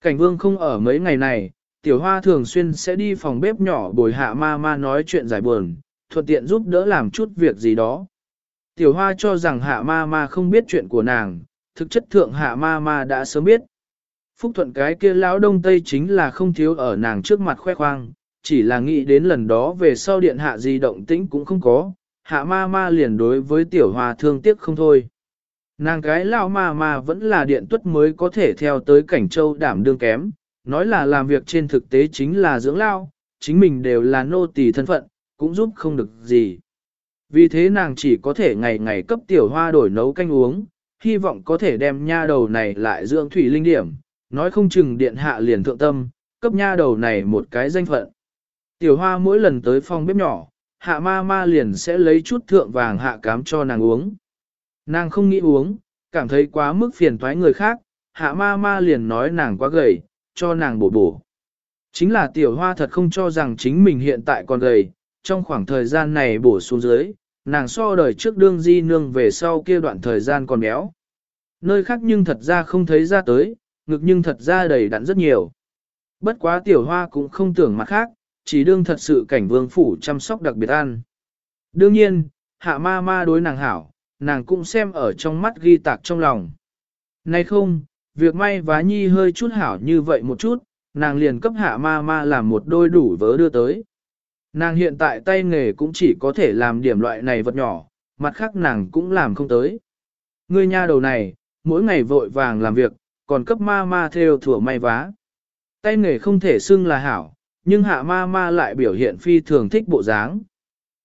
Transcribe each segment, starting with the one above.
Cảnh vương không ở mấy ngày này, tiểu hoa thường xuyên sẽ đi phòng bếp nhỏ bồi hạ ma ma nói chuyện giải buồn, thuận tiện giúp đỡ làm chút việc gì đó. Tiểu hoa cho rằng hạ ma ma không biết chuyện của nàng, thực chất thượng hạ ma ma đã sớm biết. Phúc thuận cái kia lão đông tây chính là không thiếu ở nàng trước mặt khoe khoang, chỉ là nghĩ đến lần đó về sau điện hạ gì động tĩnh cũng không có, hạ ma ma liền đối với tiểu hoa thương tiếc không thôi. Nàng cái lão ma ma vẫn là điện tuất mới có thể theo tới cảnh châu đảm đương kém, nói là làm việc trên thực tế chính là dưỡng lao, chính mình đều là nô tỳ thân phận, cũng giúp không được gì. Vì thế nàng chỉ có thể ngày ngày cấp tiểu hoa đổi nấu canh uống, hy vọng có thể đem nha đầu này lại dưỡng thủy linh điểm, nói không chừng điện hạ liền thượng tâm, cấp nha đầu này một cái danh phận. Tiểu hoa mỗi lần tới phòng bếp nhỏ, hạ ma ma liền sẽ lấy chút thượng vàng hạ cám cho nàng uống. Nàng không nghĩ uống, cảm thấy quá mức phiền toái người khác, hạ ma ma liền nói nàng quá gầy, cho nàng bổ bổ. Chính là tiểu hoa thật không cho rằng chính mình hiện tại còn gầy, trong khoảng thời gian này bổ xuống dưới, nàng so đời trước đương di nương về sau kia đoạn thời gian còn béo. Nơi khác nhưng thật ra không thấy ra tới, ngực nhưng thật ra đầy đặn rất nhiều. Bất quá tiểu hoa cũng không tưởng mặt khác, chỉ đương thật sự cảnh vương phủ chăm sóc đặc biệt ăn. Đương nhiên, hạ ma ma đối nàng hảo, nàng cũng xem ở trong mắt ghi tạc trong lòng. Nay không, việc may vá nhi hơi chút hảo như vậy một chút, nàng liền cấp hạ ma ma làm một đôi đủ vớ đưa tới. Nàng hiện tại tay nghề cũng chỉ có thể làm điểm loại này vật nhỏ, mặt khác nàng cũng làm không tới. Ngươi nha đầu này, mỗi ngày vội vàng làm việc, còn cấp ma ma theo thủa may vá. Tay nghề không thể xưng là hảo, nhưng hạ ma ma lại biểu hiện phi thường thích bộ dáng.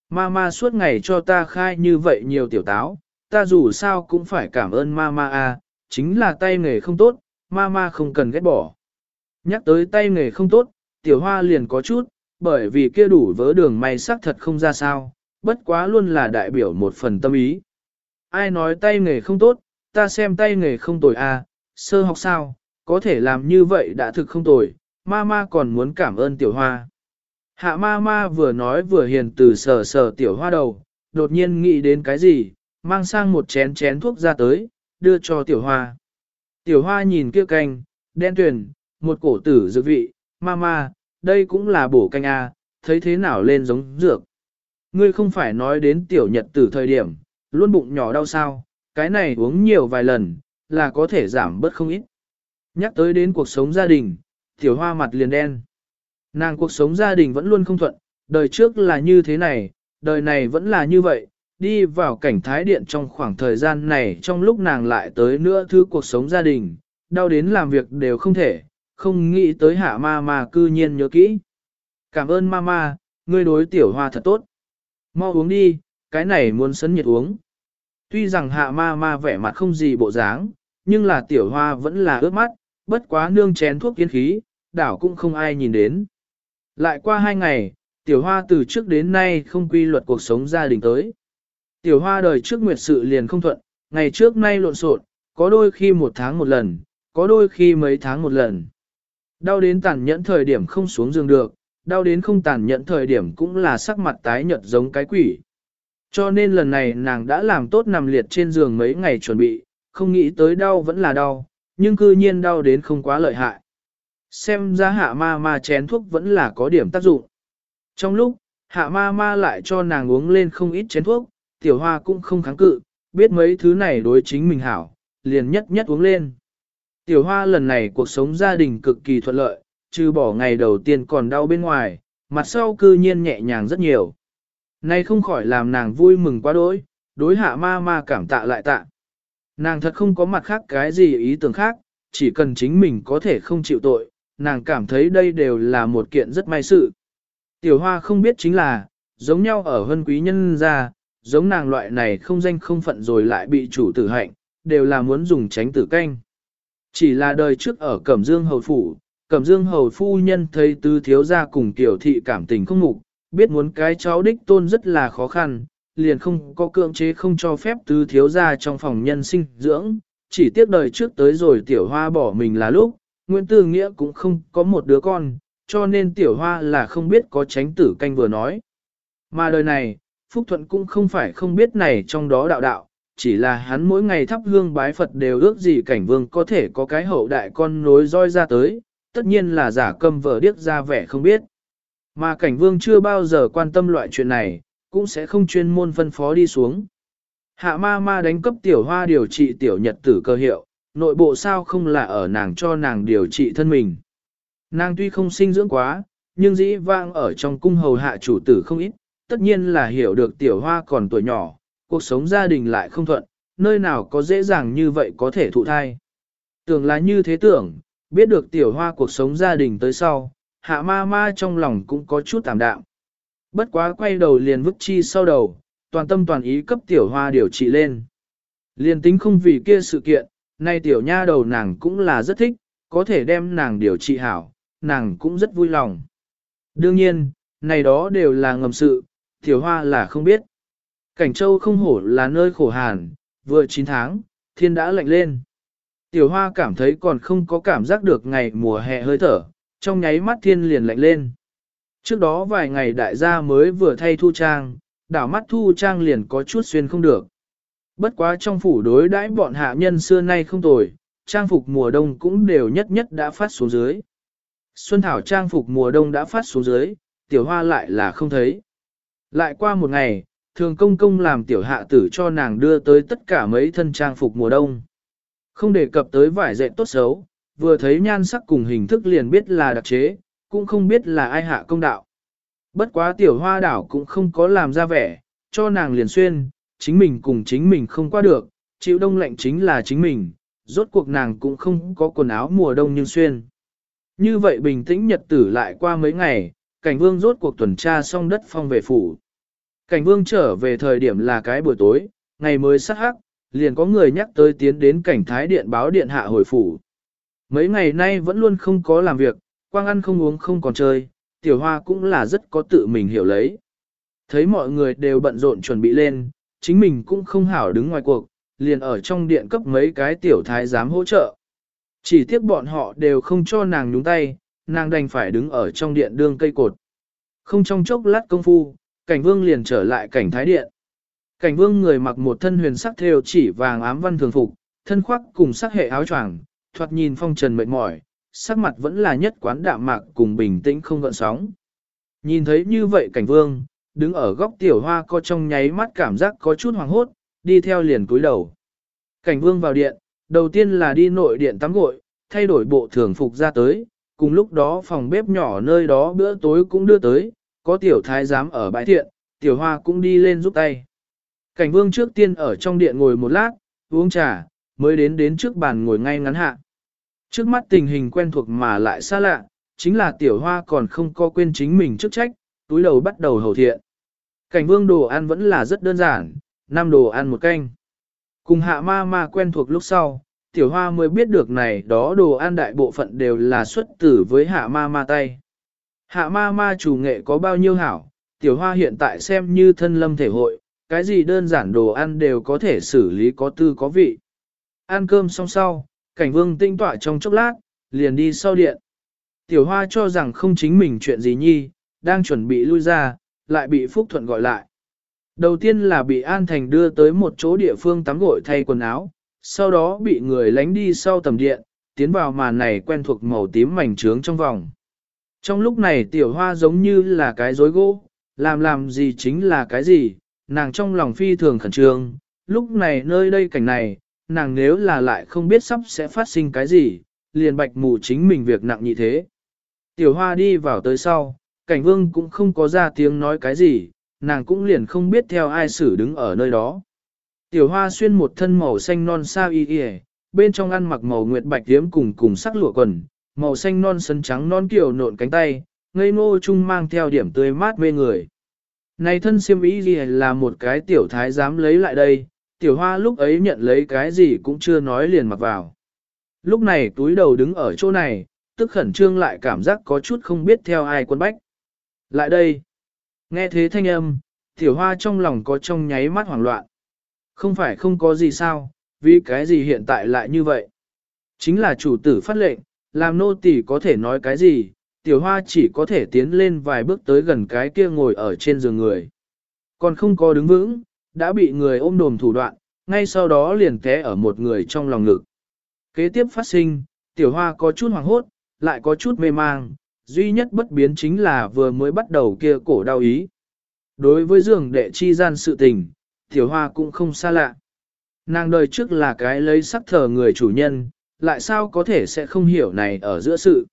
Ma ma suốt ngày cho ta khai như vậy nhiều tiểu táo, ta dù sao cũng phải cảm ơn ma ma a, chính là tay nghề không tốt, ma ma không cần ghét bỏ. Nhắc tới tay nghề không tốt, tiểu hoa liền có chút, bởi vì kia đủ vớ đường may sắc thật không ra sao, bất quá luôn là đại biểu một phần tâm ý. Ai nói tay nghề không tốt, ta xem tay nghề không tồi a, sơ học sao, có thể làm như vậy đã thực không tồi, ma ma còn muốn cảm ơn tiểu hoa. Hạ ma ma vừa nói vừa hiền từ sờ sờ tiểu hoa đầu, đột nhiên nghĩ đến cái gì, mang sang một chén chén thuốc ra tới, đưa cho tiểu hoa. Tiểu hoa nhìn kia canh, đen tuyền, một cổ tử dược vị, ma ma, đây cũng là bổ canh A, thấy thế nào lên giống dược. Ngươi không phải nói đến tiểu nhật tử thời điểm, luôn bụng nhỏ đau sao, cái này uống nhiều vài lần, là có thể giảm bớt không ít. Nhắc tới đến cuộc sống gia đình, tiểu hoa mặt liền đen. Nàng cuộc sống gia đình vẫn luôn không thuận, đời trước là như thế này, đời này vẫn là như vậy, đi vào cảnh thái điện trong khoảng thời gian này trong lúc nàng lại tới nữa thứ cuộc sống gia đình, đau đến làm việc đều không thể, không nghĩ tới hạ ma ma cư nhiên nhớ kỹ. Cảm ơn ma ma, ngươi đối tiểu hoa thật tốt. Mau uống đi, cái này muốn sấn nhiệt uống. Tuy rằng hạ ma ma vẻ mặt không gì bộ dáng, nhưng là tiểu hoa vẫn là ướt mắt, bất quá nương chén thuốc kiến khí, đảo cũng không ai nhìn đến. Lại qua hai ngày, tiểu hoa từ trước đến nay không quy luật cuộc sống gia đình tới. Tiểu hoa đời trước nguyệt sự liền không thuận, ngày trước nay lộn xộn, có đôi khi một tháng một lần, có đôi khi mấy tháng một lần. Đau đến tàn nhẫn thời điểm không xuống giường được, đau đến không tàn nhẫn thời điểm cũng là sắc mặt tái nhợt giống cái quỷ. Cho nên lần này nàng đã làm tốt nằm liệt trên giường mấy ngày chuẩn bị, không nghĩ tới đau vẫn là đau, nhưng cư nhiên đau đến không quá lợi hại. Xem ra hạ ma ma chén thuốc vẫn là có điểm tác dụng. Trong lúc, hạ ma ma lại cho nàng uống lên không ít chén thuốc, tiểu hoa cũng không kháng cự, biết mấy thứ này đối chính mình hảo, liền nhất nhất uống lên. Tiểu hoa lần này cuộc sống gia đình cực kỳ thuận lợi, trừ bỏ ngày đầu tiên còn đau bên ngoài, mặt sau cư nhiên nhẹ nhàng rất nhiều. Nay không khỏi làm nàng vui mừng quá đỗi, đối hạ ma ma cảm tạ lại tạ. Nàng thật không có mặt khác cái gì ý tưởng khác, chỉ cần chính mình có thể không chịu tội, nàng cảm thấy đây đều là một kiện rất may sự. Tiểu hoa không biết chính là, giống nhau ở hân quý nhân gia, giống nàng loại này không danh không phận rồi lại bị chủ tử hạnh, đều là muốn dùng tránh tử canh. Chỉ là đời trước ở Cẩm Dương Hầu Phủ, Cẩm Dương Hầu Phu Nhân thấy tứ thiếu gia cùng tiểu thị cảm tình không mục, biết muốn cái cháu đích tôn rất là khó khăn, liền không có cưỡng chế không cho phép tứ thiếu gia trong phòng nhân sinh dưỡng, chỉ tiếc đời trước tới rồi tiểu hoa bỏ mình là lúc, Nguyễn Tư Nghĩa cũng không có một đứa con, cho nên tiểu hoa là không biết có tránh tử canh vừa nói. Mà đời này, Phúc Thuận cũng không phải không biết này trong đó đạo đạo, chỉ là hắn mỗi ngày thắp hương bái Phật đều ước gì cảnh vương có thể có cái hậu đại con nối roi ra tới, tất nhiên là giả câm vợ điếc ra vẻ không biết. Mà cảnh vương chưa bao giờ quan tâm loại chuyện này, cũng sẽ không chuyên môn phân phó đi xuống. Hạ ma ma đánh cấp tiểu hoa điều trị tiểu nhật tử cơ hiệu, nội bộ sao không là ở nàng cho nàng điều trị thân mình. Nàng tuy không sinh dưỡng quá, nhưng dĩ vang ở trong cung hầu hạ chủ tử không ít, tất nhiên là hiểu được tiểu hoa còn tuổi nhỏ, cuộc sống gia đình lại không thuận, nơi nào có dễ dàng như vậy có thể thụ thai. Tưởng là như thế tưởng, biết được tiểu hoa cuộc sống gia đình tới sau, hạ ma ma trong lòng cũng có chút tạm đạm. Bất quá quay đầu liền vứt chi sau đầu, toàn tâm toàn ý cấp tiểu hoa điều trị lên. Liền tính không vì kia sự kiện, nay tiểu nha đầu nàng cũng là rất thích, có thể đem nàng điều trị hảo, nàng cũng rất vui lòng. Đương nhiên, này đó đều là ngầm sự, tiểu hoa là không biết. Cảnh châu không hổ là nơi khổ hàn, vừa 9 tháng, thiên đã lạnh lên. Tiểu hoa cảm thấy còn không có cảm giác được ngày mùa hè hơi thở, trong nháy mắt thiên liền lạnh lên. Trước đó vài ngày đại gia mới vừa thay thu trang, đảo mắt thu trang liền có chút xuyên không được. Bất quá trong phủ đối đãi bọn hạ nhân xưa nay không tồi, trang phục mùa đông cũng đều nhất nhất đã phát xuống dưới. Xuân Thảo trang phục mùa đông đã phát xuống dưới, tiểu hoa lại là không thấy. Lại qua một ngày, thường công công làm tiểu hạ tử cho nàng đưa tới tất cả mấy thân trang phục mùa đông. Không đề cập tới vải dệt tốt xấu, vừa thấy nhan sắc cùng hình thức liền biết là đặc chế, cũng không biết là ai hạ công đạo. Bất quá tiểu hoa đảo cũng không có làm ra vẻ, cho nàng liền xuyên, chính mình cùng chính mình không qua được, chịu đông lạnh chính là chính mình, rốt cuộc nàng cũng không có quần áo mùa đông nhưng xuyên. Như vậy bình tĩnh nhật tử lại qua mấy ngày, cảnh vương rốt cuộc tuần tra xong đất phong về phủ. Cảnh vương trở về thời điểm là cái buổi tối, ngày mới sát hắc, liền có người nhắc tới tiến đến cảnh thái điện báo điện hạ hồi phủ. Mấy ngày nay vẫn luôn không có làm việc, quang ăn không uống không còn chơi, tiểu hoa cũng là rất có tự mình hiểu lấy. Thấy mọi người đều bận rộn chuẩn bị lên, chính mình cũng không hảo đứng ngoài cuộc, liền ở trong điện cấp mấy cái tiểu thái giám hỗ trợ. Chỉ tiếc bọn họ đều không cho nàng nhúng tay, nàng đành phải đứng ở trong điện đương cây cột. Không trong chốc lát công phu, cảnh vương liền trở lại cảnh thái điện. Cảnh vương người mặc một thân huyền sắc thêu chỉ vàng ám văn thường phục, thân khoác cùng sắc hệ áo choàng, thoạt nhìn phong trần mệt mỏi, sắc mặt vẫn là nhất quán đạm mạc cùng bình tĩnh không gợn sóng. Nhìn thấy như vậy cảnh vương, đứng ở góc tiểu hoa có trong nháy mắt cảm giác có chút hoàng hốt, đi theo liền cúi đầu. Cảnh vương vào điện, đầu tiên là đi nội điện tắm gội, thay đổi bộ thường phục ra tới, cùng lúc đó phòng bếp nhỏ nơi đó bữa tối cũng đưa tới, có tiểu thái giám ở bãi thiện, tiểu hoa cũng đi lên giúp tay. Cảnh vương trước tiên ở trong điện ngồi một lát, uống trà, mới đến đến trước bàn ngồi ngay ngắn hạ. Trước mắt tình hình quen thuộc mà lại xa lạ, chính là tiểu hoa còn không có quên chính mình chức trách, túi đầu bắt đầu hầu thiện. Cảnh vương đồ ăn vẫn là rất đơn giản, năm đồ ăn một canh. Cùng hạ ma ma quen thuộc lúc sau, tiểu hoa mới biết được này đó đồ ăn đại bộ phận đều là xuất tử với hạ ma ma tay. Hạ ma ma chủ nghệ có bao nhiêu hảo, tiểu hoa hiện tại xem như thân lâm thể hội, cái gì đơn giản đồ ăn đều có thể xử lý có tư có vị. Ăn cơm xong sau, cảnh vương tinh tỏa trong chốc lát, liền đi sau điện. Tiểu hoa cho rằng không chính mình chuyện gì nhi, đang chuẩn bị lui ra, lại bị Phúc Thuận gọi lại. Đầu tiên là bị An Thành đưa tới một chỗ địa phương tắm gội thay quần áo, sau đó bị người lánh đi sau tầm điện, tiến vào màn này quen thuộc màu tím mảnh trướng trong vòng. Trong lúc này tiểu hoa giống như là cái rối gỗ, làm làm gì chính là cái gì, nàng trong lòng phi thường khẩn trương, lúc này nơi đây cảnh này, nàng nếu là lại không biết sắp sẽ phát sinh cái gì, liền bạch mù chính mình việc nặng như thế. Tiểu hoa đi vào tới sau, cảnh vương cũng không có ra tiếng nói cái gì, nàng cũng liền không biết theo ai xử đứng ở nơi đó. Tiểu hoa xuyên một thân màu xanh non sao y y, bên trong ăn mặc màu nguyệt bạch tiếm cùng cùng sắc lụa quần, màu xanh non sân trắng non kiểu nộn cánh tay, ngây ngô chung mang theo điểm tươi mát mê người. Này thân siêm ý gì là một cái tiểu thái dám lấy lại đây, tiểu hoa lúc ấy nhận lấy cái gì cũng chưa nói liền mặc vào. Lúc này túi đầu đứng ở chỗ này, tức khẩn trương lại cảm giác có chút không biết theo ai quân bách. Lại đây, nghe thế thanh âm, tiểu hoa trong lòng có trong nháy mắt hoảng loạn. Không phải không có gì sao, vì cái gì hiện tại lại như vậy. Chính là chủ tử phát lệnh, làm nô tỳ có thể nói cái gì, tiểu hoa chỉ có thể tiến lên vài bước tới gần cái kia ngồi ở trên giường người. Còn không có đứng vững, đã bị người ôm đồm thủ đoạn, ngay sau đó liền té ở một người trong lòng ngực. Kế tiếp phát sinh, tiểu hoa có chút hoàng hốt, lại có chút mê mang, duy nhất bất biến chính là vừa mới bắt đầu kia cổ đau ý. Đối với giường đệ chi gian sự tình, tiểu hoa cũng không xa lạ. Nàng đời trước là cái lấy sắc thờ người chủ nhân, lại sao có thể sẽ không hiểu này ở giữa sự.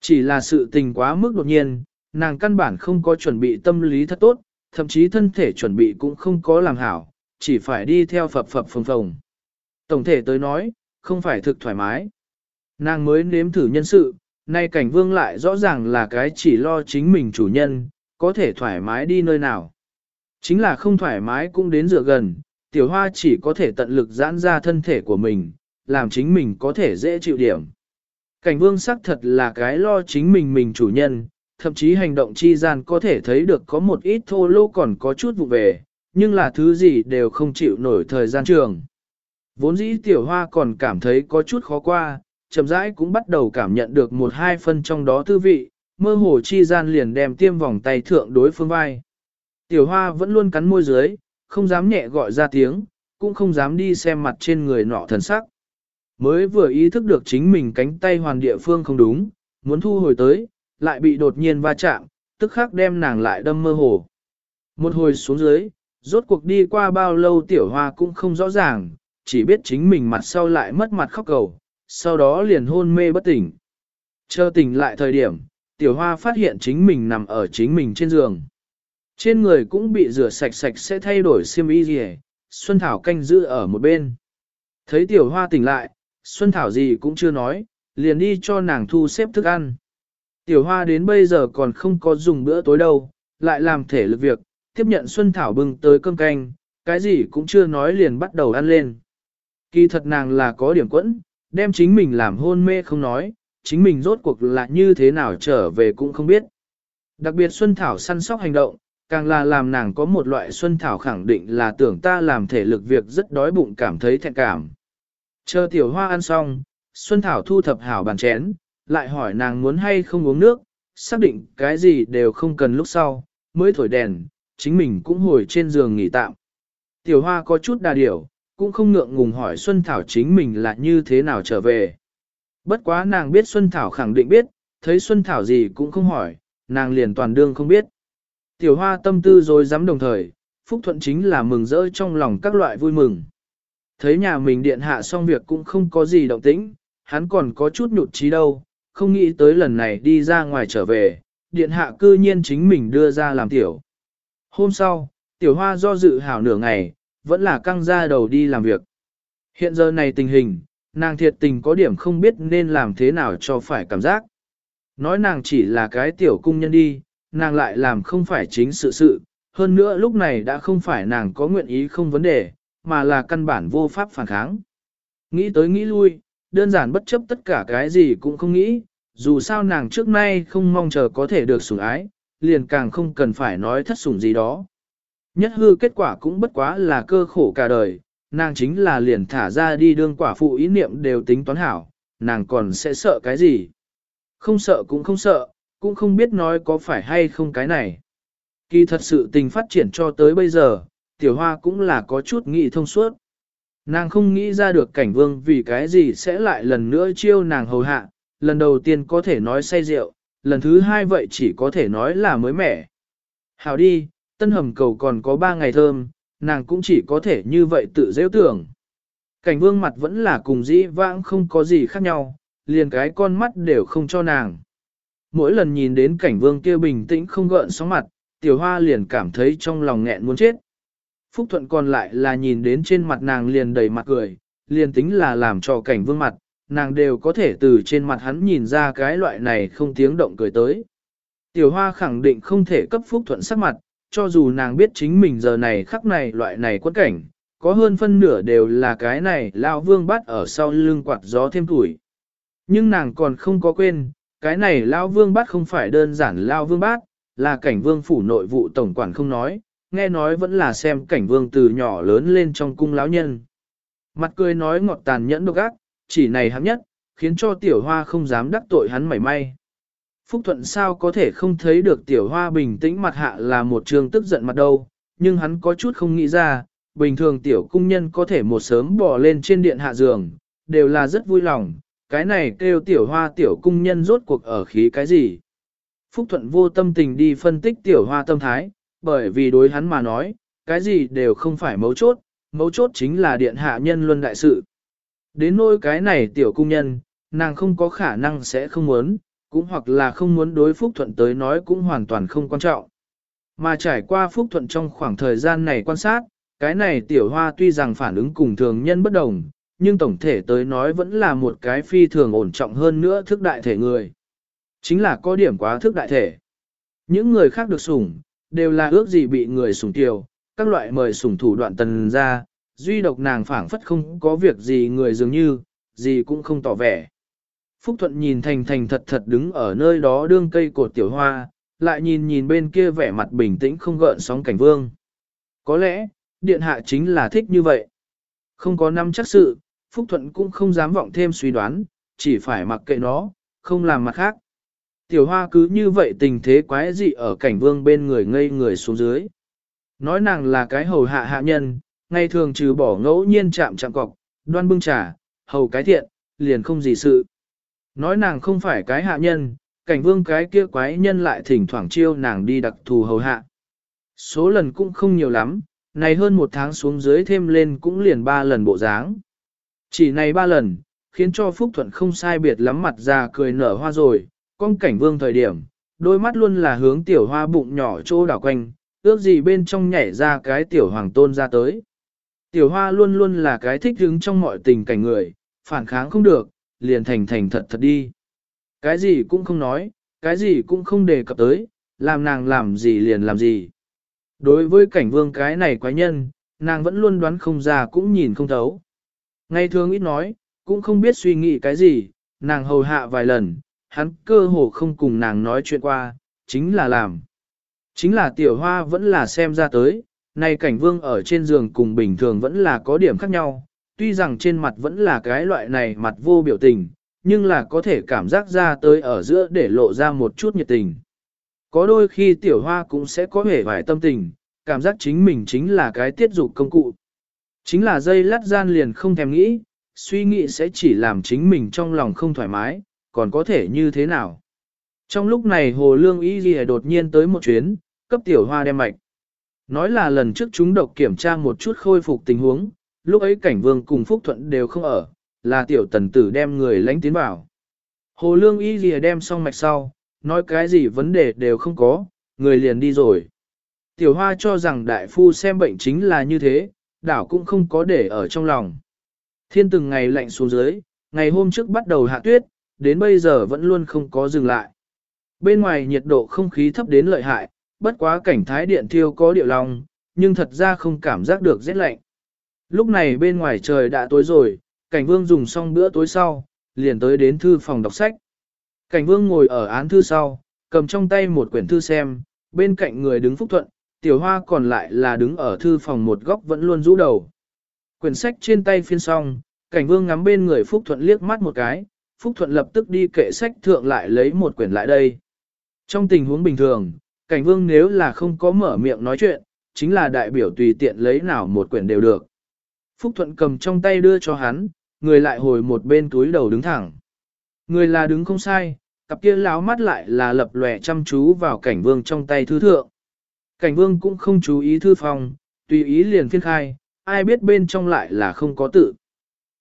Chỉ là sự tình quá mức đột nhiên, nàng căn bản không có chuẩn bị tâm lý thật tốt, thậm chí thân thể chuẩn bị cũng không có làm hảo, chỉ phải đi theo phập phập phồng phồng. Tổng thể tới nói, không phải thực thoải mái. Nàng mới nếm thử nhân sự, nay cảnh vương lại rõ ràng là cái chỉ lo chính mình chủ nhân, có thể thoải mái đi nơi nào. Chính là không thoải mái cũng đến dựa gần, tiểu hoa chỉ có thể tận lực giãn ra thân thể của mình, làm chính mình có thể dễ chịu điểm. Cảnh vương sắc thật là cái lo chính mình mình chủ nhân, thậm chí hành động chi gian có thể thấy được có một ít thô lô còn có chút vụ về, nhưng là thứ gì đều không chịu nổi thời gian trường. Vốn dĩ tiểu hoa còn cảm thấy có chút khó qua, chậm rãi cũng bắt đầu cảm nhận được một hai phân trong đó tư vị, mơ hồ chi gian liền đem tiêm vòng tay thượng đối phương vai. Tiểu hoa vẫn luôn cắn môi dưới, không dám nhẹ gọi ra tiếng, cũng không dám đi xem mặt trên người nọ thần sắc. Mới vừa ý thức được chính mình cánh tay hoàn địa phương không đúng, muốn thu hồi tới, lại bị đột nhiên va chạm, tức khắc đem nàng lại đâm mơ hồ. Một hồi xuống dưới, rốt cuộc đi qua bao lâu tiểu hoa cũng không rõ ràng, chỉ biết chính mình mặt sau lại mất mặt khóc cầu, sau đó liền hôn mê bất tỉnh. Chờ tỉnh lại thời điểm, tiểu hoa phát hiện chính mình nằm ở chính mình trên giường. Trên người cũng bị rửa sạch sạch sẽ thay đổi xiêm y gì Xuân Thảo canh giữ ở một bên. Thấy tiểu hoa tỉnh lại, Xuân Thảo gì cũng chưa nói, liền đi cho nàng thu xếp thức ăn. Tiểu hoa đến bây giờ còn không có dùng bữa tối đâu, lại làm thể lực việc, tiếp nhận Xuân Thảo bưng tới cơm canh, cái gì cũng chưa nói liền bắt đầu ăn lên. Kỳ thật nàng là có điểm quẫn, đem chính mình làm hôn mê không nói, chính mình rốt cuộc là như thế nào trở về cũng không biết. Đặc biệt Xuân Thảo săn sóc hành động, càng là làm nàng có một loại Xuân Thảo khẳng định là tưởng ta làm thể lực việc rất đói bụng cảm thấy thẹn cảm. Chờ tiểu hoa ăn xong, Xuân Thảo thu thập hảo bàn chén, lại hỏi nàng muốn hay không uống nước, xác định cái gì đều không cần lúc sau, mới thổi đèn, chính mình cũng hồi trên giường nghỉ tạm. Tiểu hoa có chút đà điểu, cũng không ngượng ngùng hỏi Xuân Thảo chính mình là như thế nào trở về. Bất quá nàng biết Xuân Thảo khẳng định biết, thấy Xuân Thảo gì cũng không hỏi, nàng liền toàn đương không biết. Tiểu hoa tâm tư rồi dám đồng thời, Phúc Thuận chính là mừng rỡ trong lòng các loại vui mừng. Thấy nhà mình điện hạ xong việc cũng không có gì động tĩnh, hắn còn có chút nhụt chí đâu, không nghĩ tới lần này đi ra ngoài trở về, điện hạ cư nhiên chính mình đưa ra làm tiểu. Hôm sau, tiểu hoa do dự hảo nửa ngày, vẫn là căng ra đầu đi làm việc. Hiện giờ này tình hình, nàng thiệt tình có điểm không biết nên làm thế nào cho phải cảm giác. Nói nàng chỉ là cái tiểu cung nhân đi, nàng lại làm không phải chính sự sự, hơn nữa lúc này đã không phải nàng có nguyện ý không vấn đề, mà là căn bản vô pháp phản kháng. Nghĩ tới nghĩ lui, đơn giản bất chấp tất cả cái gì cũng không nghĩ, dù sao nàng trước nay không mong chờ có thể được sủng ái, liền càng không cần phải nói thất sủng gì đó. Nhất hư kết quả cũng bất quá là cơ khổ cả đời, nàng chính là liền thả ra đi đương quả phụ ý niệm đều tính toán hảo, nàng còn sẽ sợ cái gì. Không sợ cũng không sợ, cũng không biết nói có phải hay không cái này. Kỳ thật sự tình phát triển cho tới bây giờ, tiểu hoa cũng là có chút nghĩ thông suốt. Nàng không nghĩ ra được cảnh vương vì cái gì sẽ lại lần nữa chiêu nàng hầu hạ, lần đầu tiên có thể nói say rượu, lần thứ hai vậy chỉ có thể nói là mới mẻ. Hảo đi, tân hầm cầu còn có ba ngày thơm, nàng cũng chỉ có thể như vậy tự dễ tưởng. Cảnh vương mặt vẫn là cùng dĩ vãng không có gì khác nhau, liền cái con mắt đều không cho nàng. Mỗi lần nhìn đến cảnh vương kia bình tĩnh không gợn sóng mặt, tiểu hoa liền cảm thấy trong lòng nghẹn muốn chết. Phúc thuận còn lại là nhìn đến trên mặt nàng liền đầy mặt cười, liền tính là làm cho cảnh vương mặt, nàng đều có thể từ trên mặt hắn nhìn ra cái loại này không tiếng động cười tới. Tiểu hoa khẳng định không thể cấp phúc thuận sắc mặt, cho dù nàng biết chính mình giờ này khắc này loại này quất cảnh, có hơn phân nửa đều là cái này lao vương bắt ở sau lưng quạt gió thêm tuổi. Nhưng nàng còn không có quên, cái này lao vương bắt không phải đơn giản lao vương bát, là cảnh vương phủ nội vụ tổng quản không nói, nghe nói vẫn là xem cảnh vương từ nhỏ lớn lên trong cung lão nhân. Mặt cười nói ngọt tàn nhẫn độc ác, chỉ này hấp nhất, khiến cho tiểu hoa không dám đắc tội hắn mảy may. Phúc Thuận sao có thể không thấy được tiểu hoa bình tĩnh mặt hạ là một trường tức giận mặt đâu, nhưng hắn có chút không nghĩ ra, bình thường tiểu cung nhân có thể một sớm bỏ lên trên điện hạ giường, đều là rất vui lòng, cái này kêu tiểu hoa tiểu cung nhân rốt cuộc ở khí cái gì. Phúc Thuận vô tâm tình đi phân tích tiểu hoa tâm thái, bởi vì đối hắn mà nói, cái gì đều không phải mấu chốt, mấu chốt chính là điện hạ nhân luân đại sự. Đến nỗi cái này tiểu cung nhân, nàng không có khả năng sẽ không muốn, cũng hoặc là không muốn đối Phúc Thuận tới nói cũng hoàn toàn không quan trọng. Mà trải qua Phúc Thuận trong khoảng thời gian này quan sát, cái này tiểu hoa tuy rằng phản ứng cùng thường nhân bất đồng, nhưng tổng thể tới nói vẫn là một cái phi thường ổn trọng hơn nữa thức đại thể người. Chính là có điểm quá thức đại thể. Những người khác được sủng, đều là ước gì bị người sủng tiểu, các loại mời sủng thủ đoạn tần ra, duy độc nàng phảng phất không có việc gì người dường như, gì cũng không tỏ vẻ. Phúc Thuận nhìn thành thành thật thật đứng ở nơi đó đương cây cột tiểu hoa, lại nhìn nhìn bên kia vẻ mặt bình tĩnh không gợn sóng cảnh vương. Có lẽ, điện hạ chính là thích như vậy. Không có năm chắc sự, Phúc Thuận cũng không dám vọng thêm suy đoán, chỉ phải mặc kệ nó, không làm mặt khác. Tiểu hoa cứ như vậy tình thế quái dị ở cảnh vương bên người ngây người xuống dưới. Nói nàng là cái hầu hạ hạ nhân, ngày thường trừ bỏ ngẫu nhiên chạm chạm cọc, đoan bưng trà, hầu cái thiện, liền không gì sự. Nói nàng không phải cái hạ nhân, cảnh vương cái kia quái nhân lại thỉnh thoảng chiêu nàng đi đặc thù hầu hạ. Số lần cũng không nhiều lắm, này hơn một tháng xuống dưới thêm lên cũng liền ba lần bộ dáng. Chỉ này ba lần, khiến cho Phúc Thuận không sai biệt lắm mặt ra cười nở hoa rồi, con cảnh vương thời điểm, đôi mắt luôn là hướng tiểu hoa bụng nhỏ trô đảo quanh, ước gì bên trong nhảy ra cái tiểu hoàng tôn ra tới. Tiểu hoa luôn luôn là cái thích hứng trong mọi tình cảnh người, phản kháng không được, liền thành thành thật thật đi. Cái gì cũng không nói, cái gì cũng không đề cập tới, làm nàng làm gì liền làm gì. Đối với cảnh vương cái này quái nhân, nàng vẫn luôn đoán không ra cũng nhìn không thấu. Ngày thường ít nói, cũng không biết suy nghĩ cái gì, nàng hầu hạ vài lần, hắn cơ hồ không cùng nàng nói chuyện qua, chính là làm. Chính là tiểu hoa vẫn là xem ra tới, nay cảnh vương ở trên giường cùng bình thường vẫn là có điểm khác nhau, tuy rằng trên mặt vẫn là cái loại này mặt vô biểu tình, nhưng là có thể cảm giác ra tới ở giữa để lộ ra một chút nhiệt tình. Có đôi khi tiểu hoa cũng sẽ có vẻ vài tâm tình, cảm giác chính mình chính là cái tiết dục công cụ. Chính là dây lát gian liền không thèm nghĩ, suy nghĩ sẽ chỉ làm chính mình trong lòng không thoải mái, còn có thể như thế nào. Trong lúc này Hồ Lương Y Ghi đột nhiên tới một chuyến, cấp tiểu hoa đem mạch. Nói là lần trước chúng độc kiểm tra một chút khôi phục tình huống, lúc ấy cảnh vương cùng Phúc Thuận đều không ở, là tiểu tần tử đem người lánh tiến vào. Hồ Lương Y Ghi đem xong mạch sau, nói cái gì vấn đề đều không có, người liền đi rồi. Tiểu hoa cho rằng đại phu xem bệnh chính là như thế, đảo cũng không có để ở trong lòng. Thiên từng ngày lạnh xuống dưới, ngày hôm trước bắt đầu hạ tuyết, đến bây giờ vẫn luôn không có dừng lại. Bên ngoài nhiệt độ không khí thấp đến lợi hại, bất quá cảnh thái điện thiêu có điệu lòng, nhưng thật ra không cảm giác được rét lạnh. Lúc này bên ngoài trời đã tối rồi, cảnh vương dùng xong bữa tối sau, liền tới đến thư phòng đọc sách. Cảnh vương ngồi ở án thư sau, cầm trong tay một quyển thư xem, bên cạnh người đứng phúc thuận, tiểu hoa còn lại là đứng ở thư phòng một góc vẫn luôn rũ đầu. Quyển sách trên tay phiên xong, cảnh vương ngắm bên người phúc thuận liếc mắt một cái, phúc thuận lập tức đi kệ sách thượng lại lấy một quyển lại đây. Trong tình huống bình thường, cảnh vương nếu là không có mở miệng nói chuyện, chính là đại biểu tùy tiện lấy nào một quyển đều được. Phúc thuận cầm trong tay đưa cho hắn, người lại hồi một bên túi đầu đứng thẳng. Người là đứng không sai, cặp kia láo mắt lại là lập lòe chăm chú vào cảnh vương trong tay thư thượng. Cảnh vương cũng không chú ý thư phòng, tùy ý liền phiên khai, ai biết bên trong lại là không có tự.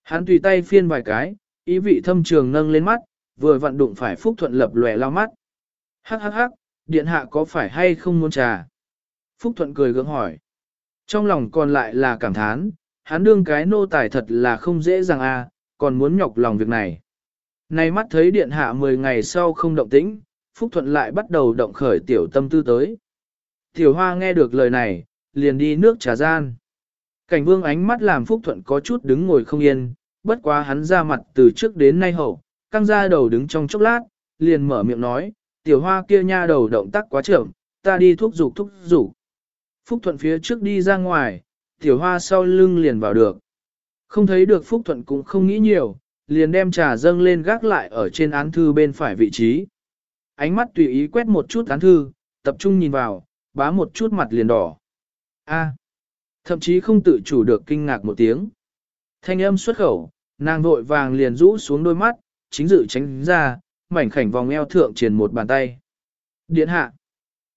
Hắn tùy tay phiên vài cái, ý vị thâm trường nâng lên mắt, vừa vặn đụng phải phúc thuận lập lòe lao mắt. Hắc hắc hắc, điện hạ có phải hay không muốn trà? Phúc thuận cười gượng hỏi. Trong lòng còn lại là cảm thán, hắn đương cái nô tài thật là không dễ dàng a, à, còn muốn nhọc lòng việc này. Nay mắt thấy điện hạ 10 ngày sau không động tĩnh, Phúc Thuận lại bắt đầu động khởi tiểu tâm tư tới. Tiểu Hoa nghe được lời này, liền đi nước trà gian. Cảnh vương ánh mắt làm Phúc Thuận có chút đứng ngồi không yên, bất quá hắn ra mặt từ trước đến nay hậu, căng ra đầu đứng trong chốc lát, liền mở miệng nói, tiểu hoa kia nha đầu động tác quá chậm, ta đi thúc giục thúc giục. Phúc Thuận phía trước đi ra ngoài, tiểu hoa sau lưng liền vào được. Không thấy được Phúc Thuận cũng không nghĩ nhiều, liền đem trà dâng lên gác lại ở trên án thư bên phải vị trí. Ánh mắt tùy ý quét một chút án thư, tập trung nhìn vào, bá một chút mặt liền đỏ. A. Thậm chí không tự chủ được kinh ngạc một tiếng. Thanh âm xuất khẩu, nàng vội vàng liền rũ xuống đôi mắt, chính dự tránh ra, mảnh khảnh vòng eo thượng triển một bàn tay. Điện hạ.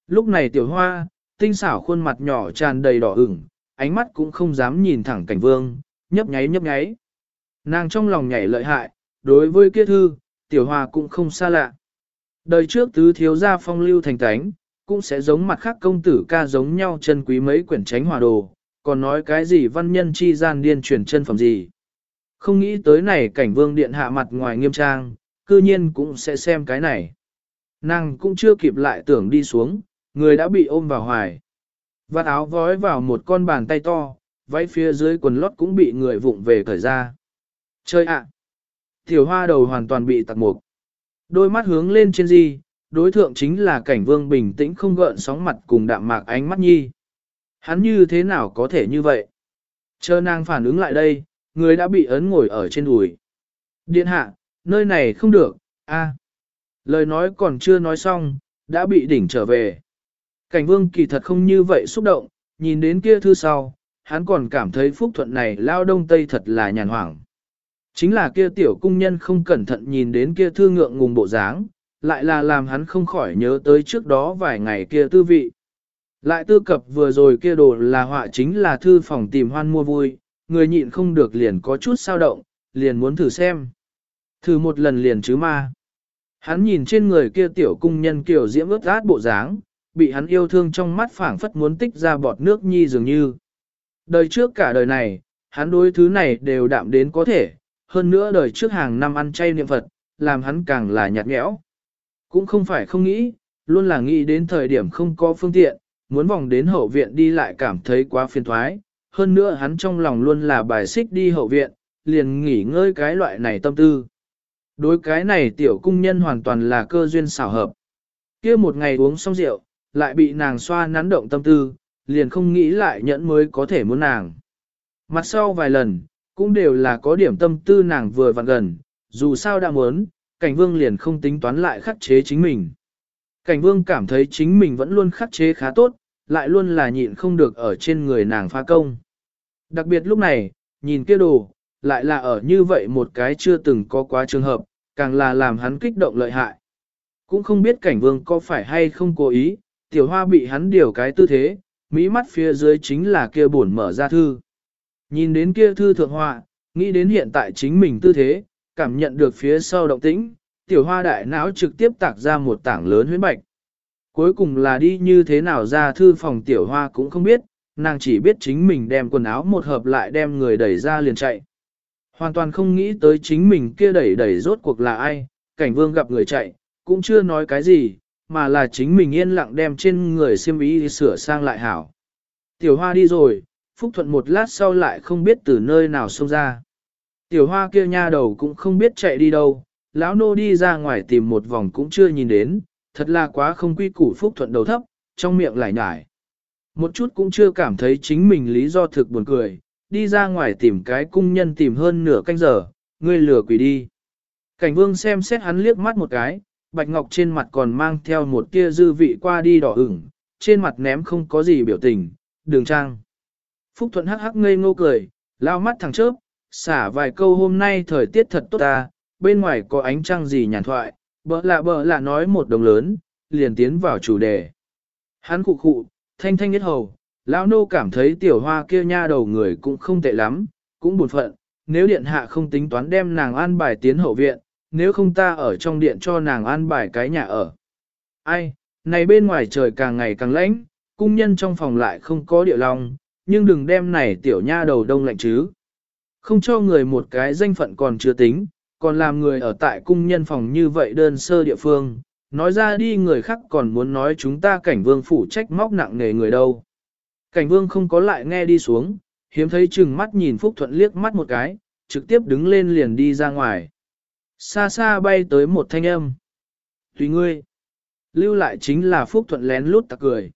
Lúc này tiểu hoa, tinh xảo khuôn mặt nhỏ tràn đầy đỏ ửng, ánh mắt cũng không dám nhìn thẳng cảnh vương, nhấp nháy nhấp nháy. Nàng trong lòng nhảy lợi hại, đối với kia thư, tiểu hoa cũng không xa lạ. Đời trước tứ thiếu gia phong lưu thành tánh, cũng sẽ giống mặt khác công tử ca giống nhau chân quý mấy quyển tránh hòa đồ, còn nói cái gì văn nhân chi gian điên truyền chân phẩm gì. Không nghĩ tới này cảnh vương điện hạ mặt ngoài nghiêm trang, cư nhiên cũng sẽ xem cái này. Nàng cũng chưa kịp lại tưởng đi xuống, người đã bị ôm vào hoài. Vạt áo vói vào một con bàn tay to, váy phía dưới quần lót cũng bị người vụng về cởi ra. Chơi ạ! Tiểu hoa đầu hoàn toàn bị tặc mục. Đôi mắt hướng lên trên gì, đối thượng chính là cảnh vương bình tĩnh không gợn sóng mặt cùng đạm mạc ánh mắt nhi. Hắn như thế nào có thể như vậy? Chờ nàng phản ứng lại đây, người đã bị ấn ngồi ở trên đùi. Điện hạ, nơi này không được, a. À. Lời nói còn chưa nói xong, đã bị đỉnh trở về. Cảnh vương kỳ thật không như vậy xúc động, nhìn đến kia thư sau, hắn còn cảm thấy phúc thuận này lao đông tây thật là nhàn hoảng. Chính là kia tiểu cung nhân không cẩn thận nhìn đến kia thư ngượng ngùng bộ dáng, lại là làm hắn không khỏi nhớ tới trước đó vài ngày kia tư vị. Lại tư cập vừa rồi kia đồ là họa chính là thư phòng tìm hoan mua vui, người nhịn không được liền có chút sao động, liền muốn thử xem. Thử một lần liền chứ ma. Hắn nhìn trên người kia tiểu cung nhân kiểu diễm ướt át bộ dáng, bị hắn yêu thương trong mắt phảng phất muốn tích ra bọt nước nhi dường như. Đời trước cả đời này, hắn đối thứ này đều đạm đến có thể, hơn nữa đời trước hàng năm ăn chay niệm Phật, làm hắn càng là nhạt nhẽo. Cũng không phải không nghĩ, luôn là nghĩ đến thời điểm không có phương tiện, muốn vòng đến hậu viện đi lại cảm thấy quá phiền thoái, hơn nữa hắn trong lòng luôn là bài xích đi hậu viện, liền nghỉ ngơi cái loại này tâm tư. Đối cái này tiểu cung nhân hoàn toàn là cơ duyên xảo hợp. kia một ngày uống xong rượu, lại bị nàng xoa nắn động tâm tư, liền không nghĩ lại nhẫn mới có thể muốn nàng. Mặt sau vài lần, cũng đều là có điểm tâm tư nàng vừa vặn gần, dù sao đã muốn, cảnh vương liền không tính toán lại khắc chế chính mình. Cảnh vương cảm thấy chính mình vẫn luôn khắc chế khá tốt, lại luôn là nhịn không được ở trên người nàng phá công. Đặc biệt lúc này, nhìn kia đồ, lại là ở như vậy một cái chưa từng có quá trường hợp, càng là làm hắn kích động lợi hại. Cũng không biết cảnh vương có phải hay không cố ý, tiểu hoa bị hắn điều cái tư thế, mỹ mắt phía dưới chính là kia buồn mở ra thư. Nhìn đến kia thư thượng họa, nghĩ đến hiện tại chính mình tư thế, cảm nhận được phía sau động tĩnh, tiểu hoa đại não trực tiếp tạc ra một tảng lớn huyết bạch. Cuối cùng là đi như thế nào ra thư phòng tiểu hoa cũng không biết, nàng chỉ biết chính mình đem quần áo một hợp lại đem người đẩy ra liền chạy. Hoàn toàn không nghĩ tới chính mình kia đẩy đẩy rốt cuộc là ai, cảnh vương gặp người chạy, cũng chưa nói cái gì, mà là chính mình yên lặng đem trên người xiêm ý sửa sang lại hảo. Tiểu hoa đi rồi, Phúc Thuận một lát sau lại không biết từ nơi nào xông ra. Tiểu hoa kia nha đầu cũng không biết chạy đi đâu, lão nô đi ra ngoài tìm một vòng cũng chưa nhìn đến, thật là quá không quy củ Phúc Thuận đầu thấp, trong miệng lại nhải. Một chút cũng chưa cảm thấy chính mình lý do thực buồn cười, đi ra ngoài tìm cái cung nhân tìm hơn nửa canh giờ, ngươi lừa quỷ đi. Cảnh vương xem xét hắn liếc mắt một cái, bạch ngọc trên mặt còn mang theo một tia dư vị qua đi đỏ ửng, trên mặt ném không có gì biểu tình, đường trang. Phúc Thuận hắc hắc ngây ngô cười, lao mắt thẳng chớp, xả vài câu hôm nay thời tiết thật tốt ta, bên ngoài có ánh trăng gì nhàn thoại, bỡ lạ bỡ lạ nói một đồng lớn, liền tiến vào chủ đề. Hắn khụ khụ, thanh thanh nhất hầu, lão nô cảm thấy tiểu hoa kia nha đầu người cũng không tệ lắm, cũng buồn phận, nếu điện hạ không tính toán đem nàng an bài tiến hậu viện, nếu không ta ở trong điện cho nàng an bài cái nhà ở. Ai, này bên ngoài trời càng ngày càng lạnh, cung nhân trong phòng lại không có địa long, nhưng đừng đem này tiểu nha đầu đông lạnh chứ. Không cho người một cái danh phận còn chưa tính, còn làm người ở tại cung nhân phòng như vậy đơn sơ địa phương, nói ra đi người khác còn muốn nói chúng ta cảnh vương phủ trách móc nặng nề người đâu. Cảnh vương không có lại nghe đi xuống, hiếm thấy chừng mắt nhìn Phúc Thuận liếc mắt một cái, trực tiếp đứng lên liền đi ra ngoài. Xa xa bay tới một thanh âm. Tùy ngươi. Lưu lại chính là Phúc Thuận lén lút tặc cười.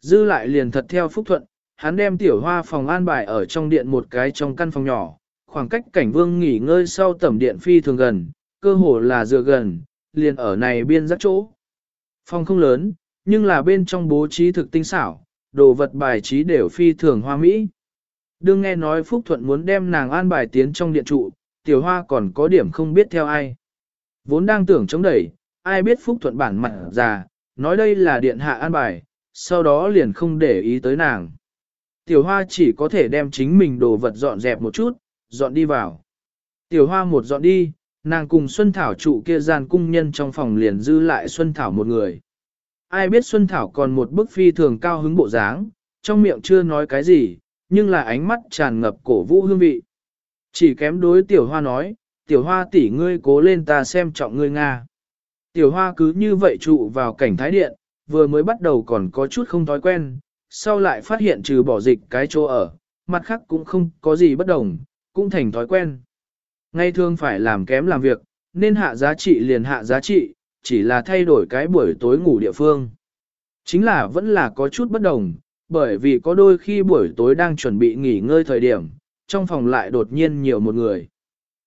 Dư lại liền thật theo Phúc Thuận, hắn đem tiểu hoa phòng an bài ở trong điện một cái trong căn phòng nhỏ, khoảng cách cảnh vương nghỉ ngơi sau tẩm điện phi thường gần, cơ hồ là dựa gần, liền ở này biên giác chỗ. Phòng không lớn, nhưng là bên trong bố trí thực tinh xảo, đồ vật bài trí đều phi thường hoa mỹ. Đương nghe nói Phúc Thuận muốn đem nàng an bài tiến trong điện trụ, tiểu hoa còn có điểm không biết theo ai. Vốn đang tưởng chống đẩy, ai biết Phúc Thuận bản mặt già, nói đây là điện hạ an bài, sau đó liền không để ý tới nàng. Tiểu hoa chỉ có thể đem chính mình đồ vật dọn dẹp một chút, dọn đi vào. Tiểu hoa một dọn đi, nàng cùng Xuân Thảo trụ kia gian cung nhân trong phòng liền dư lại Xuân Thảo một người. Ai biết Xuân Thảo còn một bức phi thường cao hứng bộ dáng, trong miệng chưa nói cái gì, nhưng là ánh mắt tràn ngập cổ vũ hương vị. Chỉ kém đối tiểu hoa nói, tiểu hoa tỷ ngươi cố lên ta xem trọng ngươi Nga. Tiểu hoa cứ như vậy trụ vào cảnh thái điện, vừa mới bắt đầu còn có chút không thói quen, sau lại phát hiện trừ bỏ dịch cái chỗ ở, mặt khác cũng không có gì bất đồng, cũng thành thói quen. Ngay thường phải làm kém làm việc, nên hạ giá trị liền hạ giá trị, chỉ là thay đổi cái buổi tối ngủ địa phương. Chính là vẫn là có chút bất đồng, bởi vì có đôi khi buổi tối đang chuẩn bị nghỉ ngơi thời điểm, trong phòng lại đột nhiên nhiều một người.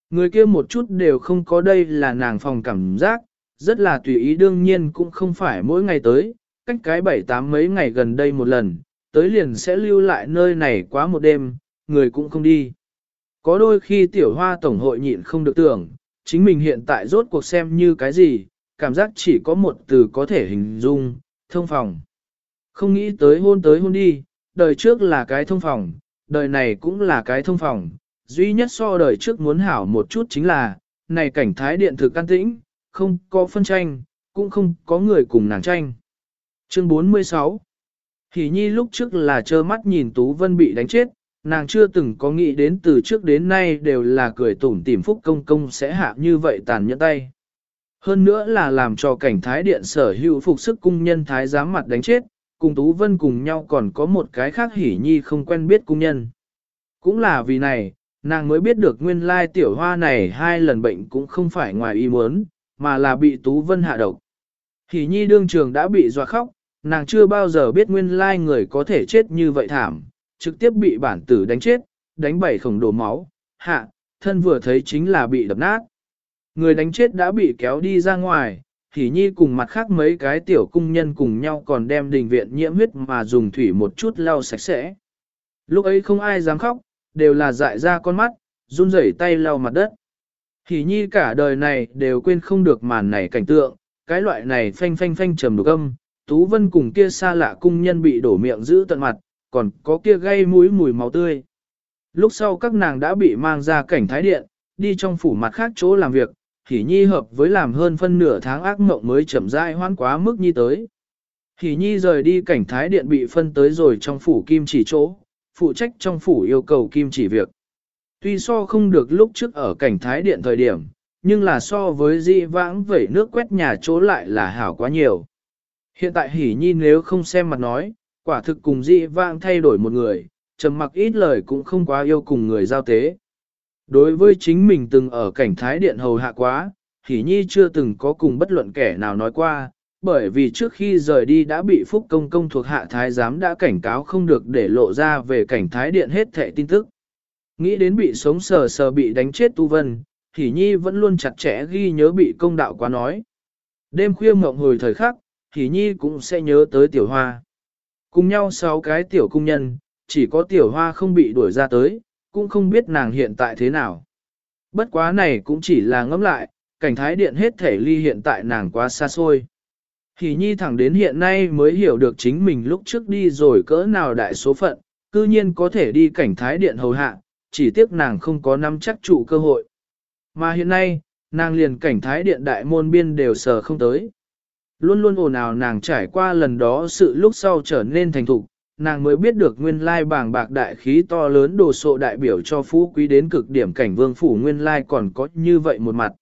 Người kia một chút đều không có đây là nàng phòng cảm giác, rất là tùy ý đương nhiên cũng không phải mỗi ngày tới, cách cái bảy tám mấy ngày gần đây một lần, tới liền sẽ lưu lại nơi này quá một đêm, người cũng không đi. Có đôi khi tiểu hoa tổng hội nhịn không được tưởng, chính mình hiện tại rốt cuộc xem như cái gì, cảm giác chỉ có một từ có thể hình dung, thông phòng. Không nghĩ tới hôn tới hôn đi, đời trước là cái thông phòng, đời này cũng là cái thông phòng, duy nhất so đời trước muốn hảo một chút chính là, này cảnh thái điện thực can tĩnh, không có phân tranh, cũng không có người cùng nàng tranh. Chương 46 Hỷ nhi lúc trước là trơ mắt nhìn Tú Vân bị đánh chết, nàng chưa từng có nghĩ đến từ trước đến nay đều là cười tủm tìm phúc công công sẽ hạ như vậy tàn nhẫn tay. Hơn nữa là làm cho cảnh thái điện sở hữu phục sức cung nhân thái giám mặt đánh chết, cùng Tú Vân cùng nhau còn có một cái khác hỉ nhi không quen biết cung nhân. Cũng là vì này, nàng mới biết được nguyên lai tiểu hoa này hai lần bệnh cũng không phải ngoài ý muốn, mà là bị Tú Vân hạ độc. Hỉ nhi đương trường đã bị dọa khóc, nàng chưa bao giờ biết nguyên lai người có thể chết như vậy thảm, trực tiếp bị bản tử đánh chết, đánh bảy khổng đổ máu, hạ, thân vừa thấy chính là bị đập nát. Người đánh chết đã bị kéo đi ra ngoài, thì Nhi cùng mặt khác mấy cái tiểu cung nhân cùng nhau còn đem đình viện nhiễm huyết mà dùng thủy một chút lau sạch sẽ. Lúc ấy không ai dám khóc, đều là dại ra con mắt, run rẩy tay lau mặt đất. Thì Nhi cả đời này đều quên không được màn này cảnh tượng, cái loại này phanh phanh phanh trầm đục âm, Tú Vân cùng kia xa lạ cung nhân bị đổ miệng giữ tận mặt, còn có kia gây mũi mùi máu tươi. Lúc sau các nàng đã bị mang ra cảnh thái điện, đi trong phủ mặt khác chỗ làm việc, Hỉ Nhi hợp với làm hơn phân nửa tháng ác mộng mới chậm rãi hoan quá mức nhi tới. Hỉ Nhi rời đi cảnh thái điện bị phân tới rồi trong phủ kim chỉ chỗ, phụ trách trong phủ yêu cầu kim chỉ việc. Tuy so không được lúc trước ở cảnh thái điện thời điểm, nhưng là so với di vãng vẩy nước quét nhà chỗ lại là hảo quá nhiều. Hiện tại Hỉ Nhi nếu không xem mặt nói, quả thực cùng dị vãng thay đổi một người, trầm mặc ít lời cũng không quá yêu cùng người giao tế. Đối với chính mình từng ở cảnh thái điện hầu hạ quá, Hỷ Nhi chưa từng có cùng bất luận kẻ nào nói qua, bởi vì trước khi rời đi đã bị Phúc Công Công thuộc hạ thái giám đã cảnh cáo không được để lộ ra về cảnh thái điện hết thẻ tin tức. Nghĩ đến bị sống sờ sờ bị đánh chết Tu Vân, Hỷ Nhi vẫn luôn chặt chẽ ghi nhớ bị công đạo quá nói. Đêm khuya mộng hồi thời khắc, Hỷ Nhi cũng sẽ nhớ tới tiểu hoa. Cùng nhau sáu cái tiểu cung nhân, chỉ có tiểu hoa không bị đuổi ra tới, cũng không biết nàng hiện tại thế nào. Bất quá này cũng chỉ là ngẫm lại, cảnh thái điện hết thể ly hiện tại nàng quá xa xôi. Hỷ nhi thẳng đến hiện nay mới hiểu được chính mình lúc trước đi rồi cỡ nào đại số phận, cư nhiên có thể đi cảnh thái điện hầu hạ, chỉ tiếc nàng không có nắm chắc trụ cơ hội. Mà hiện nay, nàng liền cảnh thái điện đại môn biên đều sờ không tới. Luôn luôn ồn ào nàng trải qua lần đó sự lúc sau trở nên thành thục, nàng mới biết được nguyên lai bảng bạc đại khí to lớn đồ sộ đại biểu cho phú quý đến cực điểm cảnh vương phủ nguyên lai còn có như vậy một mặt.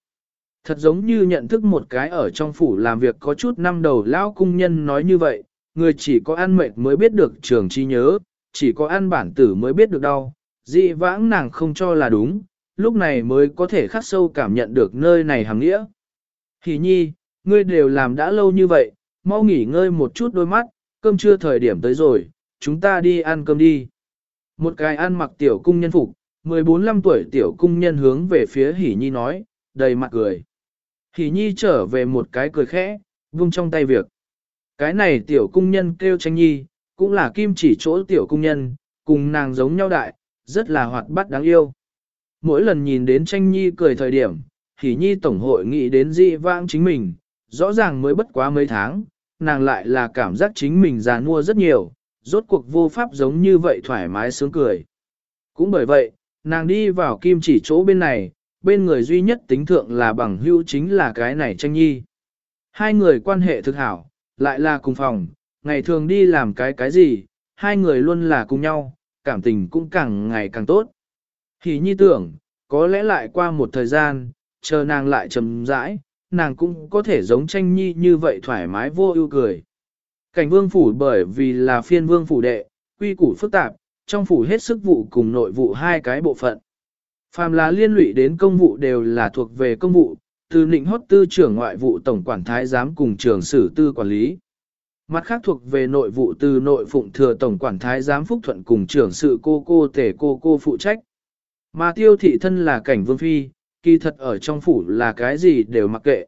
Thật giống như nhận thức một cái ở trong phủ làm việc có chút năm đầu lão cung nhân nói như vậy, người chỉ có ăn mệt mới biết được trường trí nhớ, chỉ có ăn bản tử mới biết được đau, dị vãng nàng không cho là đúng, lúc này mới có thể khắc sâu cảm nhận được nơi này hàng nghĩa. Hỷ nhi, ngươi đều làm đã lâu như vậy, mau nghỉ ngơi một chút đôi mắt, cơm trưa thời điểm tới rồi, chúng ta đi ăn cơm đi. Một cái ăn mặc tiểu cung nhân phục, 14-15 tuổi tiểu cung nhân hướng về phía Hỷ Nhi nói, đầy mặt cười. Hỷ Nhi trở về một cái cười khẽ, vung trong tay việc. Cái này tiểu cung nhân kêu tranh nhi, cũng là kim chỉ chỗ tiểu cung nhân, cùng nàng giống nhau đại, rất là hoạt bát đáng yêu. Mỗi lần nhìn đến tranh nhi cười thời điểm, Hỷ nhi tổng hội nghĩ đến dị vãng chính mình, rõ ràng mới bất quá mấy tháng, nàng lại là cảm giác chính mình già nua rất nhiều, rốt cuộc vô pháp giống như vậy thoải mái sướng cười. Cũng bởi vậy, nàng đi vào kim chỉ chỗ bên này, bên người duy nhất tính thượng là bằng hữu chính là cái này tranh nhi. Hai người quan hệ thực hảo, lại là cùng phòng, ngày thường đi làm cái cái gì, hai người luôn là cùng nhau, cảm tình cũng càng ngày càng tốt. Hỉ nhi tưởng, có lẽ lại qua một thời gian, chờ nàng lại trầm rãi, nàng cũng có thể giống tranh nhi như vậy thoải mái vô ưu cười. Cảnh vương phủ bởi vì là phiên vương phủ đệ, quy củ phức tạp, trong phủ hết sức vụ cùng nội vụ hai cái bộ phận. Phàm là liên lụy đến công vụ đều là thuộc về công vụ, từ nịnh hót tư trưởng ngoại vụ tổng quản thái giám cùng trưởng sử tư quản lý. Mặt khác thuộc về nội vụ từ nội phụng thừa tổng quản thái giám phúc thuận cùng trưởng sự cô cô tể cô cô phụ trách. Mà tiêu thị thân là cảnh vương phi, kỳ thật ở trong phủ là cái gì đều mặc kệ.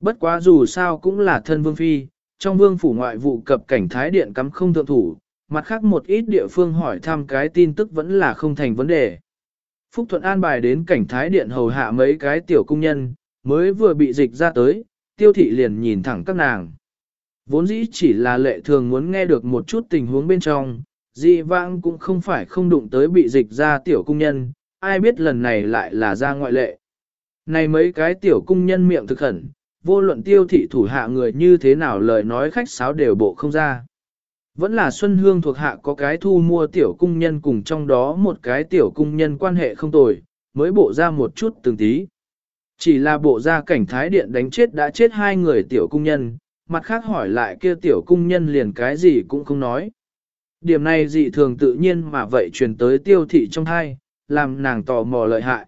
Bất quá dù sao cũng là thân vương phi, trong vương phủ ngoại vụ cập cảnh thái điện cắm không thượng thủ, mặt khác một ít địa phương hỏi thăm cái tin tức vẫn là không thành vấn đề. Phúc Thuận an bài đến cảnh thái điện hầu hạ mấy cái tiểu cung nhân, mới vừa bị dịch ra tới, tiêu thị liền nhìn thẳng các nàng. Vốn dĩ chỉ là lệ thường muốn nghe được một chút tình huống bên trong, dị vãng cũng không phải không đụng tới bị dịch ra tiểu cung nhân, ai biết lần này lại là ra ngoại lệ. Này mấy cái tiểu cung nhân miệng thực khẩn, vô luận tiêu thị thủ hạ người như thế nào lời nói khách sáo đều bộ không ra. Vẫn là Xuân Hương thuộc hạ có cái thu mua tiểu cung nhân cùng trong đó một cái tiểu cung nhân quan hệ không tồi, mới bộ ra một chút từng tí. Chỉ là bộ ra cảnh thái điện đánh chết đã chết hai người tiểu cung nhân, mặt khác hỏi lại kia tiểu cung nhân liền cái gì cũng không nói. Điểm này dị thường tự nhiên mà vậy truyền tới tiêu thị trong hai, làm nàng tò mò lợi hại.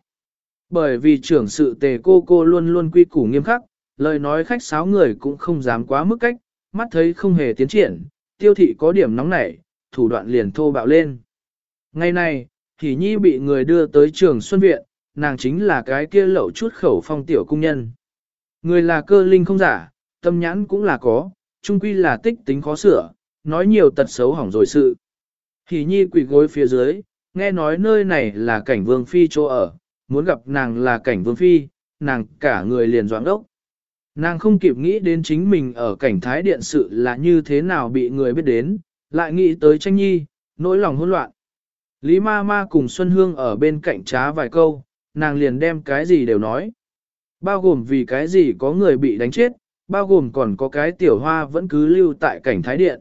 Bởi vì trưởng sự tề cô cô luôn luôn quy củ nghiêm khắc, lời nói khách sáo người cũng không dám quá mức cách, mắt thấy không hề tiến triển, tiêu thị có điểm nóng nảy, thủ đoạn liền thô bạo lên. Ngày này, Thì Nhi bị người đưa tới trường Xuân Viện, nàng chính là cái kia lẩu chút khẩu phong tiểu cung nhân. Người là cơ linh không giả, tâm nhãn cũng là có, trung quy là tích tính khó sửa, nói nhiều tật xấu hỏng rồi sự. Hỷ Nhi quỳ gối phía dưới, nghe nói nơi này là cảnh vương phi chỗ ở, muốn gặp nàng là cảnh vương phi, nàng cả người liền doãn đốc. Nàng không kịp nghĩ đến chính mình ở cảnh thái điện sự là như thế nào bị người biết đến, lại nghĩ tới tranh nhi, nỗi lòng hỗn loạn. Lý ma ma cùng Xuân Hương ở bên cạnh trá vài câu, nàng liền đem cái gì đều nói. Bao gồm vì cái gì có người bị đánh chết, bao gồm còn có cái tiểu hoa vẫn cứ lưu tại cảnh thái điện.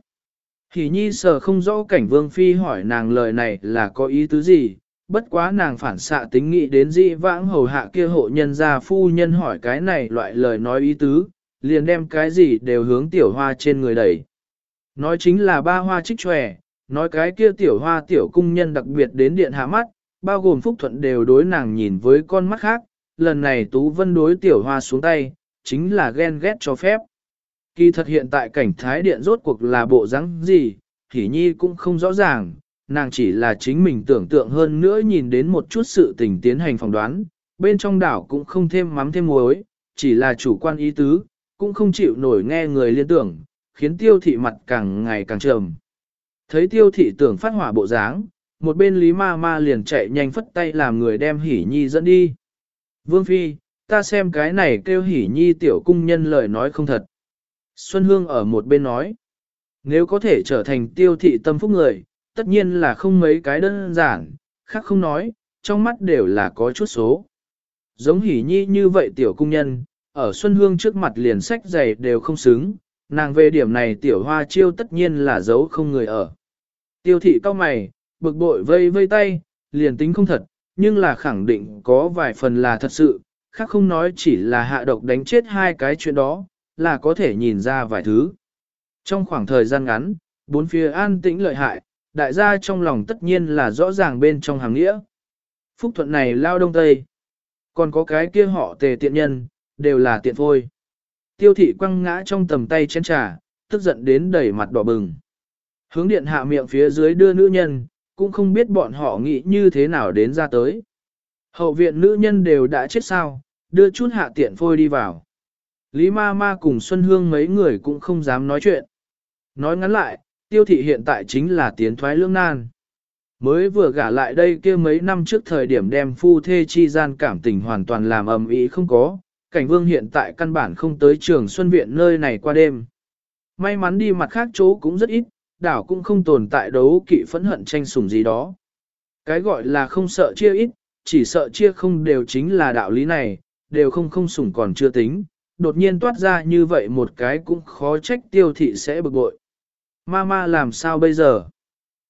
Hỷ nhi sợ không rõ cảnh vương phi hỏi nàng lời này là có ý tứ gì, bất quá nàng phản xạ tính nghĩ đến dị vãng hầu hạ kia hộ nhân gia phu nhân hỏi cái này loại lời nói ý tứ, liền đem cái gì đều hướng tiểu hoa trên người đẩy. Nói chính là ba hoa trích tròe, nói cái kia tiểu hoa tiểu cung nhân đặc biệt đến điện hạ mắt, bao gồm phúc thuận đều đối nàng nhìn với con mắt khác, lần này Tú Vân đối tiểu hoa xuống tay, chính là ghen ghét cho phép. Kỳ thật hiện tại cảnh thái điện rốt cuộc là bộ rắn gì, thì nhi cũng không rõ ràng, nàng chỉ là chính mình tưởng tượng hơn nữa nhìn đến một chút sự tình tiến hành phỏng đoán, bên trong đảo cũng không thêm mắm thêm muối, chỉ là chủ quan ý tứ, cũng không chịu nổi nghe người liên tưởng, khiến tiêu thị mặt càng ngày càng trầm. Thấy tiêu thị tưởng phát hỏa bộ dáng, một bên Lý Ma Ma liền chạy nhanh phất tay làm người đem hỉ nhi dẫn đi. Vương Phi, ta xem cái này kêu hỉ nhi tiểu cung nhân lời nói không thật. Xuân Hương ở một bên nói, nếu có thể trở thành tiêu thị tâm phúc người, tất nhiên là không mấy cái đơn giản, khác không nói, trong mắt đều là có chút số. Giống hỉ nhi như vậy tiểu cung nhân, ở Xuân Hương trước mặt liền sách giày đều không xứng, nàng về điểm này tiểu hoa chiêu tất nhiên là giấu không người ở. Tiêu thị cao mày, bực bội vây vây tay, liền tính không thật, nhưng là khẳng định có vài phần là thật sự, khác không nói chỉ là hạ độc đánh chết hai cái chuyện đó, là có thể nhìn ra vài thứ. Trong khoảng thời gian ngắn, bốn phía an tĩnh lợi hại, đại gia trong lòng tất nhiên là rõ ràng bên trong hàng nghĩa. Phúc thuận này lao đông tây. Còn có cái kia họ tề tiện nhân, đều là tiện phôi. Tiêu thị quăng ngã trong tầm tay chén trà, tức giận đến đẩy mặt đỏ bừng. Hướng điện hạ miệng phía dưới đưa nữ nhân, cũng không biết bọn họ nghĩ như thế nào đến ra tới. Hậu viện nữ nhân đều đã chết sao, đưa chút hạ tiện phôi đi vào. Lý ma ma cùng Xuân Hương mấy người cũng không dám nói chuyện. Nói ngắn lại, tiêu thị hiện tại chính là tiến thoái lưỡng nan. Mới vừa gả lại đây kia mấy năm trước thời điểm đem phu thê chi gian cảm tình hoàn toàn làm ầm ĩ không có, cảnh vương hiện tại căn bản không tới trường Xuân Viện nơi này qua đêm. May mắn đi mặt khác chỗ cũng rất ít, đảo cũng không tồn tại đấu kỵ phẫn hận tranh sủng gì đó. Cái gọi là không sợ chia ít, chỉ sợ chia không đều chính là đạo lý này, đều không không sủng còn chưa tính, đột nhiên toát ra như vậy một cái cũng khó trách tiêu thị sẽ bực bội. Mama làm sao bây giờ?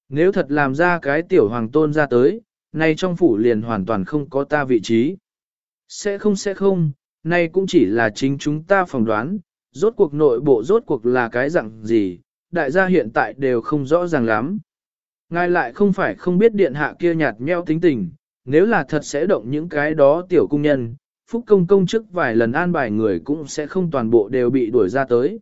Nếu thật làm ra cái tiểu hoàng tôn ra tới, nay trong phủ liền hoàn toàn không có ta vị trí. Sẽ không sẽ không, nay cũng chỉ là chính chúng ta phỏng đoán, rốt cuộc nội bộ rốt cuộc là cái dạng gì, đại gia hiện tại đều không rõ ràng lắm. Ngài lại không phải không biết điện hạ kia nhạt nheo tính tình, nếu là thật sẽ động những cái đó tiểu cung nhân, phúc công công trước vài lần an bài người cũng sẽ không toàn bộ đều bị đuổi ra tới.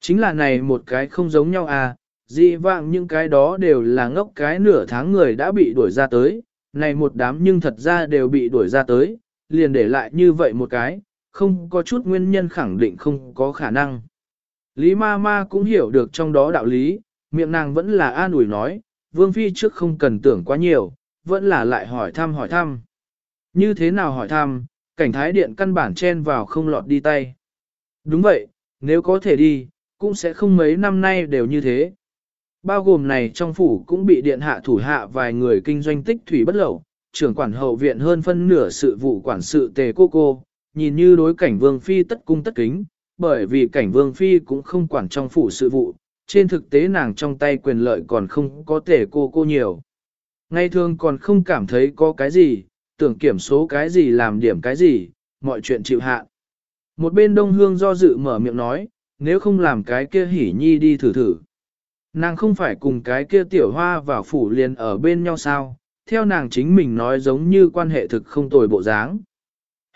Chính là này một cái không giống nhau à, dị vạng những cái đó đều là ngốc cái nửa tháng người đã bị đuổi ra tới, này một đám nhưng thật ra đều bị đuổi ra tới, liền để lại như vậy một cái, không có chút nguyên nhân khẳng định không có khả năng. Lý ma ma cũng hiểu được trong đó đạo lý, miệng nàng vẫn là an ủi nói, vương phi trước không cần tưởng quá nhiều, vẫn là lại hỏi thăm hỏi thăm. Như thế nào hỏi thăm, cảnh thái điện căn bản chen vào không lọt đi tay. Đúng vậy, nếu có thể đi, cũng sẽ không mấy năm nay đều như thế. Bao gồm này trong phủ cũng bị điện hạ thủ hạ vài người kinh doanh tích thủy bất lậu, trưởng quản hậu viện hơn phân nửa sự vụ quản sự tề cô cô, nhìn như đối cảnh vương phi tất cung tất kính, bởi vì cảnh vương phi cũng không quản trong phủ sự vụ, trên thực tế nàng trong tay quyền lợi còn không có tề cô cô nhiều. Ngày thường còn không cảm thấy có cái gì, tưởng kiểm số cái gì làm điểm cái gì, mọi chuyện chịu hạ. Một bên đông hương do dự mở miệng nói, nếu không làm cái kia hỉ nhi đi thử thử. Nàng không phải cùng cái kia tiểu hoa vào phủ liền ở bên nhau sao, theo nàng chính mình nói giống như quan hệ thực không tồi bộ dáng.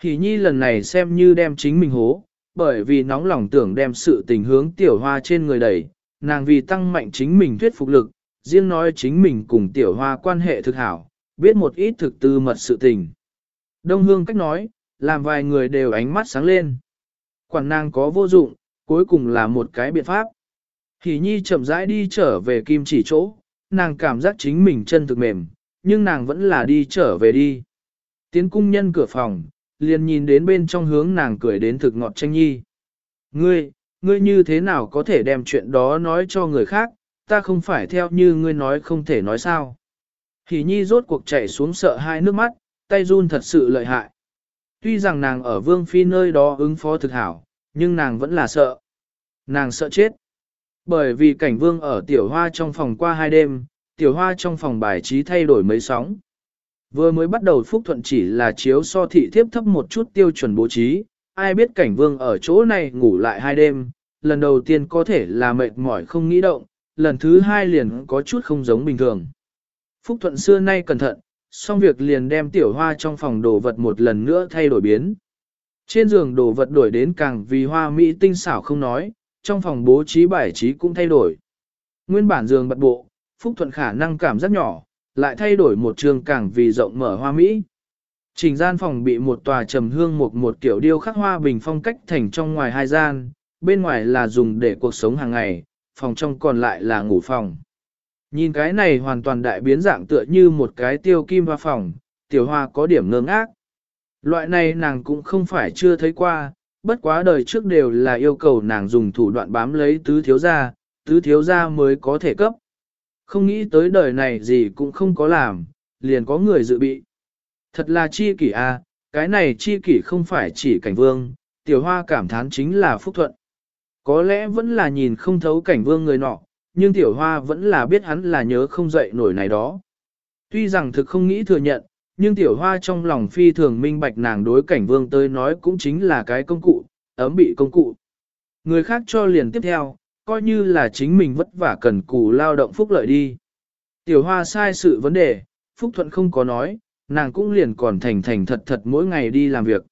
Hỉ nhi lần này xem như đem chính mình hố, bởi vì nóng lòng tưởng đem sự tình hướng tiểu hoa trên người đẩy, nàng vì tăng mạnh chính mình thuyết phục lực, riêng nói chính mình cùng tiểu hoa quan hệ thực hảo, biết một ít thực tư mật sự tình. Đông hương cách nói, làm vài người đều ánh mắt sáng lên. Quản nàng có vô dụng, cuối cùng là một cái biện pháp. Hỷ nhi chậm rãi đi trở về kim chỉ chỗ, nàng cảm giác chính mình chân thực mềm, nhưng nàng vẫn là đi trở về đi. Tiến cung nhân cửa phòng, liền nhìn đến bên trong hướng nàng cười đến thực ngọt tranh nhi. Ngươi, ngươi như thế nào có thể đem chuyện đó nói cho người khác, ta không phải theo như ngươi nói không thể nói sao. Hỷ nhi rốt cuộc chạy xuống sợ hai nước mắt, tay run thật sự lợi hại. Tuy rằng nàng ở vương phi nơi đó ứng phó thực hảo, nhưng nàng vẫn là sợ. Nàng sợ chết. Bởi vì cảnh vương ở tiểu hoa trong phòng qua hai đêm, tiểu hoa trong phòng bài trí thay đổi mấy sóng. Vừa mới bắt đầu phúc thuận chỉ là chiếu so thị thiếp thấp một chút tiêu chuẩn bố trí, ai biết cảnh vương ở chỗ này ngủ lại hai đêm, lần đầu tiên có thể là mệt mỏi không nghĩ động, lần thứ hai liền có chút không giống bình thường. Phúc thuận xưa nay cẩn thận, xong việc liền đem tiểu hoa trong phòng đồ vật một lần nữa thay đổi biến. Trên giường đồ vật đổi đến càng vì hoa mỹ tinh xảo không nói, trong phòng bố trí bài trí cũng thay đổi. Nguyên bản giường bật bộ, Phúc Thuận khả năng cảm giác nhỏ, lại thay đổi một trường càng vì rộng mở hoa mỹ. Trình gian phòng bị một tòa trầm hương một một kiểu điêu khắc hoa bình phong cách thành trong ngoài hai gian, bên ngoài là dùng để cuộc sống hàng ngày, phòng trong còn lại là ngủ phòng. Nhìn cái này hoàn toàn đại biến dạng tựa như một cái tiêu kim hoa phòng, tiểu hoa có điểm ngơ ngác. Loại này nàng cũng không phải chưa thấy qua, bất quá đời trước đều là yêu cầu nàng dùng thủ đoạn bám lấy tứ thiếu gia, tứ thiếu gia mới có thể cấp. Không nghĩ tới đời này gì cũng không có làm, liền có người dự bị. Thật là chi kỷ a, à, cái này chi kỷ không phải chỉ cảnh vương, tiểu hoa cảm thán chính là phúc thuận. Có lẽ vẫn là nhìn không thấu cảnh vương người nọ, nhưng tiểu hoa vẫn là biết hắn là nhớ không dậy nổi này đó. Tuy rằng thực không nghĩ thừa nhận, nhưng tiểu hoa trong lòng phi thường minh bạch nàng đối cảnh vương tới nói cũng chính là cái công cụ, ấm bị công cụ. Người khác cho liền tiếp theo, coi như là chính mình vất vả cần cù lao động phúc lợi đi. Tiểu hoa sai sự vấn đề, Phúc Thuận không có nói, nàng cũng liền còn thành thành thật thật mỗi ngày đi làm việc.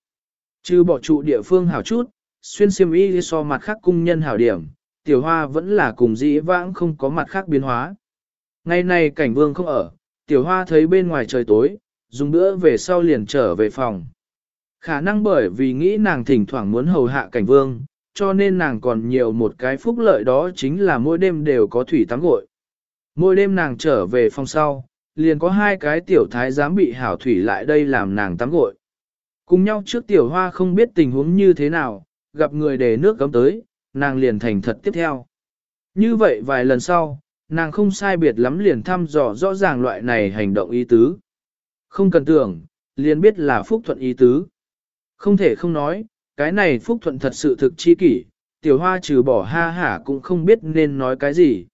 Chứ bỏ trụ địa phương hảo chút, xuyên xiêm y so mặt khác cung nhân hảo điểm, tiểu hoa vẫn là cùng dĩ vãng không có mặt khác biến hóa. Ngày nay cảnh vương không ở, tiểu hoa thấy bên ngoài trời tối, dùng bữa về sau liền trở về phòng. Khả năng bởi vì nghĩ nàng thỉnh thoảng muốn hầu hạ cảnh vương, cho nên nàng còn nhiều một cái phúc lợi đó chính là mỗi đêm đều có thủy tắm gội. Mỗi đêm nàng trở về phòng sau, liền có hai cái tiểu thái giám bị hảo thủy lại đây làm nàng tắm gội. Cùng nhau trước tiểu hoa không biết tình huống như thế nào, gặp người để nước cấm tới, nàng liền thành thật tiếp theo. Như vậy vài lần sau, nàng không sai biệt lắm liền thăm dò rõ ràng loại này hành động ý tứ. Không cần tưởng, liền biết là phúc thuận ý tứ. Không thể không nói, cái này phúc thuận thật sự thực chi kỷ, tiểu hoa trừ bỏ ha hả cũng không biết nên nói cái gì.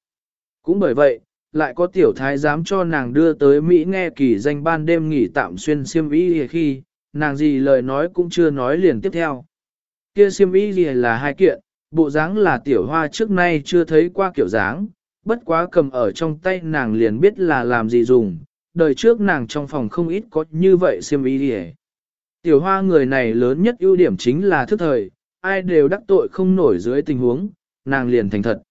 Cũng bởi vậy, lại có tiểu thái dám cho nàng đưa tới Mỹ nghe kỳ danh ban đêm nghỉ tạm xuyên siêm ý khi, nàng gì lời nói cũng chưa nói liền tiếp theo. Kia siêm ý gì là hai kiện, bộ dáng là tiểu hoa trước nay chưa thấy qua kiểu dáng, bất quá cầm ở trong tay nàng liền biết là làm gì dùng, đời trước nàng trong phòng không ít có như vậy xiêm ý đi Tiểu hoa người này lớn nhất ưu điểm chính là thức thời, ai đều đắc tội không nổi dưới tình huống, nàng liền thành thật.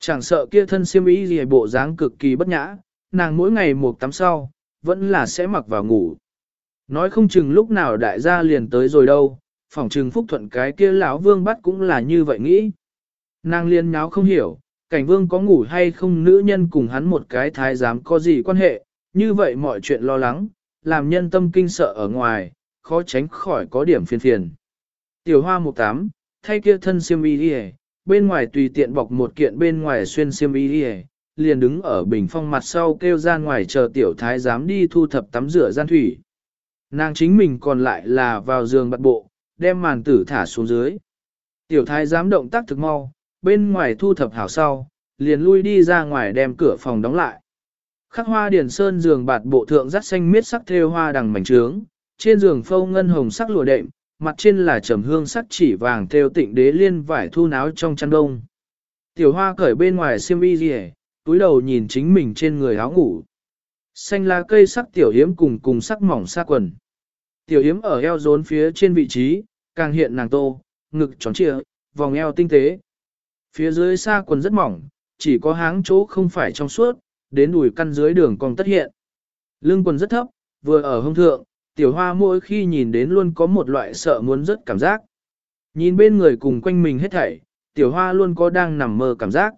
Chẳng sợ kia thân xiêm ý gì bộ dáng cực kỳ bất nhã, nàng mỗi ngày một tắm sau, vẫn là sẽ mặc vào ngủ. Nói không chừng lúc nào đại gia liền tới rồi đâu, phỏng trừng phúc thuận cái kia lão vương bắt cũng là như vậy nghĩ. Nàng liên nháo không hiểu, cảnh vương có ngủ hay không nữ nhân cùng hắn một cái thái giám có gì quan hệ, như vậy mọi chuyện lo lắng, làm nhân tâm kinh sợ ở ngoài, khó tránh khỏi có điểm phiền phiền. Tiểu hoa một tám, thay kia thân siêm y đi bên ngoài tùy tiện bọc một kiện bên ngoài xuyên siêm y đi liền đứng ở bình phong mặt sau kêu ra ngoài chờ tiểu thái giám đi thu thập tắm rửa gian thủy. Nàng chính mình còn lại là vào giường bắt bộ, đem màn tử thả xuống dưới. Tiểu thái giám động tác thực mau, bên ngoài thu thập hảo sau, liền lui đi ra ngoài đem cửa phòng đóng lại. Khắc hoa điển sơn giường bạt bộ thượng rắt xanh miết sắc thêu hoa đằng mảnh trướng, trên giường phâu ngân hồng sắc lụa đệm, mặt trên là trầm hương sắc chỉ vàng theo tịnh đế liên vải thu náo trong chăn đông. Tiểu hoa cởi bên ngoài xiêm y rỉ, túi đầu nhìn chính mình trên người áo ngủ. Xanh lá cây sắc tiểu hiếm cùng cùng sắc mỏng xa quần. Tiểu hiếm ở eo rốn phía trên vị trí, càng hiện nàng tô, ngực tròn trịa, vòng eo tinh tế. Phía dưới xa quần rất mỏng, chỉ có háng chỗ không phải trong suốt, đến đùi căn dưới đường còn tất hiện. Lưng quần rất thấp, vừa ở hông thượng, tiểu hoa mỗi khi nhìn đến luôn có một loại sợ muốn rất cảm giác. Nhìn bên người cùng quanh mình hết thảy, tiểu hoa luôn có đang nằm mơ cảm giác.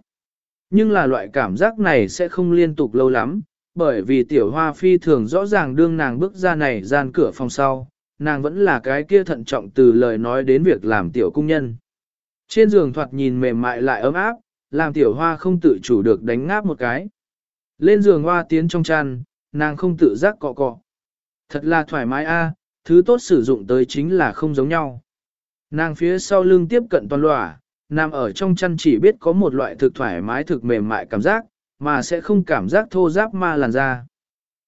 Nhưng là loại cảm giác này sẽ không liên tục lâu lắm, bởi vì tiểu hoa phi thường rõ ràng đương nàng bước ra này gian cửa phòng sau, nàng vẫn là cái kia thận trọng từ lời nói đến việc làm tiểu cung nhân. Trên giường thoạt nhìn mềm mại lại ấm áp, làm tiểu hoa không tự chủ được đánh ngáp một cái. Lên giường hoa tiến trong chăn, nàng không tự giác cọ cọ. Thật là thoải mái a, thứ tốt sử dụng tới chính là không giống nhau. Nàng phía sau lưng tiếp cận toàn lòa, nằm ở trong chăn chỉ biết có một loại thực thoải mái thực mềm mại cảm giác, mà sẽ không cảm giác thô giáp ma làn da.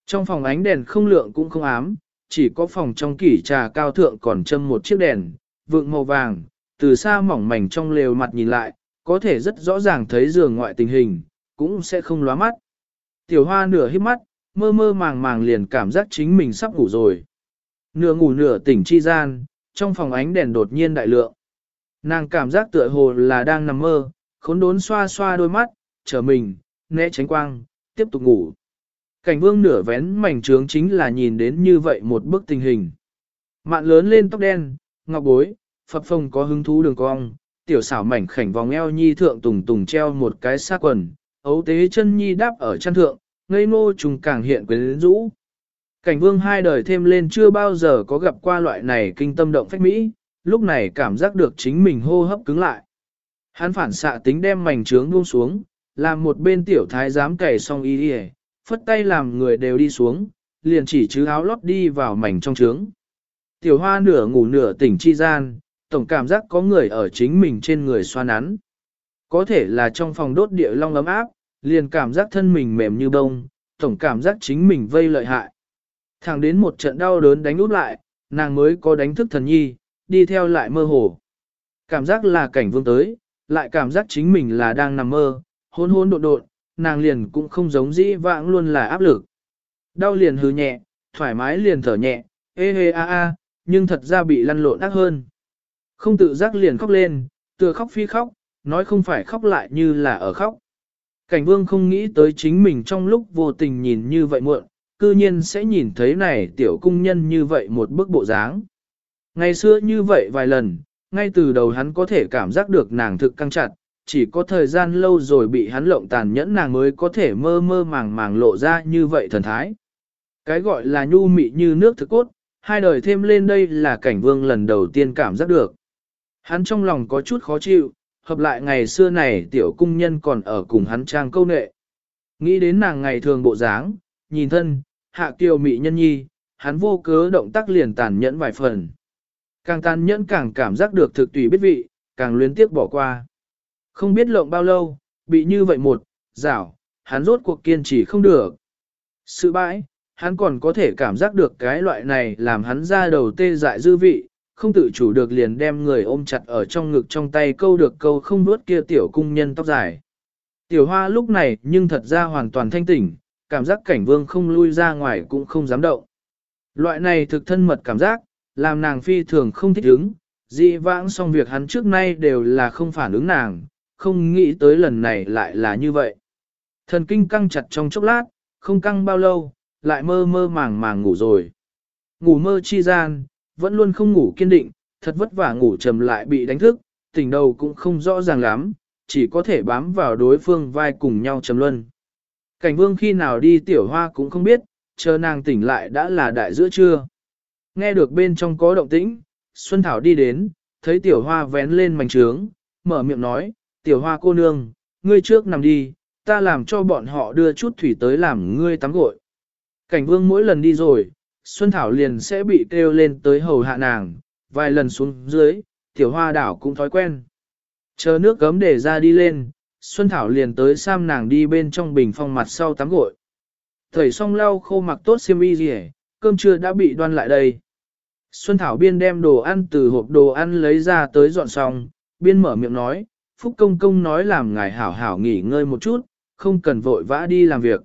Trong phòng ánh đèn không lượng cũng không ám, chỉ có phòng trong kỷ trà cao thượng còn châm một chiếc đèn, vượng màu vàng, từ xa mỏng mảnh trong lều mặt nhìn lại, có thể rất rõ ràng thấy giường ngoại tình hình, cũng sẽ không lóa mắt. Tiểu hoa nửa hít mắt, mơ mơ màng màng liền cảm giác chính mình sắp ngủ rồi. Nửa ngủ nửa tỉnh chi gian, trong phòng ánh đèn đột nhiên đại lượng. Nàng cảm giác tựa hồ là đang nằm mơ, khốn đốn xoa xoa đôi mắt, trở mình, né tránh quang, tiếp tục ngủ. Cảnh vương nửa vén mảnh trướng chính là nhìn đến như vậy một bức tình hình. Mạn lớn lên tóc đen, ngọc bối, phập phồng có hứng thú đường cong, tiểu xảo mảnh khảnh vòng eo nhi thượng tùng tùng treo một cái xa quần, ấu tế chân nhi đáp ở chân thượng, ngây ngô trùng càng hiện quyến rũ. Cảnh vương hai đời thêm lên chưa bao giờ có gặp qua loại này kinh tâm động phách mỹ, lúc này cảm giác được chính mình hô hấp cứng lại. Hắn phản xạ tính đem mảnh trướng buông xuống, làm một bên tiểu thái giám cày xong y đi phất tay làm người đều đi xuống, liền chỉ chứ áo lót đi vào mảnh trong trướng. Tiểu hoa nửa ngủ nửa tỉnh chi gian, tổng cảm giác có người ở chính mình trên người xoa nắn. Có thể là trong phòng đốt địa long ấm áp, liền cảm giác thân mình mềm như bông, tổng cảm giác chính mình vây lợi hại. Thẳng đến một trận đau đớn đánh út lại, nàng mới có đánh thức thần nhi, đi theo lại mơ hồ. Cảm giác là cảnh vương tới, lại cảm giác chính mình là đang nằm mơ, hôn hôn độn độn, nàng liền cũng không giống dĩ vãng luôn là áp lực. Đau liền hứ nhẹ, thoải mái liền thở nhẹ, ê hê a a, nhưng thật ra bị lăn lộn ác hơn. Không tự giác liền khóc lên, tựa khóc phi khóc, nói không phải khóc lại như là ở khóc. Cảnh vương không nghĩ tới chính mình trong lúc vô tình nhìn như vậy muộn, cư nhiên sẽ nhìn thấy này tiểu cung nhân như vậy một bức bộ dáng. Ngày xưa như vậy vài lần, ngay từ đầu hắn có thể cảm giác được nàng thực căng chặt, chỉ có thời gian lâu rồi bị hắn lộng tàn nhẫn nàng mới có thể mơ mơ màng màng lộ ra như vậy thần thái. Cái gọi là nhu mị như nước thực cốt, hai đời thêm lên đây là cảnh vương lần đầu tiên cảm giác được. Hắn trong lòng có chút khó chịu, hợp lại ngày xưa này tiểu cung nhân còn ở cùng hắn trang câu nệ. Nghĩ đến nàng ngày thường bộ dáng, nhìn thân, hạ kiều mị nhân nhi, hắn vô cớ động tác liền tàn nhẫn vài phần. Càng tàn nhẫn càng cảm giác được thực tùy biết vị, càng luyến tiếc bỏ qua. Không biết lộng bao lâu, bị như vậy một, rảo, hắn rốt cuộc kiên trì không được. Sự bãi, hắn còn có thể cảm giác được cái loại này làm hắn ra đầu tê dại dư vị, không tự chủ được liền đem người ôm chặt ở trong ngực trong tay câu được câu không nuốt kia tiểu cung nhân tóc dài. Tiểu hoa lúc này nhưng thật ra hoàn toàn thanh tỉnh, cảm giác cảnh vương không lui ra ngoài cũng không dám động. Loại này thực thân mật cảm giác, làm nàng phi thường không thích ứng, dị vãng xong việc hắn trước nay đều là không phản ứng nàng, không nghĩ tới lần này lại là như vậy. Thần kinh căng chặt trong chốc lát, không căng bao lâu, lại mơ mơ màng màng ngủ rồi. Ngủ mơ chi gian, vẫn luôn không ngủ kiên định, thật vất vả ngủ trầm lại bị đánh thức, tỉnh đầu cũng không rõ ràng lắm, chỉ có thể bám vào đối phương vai cùng nhau trầm luân. Cảnh vương khi nào đi tiểu hoa cũng không biết, chờ nàng tỉnh lại đã là đại giữa trưa. Nghe được bên trong có động tĩnh, Xuân Thảo đi đến, thấy tiểu hoa vén lên mảnh trướng, mở miệng nói, tiểu hoa cô nương, ngươi trước nằm đi, ta làm cho bọn họ đưa chút thủy tới làm ngươi tắm gội. Cảnh vương mỗi lần đi rồi, Xuân Thảo liền sẽ bị kêu lên tới hầu hạ nàng, vài lần xuống dưới, tiểu hoa đảo cũng thói quen. Chờ nước gấm để ra đi lên, Xuân Thảo liền tới sam nàng đi bên trong bình phong mặt sau tắm gội. Thầy xong lau khô mặc tốt xiêm y gì cơm trưa đã bị đoan lại đây. Xuân Thảo biên đem đồ ăn từ hộp đồ ăn lấy ra tới dọn xong, biên mở miệng nói, Phúc Công Công nói làm ngài hảo hảo nghỉ ngơi một chút, không cần vội vã đi làm việc.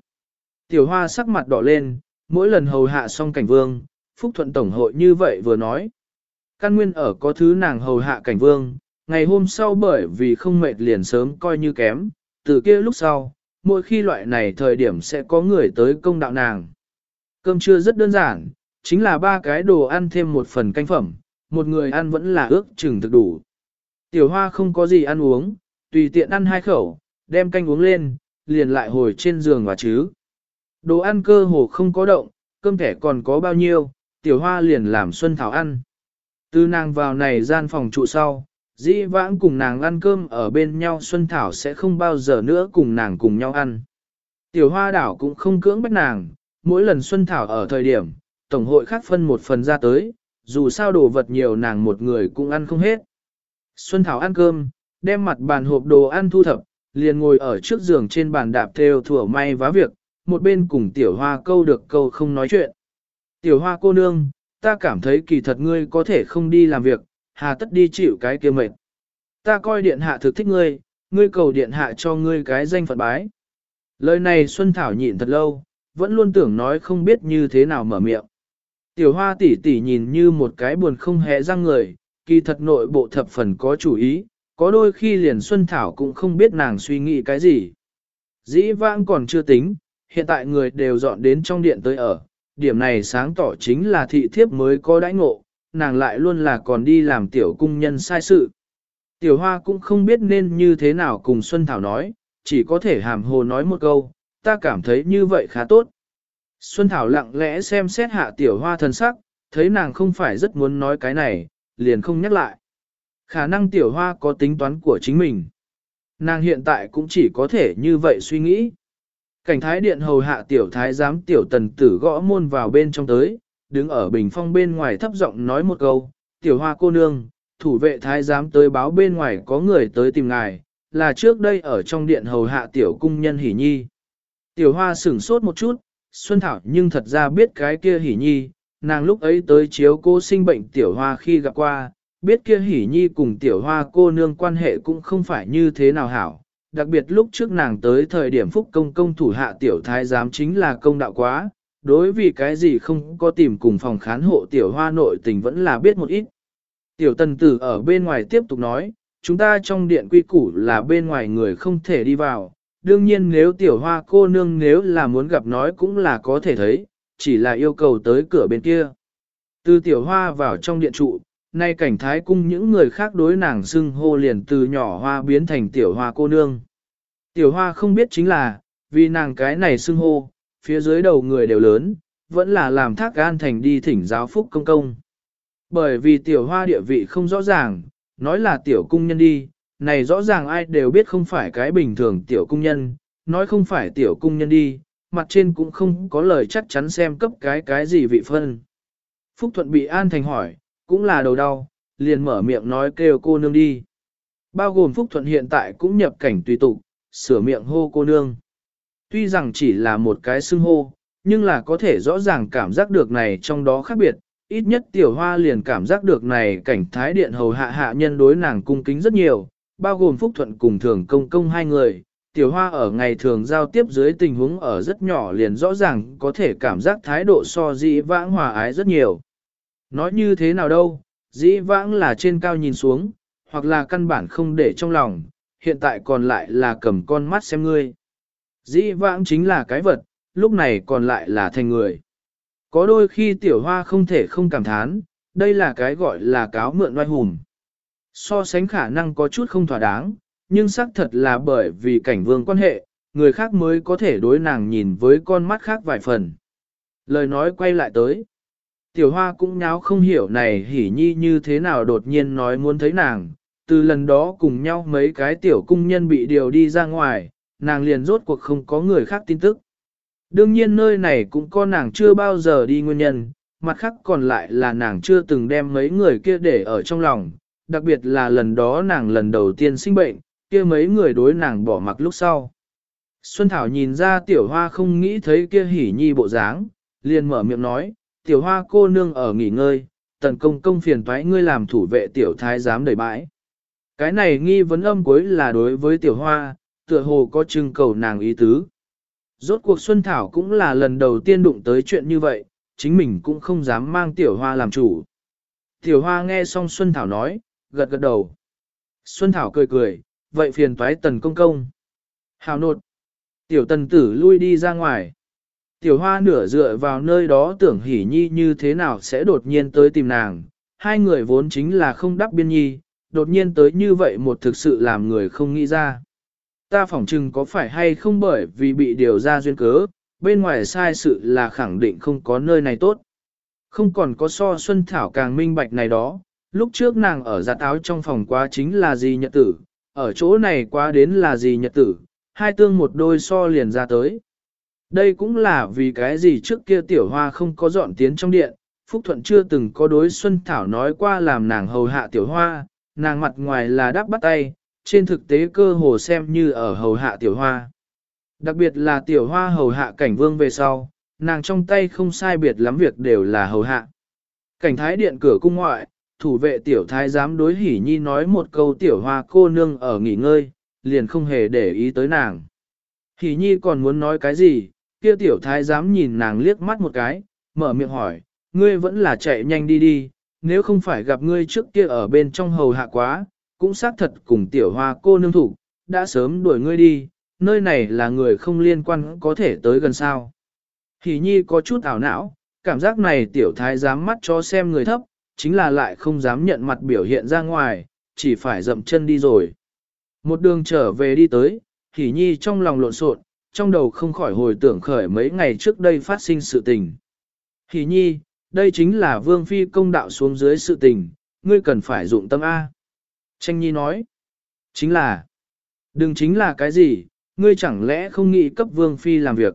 Tiểu Hoa sắc mặt đỏ lên, mỗi lần hầu hạ xong cảnh vương, Phúc Thuận Tổng hội như vậy vừa nói. Căn nguyên ở có thứ nàng hầu hạ cảnh vương, ngày hôm sau bởi vì không mệt liền sớm coi như kém, từ kia lúc sau, mỗi khi loại này thời điểm sẽ có người tới công đạo nàng. Cơm trưa rất đơn giản, chính là ba cái đồ ăn thêm một phần canh phẩm, một người ăn vẫn là ước chừng thực đủ. Tiểu hoa không có gì ăn uống, tùy tiện ăn hai khẩu, đem canh uống lên, liền lại hồi trên giường và chứ. Đồ ăn cơ hồ không có động, cơm thẻ còn có bao nhiêu, tiểu hoa liền làm Xuân Thảo ăn. Từ nàng vào này gian phòng trụ sau, dĩ vãng cùng nàng ăn cơm ở bên nhau Xuân Thảo sẽ không bao giờ nữa cùng nàng cùng nhau ăn. Tiểu hoa đảo cũng không cưỡng bắt nàng, mỗi lần Xuân Thảo ở thời điểm, Tổng hội khác phân một phần ra tới, dù sao đồ vật nhiều nàng một người cũng ăn không hết. Xuân Thảo ăn cơm, đem mặt bàn hộp đồ ăn thu thập, liền ngồi ở trước giường trên bàn đạp theo thủa may vá việc, một bên cùng tiểu hoa câu được câu không nói chuyện. Tiểu hoa cô nương, ta cảm thấy kỳ thật ngươi có thể không đi làm việc, hà tất đi chịu cái kia mệt. Ta coi điện hạ thực thích ngươi, ngươi cầu điện hạ cho ngươi cái danh phận bái. Lời này Xuân Thảo nhịn thật lâu, vẫn luôn tưởng nói không biết như thế nào mở miệng. Tiểu hoa tỷ tỷ nhìn như một cái buồn không hề răng người, kỳ thật nội bộ thập phần có chủ ý, có đôi khi liền Xuân Thảo cũng không biết nàng suy nghĩ cái gì. Dĩ vãng còn chưa tính, hiện tại người đều dọn đến trong điện tới ở, điểm này sáng tỏ chính là thị thiếp mới có đãi ngộ, nàng lại luôn là còn đi làm tiểu cung nhân sai sự. Tiểu hoa cũng không biết nên như thế nào cùng Xuân Thảo nói, chỉ có thể hàm hồ nói một câu, ta cảm thấy như vậy khá tốt. Xuân Thảo lặng lẽ xem xét hạ tiểu hoa thần sắc, thấy nàng không phải rất muốn nói cái này, liền không nhắc lại. Khả năng tiểu hoa có tính toán của chính mình. Nàng hiện tại cũng chỉ có thể như vậy suy nghĩ. Cảnh thái điện hầu hạ tiểu thái giám tiểu tần tử gõ môn vào bên trong tới, đứng ở bình phong bên ngoài thấp giọng nói một câu, tiểu hoa cô nương, thủ vệ thái giám tới báo bên ngoài có người tới tìm ngài, là trước đây ở trong điện hầu hạ tiểu cung nhân hỉ nhi. Tiểu hoa sửng sốt một chút, Xuân Thảo nhưng thật ra biết cái kia hỉ nhi, nàng lúc ấy tới chiếu cô sinh bệnh tiểu hoa khi gặp qua, biết kia hỉ nhi cùng tiểu hoa cô nương quan hệ cũng không phải như thế nào hảo. Đặc biệt lúc trước nàng tới thời điểm phúc công công thủ hạ tiểu thái giám chính là công đạo quá, đối vì cái gì không có tìm cùng phòng khán hộ tiểu hoa nội tình vẫn là biết một ít. Tiểu tần tử ở bên ngoài tiếp tục nói, chúng ta trong điện quy củ là bên ngoài người không thể đi vào, đương nhiên nếu tiểu hoa cô nương nếu là muốn gặp nói cũng là có thể thấy, chỉ là yêu cầu tới cửa bên kia. Từ tiểu hoa vào trong điện trụ, Nay cảnh thái cung những người khác đối nàng xưng hô liền từ nhỏ hoa biến thành tiểu hoa cô nương. Tiểu hoa không biết chính là, vì nàng cái này xưng hô, phía dưới đầu người đều lớn, vẫn là làm thác gan thành đi thỉnh giáo phúc công công. Bởi vì tiểu hoa địa vị không rõ ràng, nói là tiểu cung nhân đi, này rõ ràng ai đều biết không phải cái bình thường tiểu cung nhân, nói không phải tiểu cung nhân đi, mặt trên cũng không có lời chắc chắn xem cấp cái cái gì vị phân. Phúc Thuận bị An Thành hỏi, cũng là đầu đau, liền mở miệng nói kêu cô nương đi. Bao gồm Phúc Thuận hiện tại cũng nhập cảnh tùy tục, sửa miệng hô cô nương. Tuy rằng chỉ là một cái xưng hô, nhưng là có thể rõ ràng cảm giác được này trong đó khác biệt, ít nhất tiểu hoa liền cảm giác được này cảnh thái điện hầu hạ hạ nhân đối nàng cung kính rất nhiều, bao gồm Phúc Thuận cùng thường công công hai người. Tiểu hoa ở ngày thường giao tiếp dưới tình huống ở rất nhỏ liền rõ ràng có thể cảm giác thái độ so dĩ vãng hòa ái rất nhiều. Nói như thế nào đâu, dĩ vãng là trên cao nhìn xuống, hoặc là căn bản không để trong lòng, hiện tại còn lại là cầm con mắt xem ngươi. Dĩ vãng chính là cái vật, lúc này còn lại là thành người. Có đôi khi tiểu hoa không thể không cảm thán, đây là cái gọi là cáo mượn oai hùm. So sánh khả năng có chút không thỏa đáng, nhưng xác thật là bởi vì cảnh vương quan hệ, người khác mới có thể đối nàng nhìn với con mắt khác vài phần. Lời nói quay lại tới. Tiểu hoa cũng nháo không hiểu này hỉ nhi như thế nào đột nhiên nói muốn thấy nàng, từ lần đó cùng nhau mấy cái tiểu cung nhân bị điều đi ra ngoài, nàng liền rốt cuộc không có người khác tin tức. Đương nhiên nơi này cũng có nàng chưa bao giờ đi nguyên nhân, mặt khác còn lại là nàng chưa từng đem mấy người kia để ở trong lòng, đặc biệt là lần đó nàng lần đầu tiên sinh bệnh, kia mấy người đối nàng bỏ mặc lúc sau. Xuân Thảo nhìn ra tiểu hoa không nghĩ thấy kia hỉ nhi bộ dáng, liền mở miệng nói, tiểu hoa cô nương ở nghỉ ngơi, tần công công phiền thoái ngươi làm thủ vệ tiểu thái giám đầy bãi. Cái này nghi vấn âm cuối là đối với tiểu hoa, tựa hồ có trưng cầu nàng ý tứ. Rốt cuộc Xuân Thảo cũng là lần đầu tiên đụng tới chuyện như vậy, chính mình cũng không dám mang tiểu hoa làm chủ. Tiểu hoa nghe xong Xuân Thảo nói, gật gật đầu. Xuân Thảo cười cười, vậy phiền toái tần công công. Hào nột. Tiểu tần tử lui đi ra ngoài. Tiểu hoa nửa dựa vào nơi đó tưởng hỉ nhi như thế nào sẽ đột nhiên tới tìm nàng. Hai người vốn chính là không đắc biên nhi, đột nhiên tới như vậy một thực sự làm người không nghĩ ra. Ta phỏng chừng có phải hay không bởi vì bị điều ra duyên cớ, bên ngoài sai sự là khẳng định không có nơi này tốt. Không còn có so Xuân Thảo càng minh bạch này đó, lúc trước nàng ở giặt áo trong phòng quá chính là gì nhật tử, ở chỗ này quá đến là gì nhật tử, hai tương một đôi so liền ra tới. Đây cũng là vì cái gì trước kia tiểu hoa không có dọn tiến trong điện, Phúc Thuận chưa từng có đối Xuân Thảo nói qua làm nàng hầu hạ tiểu hoa, nàng mặt ngoài là đáp bắt tay, trên thực tế cơ hồ xem như ở hầu hạ tiểu hoa. Đặc biệt là tiểu hoa hầu hạ cảnh vương về sau, nàng trong tay không sai biệt lắm việc đều là hầu hạ. Cảnh thái điện cửa cung ngoại, thủ vệ tiểu thái giám đối hỉ nhi nói một câu tiểu hoa cô nương ở nghỉ ngơi, liền không hề để ý tới nàng. Hỉ nhi còn muốn nói cái gì, kia tiểu thái giám nhìn nàng liếc mắt một cái, mở miệng hỏi, ngươi vẫn là chạy nhanh đi đi, nếu không phải gặp ngươi trước kia ở bên trong hầu hạ quá, cũng xác thật cùng tiểu hoa cô nương thủ, đã sớm đuổi ngươi đi, nơi này là người không liên quan có thể tới gần sao. hỉ nhi có chút ảo não, cảm giác này tiểu thái dám mắt cho xem người thấp, chính là lại không dám nhận mặt biểu hiện ra ngoài, chỉ phải dậm chân đi rồi. Một đường trở về đi tới, Hỷ nhi trong lòng lộn xộn, trong đầu không khỏi hồi tưởng khởi mấy ngày trước đây phát sinh sự tình. Hỷ nhi, đây chính là vương phi công đạo xuống dưới sự tình, ngươi cần phải dụng tâm A. Tranh Nhi nói, chính là, đừng chính là cái gì, ngươi chẳng lẽ không nghĩ cấp Vương Phi làm việc.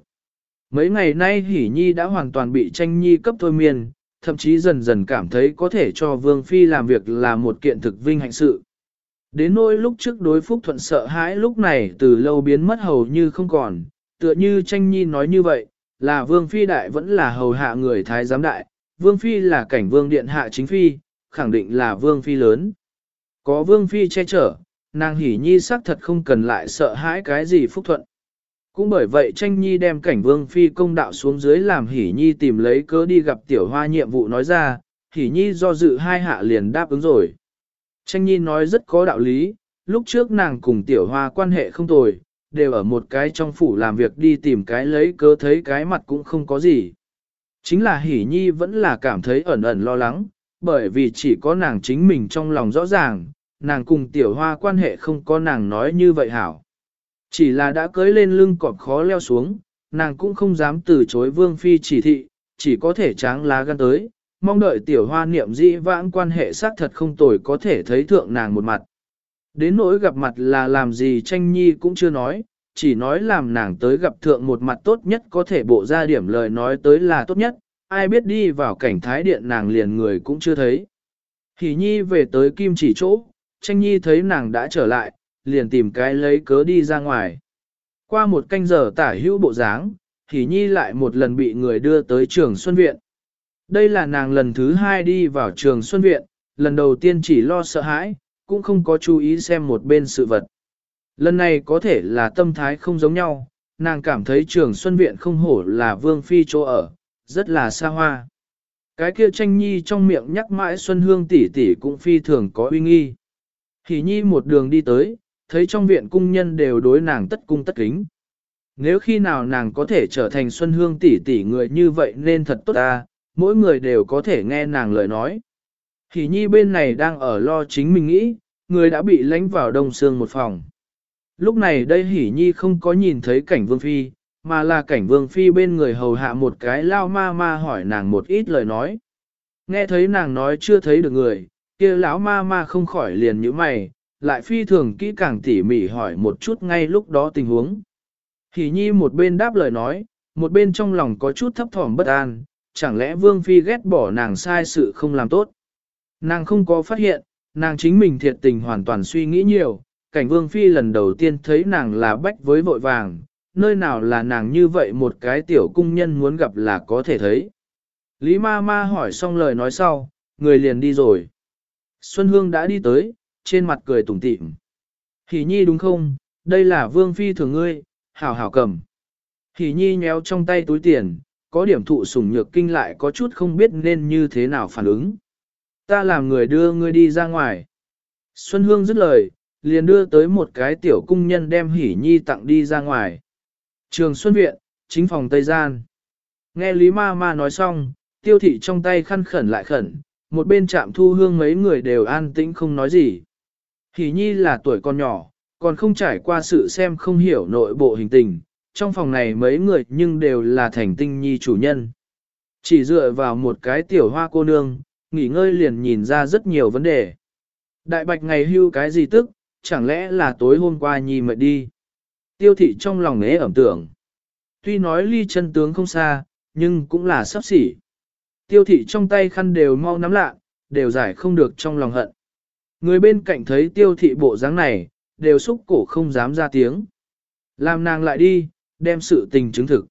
Mấy ngày nay Hỷ Nhi đã hoàn toàn bị Tranh Nhi cấp thôi miên, thậm chí dần dần cảm thấy có thể cho Vương Phi làm việc là một kiện thực vinh hạnh sự. Đến nỗi lúc trước đối phúc thuận sợ hãi lúc này từ lâu biến mất hầu như không còn, tựa như Tranh Nhi nói như vậy, là Vương Phi đại vẫn là hầu hạ người Thái giám đại, Vương Phi là cảnh Vương Điện hạ chính Phi, khẳng định là Vương Phi lớn. Có vương phi che chở, nàng hỉ nhi xác thật không cần lại sợ hãi cái gì phúc thuận. Cũng bởi vậy tranh nhi đem cảnh vương phi công đạo xuống dưới làm hỉ nhi tìm lấy cớ đi gặp tiểu hoa nhiệm vụ nói ra, hỉ nhi do dự hai hạ liền đáp ứng rồi. Tranh nhi nói rất có đạo lý, lúc trước nàng cùng tiểu hoa quan hệ không tồi, đều ở một cái trong phủ làm việc đi tìm cái lấy cớ thấy cái mặt cũng không có gì. Chính là hỉ nhi vẫn là cảm thấy ẩn ẩn lo lắng, bởi vì chỉ có nàng chính mình trong lòng rõ ràng, nàng cùng tiểu hoa quan hệ không có nàng nói như vậy hảo. Chỉ là đã cưới lên lưng cọp khó leo xuống, nàng cũng không dám từ chối vương phi chỉ thị, chỉ có thể tráng lá gan tới, mong đợi tiểu hoa niệm dĩ vãng quan hệ xác thật không tồi có thể thấy thượng nàng một mặt. Đến nỗi gặp mặt là làm gì tranh nhi cũng chưa nói, chỉ nói làm nàng tới gặp thượng một mặt tốt nhất có thể bộ ra điểm lời nói tới là tốt nhất, ai biết đi vào cảnh thái điện nàng liền người cũng chưa thấy. Hỷ nhi về tới kim chỉ chỗ, tranh nhi thấy nàng đã trở lại, liền tìm cái lấy cớ đi ra ngoài. Qua một canh giờ tả hữu bộ dáng, Thì nhi lại một lần bị người đưa tới trường Xuân Viện. Đây là nàng lần thứ hai đi vào trường Xuân Viện, lần đầu tiên chỉ lo sợ hãi, cũng không có chú ý xem một bên sự vật. Lần này có thể là tâm thái không giống nhau, nàng cảm thấy trường Xuân Viện không hổ là vương phi chỗ ở, rất là xa hoa. Cái kia tranh nhi trong miệng nhắc mãi Xuân Hương tỷ tỷ cũng phi thường có uy nghi. Hỷ nhi một đường đi tới, thấy trong viện cung nhân đều đối nàng tất cung tất kính. Nếu khi nào nàng có thể trở thành Xuân Hương tỷ tỷ người như vậy nên thật tốt ta, mỗi người đều có thể nghe nàng lời nói. Hỷ nhi bên này đang ở lo chính mình nghĩ, người đã bị lánh vào đông xương một phòng. Lúc này đây hỷ nhi không có nhìn thấy cảnh vương phi, mà là cảnh vương phi bên người hầu hạ một cái lao ma ma hỏi nàng một ít lời nói. Nghe thấy nàng nói chưa thấy được người, kia lão ma ma không khỏi liền như mày, lại phi thường kỹ càng tỉ mỉ hỏi một chút ngay lúc đó tình huống. Hỷ nhi một bên đáp lời nói, một bên trong lòng có chút thấp thỏm bất an, chẳng lẽ vương phi ghét bỏ nàng sai sự không làm tốt. Nàng không có phát hiện, nàng chính mình thiệt tình hoàn toàn suy nghĩ nhiều, cảnh vương phi lần đầu tiên thấy nàng là bách với vội vàng, nơi nào là nàng như vậy một cái tiểu cung nhân muốn gặp là có thể thấy. Lý ma ma hỏi xong lời nói sau, người liền đi rồi. Xuân Hương đã đi tới, trên mặt cười tủm tỉm. Hỷ nhi đúng không, đây là vương phi thường ngươi, hảo hảo cầm. Hỷ nhi nhéo trong tay túi tiền, có điểm thụ sủng nhược kinh lại có chút không biết nên như thế nào phản ứng. Ta làm người đưa ngươi đi ra ngoài. Xuân Hương dứt lời, liền đưa tới một cái tiểu cung nhân đem hỉ nhi tặng đi ra ngoài. Trường Xuân Viện, chính phòng Tây Gian. Nghe Lý Ma Ma nói xong, tiêu thị trong tay khăn khẩn lại khẩn, một bên chạm thu hương mấy người đều an tĩnh không nói gì. Hỷ nhi là tuổi con nhỏ, còn không trải qua sự xem không hiểu nội bộ hình tình, trong phòng này mấy người nhưng đều là thành tinh nhi chủ nhân. Chỉ dựa vào một cái tiểu hoa cô nương, nghỉ ngơi liền nhìn ra rất nhiều vấn đề. Đại bạch ngày hưu cái gì tức, chẳng lẽ là tối hôm qua nhi mệt đi. Tiêu thị trong lòng nế ẩm tưởng. Tuy nói ly chân tướng không xa, nhưng cũng là sắp xỉ. Tiêu thị trong tay khăn đều mau nắm lạ, đều giải không được trong lòng hận. Người bên cạnh thấy tiêu thị bộ dáng này, đều xúc cổ không dám ra tiếng. Làm nàng lại đi, đem sự tình chứng thực.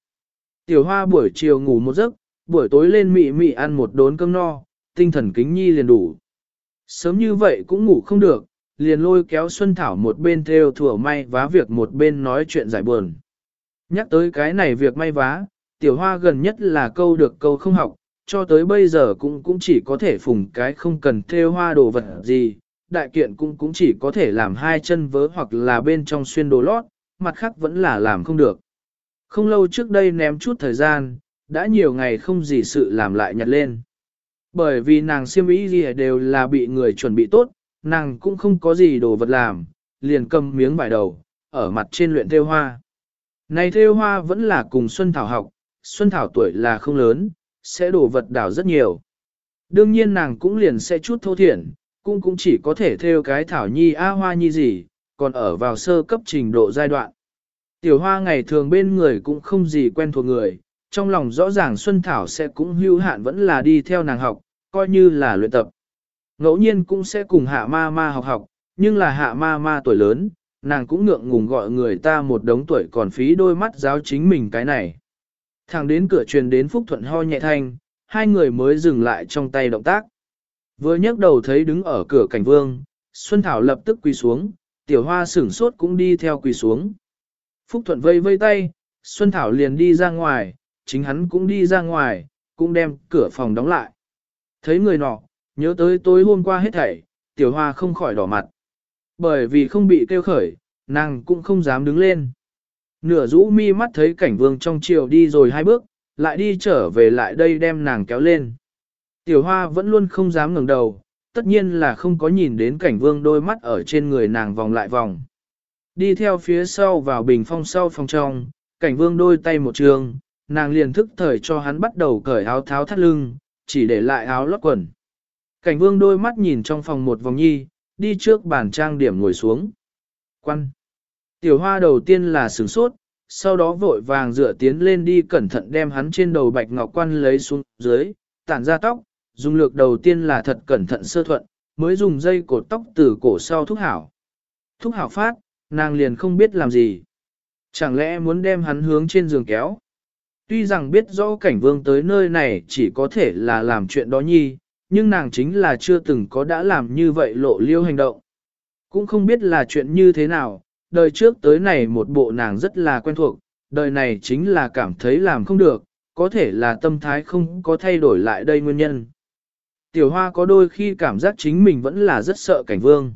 Tiểu hoa buổi chiều ngủ một giấc, buổi tối lên mị mị ăn một đốn cơm no, tinh thần kính nhi liền đủ. Sớm như vậy cũng ngủ không được, liền lôi kéo Xuân Thảo một bên theo thừa may vá việc một bên nói chuyện giải buồn. Nhắc tới cái này việc may vá, tiểu hoa gần nhất là câu được câu không học, cho tới bây giờ cũng cũng chỉ có thể phùng cái không cần theo hoa đồ vật gì, đại kiện cũng cũng chỉ có thể làm hai chân vớ hoặc là bên trong xuyên đồ lót, mặt khác vẫn là làm không được. Không lâu trước đây ném chút thời gian, đã nhiều ngày không gì sự làm lại nhặt lên. Bởi vì nàng siêm ý gì đều là bị người chuẩn bị tốt, nàng cũng không có gì đồ vật làm, liền cầm miếng vải đầu, ở mặt trên luyện theo hoa. Này theo hoa vẫn là cùng Xuân Thảo học, Xuân Thảo tuổi là không lớn, sẽ đồ vật đảo rất nhiều. Đương nhiên nàng cũng liền sẽ chút thô thiển, cũng cũng chỉ có thể theo cái Thảo Nhi A Hoa Nhi gì, còn ở vào sơ cấp trình độ giai đoạn. Tiểu Hoa ngày thường bên người cũng không gì quen thuộc người, trong lòng rõ ràng Xuân Thảo sẽ cũng hưu hạn vẫn là đi theo nàng học, coi như là luyện tập. Ngẫu nhiên cũng sẽ cùng hạ ma ma học học, nhưng là hạ ma ma tuổi lớn, nàng cũng ngượng ngùng gọi người ta một đống tuổi còn phí đôi mắt giáo chính mình cái này. thằng đến cửa truyền đến Phúc Thuận ho nhẹ thanh, hai người mới dừng lại trong tay động tác. Vừa nhấc đầu thấy đứng ở cửa cảnh vương, Xuân Thảo lập tức quỳ xuống, tiểu hoa sửng sốt cũng đi theo quỳ xuống. Phúc Thuận vây vây tay, Xuân Thảo liền đi ra ngoài, chính hắn cũng đi ra ngoài, cũng đem cửa phòng đóng lại. Thấy người nọ, nhớ tới tối hôm qua hết thảy, tiểu hoa không khỏi đỏ mặt. Bởi vì không bị kêu khởi, nàng cũng không dám đứng lên. Nửa rũ mi mắt thấy cảnh vương trong chiều đi rồi hai bước, lại đi trở về lại đây đem nàng kéo lên. Tiểu hoa vẫn luôn không dám ngẩng đầu, tất nhiên là không có nhìn đến cảnh vương đôi mắt ở trên người nàng vòng lại vòng. Đi theo phía sau vào bình phong sau phòng trong, cảnh vương đôi tay một trường, nàng liền thức thời cho hắn bắt đầu cởi áo tháo thắt lưng, chỉ để lại áo lót quần. Cảnh vương đôi mắt nhìn trong phòng một vòng nhi, đi trước bàn trang điểm ngồi xuống. Quan. Tiểu hoa đầu tiên là sửng sốt, sau đó vội vàng dựa tiến lên đi cẩn thận đem hắn trên đầu bạch ngọc quan lấy xuống dưới, tản ra tóc, dùng lược đầu tiên là thật cẩn thận sơ thuận, mới dùng dây cột tóc từ cổ sau thúc hảo. Thúc hảo phát, nàng liền không biết làm gì. Chẳng lẽ muốn đem hắn hướng trên giường kéo? Tuy rằng biết rõ cảnh vương tới nơi này chỉ có thể là làm chuyện đó nhi, nhưng nàng chính là chưa từng có đã làm như vậy lộ liêu hành động. Cũng không biết là chuyện như thế nào, đời trước tới này một bộ nàng rất là quen thuộc, đời này chính là cảm thấy làm không được, có thể là tâm thái không có thay đổi lại đây nguyên nhân. Tiểu hoa có đôi khi cảm giác chính mình vẫn là rất sợ cảnh vương.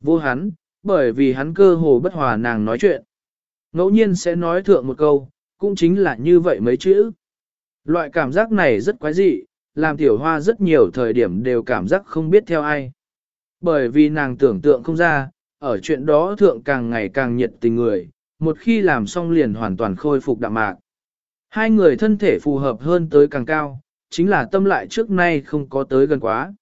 Vô hắn, bởi vì hắn cơ hồ bất hòa nàng nói chuyện. Ngẫu nhiên sẽ nói thượng một câu, cũng chính là như vậy mấy chữ. Loại cảm giác này rất quái dị, làm tiểu hoa rất nhiều thời điểm đều cảm giác không biết theo ai. Bởi vì nàng tưởng tượng không ra, ở chuyện đó thượng càng ngày càng nhiệt tình người, một khi làm xong liền hoàn toàn khôi phục đạm mạc. Hai người thân thể phù hợp hơn tới càng cao, chính là tâm lại trước nay không có tới gần quá.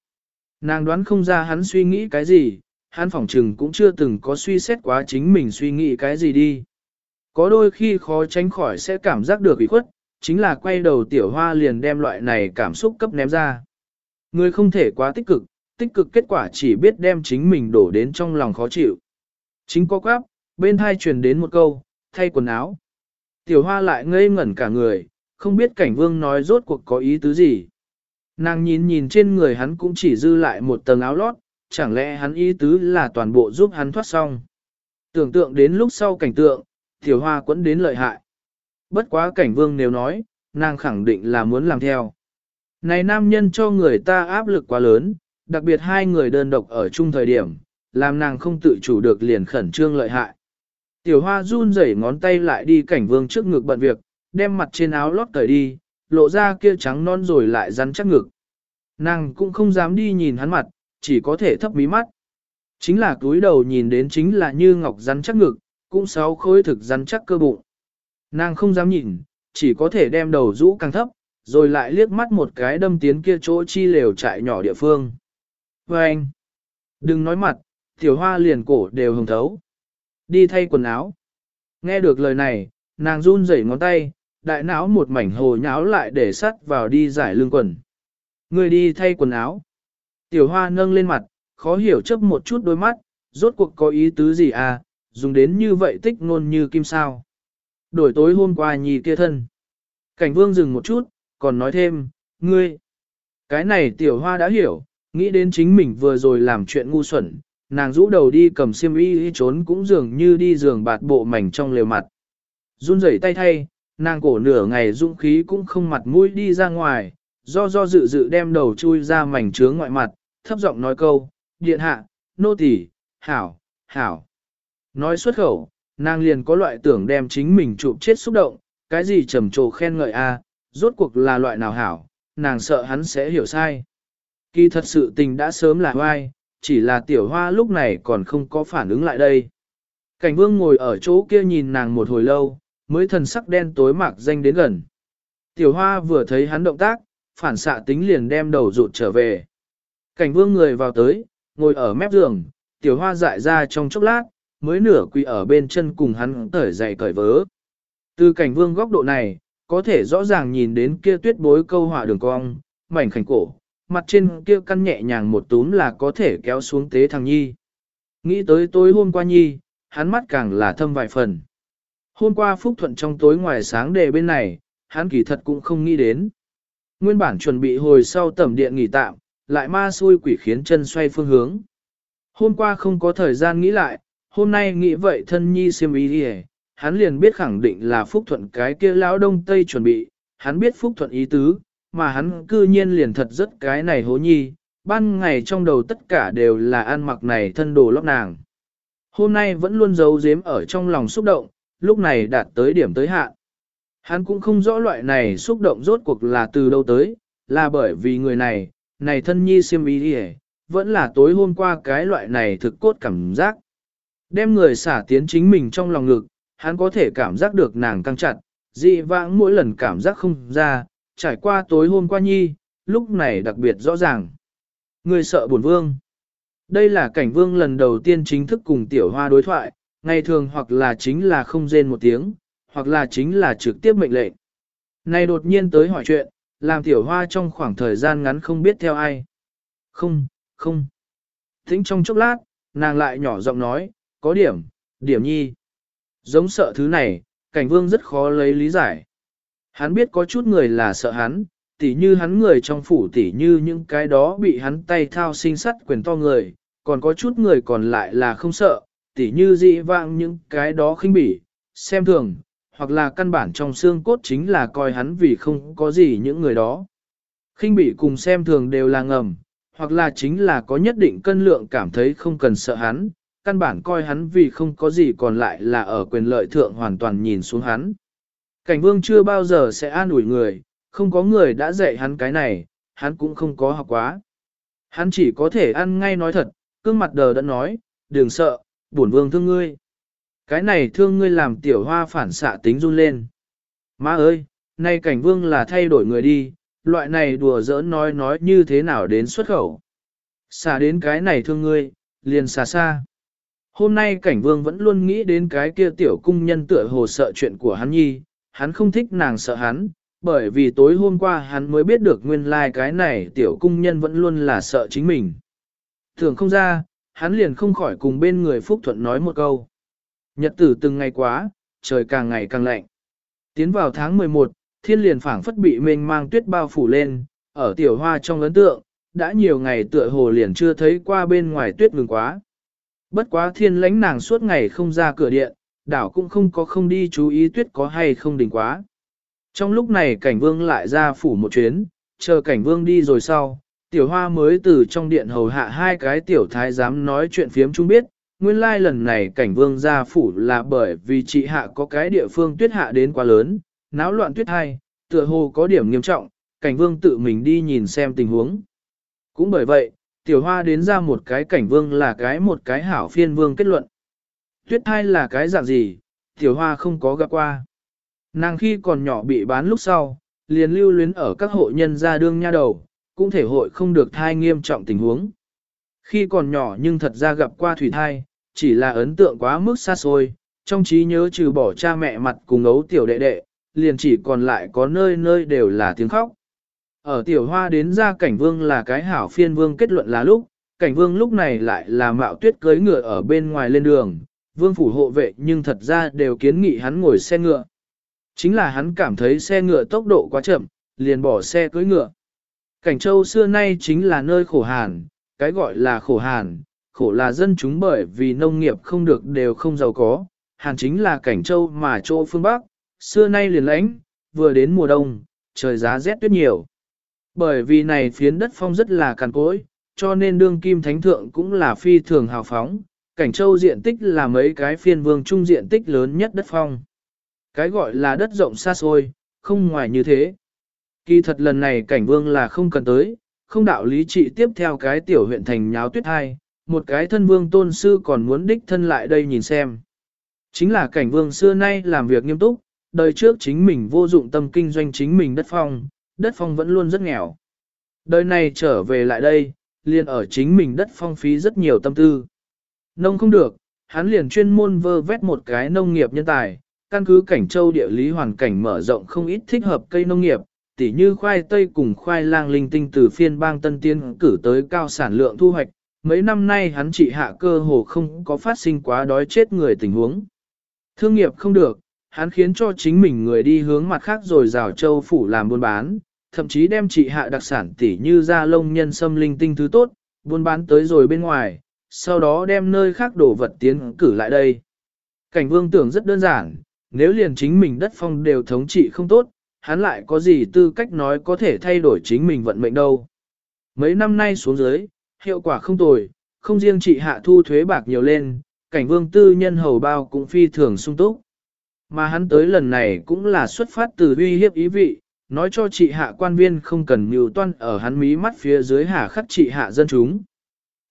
Nàng đoán không ra hắn suy nghĩ cái gì, hắn phỏng trừng cũng chưa từng có suy xét quá chính mình suy nghĩ cái gì đi. Có đôi khi khó tránh khỏi sẽ cảm giác được ủy khuất, chính là quay đầu tiểu hoa liền đem loại này cảm xúc cấp ném ra. Người không thể quá tích cực, tích cực kết quả chỉ biết đem chính mình đổ đến trong lòng khó chịu. Chính có quáp, bên thai truyền đến một câu, thay quần áo. Tiểu hoa lại ngây ngẩn cả người, không biết cảnh vương nói rốt cuộc có ý tứ gì. Nàng nhìn nhìn trên người hắn cũng chỉ dư lại một tầng áo lót, chẳng lẽ hắn ý tứ là toàn bộ giúp hắn thoát xong. Tưởng tượng đến lúc sau cảnh tượng, tiểu hoa quẫn đến lợi hại. Bất quá cảnh vương nếu nói, nàng khẳng định là muốn làm theo. Này nam nhân cho người ta áp lực quá lớn, đặc biệt hai người đơn độc ở chung thời điểm, làm nàng không tự chủ được liền khẩn trương lợi hại. Tiểu hoa run rẩy ngón tay lại đi cảnh vương trước ngực bận việc, đem mặt trên áo lót cởi đi, lộ ra kia trắng non rồi lại rắn chắc ngực. Nàng cũng không dám đi nhìn hắn mặt, chỉ có thể thấp mí mắt. Chính là túi đầu nhìn đến chính là như ngọc rắn chắc ngực, cũng sáu khối thực rắn chắc cơ bụng. Nàng không dám nhìn, chỉ có thể đem đầu rũ càng thấp, rồi lại liếc mắt một cái đâm tiến kia chỗ chi lều trại nhỏ địa phương. Và anh, đừng nói mặt, tiểu hoa liền cổ đều hồng thấu. Đi thay quần áo. Nghe được lời này, nàng run rẩy ngón tay, đại não một mảnh hồ nháo lại để sắt vào đi giải lương quần. Người đi thay quần áo. Tiểu hoa nâng lên mặt, khó hiểu chấp một chút đôi mắt, rốt cuộc có ý tứ gì à, dùng đến như vậy tích ngôn như kim sao. Đổi tối hôm qua nhì kia thân. Cảnh vương dừng một chút, còn nói thêm, ngươi. Cái này tiểu hoa đã hiểu, nghĩ đến chính mình vừa rồi làm chuyện ngu xuẩn, nàng rũ đầu đi cầm xiêm y trốn cũng dường như đi giường bạt bộ mảnh trong lều mặt. Run rẩy tay thay, nàng cổ nửa ngày dũng khí cũng không mặt mũi đi ra ngoài, do do dự dự đem đầu chui ra mảnh trướng ngoại mặt, thấp giọng nói câu, điện hạ, nô tỳ, hảo, hảo. Nói xuất khẩu, nàng liền có loại tưởng đem chính mình chụp chết xúc động, cái gì trầm trồ khen ngợi a, rốt cuộc là loại nào hảo, nàng sợ hắn sẽ hiểu sai. Kỳ thật sự tình đã sớm là hoai, chỉ là tiểu hoa lúc này còn không có phản ứng lại đây. Cảnh vương ngồi ở chỗ kia nhìn nàng một hồi lâu, mới thần sắc đen tối mạc danh đến gần. Tiểu hoa vừa thấy hắn động tác, phản xạ tính liền đem đầu rụt trở về. Cảnh vương người vào tới, ngồi ở mép giường, tiểu hoa dại ra trong chốc lát, mới nửa quỳ ở bên chân cùng hắn tởi dày cởi vớ. Từ cảnh vương góc độ này, có thể rõ ràng nhìn đến kia tuyết bối câu họa đường cong, mảnh khảnh cổ, mặt trên kia căn nhẹ nhàng một túm là có thể kéo xuống tế thằng nhi. Nghĩ tới tối hôm qua nhi, hắn mắt càng là thâm vài phần. Hôm qua Phúc Thuận trong tối ngoài sáng đề bên này, hắn kỳ thật cũng không nghĩ đến. Nguyên bản chuẩn bị hồi sau tẩm điện nghỉ tạm, lại ma xui quỷ khiến chân xoay phương hướng. Hôm qua không có thời gian nghĩ lại, hôm nay nghĩ vậy thân nhi siêm ý đi hắn liền biết khẳng định là Phúc Thuận cái kia lão đông tây chuẩn bị, hắn biết Phúc Thuận ý tứ, mà hắn cư nhiên liền thật rất cái này hố nhi, ban ngày trong đầu tất cả đều là ăn mặc này thân đồ lóc nàng. Hôm nay vẫn luôn giấu giếm ở trong lòng xúc động, lúc này đạt tới điểm tới hạn. Hắn cũng không rõ loại này xúc động rốt cuộc là từ đâu tới, là bởi vì người này, này thân nhi siêm ý đi vẫn là tối hôm qua cái loại này thực cốt cảm giác. Đem người xả tiến chính mình trong lòng ngực, hắn có thể cảm giác được nàng căng chặt, dị vãng mỗi lần cảm giác không ra, trải qua tối hôm qua nhi, lúc này đặc biệt rõ ràng. Người sợ buồn vương. Đây là cảnh vương lần đầu tiên chính thức cùng tiểu hoa đối thoại, ngày thường hoặc là chính là không rên một tiếng, hoặc là chính là trực tiếp mệnh lệnh. Này đột nhiên tới hỏi chuyện, làm tiểu hoa trong khoảng thời gian ngắn không biết theo ai. Không, không. Tính trong chốc lát, nàng lại nhỏ giọng nói, có điểm, điểm nhi. Giống sợ thứ này, cảnh vương rất khó lấy lý giải. Hắn biết có chút người là sợ hắn, tỉ như hắn người trong phủ tỉ như những cái đó bị hắn tay thao sinh sắt quyền to người, còn có chút người còn lại là không sợ, tỉ như dị vãng những cái đó khinh bỉ, xem thường, hoặc là căn bản trong xương cốt chính là coi hắn vì không có gì những người đó. khinh bỉ cùng xem thường đều là ngầm, hoặc là chính là có nhất định cân lượng cảm thấy không cần sợ hắn, căn bản coi hắn vì không có gì còn lại là ở quyền lợi thượng hoàn toàn nhìn xuống hắn. Cảnh vương chưa bao giờ sẽ an ủi người, không có người đã dạy hắn cái này, hắn cũng không có học quá. Hắn chỉ có thể ăn ngay nói thật, cương mặt đờ đã nói, đừng sợ, bổn vương thương ngươi. Cái này thương ngươi làm tiểu hoa phản xạ tính run lên. Má ơi, nay cảnh vương là thay đổi người đi, loại này đùa giỡn nói nói như thế nào đến xuất khẩu. Xả đến cái này thương ngươi, liền xả xa. Hôm nay cảnh vương vẫn luôn nghĩ đến cái kia tiểu cung nhân tựa hồ sợ chuyện của hắn nhi, hắn không thích nàng sợ hắn, bởi vì tối hôm qua hắn mới biết được nguyên lai like cái này tiểu cung nhân vẫn luôn là sợ chính mình. Thường không ra, hắn liền không khỏi cùng bên người Phúc Thuận nói một câu. Nhật tử từng ngày quá, trời càng ngày càng lạnh. Tiến vào tháng 11, thiên liền phảng phất bị mênh mang tuyết bao phủ lên, ở tiểu hoa trong ấn tượng, đã nhiều ngày tựa hồ liền chưa thấy qua bên ngoài tuyết ngừng quá. Bất quá thiên lãnh nàng suốt ngày không ra cửa điện, đảo cũng không có không đi chú ý tuyết có hay không đỉnh quá. Trong lúc này cảnh vương lại ra phủ một chuyến, chờ cảnh vương đi rồi sau, tiểu hoa mới từ trong điện hầu hạ hai cái tiểu thái giám nói chuyện phiếm chung biết, nguyên lai lần này cảnh vương ra phủ là bởi vì chị hạ có cái địa phương tuyết hạ đến quá lớn, náo loạn tuyết hai, tựa hồ có điểm nghiêm trọng, cảnh vương tự mình đi nhìn xem tình huống. Cũng bởi vậy, tiểu hoa đến ra một cái cảnh vương là cái một cái hảo phiên vương kết luận. Tuyết Thai là cái dạng gì, tiểu hoa không có gặp qua. Nàng khi còn nhỏ bị bán lúc sau, liền lưu luyến ở các hộ nhân gia đương nha đầu, cũng thể hội không được thai nghiêm trọng tình huống. Khi còn nhỏ nhưng thật ra gặp qua thủy thai, chỉ là ấn tượng quá mức xa xôi, trong trí nhớ trừ bỏ cha mẹ mặt cùng ấu tiểu đệ đệ, liền chỉ còn lại có nơi nơi đều là tiếng khóc. Ở tiểu hoa đến ra cảnh vương là cái hảo phiên vương kết luận là lúc, cảnh vương lúc này lại là mạo tuyết cưới ngựa ở bên ngoài lên đường, vương phủ hộ vệ nhưng thật ra đều kiến nghị hắn ngồi xe ngựa. Chính là hắn cảm thấy xe ngựa tốc độ quá chậm, liền bỏ xe cưới ngựa. Cảnh châu xưa nay chính là nơi khổ hàn, cái gọi là khổ hàn, khổ là dân chúng bởi vì nông nghiệp không được đều không giàu có, hàn chính là cảnh châu mà chỗ phương Bắc, xưa nay liền lãnh, vừa đến mùa đông, trời giá rét tuyết nhiều. Bởi vì này phiến đất phong rất là cằn cỗi, cho nên đương kim thánh thượng cũng là phi thường hào phóng, cảnh châu diện tích là mấy cái phiên vương trung diện tích lớn nhất đất phong. Cái gọi là đất rộng xa xôi, không ngoài như thế. Kỳ thật lần này cảnh vương là không cần tới, không đạo lý trị tiếp theo cái tiểu huyện thành nháo tuyết hai, một cái thân vương tôn sư còn muốn đích thân lại đây nhìn xem. Chính là cảnh vương xưa nay làm việc nghiêm túc, đời trước chính mình vô dụng tâm kinh doanh chính mình đất phong, đất phong vẫn luôn rất nghèo. Đời này trở về lại đây, liền ở chính mình đất phong phí rất nhiều tâm tư. Nông không được, hắn liền chuyên môn vơ vét một cái nông nghiệp nhân tài, căn cứ cảnh châu địa lý hoàn cảnh mở rộng không ít thích hợp cây nông nghiệp, tỉ như khoai tây cùng khoai lang linh tinh từ phiên bang tân tiên cử tới cao sản lượng thu hoạch, mấy năm nay hắn trị hạ cơ hồ không có phát sinh quá đói chết người tình huống. Thương nghiệp không được, hắn khiến cho chính mình người đi hướng mặt khác rồi rào châu phủ làm buôn bán, thậm chí đem trị hạ đặc sản tỉ như da lông nhân sâm linh tinh thứ tốt, buôn bán tới rồi bên ngoài, sau đó đem nơi khác đổ vật tiến cử lại đây. Cảnh vương tưởng rất đơn giản, nếu liền chính mình đất phong đều thống trị không tốt, hắn lại có gì tư cách nói có thể thay đổi chính mình vận mệnh đâu. Mấy năm nay xuống dưới, hiệu quả không tồi, không riêng trị hạ thu thuế bạc nhiều lên, cảnh vương tư nhân hầu bao cũng phi thường sung túc. Mà hắn tới lần này cũng là xuất phát từ uy hiếp ý vị, nói cho chị hạ quan viên không cần mưu toan ở hắn mí mắt phía dưới hà khắc chị hạ dân chúng.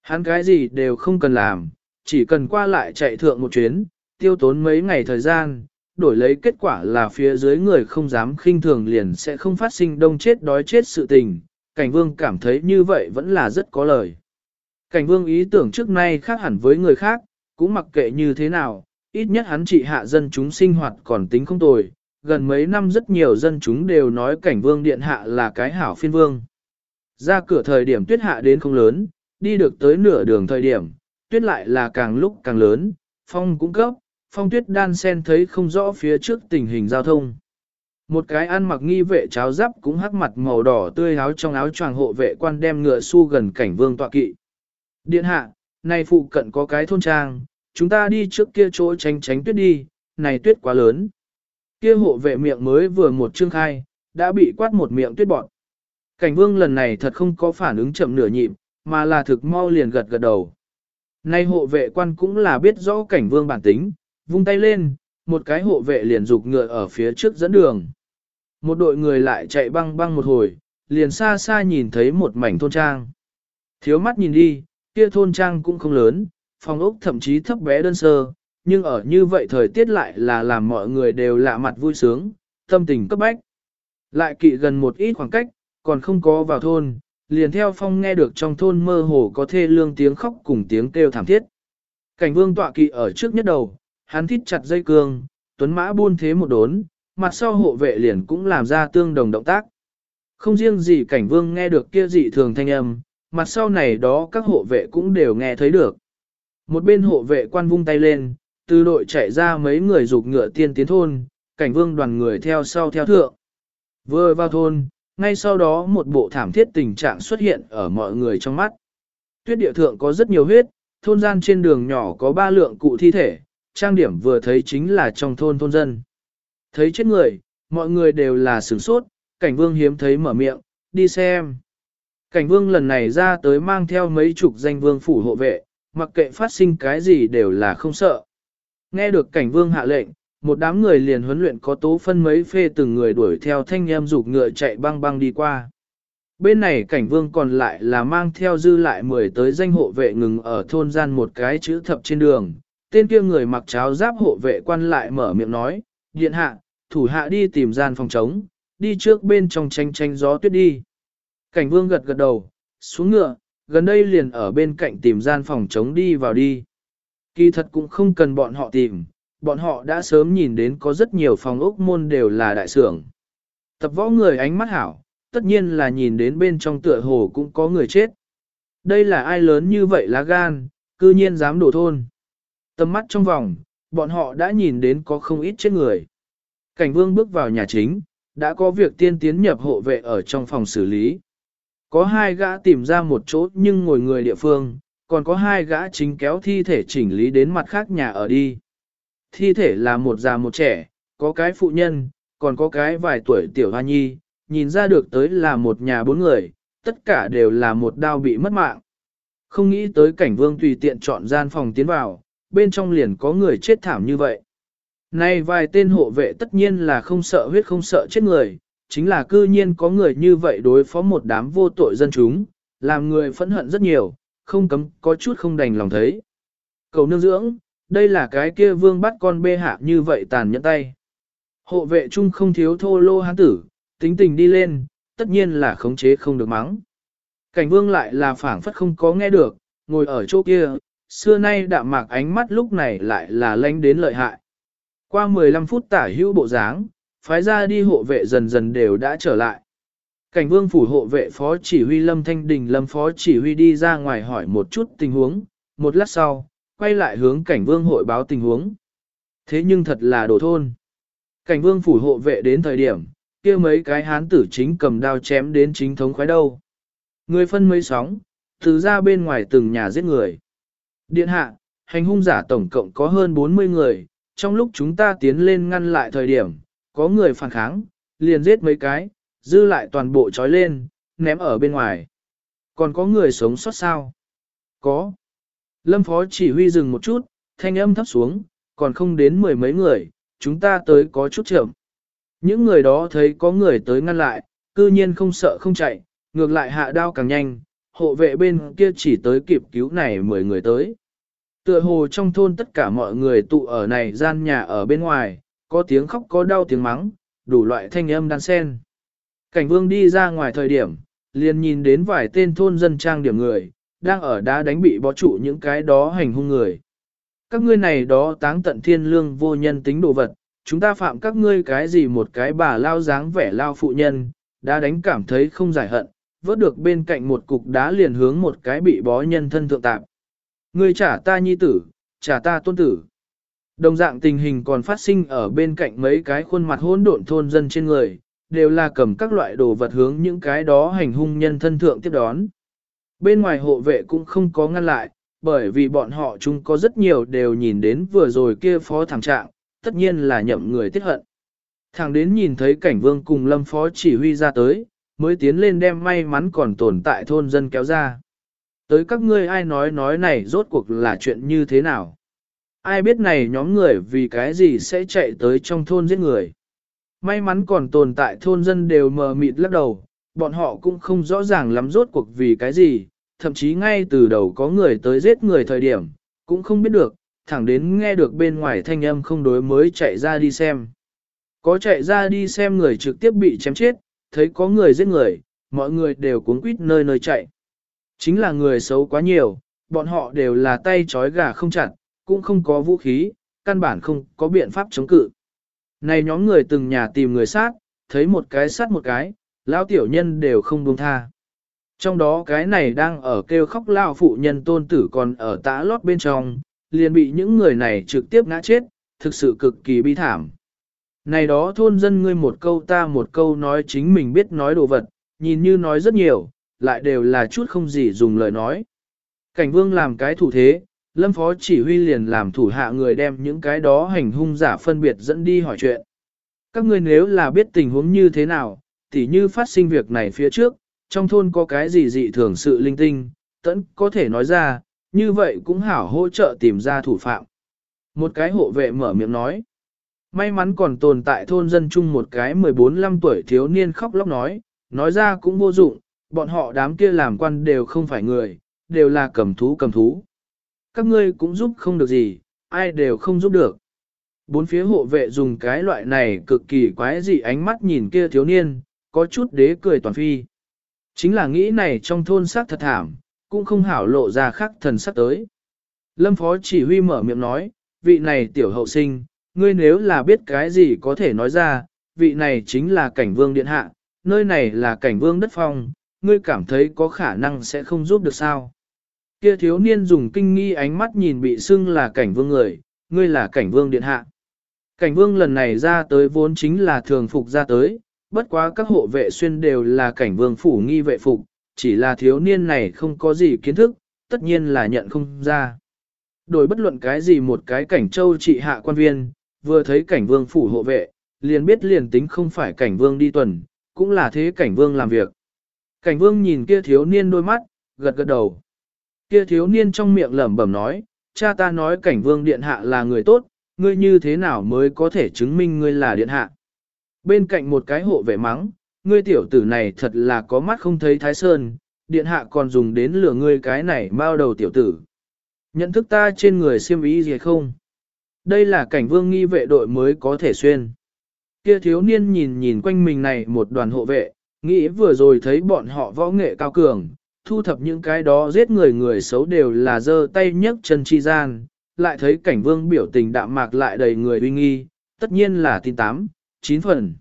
Hắn cái gì đều không cần làm, chỉ cần qua lại chạy thượng một chuyến, tiêu tốn mấy ngày thời gian, đổi lấy kết quả là phía dưới người không dám khinh thường liền sẽ không phát sinh đông chết đói chết sự tình. Cảnh vương cảm thấy như vậy vẫn là rất có lời. Cảnh vương ý tưởng trước nay khác hẳn với người khác, cũng mặc kệ như thế nào, ít nhất hắn trị hạ dân chúng sinh hoạt còn tính không tồi. Gần mấy năm rất nhiều dân chúng đều nói cảnh vương điện hạ là cái hảo phiên vương. Ra cửa thời điểm tuyết hạ đến không lớn, đi được tới nửa đường thời điểm, tuyết lại là càng lúc càng lớn, phong cũng cấp, phong tuyết đan sen thấy không rõ phía trước tình hình giao thông. Một cái ăn mặc nghi vệ cháo giáp cũng hắc mặt màu đỏ tươi áo trong áo choàng hộ vệ quan đem ngựa su gần cảnh vương tọa kỵ. Điện hạ, này phụ cận có cái thôn trang, chúng ta đi trước kia chỗ tránh tránh tuyết đi, này tuyết quá lớn. Kia hộ vệ miệng mới vừa một chương khai, đã bị quát một miệng tuyết bọt. Cảnh vương lần này thật không có phản ứng chậm nửa nhịp, mà là thực mau liền gật gật đầu. Nay hộ vệ quan cũng là biết rõ cảnh vương bản tính, vung tay lên, một cái hộ vệ liền dục ngựa ở phía trước dẫn đường. Một đội người lại chạy băng băng một hồi, liền xa xa nhìn thấy một mảnh thôn trang. Thiếu mắt nhìn đi, kia thôn trang cũng không lớn, phòng ốc thậm chí thấp bé đơn sơ, nhưng ở như vậy thời tiết lại là làm mọi người đều lạ mặt vui sướng, tâm tình cấp bách. Lại kỵ gần một ít khoảng cách, còn không có vào thôn, liền theo phong nghe được trong thôn mơ hồ có thê lương tiếng khóc cùng tiếng kêu thảm thiết. Cảnh vương tọa kỵ ở trước nhất đầu, hắn thít chặt dây cương, tuấn mã buôn thế một đốn, mặt sau hộ vệ liền cũng làm ra tương đồng động tác. Không riêng gì cảnh vương nghe được kia dị thường thanh âm, mặt sau này đó các hộ vệ cũng đều nghe thấy được. Một bên hộ vệ quan vung tay lên, từ đội chạy ra mấy người rục ngựa tiên tiến thôn, cảnh vương đoàn người theo sau theo thượng. Vừa vào thôn, ngay sau đó một bộ thảm thiết tình trạng xuất hiện ở mọi người trong mắt. Tuyết địa thượng có rất nhiều huyết, thôn gian trên đường nhỏ có ba lượng cụ thi thể, trang điểm vừa thấy chính là trong thôn thôn dân. Thấy chết người, mọi người đều là sửng sốt, cảnh vương hiếm thấy mở miệng, đi xem. Cảnh vương lần này ra tới mang theo mấy chục danh vương phủ hộ vệ, mặc kệ phát sinh cái gì đều là không sợ. Nghe được cảnh vương hạ lệnh, một đám người liền huấn luyện có tố phân mấy phê từng người đuổi theo thanh em dục ngựa chạy băng băng đi qua. Bên này cảnh vương còn lại là mang theo dư lại mười tới danh hộ vệ ngừng ở thôn gian một cái chữ thập trên đường. Tên kia người mặc cháo giáp hộ vệ quan lại mở miệng nói, điện hạ, thủ hạ đi tìm gian phòng trống, đi trước bên trong tranh tranh gió tuyết đi. Cảnh vương gật gật đầu, xuống ngựa, gần đây liền ở bên cạnh tìm gian phòng trống đi vào đi. Kỳ thật cũng không cần bọn họ tìm, bọn họ đã sớm nhìn đến có rất nhiều phòng ốc môn đều là đại sưởng. Tập võ người ánh mắt hảo, tất nhiên là nhìn đến bên trong tựa hồ cũng có người chết. Đây là ai lớn như vậy lá gan, cư nhiên dám đổ thôn. Tầm mắt trong vòng, bọn họ đã nhìn đến có không ít chết người. Cảnh vương bước vào nhà chính, đã có việc tiên tiến nhập hộ vệ ở trong phòng xử lý. Có hai gã tìm ra một chỗ nhưng ngồi người địa phương, còn có hai gã chính kéo thi thể chỉnh lý đến mặt khác nhà ở đi. Thi thể là một già một trẻ, có cái phụ nhân, còn có cái vài tuổi tiểu hoa nhi, nhìn ra được tới là một nhà bốn người, tất cả đều là một đao bị mất mạng. Không nghĩ tới cảnh vương tùy tiện chọn gian phòng tiến vào, bên trong liền có người chết thảm như vậy. Này vài tên hộ vệ tất nhiên là không sợ huyết không sợ chết người, chính là cư nhiên có người như vậy đối phó một đám vô tội dân chúng, làm người phẫn hận rất nhiều, không cấm có chút không đành lòng thấy. Cầu nương dưỡng, đây là cái kia vương bắt con bê hạ như vậy tàn nhẫn tay. Hộ vệ chung không thiếu thô lô hán tử, tính tình đi lên, tất nhiên là khống chế không được mắng. Cảnh vương lại là phảng phất không có nghe được, ngồi ở chỗ kia, xưa nay đạm mạc ánh mắt lúc này lại là lanh đến lợi hại. Qua 15 phút tả hữu bộ dáng, phái ra đi hộ vệ dần dần đều đã trở lại. Cảnh vương phủ hộ vệ phó chỉ huy Lâm Thanh Đình Lâm phó chỉ huy đi ra ngoài hỏi một chút tình huống, một lát sau, quay lại hướng cảnh vương hội báo tình huống. Thế nhưng thật là đồ thôn. Cảnh vương phủ hộ vệ đến thời điểm, kia mấy cái hán tử chính cầm đao chém đến chính thống khoái đâu. Người phân mấy sóng, từ ra bên ngoài từng nhà giết người. Điện hạ, hành hung giả tổng cộng có hơn 40 người, trong lúc chúng ta tiến lên ngăn lại thời điểm, có người phản kháng, liền giết mấy cái, dư lại toàn bộ trói lên, ném ở bên ngoài. Còn có người sống sót sao? Có. Lâm phó chỉ huy dừng một chút, thanh âm thấp xuống, còn không đến mười mấy người, chúng ta tới có chút chậm. Những người đó thấy có người tới ngăn lại, cư nhiên không sợ không chạy, ngược lại hạ đao càng nhanh, hộ vệ bên kia chỉ tới kịp cứu này 10 người tới. Tựa hồ trong thôn tất cả mọi người tụ ở này gian nhà ở bên ngoài, có tiếng khóc có đau tiếng mắng, đủ loại thanh âm đan sen. Cảnh vương đi ra ngoài thời điểm, liền nhìn đến vài tên thôn dân trang điểm người, đang ở đá đánh bị bó trụ những cái đó hành hung người. Các ngươi này đó táng tận thiên lương vô nhân tính đồ vật, chúng ta phạm các ngươi cái gì một cái bà lao dáng vẻ lao phụ nhân, đã đánh cảm thấy không giải hận, vớt được bên cạnh một cục đá liền hướng một cái bị bó nhân thân thượng tạp. Ngươi trả ta nhi tử, trả ta tôn tử. Đồng dạng tình hình còn phát sinh ở bên cạnh mấy cái khuôn mặt hỗn độn thôn dân trên người, đều là cầm các loại đồ vật hướng những cái đó hành hung nhân thân thượng tiếp đón. Bên ngoài hộ vệ cũng không có ngăn lại, bởi vì bọn họ chúng có rất nhiều đều nhìn đến vừa rồi kia phó thảm trạng, tất nhiên là nhậm người tiết hận. Thằng đến nhìn thấy cảnh vương cùng lâm phó chỉ huy ra tới, mới tiến lên đem may mắn còn tồn tại thôn dân kéo ra. Tới các ngươi ai nói nói này rốt cuộc là chuyện như thế nào? Ai biết này nhóm người vì cái gì sẽ chạy tới trong thôn giết người? May mắn còn tồn tại thôn dân đều mờ mịt lắc đầu, bọn họ cũng không rõ ràng lắm rốt cuộc vì cái gì, thậm chí ngay từ đầu có người tới giết người thời điểm, cũng không biết được, thẳng đến nghe được bên ngoài thanh âm không đối mới chạy ra đi xem. Có chạy ra đi xem người trực tiếp bị chém chết, thấy có người giết người, mọi người đều cuốn quýt nơi nơi chạy. Chính là người xấu quá nhiều, bọn họ đều là tay trói gà không chặt, cũng không có vũ khí, căn bản không có biện pháp chống cự. Này nhóm người từng nhà tìm người sát, thấy một cái sát một cái, lão tiểu nhân đều không buông tha. Trong đó cái này đang ở kêu khóc lao phụ nhân tôn tử còn ở tã lót bên trong, liền bị những người này trực tiếp ngã chết, thực sự cực kỳ bi thảm. Này đó thôn dân ngươi một câu ta một câu nói chính mình biết nói đồ vật, nhìn như nói rất nhiều, lại đều là chút không gì dùng lời nói. Cảnh vương làm cái thủ thế, lâm phó chỉ huy liền làm thủ hạ người đem những cái đó hành hung giả phân biệt dẫn đi hỏi chuyện. Các ngươi nếu là biết tình huống như thế nào, tỉ như phát sinh việc này phía trước, trong thôn có cái gì dị thường sự linh tinh, tẫn có thể nói ra, như vậy cũng hảo hỗ trợ tìm ra thủ phạm. Một cái hộ vệ mở miệng nói. May mắn còn tồn tại thôn dân chung một cái 14-15 tuổi thiếu niên khóc lóc nói, nói ra cũng vô dụng, bọn họ đám kia làm quan đều không phải người, đều là cầm thú cầm thú. Các ngươi cũng giúp không được gì, ai đều không giúp được. Bốn phía hộ vệ dùng cái loại này cực kỳ quái dị ánh mắt nhìn kia thiếu niên, có chút đế cười toàn phi. Chính là nghĩ này trong thôn xác thật thảm, cũng không hảo lộ ra khắc thần sắc tới. Lâm phó chỉ huy mở miệng nói, vị này tiểu hậu sinh, ngươi nếu là biết cái gì có thể nói ra, vị này chính là cảnh vương điện hạ, nơi này là cảnh vương đất phong, ngươi cảm thấy có khả năng sẽ không giúp được sao. Kia thiếu niên dùng kinh nghi ánh mắt nhìn bị xưng là cảnh vương người, ngươi là cảnh vương điện hạ. Cảnh vương lần này ra tới vốn chính là thường phục ra tới, bất quá các hộ vệ xuyên đều là cảnh vương phủ nghi vệ phục, chỉ là thiếu niên này không có gì kiến thức, tất nhiên là nhận không ra. Đổi bất luận cái gì một cái cảnh châu trị hạ quan viên, vừa thấy cảnh vương phủ hộ vệ, liền biết liền tính không phải cảnh vương đi tuần, cũng là thế cảnh vương làm việc. Cảnh vương nhìn kia thiếu niên đôi mắt, gật gật đầu. Kia thiếu niên trong miệng lẩm bẩm nói, cha ta nói cảnh vương điện hạ là người tốt, ngươi như thế nào mới có thể chứng minh ngươi là điện hạ. Bên cạnh một cái hộ vệ mắng, ngươi tiểu tử này thật là có mắt không thấy thái sơn, điện hạ còn dùng đến lửa ngươi cái này bao đầu tiểu tử. Nhận thức ta trên người siêm ý gì không? Đây là cảnh vương nghi vệ đội mới có thể xuyên. Kia thiếu niên nhìn nhìn quanh mình này một đoàn hộ vệ, nghĩ vừa rồi thấy bọn họ võ nghệ cao cường, thu thập những cái đó giết người người xấu đều là giơ tay nhấc chân chi gian, lại thấy cảnh vương biểu tình đạm mạc lại đầy người uy nghi, tất nhiên là tin tám, chín phần.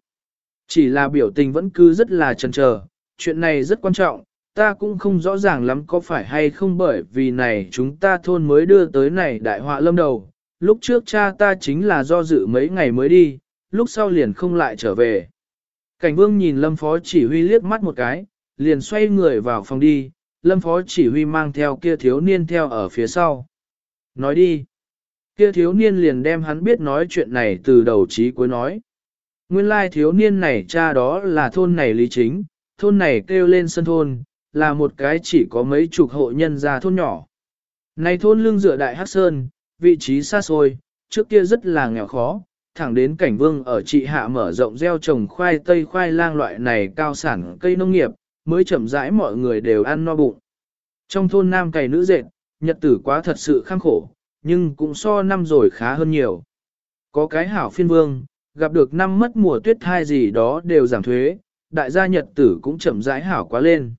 Chỉ là biểu tình vẫn cứ rất là chần chờ, chuyện này rất quan trọng, ta cũng không rõ ràng lắm có phải hay không bởi vì này chúng ta thôn mới đưa tới này đại họa lâm đầu, lúc trước cha ta chính là do dự mấy ngày mới đi, lúc sau liền không lại trở về. Cảnh vương nhìn lâm phó chỉ huy liếc mắt một cái, liền xoay người vào phòng đi, lâm phó chỉ huy mang theo kia thiếu niên theo ở phía sau. Nói đi. Kia thiếu niên liền đem hắn biết nói chuyện này từ đầu chí cuối nói. Nguyên lai thiếu niên này cha đó là thôn này lý chính, thôn này kêu lên sân thôn, là một cái chỉ có mấy chục hộ nhân ra thôn nhỏ. Này thôn lưng dựa đại hát sơn, vị trí xa xôi, trước kia rất là nghèo khó, thẳng đến cảnh vương ở trị hạ mở rộng gieo trồng khoai tây khoai lang loại này cao sản cây nông nghiệp, mới chậm rãi mọi người đều ăn no bụng. Trong thôn nam cày nữ dệt, nhật tử quá thật sự khăng khổ, nhưng cũng so năm rồi khá hơn nhiều. Có cái hảo phiên vương, gặp được năm mất mùa tuyết thai gì đó đều giảm thuế, đại gia nhật tử cũng chậm rãi hảo quá lên.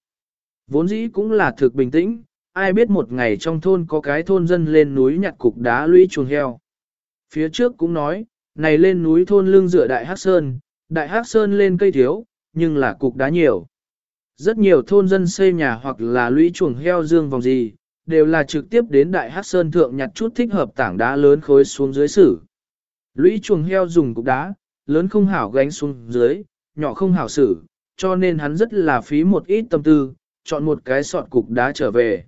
Vốn dĩ cũng là thực bình tĩnh, ai biết một ngày trong thôn có cái thôn dân lên núi nhặt cục đá lũy chuồng heo. Phía trước cũng nói, này lên núi thôn lưng dựa đại hắc sơn, đại hắc sơn lên cây thiếu, nhưng là cục đá nhiều. Rất nhiều thôn dân xây nhà hoặc là lũy chuồng heo dương vòng gì, đều là trực tiếp đến đại hắc sơn thượng nhặt chút thích hợp tảng đá lớn khối xuống dưới sử. Lũy chuồng heo dùng cục đá, lớn không hảo gánh xuống dưới, nhỏ không hảo sử, cho nên hắn rất là phí một ít tâm tư, chọn một cái sọt cục đá trở về.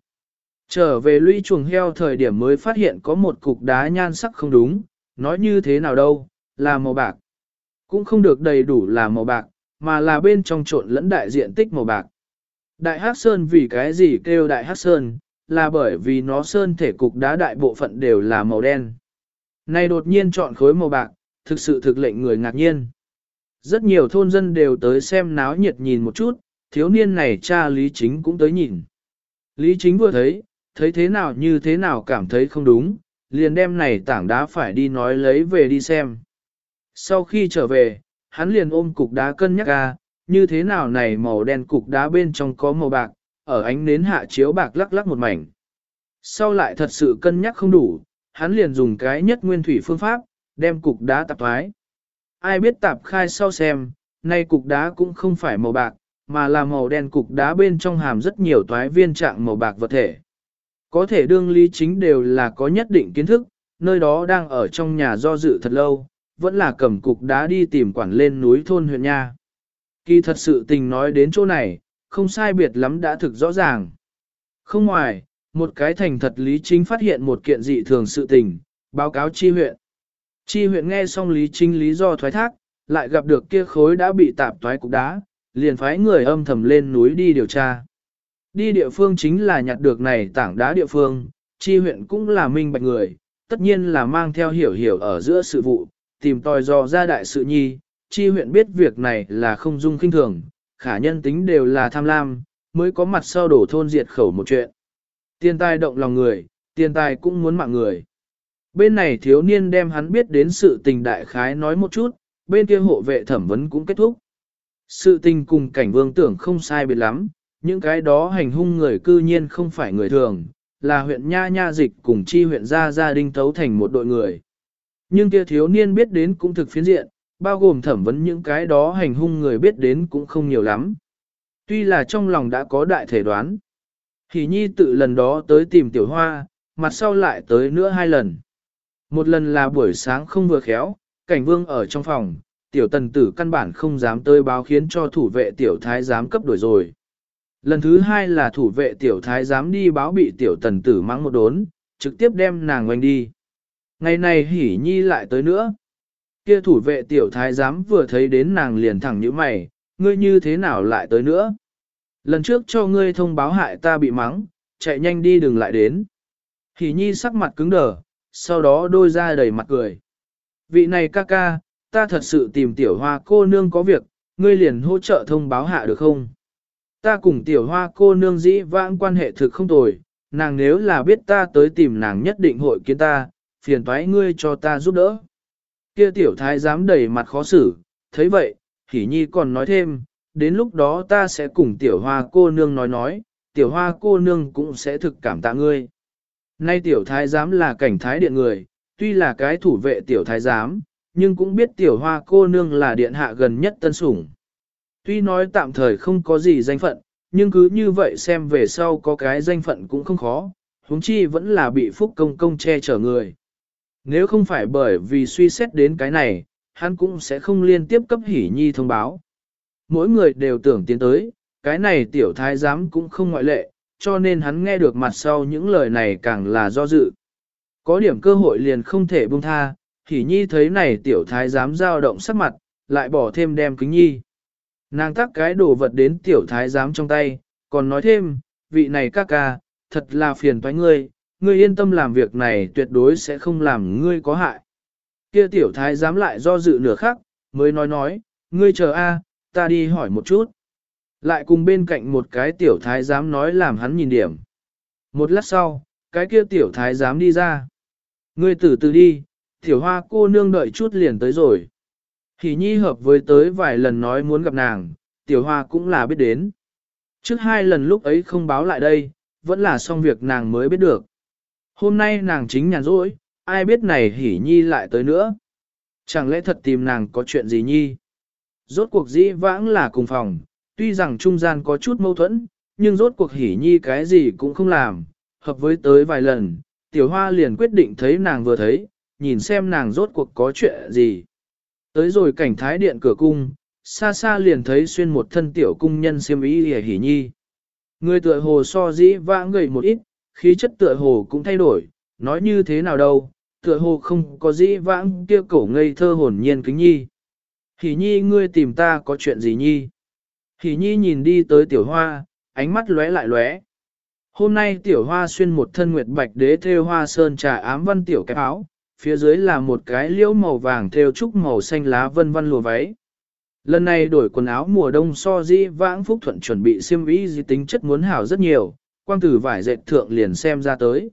Trở về lũy chuồng heo thời điểm mới phát hiện có một cục đá nhan sắc không đúng, nói như thế nào đâu, là màu bạc. Cũng không được đầy đủ là màu bạc, mà là bên trong trộn lẫn đại diện tích màu bạc. Đại Hắc Sơn vì cái gì kêu Đại Hắc Sơn, là bởi vì nó sơn thể cục đá đại bộ phận đều là màu đen. Này đột nhiên chọn khối màu bạc, thực sự thực lệnh người ngạc nhiên. Rất nhiều thôn dân đều tới xem náo nhiệt nhìn một chút, thiếu niên này cha Lý Chính cũng tới nhìn. Lý Chính vừa thấy, thấy thế nào như thế nào cảm thấy không đúng, liền đem này tảng đá phải đi nói lấy về đi xem. Sau khi trở về, hắn liền ôm cục đá cân nhắc ra, như thế nào này màu đen cục đá bên trong có màu bạc, ở ánh nến hạ chiếu bạc lắc lắc một mảnh. Sau lại thật sự cân nhắc không đủ, hắn liền dùng cái nhất nguyên thủy phương pháp, đem cục đá tạp thoái. Ai biết tạp khai sau xem, nay cục đá cũng không phải màu bạc, mà là màu đen cục đá bên trong hàm rất nhiều toái viên trạng màu bạc vật thể. Có thể đương lý chính đều là có nhất định kiến thức, nơi đó đang ở trong nhà do dự thật lâu, vẫn là cầm cục đá đi tìm quản lên núi thôn huyện nha. Kỳ thật sự tình nói đến chỗ này, không sai biệt lắm đã thực rõ ràng. Không ngoài, một cái thành thật lý chính phát hiện một kiện dị thường sự tình, báo cáo chi huyện. Chi huyện nghe xong lý chính lý do thoái thác, lại gặp được kia khối đã bị tạp thoái cục đá, liền phái người âm thầm lên núi đi điều tra. Đi địa phương chính là nhặt được này tảng đá địa phương, chi huyện cũng là minh bạch người, tất nhiên là mang theo hiểu hiểu ở giữa sự vụ, tìm tòi dò ra đại sự nhi, chi huyện biết việc này là không dung kinh thường, khả nhân tính đều là tham lam, mới có mặt sau đổ thôn diệt khẩu một chuyện. Tiền tài động lòng người, tiền tài cũng muốn mạng người. Bên này thiếu niên đem hắn biết đến sự tình đại khái nói một chút, bên kia hộ vệ thẩm vấn cũng kết thúc. Sự tình cùng cảnh vương tưởng không sai biệt lắm, những cái đó hành hung người cư nhiên không phải người thường, là huyện Nha Nha Dịch cùng chi huyện Gia Gia Đinh Tấu thành một đội người. Nhưng kia thiếu niên biết đến cũng thực phiến diện, bao gồm thẩm vấn những cái đó hành hung người biết đến cũng không nhiều lắm. Tuy là trong lòng đã có đại thể đoán. Hỷ nhi tự lần đó tới tìm tiểu hoa, mặt sau lại tới nữa hai lần. Một lần là buổi sáng không vừa khéo, cảnh vương ở trong phòng, tiểu tần tử căn bản không dám tới báo khiến cho thủ vệ tiểu thái giám cấp đổi rồi. Lần thứ hai là thủ vệ tiểu thái giám đi báo bị tiểu tần tử mắng một đốn, trực tiếp đem nàng ngoanh đi. Ngày này hỉ nhi lại tới nữa. Kia thủ vệ tiểu thái giám vừa thấy đến nàng liền thẳng như mày, ngươi như thế nào lại tới nữa? Lần trước cho ngươi thông báo hại ta bị mắng, chạy nhanh đi đừng lại đến. Hỉ nhi sắc mặt cứng đờ, sau đó đôi ra đầy mặt cười. Vị này ca ca, ta thật sự tìm tiểu hoa cô nương có việc, ngươi liền hỗ trợ thông báo hạ được không? Ta cùng tiểu hoa cô nương dĩ vãng quan hệ thực không tồi, nàng nếu là biết ta tới tìm nàng nhất định hội kiến ta, phiền toái ngươi cho ta giúp đỡ. Kia tiểu thái dám đầy mặt khó xử, thấy vậy, hỉ nhi còn nói thêm, đến lúc đó ta sẽ cùng tiểu hoa cô nương nói nói, tiểu hoa cô nương cũng sẽ thực cảm tạ ngươi. Nay tiểu thái giám là cảnh thái điện người, tuy là cái thủ vệ tiểu thái giám, nhưng cũng biết tiểu hoa cô nương là điện hạ gần nhất tân sủng. Tuy nói tạm thời không có gì danh phận, nhưng cứ như vậy xem về sau có cái danh phận cũng không khó, huống chi vẫn là bị phúc công công che chở người. Nếu không phải bởi vì suy xét đến cái này, hắn cũng sẽ không liên tiếp cấp hỉ nhi thông báo. Mỗi người đều tưởng tiến tới, cái này tiểu thái giám cũng không ngoại lệ, cho nên hắn nghe được mặt sau những lời này càng là do dự. Có điểm cơ hội liền không thể buông tha, hỉ nhi thấy này tiểu thái giám dao động sắc mặt, lại bỏ thêm đem kính nhi. Nàng tắc cái đồ vật đến tiểu thái giám trong tay, còn nói thêm, vị này ca ca, thật là phiền toái ngươi, ngươi yên tâm làm việc này tuyệt đối sẽ không làm ngươi có hại. Kia tiểu thái giám lại do dự nửa khắc, mới nói nói, ngươi chờ a, ta đi hỏi một chút. Lại cùng bên cạnh một cái tiểu thái giám nói làm hắn nhìn điểm. Một lát sau, cái kia tiểu thái giám đi ra. Ngươi từ từ đi, tiểu hoa cô nương đợi chút liền tới rồi. Hỷ nhi hợp với tới vài lần nói muốn gặp nàng, tiểu hoa cũng là biết đến. Trước hai lần lúc ấy không báo lại đây, vẫn là xong việc nàng mới biết được. Hôm nay nàng chính nhàn rỗi, ai biết này hỉ nhi lại tới nữa. Chẳng lẽ thật tìm nàng có chuyện gì nhi? Rốt cuộc dĩ vãng là cùng phòng, tuy rằng trung gian có chút mâu thuẫn, nhưng rốt cuộc hỉ nhi cái gì cũng không làm, hợp với tới vài lần, tiểu hoa liền quyết định thấy nàng vừa thấy, nhìn xem nàng rốt cuộc có chuyện gì. Tới rồi cảnh thái điện cửa cung, xa xa liền thấy xuyên một thân tiểu cung nhân siêm ý hề hỉ nhi. Người tựa hồ so dĩ vãng gầy một ít, khí chất tựa hồ cũng thay đổi, nói như thế nào đâu, tựa hồ không có dĩ vãng kia cổ ngây thơ hồn nhiên kính nhi. Hỉ nhi ngươi tìm ta có chuyện gì nhi? Hỉ nhi nhìn đi tới tiểu hoa, ánh mắt lóe lại lóe. Hôm nay tiểu hoa xuyên một thân nguyệt bạch đế thêu hoa sơn trà ám văn tiểu cái áo, phía dưới là một cái liễu màu vàng theo trúc màu xanh lá vân vân lùa váy. Lần này đổi quần áo mùa đông so di vãng phúc thuận chuẩn bị xiêm vĩ di tính chất muốn hảo rất nhiều, quang tử vải dệt thượng liền xem ra tới.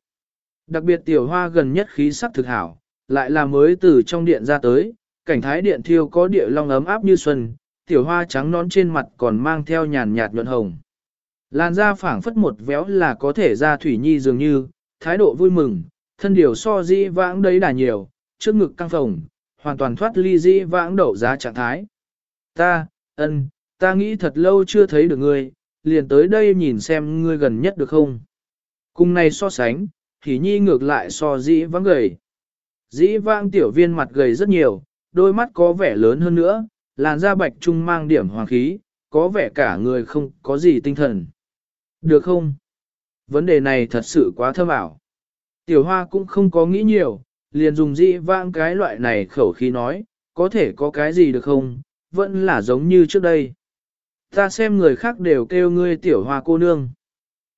Đặc biệt tiểu hoa gần nhất khí sắc thực hảo, lại là mới từ trong điện ra tới, cảnh thái điện thiêu có địa long ấm áp như xuân, tiểu hoa trắng nón trên mặt còn mang theo nhàn nhạt nhuận hồng. Làn da phảng phất một véo là có thể ra thủy nhi dường như, thái độ vui mừng, thân điều so di vãng đấy đà nhiều, trước ngực căng phồng, hoàn toàn thoát ly di vãng đậu giá trạng thái. Ta, ân, ta nghĩ thật lâu chưa thấy được ngươi, liền tới đây nhìn xem ngươi gần nhất được không. Cùng này so sánh, thì nhi ngược lại so dĩ vãng gầy. Dĩ vãng tiểu viên mặt gầy rất nhiều, đôi mắt có vẻ lớn hơn nữa, làn da bạch trung mang điểm hoàng khí, có vẻ cả người không có gì tinh thần. Được không? Vấn đề này thật sự quá thơm ảo. Tiểu hoa cũng không có nghĩ nhiều, liền dùng dị vãng cái loại này khẩu khí nói, có thể có cái gì được không, vẫn là giống như trước đây. Ta xem người khác đều kêu ngươi tiểu hoa cô nương.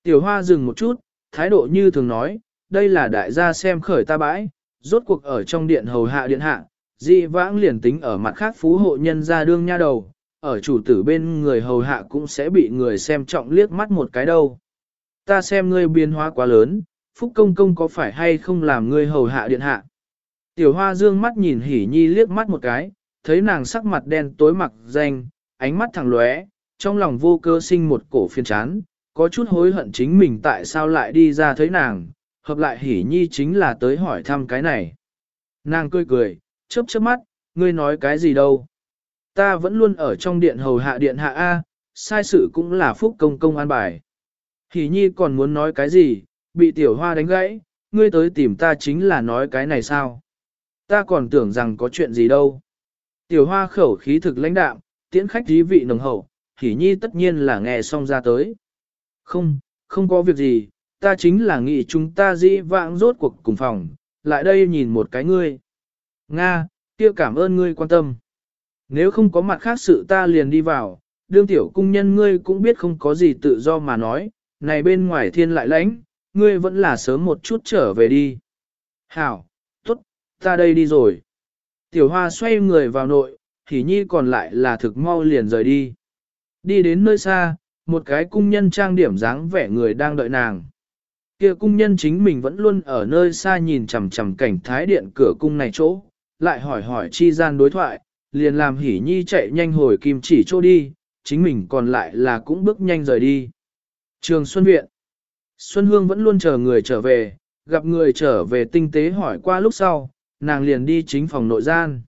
Tiểu hoa dừng một chút, thái độ như thường nói, đây là đại gia xem khởi ta bãi, rốt cuộc ở trong điện hầu hạ điện hạ, dị vãng liền tính ở mặt khác phú hộ nhân ra đương nha đầu, ở chủ tử bên người hầu hạ cũng sẽ bị người xem trọng liếc mắt một cái đâu. Ta xem ngươi biến hóa quá lớn, Phúc Công Công có phải hay không làm ngươi hầu hạ điện hạ? Tiểu hoa dương mắt nhìn hỉ nhi liếc mắt một cái, thấy nàng sắc mặt đen tối mặc danh, ánh mắt thẳng lóe, trong lòng vô cơ sinh một cổ phiền chán, có chút hối hận chính mình tại sao lại đi ra thấy nàng, hợp lại hỉ nhi chính là tới hỏi thăm cái này. Nàng cười cười, chớp chớp mắt, ngươi nói cái gì đâu. Ta vẫn luôn ở trong điện hầu hạ điện hạ A, sai sự cũng là phúc công công an bài. Hỉ nhi còn muốn nói cái gì, bị tiểu hoa đánh gãy, ngươi tới tìm ta chính là nói cái này sao. Ta còn tưởng rằng có chuyện gì đâu. Tiểu hoa khẩu khí thực lãnh đạm, tiễn khách dí vị nồng hậu, hỉ nhi tất nhiên là nghe xong ra tới. Không, không có việc gì, ta chính là nghĩ chúng ta dĩ vãng rốt cuộc cùng phòng, lại đây nhìn một cái ngươi. Nga, kia cảm ơn ngươi quan tâm. Nếu không có mặt khác sự ta liền đi vào, đương tiểu cung nhân ngươi cũng biết không có gì tự do mà nói, này bên ngoài thiên lại lãnh, ngươi vẫn là sớm một chút trở về đi. Hảo, tốt, ta đây đi rồi. Tiểu hoa xoay người vào nội, thì nhi còn lại là thực mau liền rời đi. Đi đến nơi xa, một cái cung nhân trang điểm dáng vẻ người đang đợi nàng. Kia cung nhân chính mình vẫn luôn ở nơi xa nhìn chằm chằm cảnh thái điện cửa cung này chỗ, lại hỏi hỏi chi gian đối thoại, liền làm hỉ nhi chạy nhanh hồi kim chỉ chỗ đi, chính mình còn lại là cũng bước nhanh rời đi. Trường Xuân Viện Xuân Hương vẫn luôn chờ người trở về, gặp người trở về tinh tế hỏi qua lúc sau, nàng liền đi chính phòng nội gian.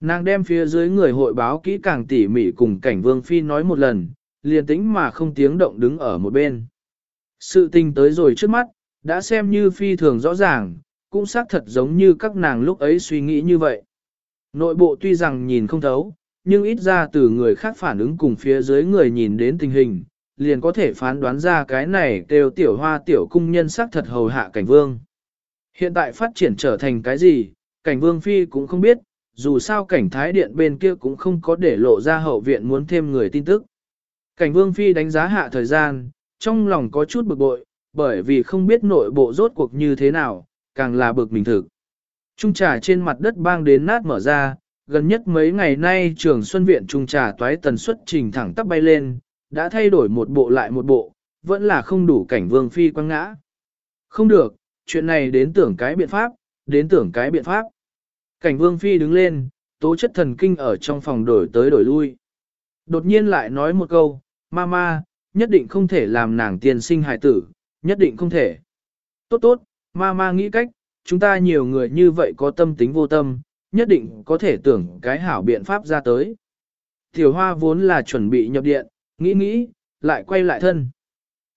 Nàng đem phía dưới người hội báo kỹ càng tỉ mỉ cùng cảnh vương phi nói một lần, liền tĩnh mà không tiếng động đứng ở một bên. Sự tình tới rồi trước mắt, đã xem như phi thường rõ ràng, cũng xác thật giống như các nàng lúc ấy suy nghĩ như vậy. Nội bộ tuy rằng nhìn không thấu, nhưng ít ra từ người khác phản ứng cùng phía dưới người nhìn đến tình hình, liền có thể phán đoán ra cái này kêu tiểu hoa tiểu cung nhân sắc thật hầu hạ cảnh vương. Hiện tại phát triển trở thành cái gì, cảnh vương phi cũng không biết, dù sao cảnh thái điện bên kia cũng không có để lộ ra hậu viện muốn thêm người tin tức. Cảnh vương phi đánh giá hạ thời gian, trong lòng có chút bực bội, bởi vì không biết nội bộ rốt cuộc như thế nào, càng là bực mình thực. Trung trà trên mặt đất bang đến nát mở ra, gần nhất mấy ngày nay trường Xuân Viện Trung trà toái tần suất trình thẳng tắp bay lên, đã thay đổi một bộ lại một bộ, vẫn là không đủ cảnh vương phi quăng ngã. Không được, chuyện này đến tưởng cái biện pháp, đến tưởng cái biện pháp. Cảnh vương phi đứng lên, tố chất thần kinh ở trong phòng đổi tới đổi lui. Đột nhiên lại nói một câu, Mama, nhất định không thể làm nàng tiền sinh hài tử, nhất định không thể. Tốt tốt, Mama nghĩ cách, chúng ta nhiều người như vậy có tâm tính vô tâm, nhất định có thể tưởng cái hảo biện pháp ra tới. Tiểu hoa vốn là chuẩn bị nhập điện, nghĩ nghĩ, lại quay lại thân.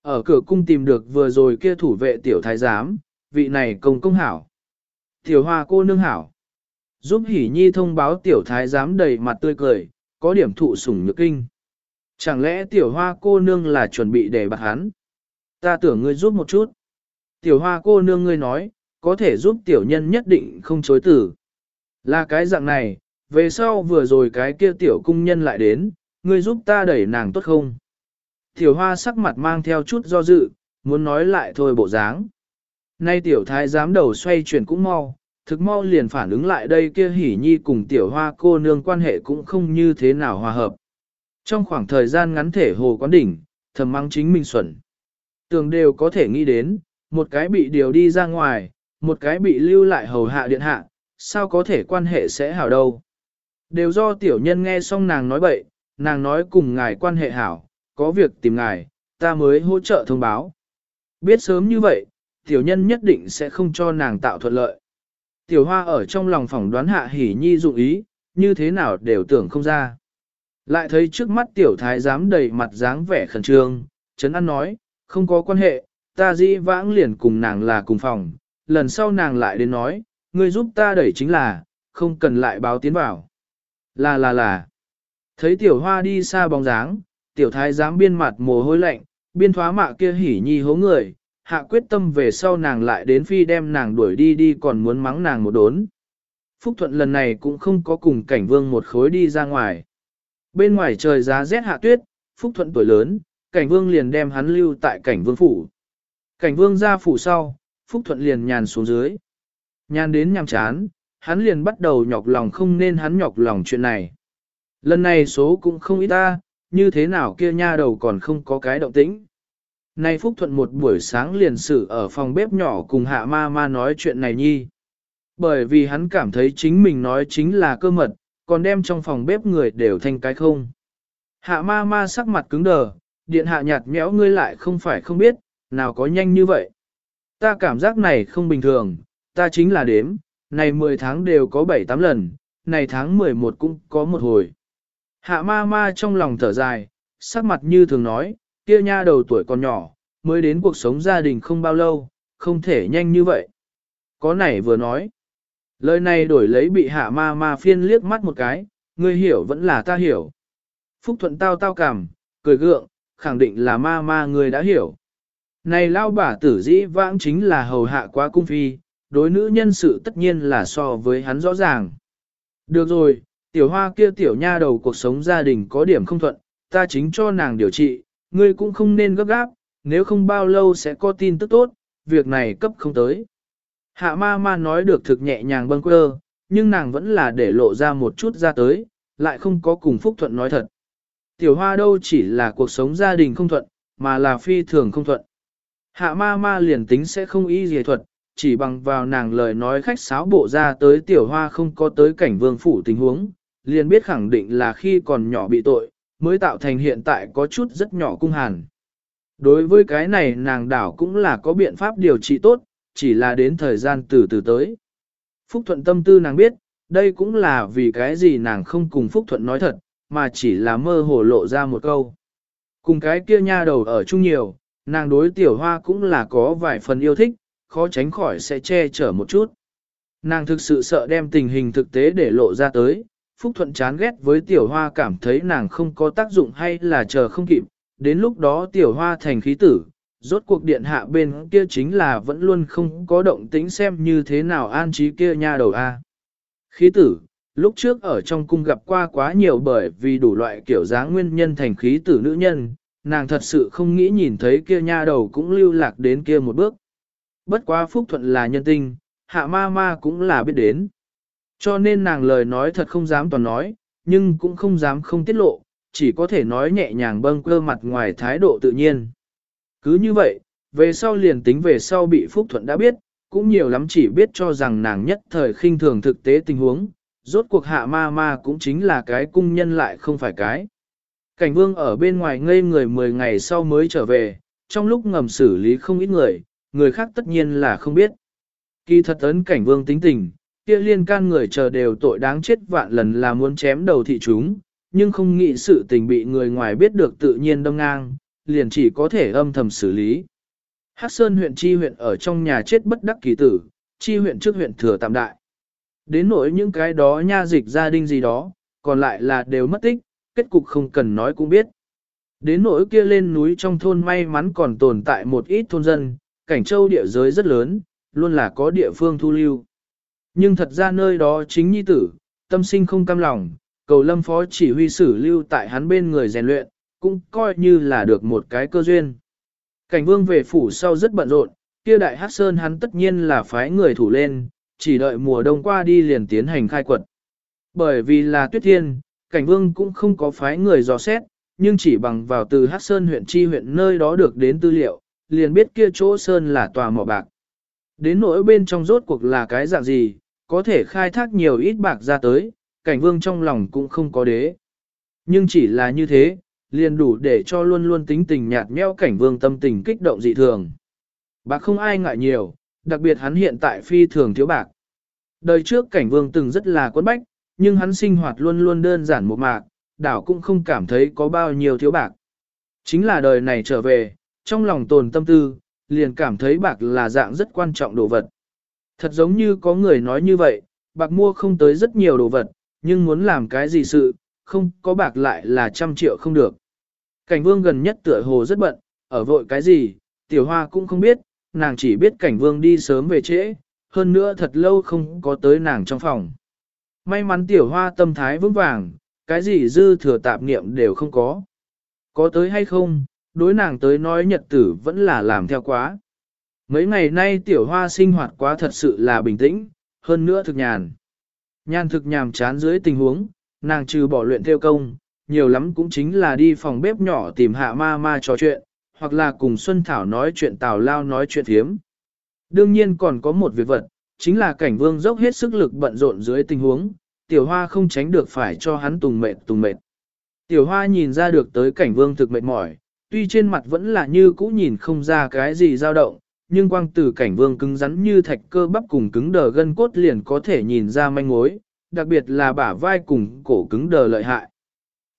Ở cửa cung tìm được vừa rồi kia thủ vệ tiểu thái giám, vị này công công hảo. Tiểu hoa cô nương hảo. Giúp hỉ nhi thông báo tiểu thái giám đầy mặt tươi cười, có điểm thụ sủng nhược kinh. Chẳng lẽ tiểu hoa cô nương là chuẩn bị để bạc hắn? Ta tưởng ngươi giúp một chút. Tiểu hoa cô nương ngươi nói, có thể giúp tiểu nhân nhất định không chối tử. Là cái dạng này, về sau vừa rồi cái kia tiểu cung nhân lại đến, ngươi giúp ta đẩy nàng tốt không? Tiểu hoa sắc mặt mang theo chút do dự, muốn nói lại thôi bộ dáng. Nay tiểu thái giám đầu xoay chuyển cũng mau, thực mau liền phản ứng lại đây kia hỉ nhi cùng tiểu hoa cô nương quan hệ cũng không như thế nào hòa hợp. Trong khoảng thời gian ngắn thể hồ quán đỉnh, thầm mắng chính mình xuẩn. Tường đều có thể nghĩ đến, một cái bị điều đi ra ngoài, một cái bị lưu lại hầu hạ điện hạ, sao có thể quan hệ sẽ hảo đâu. Đều do tiểu nhân nghe xong nàng nói bậy, nàng nói cùng ngài quan hệ hảo, có việc tìm ngài, ta mới hỗ trợ thông báo. Biết sớm như vậy, tiểu nhân nhất định sẽ không cho nàng tạo thuận lợi. Tiểu hoa ở trong lòng phỏng đoán hạ hỉ nhi dụng ý, như thế nào đều tưởng không ra. Lại thấy trước mắt tiểu thái giám đầy mặt dáng vẻ khẩn trương, chấn an nói, không có quan hệ, ta dĩ vãng liền cùng nàng là cùng phòng, lần sau nàng lại đến nói, ngươi giúp ta đẩy chính là, không cần lại báo tiến vào. Là là là. Thấy tiểu hoa đi xa bóng dáng, tiểu thái giám biên mặt mồ hôi lạnh, biên thoá mạ kia hỉ nhi hố người, hạ quyết tâm về sau nàng lại đến phi đem nàng đuổi đi đi còn muốn mắng nàng một đốn. Phúc Thuận lần này cũng không có cùng cảnh vương một khối đi ra ngoài. Bên ngoài trời giá rét hạ tuyết, Phúc Thuận tuổi lớn, cảnh vương liền đem hắn lưu tại cảnh vương phủ. Cảnh vương ra phủ sau, Phúc Thuận liền nhàn xuống dưới. Nhàn đến nhằm chán, hắn liền bắt đầu nhọc lòng không nên hắn nhọc lòng chuyện này. Lần này số cũng không ít ta, như thế nào kia nha đầu còn không có cái động tĩnh. Nay Phúc Thuận một buổi sáng liền xử ở phòng bếp nhỏ cùng hạ ma ma nói chuyện này nhi. Bởi vì hắn cảm thấy chính mình nói chính là cơ mật, còn đem trong phòng bếp người đều thành cái không. Hạ ma ma sắc mặt cứng đờ, điện hạ nhạt méo ngươi lại không phải không biết, nào có nhanh như vậy. Ta cảm giác này không bình thường, ta chính là đếm, này 10 tháng đều có 7-8 lần, này tháng 11 cũng có một hồi. Hạ ma ma trong lòng thở dài, sắc mặt như thường nói, kia nha đầu tuổi còn nhỏ, mới đến cuộc sống gia đình không bao lâu, không thể nhanh như vậy. Có này vừa nói. Lời này đổi lấy bị hạ ma ma phiên liếc mắt một cái, ngươi hiểu vẫn là ta hiểu. Phúc thuận tao tao cảm, cười gượng, khẳng định là ma ma ngươi đã hiểu. Này lao bả tử dĩ vãng chính là hầu hạ quá cung phi, đối nữ nhân sự tất nhiên là so với hắn rõ ràng. Được rồi, tiểu hoa kia tiểu nha đầu cuộc sống gia đình có điểm không thuận, ta chính cho nàng điều trị, ngươi cũng không nên gấp gáp, nếu không bao lâu sẽ có tin tức tốt, việc này cấp không tới. Hạ ma ma nói được thực nhẹ nhàng bâng quơ, nhưng nàng vẫn là để lộ ra một chút ra tới, lại không có cùng Phúc Thuận nói thật. Tiểu hoa đâu chỉ là cuộc sống gia đình không thuận, mà là phi thường không thuận. Hạ ma ma liền tính sẽ không y dề thuật, chỉ bằng vào nàng lời nói khách sáo bộ ra tới tiểu hoa không có tới cảnh vương phủ tình huống, liền biết khẳng định là khi còn nhỏ bị tội, mới tạo thành hiện tại có chút rất nhỏ cung hàn. Đối với cái này nàng đảo cũng là có biện pháp điều trị tốt, chỉ là đến thời gian từ từ tới. Phúc Thuận tâm tư nàng biết, đây cũng là vì cái gì nàng không cùng Phúc Thuận nói thật, mà chỉ là mơ hồ lộ ra một câu. Cùng cái kia nha đầu ở chung nhiều, nàng đối tiểu hoa cũng là có vài phần yêu thích, khó tránh khỏi sẽ che chở một chút. Nàng thực sự sợ đem tình hình thực tế để lộ ra tới, Phúc Thuận chán ghét với tiểu hoa cảm thấy nàng không có tác dụng hay là chờ không kịp, đến lúc đó tiểu hoa thành khí tử, rốt cuộc điện hạ bên kia chính là vẫn luôn không có động tĩnh xem như thế nào an trí kia nha đầu a. Khí tử, lúc trước ở trong cung gặp qua quá nhiều bởi vì đủ loại kiểu dáng nguyên nhân thành khí tử nữ nhân, nàng thật sự không nghĩ nhìn thấy kia nha đầu cũng lưu lạc đến kia một bước. Bất quá phúc thuận là nhân tinh, hạ ma ma cũng là biết đến. Cho nên nàng lời nói thật không dám toàn nói, nhưng cũng không dám không tiết lộ, chỉ có thể nói nhẹ nhàng bâng cơ mặt ngoài thái độ tự nhiên. Cứ như vậy, về sau liền tính về sau bị Phúc Thuận đã biết, cũng nhiều lắm chỉ biết cho rằng nàng nhất thời khinh thường thực tế tình huống, rốt cuộc hạ ma ma cũng chính là cái cung nhân lại không phải cái. Cảnh vương ở bên ngoài ngây người 10 ngày sau mới trở về, trong lúc ngầm xử lý không ít người, người khác tất nhiên là không biết. Kỳ thật ấn cảnh vương tính tình, kia liên can người chờ đều tội đáng chết vạn lần là muốn chém đầu thị chúng, nhưng không nghĩ sự tình bị người ngoài biết được tự nhiên đông ngang, liền chỉ có thể âm thầm xử lý. Hắc Sơn huyện chi huyện ở trong nhà chết bất đắc kỳ tử, chi huyện trước huyện thừa tạm đại. Đến nỗi những cái đó nha dịch gia đình gì đó, còn lại là đều mất tích, kết cục không cần nói cũng biết. Đến nỗi kia lên núi trong thôn may mắn còn tồn tại một ít thôn dân, cảnh châu địa giới rất lớn, luôn là có địa phương thu lưu. Nhưng thật ra nơi đó chính nhi tử, tâm sinh không cam lòng, cầu lâm phó chỉ huy sử lưu tại hắn bên người rèn luyện, cũng coi như là được một cái cơ duyên. Cảnh vương về phủ sau rất bận rộn, kia đại hát sơn hắn tất nhiên là phái người thủ lên, chỉ đợi mùa đông qua đi liền tiến hành khai quật. Bởi vì là tuyết thiên, cảnh vương cũng không có phái người dò xét, nhưng chỉ bằng vào từ hát sơn huyện chi huyện nơi đó được đến tư liệu, liền biết kia chỗ sơn là tòa mỏ bạc. Đến nỗi bên trong rốt cuộc là cái dạng gì, có thể khai thác nhiều ít bạc ra tới, cảnh vương trong lòng cũng không có đế. Nhưng chỉ là như thế, liền đủ để cho luôn luôn tính tình nhạt nhẽo cảnh vương tâm tình kích động dị thường. Bạc không ai ngại nhiều, đặc biệt hắn hiện tại phi thường thiếu bạc. Đời trước cảnh vương từng rất là quấn bách, nhưng hắn sinh hoạt luôn luôn đơn giản một mạc, đảo cũng không cảm thấy có bao nhiêu thiếu bạc. Chính là đời này trở về, trong lòng tồn tâm tư, liền cảm thấy bạc là dạng rất quan trọng đồ vật. Thật giống như có người nói như vậy, bạc mua không tới rất nhiều đồ vật, nhưng muốn làm cái gì sự, không có bạc lại là trăm triệu không được. Cảnh vương gần nhất tựa hồ rất bận, ở vội cái gì, tiểu hoa cũng không biết, nàng chỉ biết cảnh vương đi sớm về trễ, hơn nữa thật lâu không có tới nàng trong phòng. May mắn tiểu hoa tâm thái vững vàng, cái gì dư thừa tạp niệm đều không có. Có tới hay không, đối nàng tới nói nhật tử vẫn là làm theo quá. Mấy ngày nay tiểu hoa sinh hoạt quá thật sự là bình tĩnh, hơn nữa thực nhàn. Nhàn thực nhàm chán dưới tình huống, nàng trừ bỏ luyện theo công, nhiều lắm cũng chính là đi phòng bếp nhỏ tìm hạ ma ma trò chuyện, hoặc là cùng Xuân Thảo nói chuyện tào lao nói chuyện thiếm. Đương nhiên còn có một việc vật, chính là cảnh vương dốc hết sức lực bận rộn dưới tình huống, tiểu hoa không tránh được phải cho hắn tùng mệt tùng mệt. Tiểu hoa nhìn ra được tới cảnh vương thực mệt mỏi, tuy trên mặt vẫn là như cũ nhìn không ra cái gì dao động, nhưng quang từ cảnh vương cứng rắn như thạch cơ bắp cùng cứng đờ gân cốt liền có thể nhìn ra manh mối, đặc biệt là bả vai cùng cổ cứng đờ lợi hại.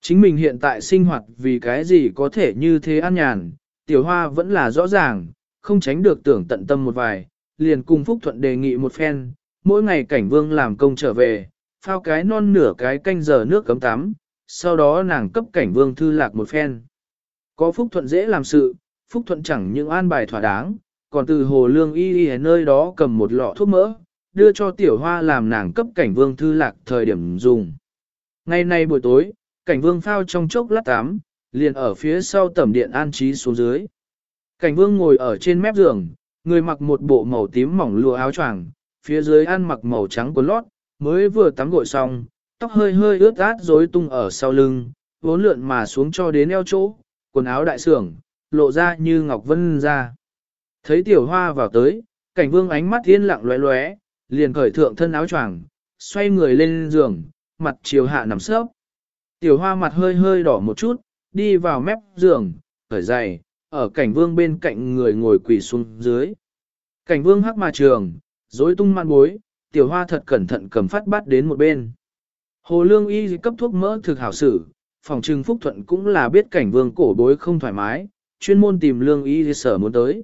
Chính mình hiện tại sinh hoạt vì cái gì có thể như thế an nhàn, tiểu hoa vẫn là rõ ràng, không tránh được tưởng tận tâm một vài, liền cùng Phúc Thuận đề nghị một phen, mỗi ngày cảnh vương làm công trở về, phao cái non nửa cái canh giờ nước cấm tắm, sau đó nàng cấp cảnh vương thư lạc một phen. Có Phúc Thuận dễ làm sự, Phúc Thuận chẳng những an bài thỏa đáng, còn từ hồ lương y y ở nơi đó cầm một lọ thuốc mỡ, đưa cho tiểu hoa làm nàng cấp cảnh vương thư lạc thời điểm dùng. Ngày nay buổi tối, cảnh vương phao trong chốc lát tắm, liền ở phía sau tẩm điện an trí xuống dưới. Cảnh vương ngồi ở trên mép giường, người mặc một bộ màu tím mỏng lụa áo choàng, phía dưới ăn mặc màu trắng quần lót, mới vừa tắm gội xong, tóc hơi hơi ướt át rối tung ở sau lưng, vốn lượn mà xuống cho đến eo chỗ, quần áo đại sưởng, lộ ra như ngọc vân ra. Thấy tiểu hoa vào tới, cảnh vương ánh mắt yên lặng lóe lóe, liền khởi thượng thân áo choàng, xoay người lên giường, mặt chiều hạ nằm sấp. Tiểu hoa mặt hơi hơi đỏ một chút, đi vào mép giường, khởi dày, ở cảnh vương bên cạnh người ngồi quỳ xuống dưới. Cảnh vương hắc mà trường, dối tung man bối, tiểu hoa thật cẩn thận cầm phát bát đến một bên. Hồ lương y cấp thuốc mỡ thực hảo sử, phòng trừng phúc thuận cũng là biết cảnh vương cổ bối không thoải mái, chuyên môn tìm lương y sở muốn tới.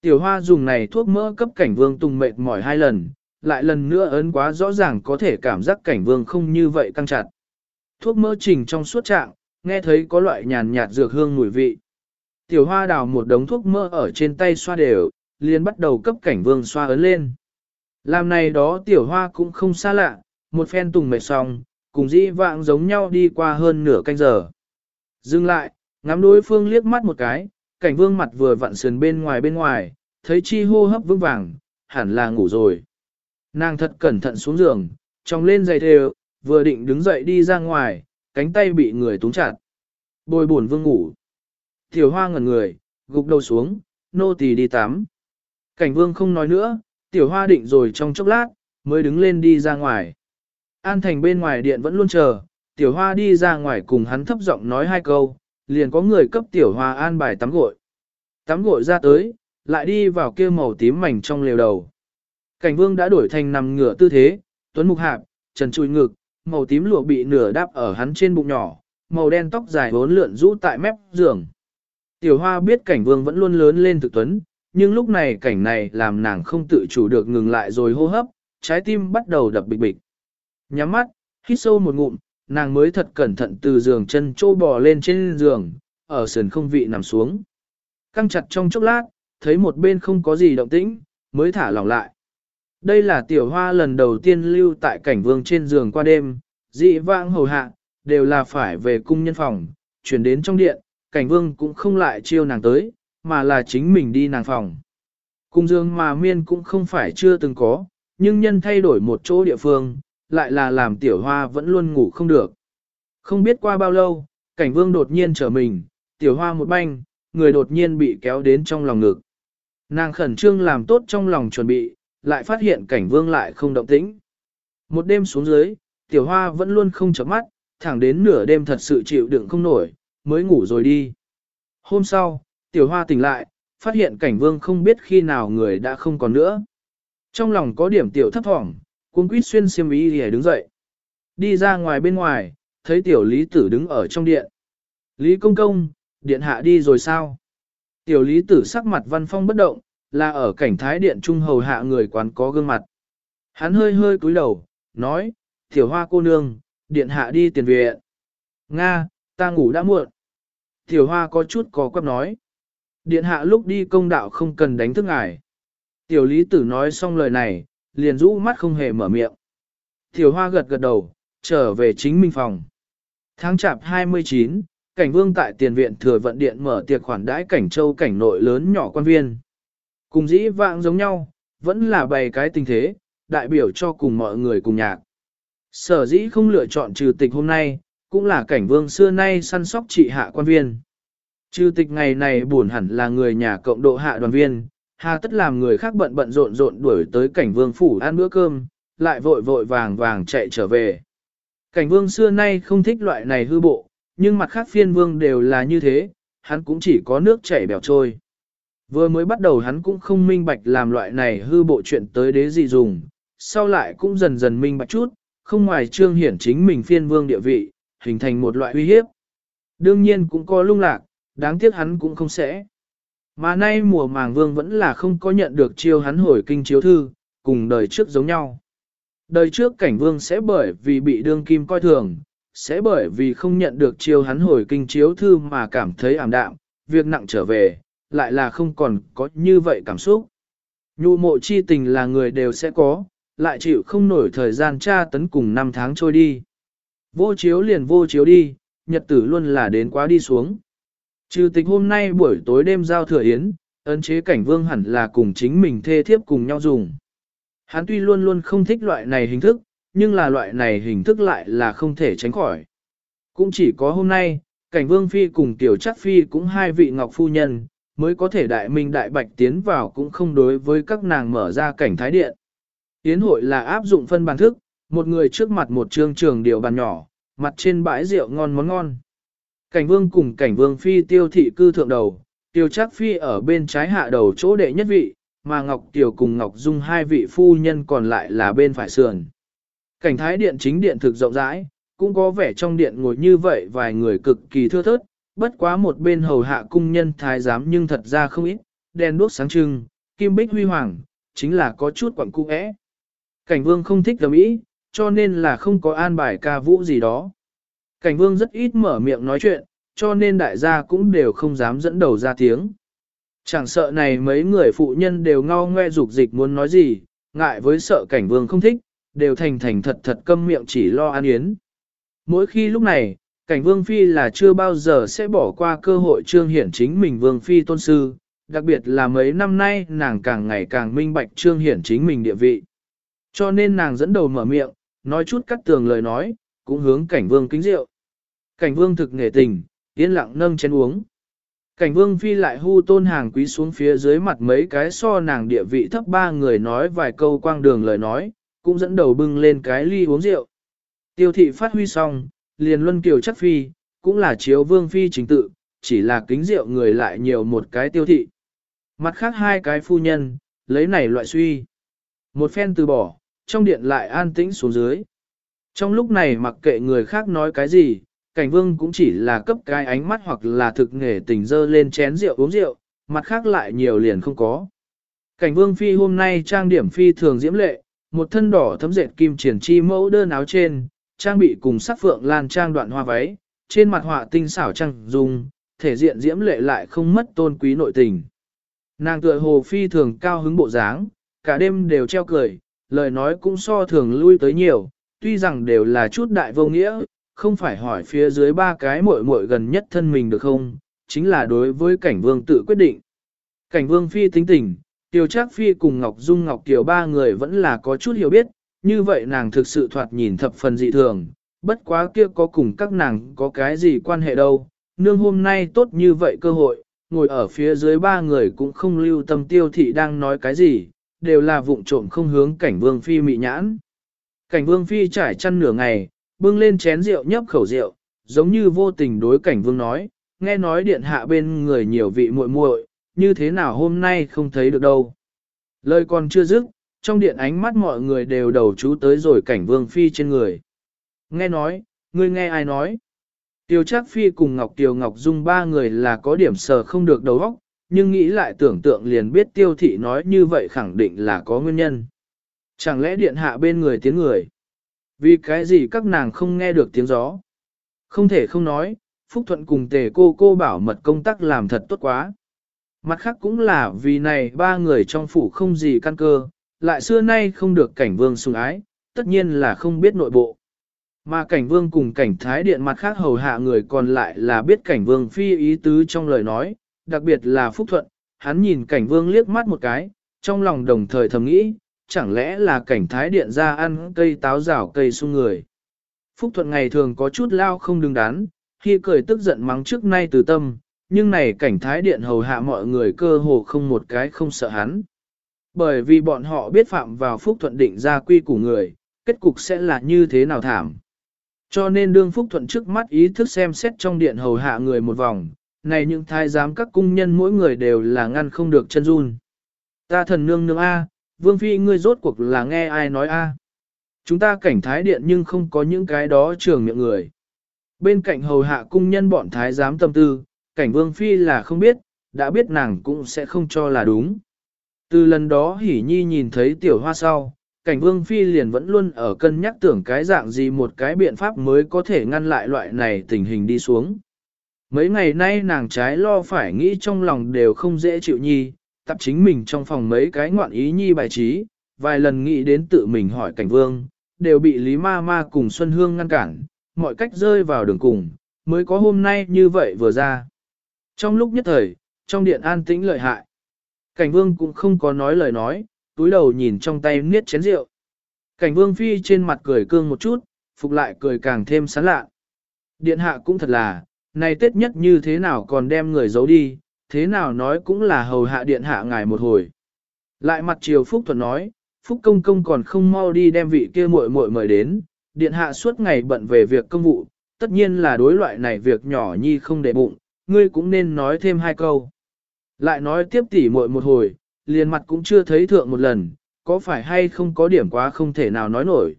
Tiểu hoa dùng này thuốc mỡ cấp cảnh vương tùng mệt mỏi hai lần, lại lần nữa ấn quá rõ ràng có thể cảm giác cảnh vương không như vậy căng chặt. Thuốc mỡ trình trong suốt trạng, nghe thấy có loại nhàn nhạt dược hương mùi vị. Tiểu hoa đào một đống thuốc mỡ ở trên tay xoa đều, liền bắt đầu cấp cảnh vương xoa ấn lên. Làm này đó tiểu hoa cũng không xa lạ, một phen tùng mệt xong, cùng dĩ vãng giống nhau đi qua hơn nửa canh giờ. Dừng lại, ngắm đối phương liếc mắt một cái, cảnh vương mặt vừa vặn sườn bên ngoài bên ngoài, thấy chi hô hấp vững vàng, hẳn là ngủ rồi. Nàng thật cẩn thận xuống giường, trong lên giày thề, vừa định đứng dậy đi ra ngoài, cánh tay bị người túng chặt. Bồi buồn vương ngủ. Tiểu hoa ngẩn người, gục đầu xuống, nô tỳ đi tắm. Cảnh vương không nói nữa, tiểu hoa định rồi trong chốc lát, mới đứng lên đi ra ngoài. An thành bên ngoài điện vẫn luôn chờ, tiểu hoa đi ra ngoài cùng hắn thấp giọng nói hai câu, liền có người cấp tiểu hoa an bài tắm gội. Tắm gội ra tới, lại đi vào kia màu tím mảnh trong lều đầu. Cảnh vương đã đổi thành nằm ngửa tư thế, tuấn mục hạp, trần trụi ngực, màu tím lụa bị nửa đáp ở hắn trên bụng nhỏ, màu đen tóc dài bốn lượn rũ tại mép giường. Tiểu hoa biết cảnh vương vẫn luôn lớn lên thực tuấn, nhưng lúc này cảnh này làm nàng không tự chủ được ngừng lại rồi hô hấp, trái tim bắt đầu đập bịch bịch. Nhắm mắt, hít sâu một ngụm, nàng mới thật cẩn thận từ giường chân trô bò lên trên giường, ở sườn không vị nằm xuống. Căng chặt trong chốc lát, thấy một bên không có gì động tĩnh, mới thả lỏng lại. Đây là tiểu hoa lần đầu tiên lưu tại cảnh vương trên giường qua đêm, dị vãng hầu hạ, đều là phải về cung nhân phòng, chuyển đến trong điện, cảnh vương cũng không lại chiêu nàng tới, mà là chính mình đi nàng phòng. Cung dương mà miên cũng không phải chưa từng có, nhưng nhân thay đổi một chỗ địa phương, lại là làm tiểu hoa vẫn luôn ngủ không được. Không biết qua bao lâu, cảnh vương đột nhiên trở mình, tiểu hoa một banh, người đột nhiên bị kéo đến trong lòng ngực. Nàng khẩn trương làm tốt trong lòng chuẩn bị, lại phát hiện cảnh vương lại không động tĩnh. Một đêm xuống dưới, tiểu hoa vẫn luôn không chấm mắt, thẳng đến nửa đêm thật sự chịu đựng không nổi, mới ngủ rồi đi. Hôm sau, tiểu hoa tỉnh lại, phát hiện cảnh vương không biết khi nào người đã không còn nữa. Trong lòng có điểm tiểu thấp thỏm, cuống quýt xuyên xiêm y để đứng dậy. Đi ra ngoài bên ngoài, thấy tiểu lý tử đứng ở trong điện. Lý công công, điện hạ đi rồi sao? Tiểu lý tử sắc mặt văn phong bất động, là ở cảnh thái điện trung hầu hạ người quán có gương mặt. Hắn hơi hơi cúi đầu, nói, tiểu hoa cô nương, điện hạ đi tiền viện. Nga, ta ngủ đã muộn. Tiểu hoa có chút có quắp nói. Điện hạ lúc đi công đạo không cần đánh thức ngài. Tiểu lý tử nói xong lời này, liền rũ mắt không hề mở miệng. Tiểu hoa gật gật đầu, trở về chính minh phòng. Tháng chạp 29, cảnh vương tại tiền viện thừa vận điện mở tiệc khoản đãi cảnh châu cảnh nội lớn nhỏ quan viên. Cùng dĩ vãng giống nhau, vẫn là bày cái tình thế, đại biểu cho cùng mọi người cùng nhạc. Sở dĩ không lựa chọn trừ tịch hôm nay, cũng là cảnh vương xưa nay săn sóc trị hạ quan viên. Trừ tịch ngày này buồn hẳn là người nhà cộng độ hạ đoàn viên, hà tất làm người khác bận bận rộn rộn đuổi tới cảnh vương phủ ăn bữa cơm, lại vội vội vàng vàng chạy trở về. Cảnh vương xưa nay không thích loại này hư bộ, nhưng mặt khác phiên vương đều là như thế, hắn cũng chỉ có nước chảy bèo trôi. Vừa mới bắt đầu hắn cũng không minh bạch làm loại này hư bộ chuyện tới đế gì dùng, sau lại cũng dần dần minh bạch chút, không ngoài trương hiển chính mình phiên vương địa vị, hình thành một loại uy hiếp. Đương nhiên cũng có lung lạc, đáng tiếc hắn cũng không sẽ. Mà nay mùa màng vương vẫn là không có nhận được chiêu hắn hồi kinh chiếu thư, cùng đời trước giống nhau. Đời trước cảnh vương sẽ bởi vì bị đương kim coi thường, sẽ bởi vì không nhận được chiêu hắn hồi kinh chiếu thư mà cảm thấy ảm đạm, việc nặng trở về, lại là không còn có như vậy cảm xúc. Nhu mộ chi tình là người đều sẽ có, lại chịu không nổi thời gian tra tấn cùng năm tháng trôi đi. Vô chiếu liền vô chiếu đi, nhật tử luôn là đến quá đi xuống. Trừ tịch hôm nay buổi tối đêm giao thừa yến, ấn chế cảnh vương hẳn là cùng chính mình thê thiếp cùng nhau dùng. Hắn tuy luôn luôn không thích loại này hình thức, nhưng là loại này hình thức lại là không thể tránh khỏi. Cũng chỉ có hôm nay, cảnh vương phi cùng tiểu chắc phi cũng hai vị ngọc phu nhân, mới có thể đại minh đại bạch tiến vào cũng không đối với các nàng mở ra cảnh thái điện. Yến hội là áp dụng phân bàn thức, một người trước mặt một trương trường điều bàn nhỏ, mặt trên bãi rượu ngon món ngon. Cảnh vương cùng cảnh vương phi tiêu thị cư thượng đầu, tiêu chắc phi ở bên trái hạ đầu chỗ đệ nhất vị, mà Ngọc Tiểu cùng Ngọc Dung hai vị phu nhân còn lại là bên phải sườn. Cảnh thái điện chính điện thực rộng rãi, cũng có vẻ trong điện ngồi như vậy vài người cực kỳ thưa thớt, bất quá một bên hầu hạ cung nhân thái giám nhưng thật ra không ít, đèn đuốc sáng trưng, kim bích huy hoàng, chính là có chút quặng cung ẽ. Cảnh vương không thích gầm ý, cho nên là không có an bài ca vũ gì đó. Cảnh vương rất ít mở miệng nói chuyện, cho nên đại gia cũng đều không dám dẫn đầu ra tiếng. Chẳng sợ này mấy người phụ nhân đều ngao ngoe dục dịch muốn nói gì, ngại với sợ cảnh vương không thích, đều thành thành thật thật câm miệng chỉ lo an yến. Mỗi khi lúc này, cảnh vương phi là chưa bao giờ sẽ bỏ qua cơ hội trương hiển chính mình vương phi tôn sư, đặc biệt là mấy năm nay nàng càng ngày càng minh bạch trương hiển chính mình địa vị. Cho nên nàng dẫn đầu mở miệng, nói chút cắt tường lời nói, cũng hướng cảnh vương kính rượu. Cảnh vương thực nghề tình, yên lặng nâng chén uống. Cảnh vương phi lại hu tôn hàng quý xuống phía dưới mặt mấy cái so nàng địa vị thấp ba người nói vài câu quang đường lời nói, cũng dẫn đầu bưng lên cái ly uống rượu. Tiêu thị phát huy xong, liền luân kiều chắc phi, cũng là chiếu vương phi chính tự, chỉ là kính rượu người lại nhiều một cái tiêu thị. Mặt khác hai cái phu nhân, lấy này loại suy. Một phen từ bỏ, trong điện lại an tĩnh xuống dưới. Trong lúc này mặc kệ người khác nói cái gì, cảnh vương cũng chỉ là cấp cái ánh mắt hoặc là thực nghề tình dơ lên chén rượu uống rượu, mặt khác lại nhiều liền không có. Cảnh vương phi hôm nay trang điểm phi thường diễm lệ, một thân đỏ thấm dệt kim triển chi mẫu đơn áo trên, trang bị cùng sắc phượng lan trang đoạn hoa váy, trên mặt họa tinh xảo trang dung, thể diện diễm lệ lại không mất tôn quý nội tình. Nàng tựa hồ phi thường cao hứng bộ dáng, cả đêm đều treo cười, lời nói cũng so thường lui tới nhiều, tuy rằng đều là chút đại vô nghĩa, không phải hỏi phía dưới ba cái muội muội gần nhất thân mình được không, chính là đối với cảnh vương tự quyết định. Cảnh vương phi tính tình, Tiêu Trác Phi cùng Ngọc Dung Ngọc Kiều ba người vẫn là có chút hiểu biết, như vậy nàng thực sự thoạt nhìn thập phần dị thường, bất quá kia có cùng các nàng có cái gì quan hệ đâu, nương hôm nay tốt như vậy cơ hội, ngồi ở phía dưới ba người cũng không lưu tâm tiêu thị đang nói cái gì, đều là vụng trộm không hướng cảnh vương phi mị nhãn. Cảnh vương phi trải chăn nửa ngày, bưng lên chén rượu nhấp khẩu rượu, giống như vô tình đối cảnh vương nói, nghe nói điện hạ bên người nhiều vị muội muội, như thế nào hôm nay không thấy được đâu. Lời còn chưa dứt, trong điện ánh mắt mọi người đều đầu chú tới rồi cảnh vương phi trên người. Nghe nói, ngươi nghe ai nói? Tiêu Trác Phi cùng Ngọc Tiều Ngọc Dung ba người là có điểm sờ không được đầu óc, nhưng nghĩ lại tưởng tượng liền biết Tiêu Thị nói như vậy khẳng định là có nguyên nhân. Chẳng lẽ điện hạ bên người tiếng người? Vì cái gì các nàng không nghe được tiếng gió? Không thể không nói, Phúc Thuận cùng tề cô cô bảo mật công tác làm thật tốt quá. Mặt khác cũng là vì này ba người trong phủ không gì căn cơ, lại xưa nay không được cảnh vương sùng ái, tất nhiên là không biết nội bộ. Mà cảnh vương cùng cảnh thái điện mặt khác hầu hạ người còn lại là biết cảnh vương phi ý tứ trong lời nói, đặc biệt là Phúc Thuận, hắn nhìn cảnh vương liếc mắt một cái, trong lòng đồng thời thầm nghĩ, chẳng lẽ là cảnh thái điện ra ăn cây táo rào cây sung người. Phúc Thuận ngày thường có chút lao không đứng đắn, khi cười tức giận mắng trước nay từ tâm, nhưng này cảnh thái điện hầu hạ mọi người cơ hồ không một cái không sợ hắn. Bởi vì bọn họ biết phạm vào Phúc Thuận định ra quy của người, kết cục sẽ là như thế nào thảm. Cho nên đương Phúc Thuận trước mắt ý thức xem xét trong điện hầu hạ người một vòng, này những thái giám các cung nhân mỗi người đều là ngăn không được chân run. Ta thần nương nương A, Vương Phi ngươi rốt cuộc là nghe ai nói A. Chúng ta cảnh thái điện nhưng không có những cái đó trường miệng người. Bên cạnh hầu hạ cung nhân bọn thái giám tâm tư, cảnh Vương Phi là không biết, đã biết nàng cũng sẽ không cho là đúng. Từ lần đó hỉ nhi nhìn thấy tiểu hoa sau, cảnh vương phi liền vẫn luôn ở cân nhắc tưởng cái dạng gì một cái biện pháp mới có thể ngăn lại loại này tình hình đi xuống. Mấy ngày nay nàng trái lo phải nghĩ trong lòng đều không dễ chịu nhi, tập chính mình trong phòng mấy cái ngoạn ý nhi bài trí, vài lần nghĩ đến tự mình hỏi cảnh vương, đều bị Lý Ma Ma cùng Xuân Hương ngăn cản, mọi cách rơi vào đường cùng, mới có hôm nay như vậy vừa ra. Trong lúc nhất thời, trong điện an tĩnh lợi hại. Cảnh vương cũng không có nói lời nói, túi đầu nhìn trong tay niết chén rượu. Cảnh vương phi trên mặt cười cương một chút, phục lại cười càng thêm sán lạ. Điện hạ cũng thật là, này tết nhất như thế nào còn đem người giấu đi, thế nào nói cũng là hầu hạ điện hạ ngài một hồi. Lại mặt chiều Phúc Thuận nói, Phúc Công Công còn không mau đi đem vị kia muội muội mời đến, điện hạ suốt ngày bận về việc công vụ, tất nhiên là đối loại này việc nhỏ nhi không để bụng, ngươi cũng nên nói thêm hai câu. Lại nói tiếp tỉ muội một hồi, liền mặt cũng chưa thấy thượng một lần, có phải hay không có điểm quá không thể nào nói nổi.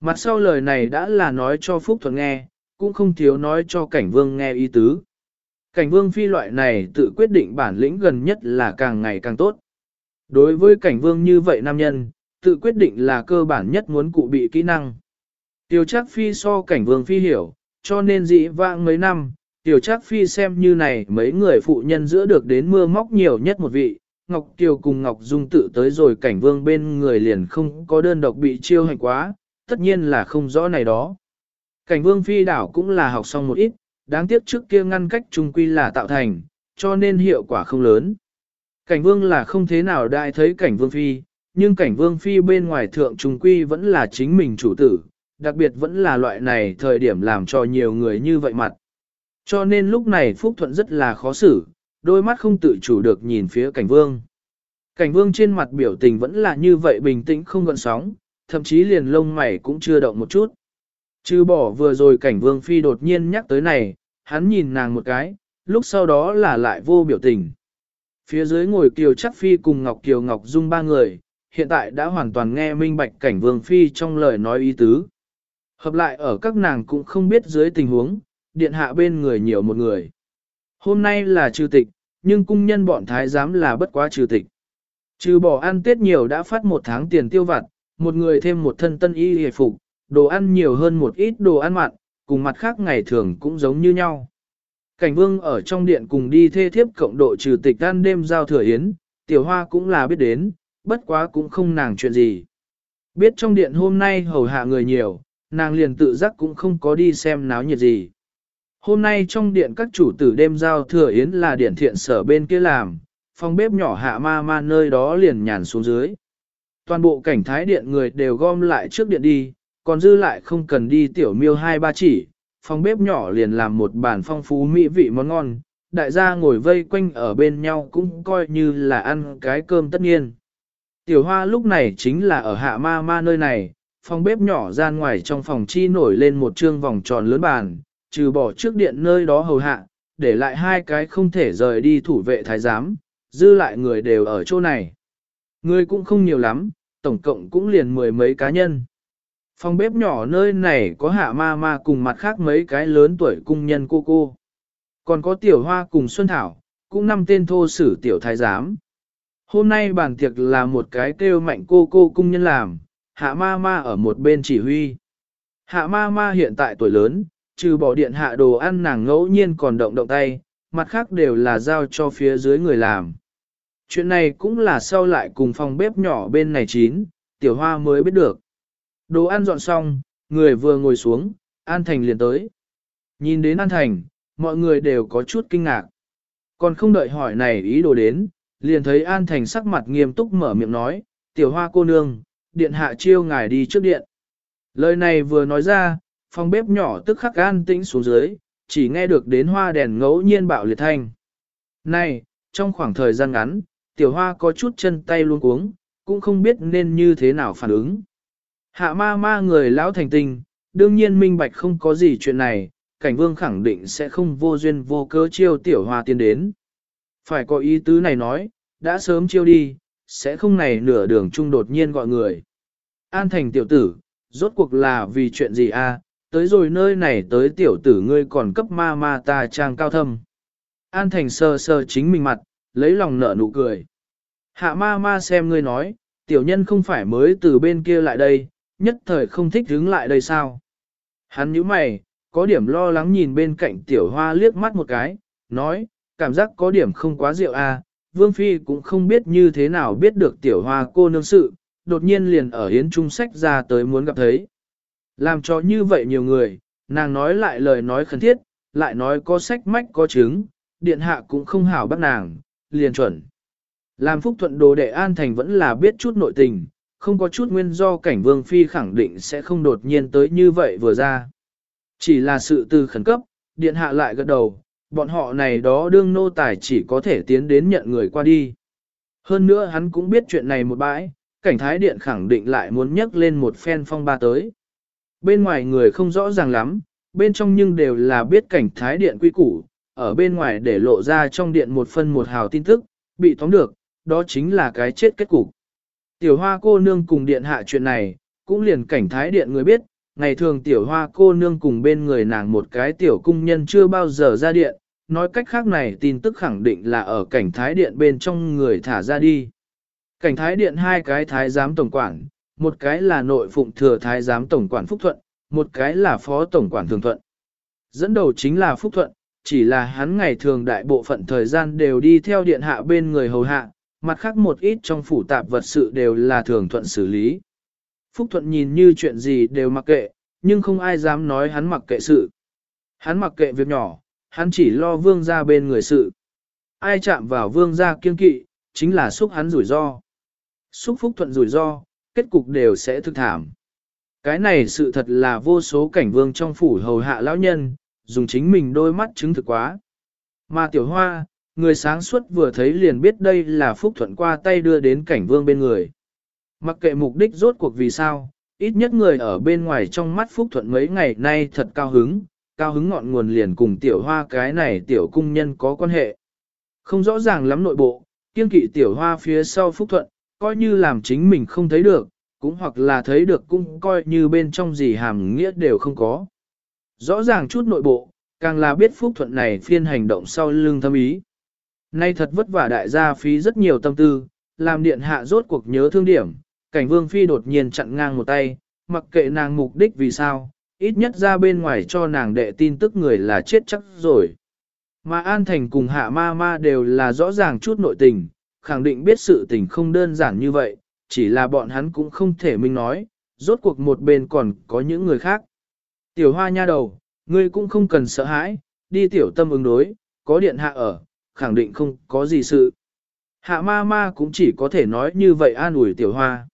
Mặt sau lời này đã là nói cho Phúc Thuận nghe, cũng không thiếu nói cho cảnh vương nghe ý tứ. Cảnh vương phi loại này tự quyết định bản lĩnh gần nhất là càng ngày càng tốt. Đối với cảnh vương như vậy nam nhân, tự quyết định là cơ bản nhất muốn cụ bị kỹ năng. Tiểu chắc phi so cảnh vương phi hiểu, cho nên dị vãng mấy năm, Tiểu Trác Phi xem như này mấy người phụ nhân giữa được đến mưa móc nhiều nhất một vị, Ngọc Kiều cùng Ngọc Dung tự tới rồi cảnh vương bên người liền không có đơn độc bị chiêu hành quá, tất nhiên là không rõ này đó. Cảnh vương phi đảo cũng là học xong một ít, đáng tiếc trước kia ngăn cách trung quy là tạo thành, cho nên hiệu quả không lớn. Cảnh vương là không thế nào đại thấy cảnh vương phi, nhưng cảnh vương phi bên ngoài thượng trung quy vẫn là chính mình chủ tử, đặc biệt vẫn là loại này thời điểm làm cho nhiều người như vậy mặt. Cho nên lúc này Phúc Thuận rất là khó xử, đôi mắt không tự chủ được nhìn phía cảnh vương. Cảnh vương trên mặt biểu tình vẫn là như vậy bình tĩnh không gợn sóng, thậm chí liền lông mày cũng chưa động một chút. Chứ bỏ vừa rồi cảnh vương phi đột nhiên nhắc tới này, hắn nhìn nàng một cái, lúc sau đó là lại vô biểu tình. Phía dưới ngồi Kiều Chắc Phi cùng Ngọc Kiều Ngọc Dung ba người, hiện tại đã hoàn toàn nghe minh bạch cảnh vương phi trong lời nói ý tứ. Hợp lại ở các nàng cũng không biết dưới tình huống, điện hạ bên người nhiều một người. Hôm nay là trừ tịch, nhưng cung nhân bọn thái giám là bất quá trừ tịch. Trừ bỏ ăn tết nhiều đã phát một tháng tiền tiêu vặt, một người thêm một thân tân y hề phục, đồ ăn nhiều hơn một ít đồ ăn mặn, cùng mặt khác ngày thường cũng giống như nhau. Cảnh vương ở trong điện cùng đi thê thiếp cộng độ trừ tịch ăn đêm giao thừa yến, tiểu hoa cũng là biết đến, bất quá cũng không nàng chuyện gì. Biết trong điện hôm nay hầu hạ người nhiều, nàng liền tự giác cũng không có đi xem náo nhiệt gì. Hôm nay trong điện các chủ tử đêm giao thừa yến là điện thiện sở bên kia làm, phòng bếp nhỏ hạ ma ma nơi đó liền nhàn xuống dưới. Toàn bộ cảnh thái điện người đều gom lại trước điện đi, còn dư lại không cần đi tiểu miêu hai ba chỉ, phòng bếp nhỏ liền làm một bàn phong phú mỹ vị món ngon, đại gia ngồi vây quanh ở bên nhau cũng coi như là ăn cái cơm tất nhiên. Tiểu hoa lúc này chính là ở hạ ma ma nơi này, phòng bếp nhỏ gian ngoài trong phòng chi nổi lên một trương vòng tròn lớn bàn, trừ bỏ trước điện nơi đó hầu hạ, để lại hai cái không thể rời đi thủ vệ thái giám, dư lại người đều ở chỗ này. Người cũng không nhiều lắm, tổng cộng cũng liền mười mấy cá nhân. Phòng bếp nhỏ nơi này có hạ ma ma cùng mặt khác mấy cái lớn tuổi cung nhân cô cô. Còn có tiểu hoa cùng Xuân Thảo, cũng năm tên thô sử tiểu thái giám. Hôm nay bàn tiệc là một cái kêu mạnh cô cô cung nhân làm, hạ ma ma ở một bên chỉ huy. Hạ ma ma hiện tại tuổi lớn, trừ bỏ điện hạ đồ ăn nàng ngẫu nhiên còn động động tay, mặt khác đều là giao cho phía dưới người làm. Chuyện này cũng là sau lại cùng phòng bếp nhỏ bên này chín, tiểu hoa mới biết được. Đồ ăn dọn xong, người vừa ngồi xuống, An Thành liền tới. Nhìn đến An Thành, mọi người đều có chút kinh ngạc. Còn không đợi hỏi này ý đồ đến, liền thấy An Thành sắc mặt nghiêm túc mở miệng nói, tiểu hoa cô nương, điện hạ chiêu ngài đi trước điện. Lời này vừa nói ra, phòng bếp nhỏ tức khắc an tĩnh xuống dưới, chỉ nghe được đến hoa đèn ngẫu nhiên bạo liệt thanh. Này, trong khoảng thời gian ngắn, tiểu hoa có chút chân tay luôn cuống, cũng không biết nên như thế nào phản ứng. Hạ ma ma người lão thành tinh, đương nhiên minh bạch không có gì chuyện này, cảnh vương khẳng định sẽ không vô duyên vô cớ chiêu tiểu hoa tiên đến. Phải có ý tứ này nói, đã sớm chiêu đi, sẽ không này nửa đường chung đột nhiên gọi người. An thành tiểu tử, rốt cuộc là vì chuyện gì a? tới rồi nơi này tới tiểu tử ngươi còn cấp ma ma ta trang cao thâm. An thành sơ sơ chính mình mặt, lấy lòng nở nụ cười. Hạ ma ma xem ngươi nói, tiểu nhân không phải mới từ bên kia lại đây, nhất thời không thích đứng lại đây sao. Hắn nhíu mày, có điểm lo lắng nhìn bên cạnh tiểu hoa liếc mắt một cái, nói, cảm giác có điểm không quá rượu à, Vương Phi cũng không biết như thế nào biết được tiểu hoa cô nương sự, đột nhiên liền ở hiến trung sách ra tới muốn gặp thấy. Làm cho như vậy nhiều người, nàng nói lại lời nói khẩn thiết, lại nói có sách mách có chứng, điện hạ cũng không hảo bắt nàng, liền chuẩn. Làm phúc thuận đồ đệ an thành vẫn là biết chút nội tình, không có chút nguyên do cảnh vương phi khẳng định sẽ không đột nhiên tới như vậy vừa ra. Chỉ là sự từ khẩn cấp, điện hạ lại gật đầu, bọn họ này đó đương nô tài chỉ có thể tiến đến nhận người qua đi. Hơn nữa hắn cũng biết chuyện này một bãi, cảnh thái điện khẳng định lại muốn nhắc lên một phen phong ba tới. Bên ngoài người không rõ ràng lắm, bên trong nhưng đều là biết cảnh thái điện quy củ, ở bên ngoài để lộ ra trong điện một phân một hào tin tức, bị tóm được, đó chính là cái chết kết cục. Tiểu hoa cô nương cùng điện hạ chuyện này, cũng liền cảnh thái điện người biết, ngày thường tiểu hoa cô nương cùng bên người nàng một cái tiểu cung nhân chưa bao giờ ra điện, nói cách khác này tin tức khẳng định là ở cảnh thái điện bên trong người thả ra đi. Cảnh thái điện hai cái thái giám tổng quản, một cái là nội phụng thừa thái giám tổng quản Phúc Thuận, một cái là phó tổng quản Thường Thuận. Dẫn đầu chính là Phúc Thuận, chỉ là hắn ngày thường đại bộ phận thời gian đều đi theo điện hạ bên người hầu hạ, mặt khác một ít trong phủ tạp vật sự đều là thường thuận xử lý. Phúc Thuận nhìn như chuyện gì đều mặc kệ, nhưng không ai dám nói hắn mặc kệ sự. Hắn mặc kệ việc nhỏ, hắn chỉ lo vương ra bên người sự. Ai chạm vào vương ra kiên kỵ, chính là xúc hắn rủi ro. xúc phúc thuận rủi ro, kết cục đều sẽ thực thảm. Cái này sự thật là vô số cảnh vương trong phủ hầu hạ lão nhân, dùng chính mình đôi mắt chứng thực quá. Mà tiểu hoa, người sáng suốt vừa thấy liền biết đây là phúc thuận qua tay đưa đến cảnh vương bên người. Mặc kệ mục đích rốt cuộc vì sao, ít nhất người ở bên ngoài trong mắt phúc thuận mấy ngày nay thật cao hứng, cao hứng ngọn nguồn liền cùng tiểu hoa cái này tiểu cung nhân có quan hệ. Không rõ ràng lắm nội bộ, kiên kỵ tiểu hoa phía sau phúc thuận, coi như làm chính mình không thấy được, cũng hoặc là thấy được cũng coi như bên trong gì hàm nghĩa đều không có. Rõ ràng chút nội bộ, càng là biết phúc thuận này phiên hành động sau lưng thâm ý. Nay thật vất vả đại gia phí rất nhiều tâm tư, làm điện hạ rốt cuộc nhớ thương điểm, cảnh vương phi đột nhiên chặn ngang một tay, mặc kệ nàng mục đích vì sao, ít nhất ra bên ngoài cho nàng đệ tin tức người là chết chắc rồi. Mà An Thành cùng Hạ Ma Ma đều là rõ ràng chút nội tình, khẳng định biết sự tình không đơn giản như vậy, chỉ là bọn hắn cũng không thể minh nói, rốt cuộc một bên còn có những người khác. Tiểu hoa nha đầu, ngươi cũng không cần sợ hãi, đi tiểu tâm ứng đối, có điện hạ ở, khẳng định không có gì sự. Hạ ma ma cũng chỉ có thể nói như vậy an ủi tiểu hoa.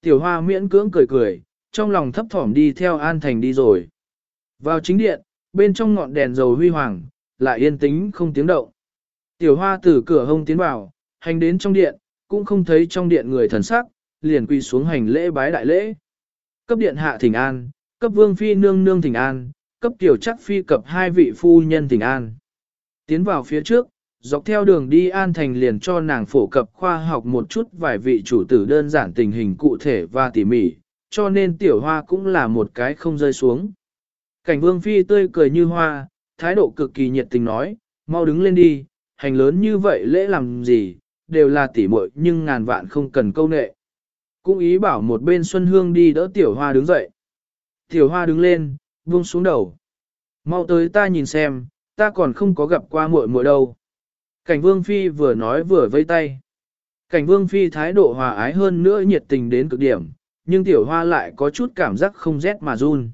Tiểu hoa miễn cưỡng cười cười, trong lòng thấp thỏm đi theo an thành đi rồi. Vào chính điện, bên trong ngọn đèn dầu huy hoàng, lại yên tĩnh không tiếng động. Tiểu hoa từ cửa hông tiến vào, hành đến trong điện, cũng không thấy trong điện người thần sắc, liền quy xuống hành lễ bái đại lễ. Cấp điện hạ thỉnh an, cấp vương phi nương nương thỉnh an, cấp tiểu chắc phi cập hai vị phu nhân thỉnh an. Tiến vào phía trước, dọc theo đường đi an thành liền cho nàng phổ cập khoa học một chút vài vị chủ tử đơn giản tình hình cụ thể và tỉ mỉ, cho nên tiểu hoa cũng là một cái không rơi xuống. Cảnh vương phi tươi cười như hoa, thái độ cực kỳ nhiệt tình nói, mau đứng lên đi, hành lớn như vậy lễ làm gì, đều là tỉ muội nhưng ngàn vạn không cần câu nệ. Cũng ý bảo một bên Xuân Hương đi đỡ tiểu hoa đứng dậy. Tiểu hoa đứng lên, buông xuống đầu. Mau tới ta nhìn xem, ta còn không có gặp qua muội muội đâu. Cảnh vương phi vừa nói vừa vây tay. Cảnh vương phi thái độ hòa ái hơn nữa nhiệt tình đến cực điểm, nhưng tiểu hoa lại có chút cảm giác không rét mà run.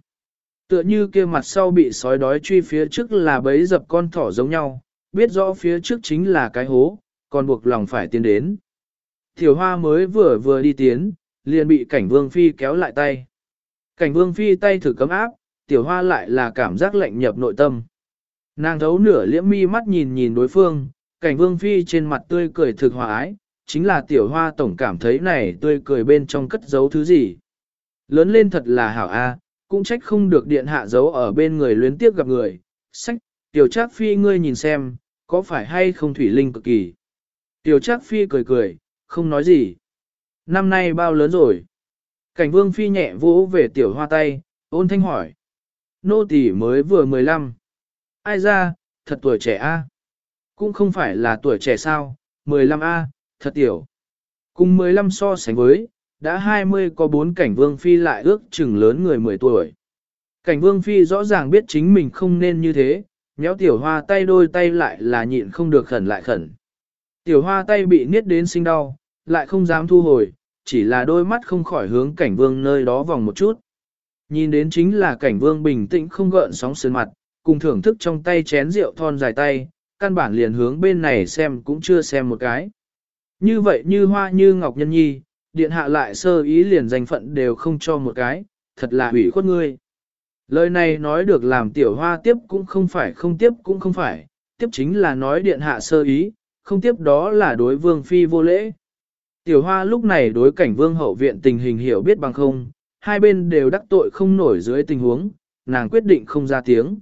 Tựa như kia mặt sau bị sói đói truy phía trước là bấy dập con thỏ giống nhau, biết rõ phía trước chính là cái hố, còn buộc lòng phải tiến đến. Tiểu hoa mới vừa vừa đi tiến, liền bị cảnh vương phi kéo lại tay. Cảnh vương phi tay thử cấm áp, tiểu hoa lại là cảm giác lạnh nhập nội tâm. Nàng thấu nửa liễm mi mắt nhìn nhìn đối phương, cảnh vương phi trên mặt tươi cười thực hòa ái, chính là tiểu hoa tổng cảm thấy này tươi cười bên trong cất giấu thứ gì. Lớn lên thật là hảo a, cũng trách không được điện hạ giấu ở bên người luyến tiếp gặp người. Sách, tiểu trác phi ngươi nhìn xem, có phải hay không thủy linh cực kỳ. Tiểu trác phi cười cười, không nói gì. Năm nay bao lớn rồi? Cảnh vương phi nhẹ vỗ về tiểu hoa tay, ôn thanh hỏi. Nô tỳ mới vừa 15. Ai ra, thật tuổi trẻ a. Cũng không phải là tuổi trẻ sao, 15A, thật tiểu. Cùng 15 so sánh với, đã 20 có 4 cảnh vương phi lại ước chừng lớn người 10 tuổi. Cảnh vương phi rõ ràng biết chính mình không nên như thế, nhéo tiểu hoa tay đôi tay lại là nhịn không được khẩn lại khẩn. Tiểu hoa tay bị niết đến sinh đau, lại không dám thu hồi, chỉ là đôi mắt không khỏi hướng cảnh vương nơi đó vòng một chút. Nhìn đến chính là cảnh vương bình tĩnh không gợn sóng sơn mặt, cùng thưởng thức trong tay chén rượu thon dài tay, căn bản liền hướng bên này xem cũng chưa xem một cái. Như vậy như hoa như ngọc nhân nhi, điện hạ lại sơ ý liền danh phận đều không cho một cái, thật là hủy khuất ngươi. Lời này nói được làm tiểu hoa tiếp cũng không phải không tiếp cũng không phải, tiếp chính là nói điện hạ sơ ý, không tiếp đó là đối vương phi vô lễ. Tiểu hoa lúc này đối cảnh vương hậu viện tình hình hiểu biết bằng không, hai bên đều đắc tội không nổi dưới tình huống, nàng quyết định không ra tiếng.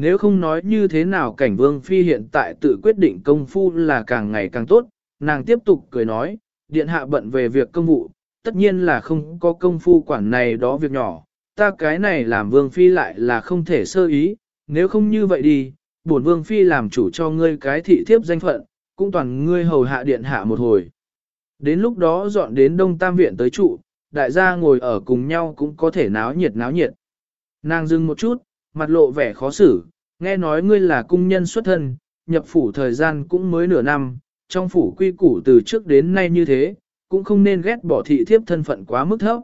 Nếu không nói như thế nào cảnh vương phi hiện tại tự quyết định công phu là càng ngày càng tốt, nàng tiếp tục cười nói, điện hạ bận về việc công vụ, tất nhiên là không có công phu quản này đó việc nhỏ, ta cái này làm vương phi lại là không thể sơ ý, nếu không như vậy đi, bổn vương phi làm chủ cho ngươi cái thị thiếp danh phận, cũng toàn ngươi hầu hạ điện hạ một hồi. Đến lúc đó dọn đến Đông Tam Viện tới trụ, đại gia ngồi ở cùng nhau cũng có thể náo nhiệt náo nhiệt. Nàng dừng một chút, mặt lộ vẻ khó xử, nghe nói ngươi là cung nhân xuất thân, nhập phủ thời gian cũng mới nửa năm, trong phủ quy củ từ trước đến nay như thế, cũng không nên ghét bỏ thị thiếp thân phận quá mức thấp.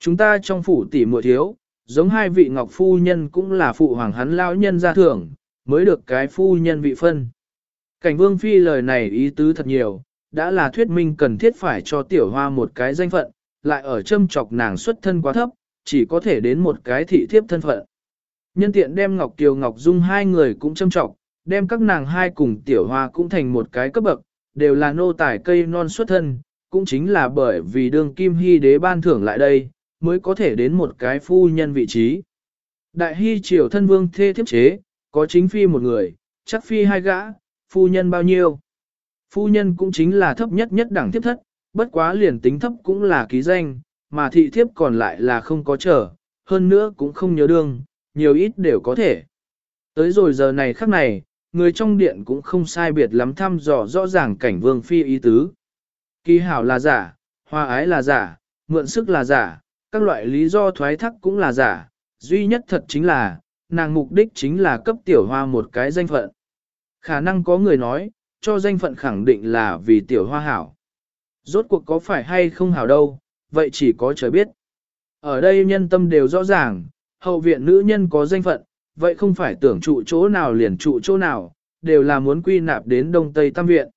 Chúng ta trong phủ tỷ muội thiếu, giống hai vị ngọc phu nhân cũng là phụ hoàng hắn lão nhân gia thưởng, mới được cái phu nhân vị phân. Cảnh vương phi lời này ý tứ thật nhiều, đã là thuyết minh cần thiết phải cho tiểu hoa một cái danh phận, lại ở châm chọc nàng xuất thân quá thấp, chỉ có thể đến một cái thị thiếp thân phận. Nhân tiện đem Ngọc Kiều Ngọc Dung hai người cũng châm trọng đem các nàng hai cùng tiểu hoa cũng thành một cái cấp bậc, đều là nô tài cây non xuất thân, cũng chính là bởi vì đường kim hy đế ban thưởng lại đây, mới có thể đến một cái phu nhân vị trí. Đại hy triều thân vương thê thiếp chế, có chính phi một người, chắc phi hai gã, phu nhân bao nhiêu. Phu nhân cũng chính là thấp nhất nhất đẳng thiếp thất, bất quá liền tính thấp cũng là ký danh, mà thị thiếp còn lại là không có trở, hơn nữa cũng không nhớ đương, nhiều ít đều có thể. Tới rồi giờ này khắc này, người trong điện cũng không sai biệt lắm thăm dò rõ ràng cảnh vương phi ý tứ. Kỳ hảo là giả, hoa ái là giả, mượn sức là giả, các loại lý do thoái thác cũng là giả, duy nhất thật chính là, nàng mục đích chính là cấp tiểu hoa một cái danh phận. Khả năng có người nói, cho danh phận khẳng định là vì tiểu hoa hảo. Rốt cuộc có phải hay không hảo đâu, vậy chỉ có trời biết. Ở đây nhân tâm đều rõ ràng, hậu viện nữ nhân có danh phận, vậy không phải tưởng trụ chỗ nào liền trụ chỗ nào, đều là muốn quy nạp đến Đông Tây Tam Viện.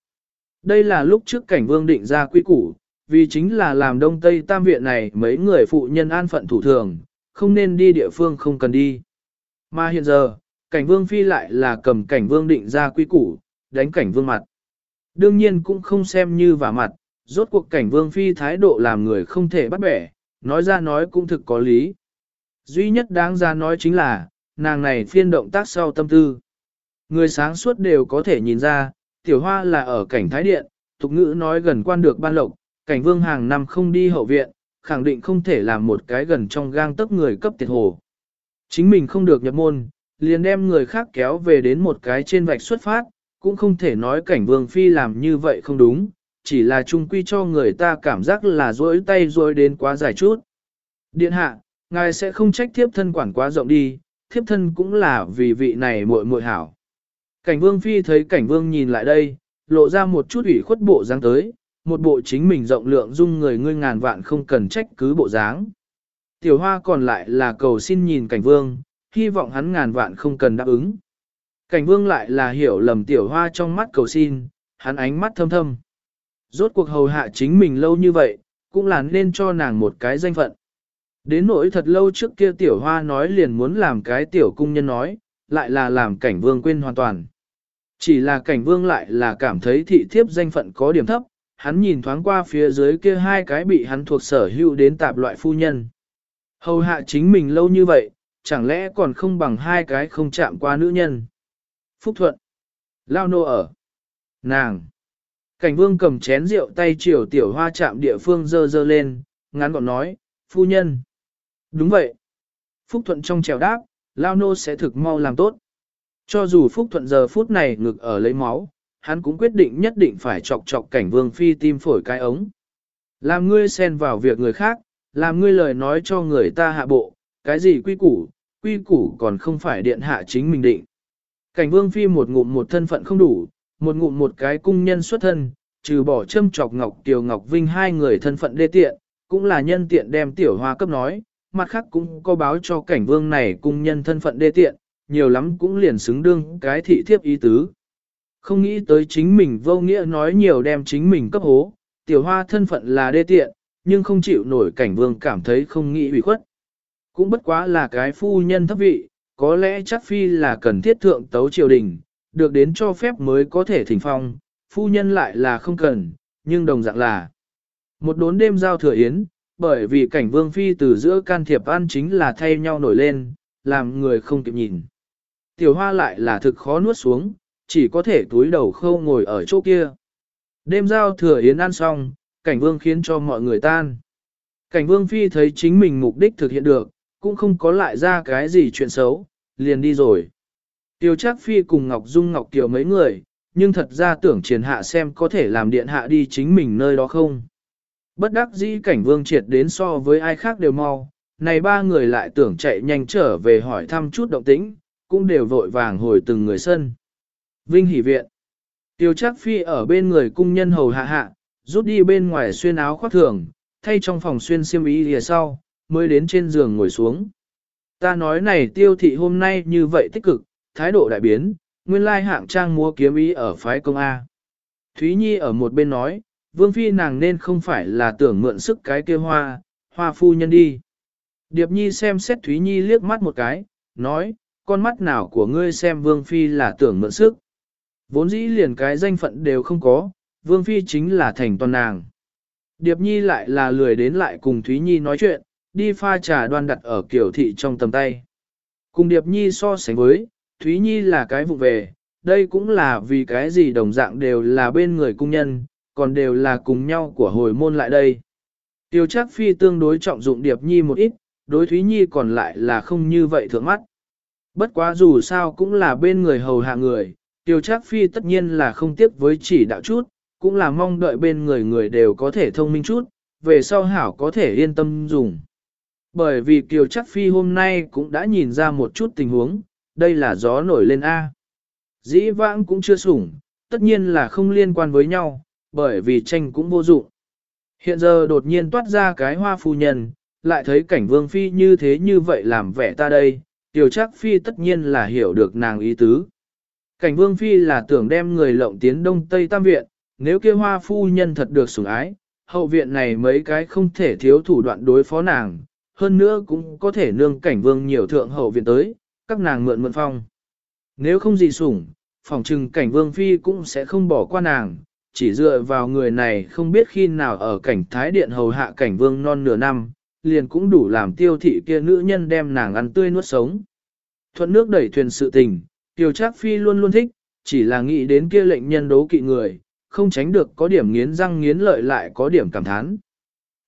Đây là lúc trước cảnh vương định ra quy củ, vì chính là làm Đông Tây Tam Viện này mấy người phụ nhân an phận thủ thường, không nên đi địa phương không cần đi. Mà hiện giờ, cảnh vương phi lại là cầm cảnh vương định ra quy củ, đánh cảnh vương mặt. Đương nhiên cũng không xem như vả mặt, rốt cuộc cảnh vương phi thái độ làm người không thể bắt bẻ, nói ra nói cũng thực có lý. Duy nhất đáng ra nói chính là, nàng này phiên động tác sau tâm tư. Người sáng suốt đều có thể nhìn ra, tiểu hoa là ở cảnh thái điện, tục ngữ nói gần quan được ban lộc, cảnh vương hàng năm không đi hậu viện, khẳng định không thể làm một cái gần trong gang tấc người cấp tiệt hồ. Chính mình không được nhập môn, liền đem người khác kéo về đến một cái trên vạch xuất phát, cũng không thể nói cảnh vương phi làm như vậy không đúng, chỉ là trung quy cho người ta cảm giác là dối tay dối đến quá dài chút. Điện hạ, ngài sẽ không trách thiếp thân quản quá rộng đi, thiếp thân cũng là vì vị này muội muội hảo. Cảnh vương phi thấy cảnh vương nhìn lại đây, lộ ra một chút ủy khuất bộ dáng tới, một bộ chính mình rộng lượng dung người ngươi ngàn vạn không cần trách cứ bộ dáng. Tiểu hoa còn lại là cầu xin nhìn cảnh vương, hy vọng hắn ngàn vạn không cần đáp ứng. Cảnh vương lại là hiểu lầm tiểu hoa trong mắt cầu xin, hắn ánh mắt thâm thâm. Rốt cuộc hầu hạ chính mình lâu như vậy, cũng là nên cho nàng một cái danh phận. Đến nỗi thật lâu trước kia tiểu hoa nói liền muốn làm cái tiểu cung nhân nói, lại là làm cảnh vương quên hoàn toàn. Chỉ là cảnh vương lại là cảm thấy thị thiếp danh phận có điểm thấp, hắn nhìn thoáng qua phía dưới kia hai cái bị hắn thuộc sở hữu đến tạp loại phu nhân. Hầu hạ chính mình lâu như vậy, chẳng lẽ còn không bằng hai cái không chạm qua nữ nhân. Phúc Thuận. Lao nô ở. Nàng. Cảnh vương cầm chén rượu tay chiều tiểu hoa chạm địa phương dơ dơ lên, ngắn gọn nói, phu nhân. Đúng vậy. Phúc Thuận trong trèo đáp, Lao nô sẽ thực mau làm tốt. Cho dù Phúc Thuận giờ phút này ngực ở lấy máu, hắn cũng quyết định nhất định phải chọc chọc cảnh vương phi tim phổi cái ống. Làm ngươi xen vào việc người khác, làm ngươi lời nói cho người ta hạ bộ, cái gì quy củ, quy củ còn không phải điện hạ chính mình định. Cảnh vương phi một ngụm một thân phận không đủ, một ngụm một cái cung nhân xuất thân, trừ bỏ châm chọc Ngọc Tiều Ngọc Vinh hai người thân phận đê tiện, cũng là nhân tiện đem tiểu hoa cấp nói, mặt khác cũng có báo cho cảnh vương này cung nhân thân phận đê tiện, nhiều lắm cũng liền xứng đương cái thị thiếp ý tứ. Không nghĩ tới chính mình vô nghĩa nói nhiều đem chính mình cấp hố, tiểu hoa thân phận là đê tiện, nhưng không chịu nổi cảnh vương cảm thấy không nghĩ ủy khuất. Cũng bất quá là cái phu nhân thấp vị, có lẽ chắc phi là cần thiết thượng tấu triều đình, được đến cho phép mới có thể thỉnh phong, phu nhân lại là không cần, nhưng đồng dạng là. Một đốn đêm giao thừa yến, bởi vì cảnh vương phi từ giữa can thiệp ăn chính là thay nhau nổi lên, làm người không kịp nhìn. Tiểu hoa lại là thực khó nuốt xuống, chỉ có thể túi đầu khâu ngồi ở chỗ kia. Đêm giao thừa yến ăn xong, cảnh vương khiến cho mọi người tan. Cảnh vương phi thấy chính mình mục đích thực hiện được, cũng không có lại ra cái gì chuyện xấu, liền đi rồi. Tiêu trác phi cùng Ngọc Dung Ngọc Kiều mấy người, nhưng thật ra tưởng triển hạ xem có thể làm điện hạ đi chính mình nơi đó không. Bất đắc dĩ cảnh vương triệt đến so với ai khác đều mau, này ba người lại tưởng chạy nhanh trở về hỏi thăm chút động tĩnh, cũng đều vội vàng hồi từng người sân. Vinh hỷ viện. Tiêu chắc phi ở bên người cung nhân hầu hạ hạ, rút đi bên ngoài xuyên áo khoác thường, thay trong phòng xuyên xiêm y lìa sau, mới đến trên giường ngồi xuống. Ta nói này tiêu thị hôm nay như vậy tích cực, thái độ đại biến, nguyên lai hạng trang mua kiếm ý ở phái công A. Thúy Nhi ở một bên nói, vương phi nàng nên không phải là tưởng mượn sức cái kia hoa, hoa phu nhân đi. Điệp nhi xem xét Thúy Nhi liếc mắt một cái, nói, con mắt nào của ngươi xem vương phi là tưởng mượn sức. Vốn dĩ liền cái danh phận đều không có, vương phi chính là thành toàn nàng. Điệp nhi lại là lười đến lại cùng Thúy Nhi nói chuyện, đi pha trà đoan đặt ở kiểu thị trong tầm tay. Cùng Điệp nhi so sánh với, Thúy Nhi là cái vụ về, đây cũng là vì cái gì đồng dạng đều là bên người cung nhân, còn đều là cùng nhau của hồi môn lại đây. Tiêu chắc phi tương đối trọng dụng Điệp Nhi một ít, đối Thúy Nhi còn lại là không như vậy thượng mắt. Bất quá dù sao cũng là bên người hầu hạ người, Tiêu chắc phi tất nhiên là không tiếc với chỉ đạo chút, cũng là mong đợi bên người người đều có thể thông minh chút, về sau hảo có thể yên tâm dùng. Bởi vì Kiều chắc phi hôm nay cũng đã nhìn ra một chút tình huống, đây là gió nổi lên A. Dĩ vãng cũng chưa sủng, tất nhiên là không liên quan với nhau, bởi vì tranh cũng vô dụng. Hiện giờ đột nhiên toát ra cái hoa phu nhân, lại thấy cảnh vương phi như thế như vậy làm vẻ ta đây, tiểu chắc phi tất nhiên là hiểu được nàng ý tứ. Cảnh vương phi là tưởng đem người lộng tiến đông tây tam viện, nếu kia hoa phu nhân thật được sủng ái, hậu viện này mấy cái không thể thiếu thủ đoạn đối phó nàng, hơn nữa cũng có thể nương cảnh vương nhiều thượng hậu viện tới, các nàng mượn mượn phong. Nếu không gì sủng, phòng trừng cảnh vương phi cũng sẽ không bỏ qua nàng, chỉ dựa vào người này không biết khi nào ở cảnh thái điện hầu hạ cảnh vương non nửa năm, liền cũng đủ làm tiêu thị kia nữ nhân đem nàng ăn tươi nuốt sống. Thuận nước đẩy thuyền sự tình, tiêu trác phi luôn luôn thích, chỉ là nghĩ đến kia lệnh nhân đấu kỵ người, không tránh được có điểm nghiến răng nghiến lợi lại có điểm cảm thán.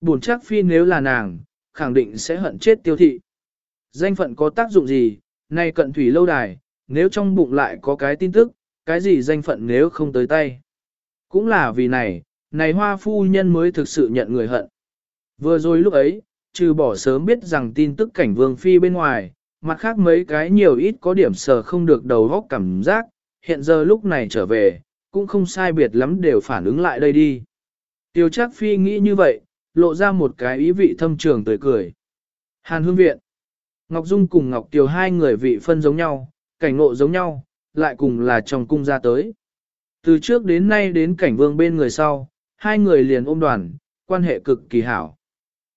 Buồn trác phi nếu là nàng, khẳng định sẽ hận chết tiêu thị. Danh phận có tác dụng gì, nay cận thủy lâu đài, nếu trong bụng lại có cái tin tức, cái gì danh phận nếu không tới tay. Cũng là vì này, này hoa phu nhân mới thực sự nhận người hận. Vừa rồi lúc ấy, trừ bỏ sớm biết rằng tin tức cảnh vương phi bên ngoài, mặt khác mấy cái nhiều ít có điểm sờ không được đầu góc cảm giác, hiện giờ lúc này trở về, cũng không sai biệt lắm đều phản ứng lại đây đi. Tiêu chắc phi nghĩ như vậy, lộ ra một cái ý vị thâm trường tươi cười. Hàn hương viện. Ngọc Dung cùng Ngọc Tiều hai người vị phân giống nhau, cảnh ngộ giống nhau, lại cùng là trong cung ra tới. Từ trước đến nay đến cảnh vương bên người sau, hai người liền ôm đoàn, quan hệ cực kỳ hảo.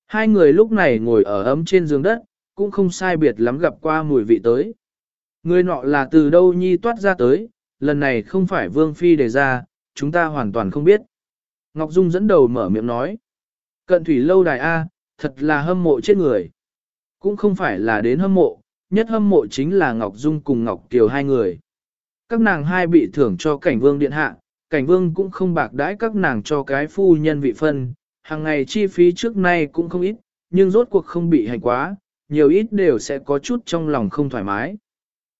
Hai người lúc này ngồi ở ấm trên giường đất, cũng không sai biệt lắm gặp qua mùi vị tới. Người nọ là từ đâu nhi toát ra tới, lần này không phải vương phi đề ra, chúng ta hoàn toàn không biết. Ngọc Dung dẫn đầu mở miệng nói. Cận thủy lâu đài A, thật là hâm mộ chết người. Cũng không phải là đến hâm mộ, nhất hâm mộ chính là Ngọc Dung cùng Ngọc Kiều hai người. Các nàng hai bị thưởng cho cảnh vương điện hạ, cảnh vương cũng không bạc đãi các nàng cho cái phu nhân vị phân, hàng ngày chi phí trước nay cũng không ít, nhưng rốt cuộc không bị hành quá, nhiều ít đều sẽ có chút trong lòng không thoải mái.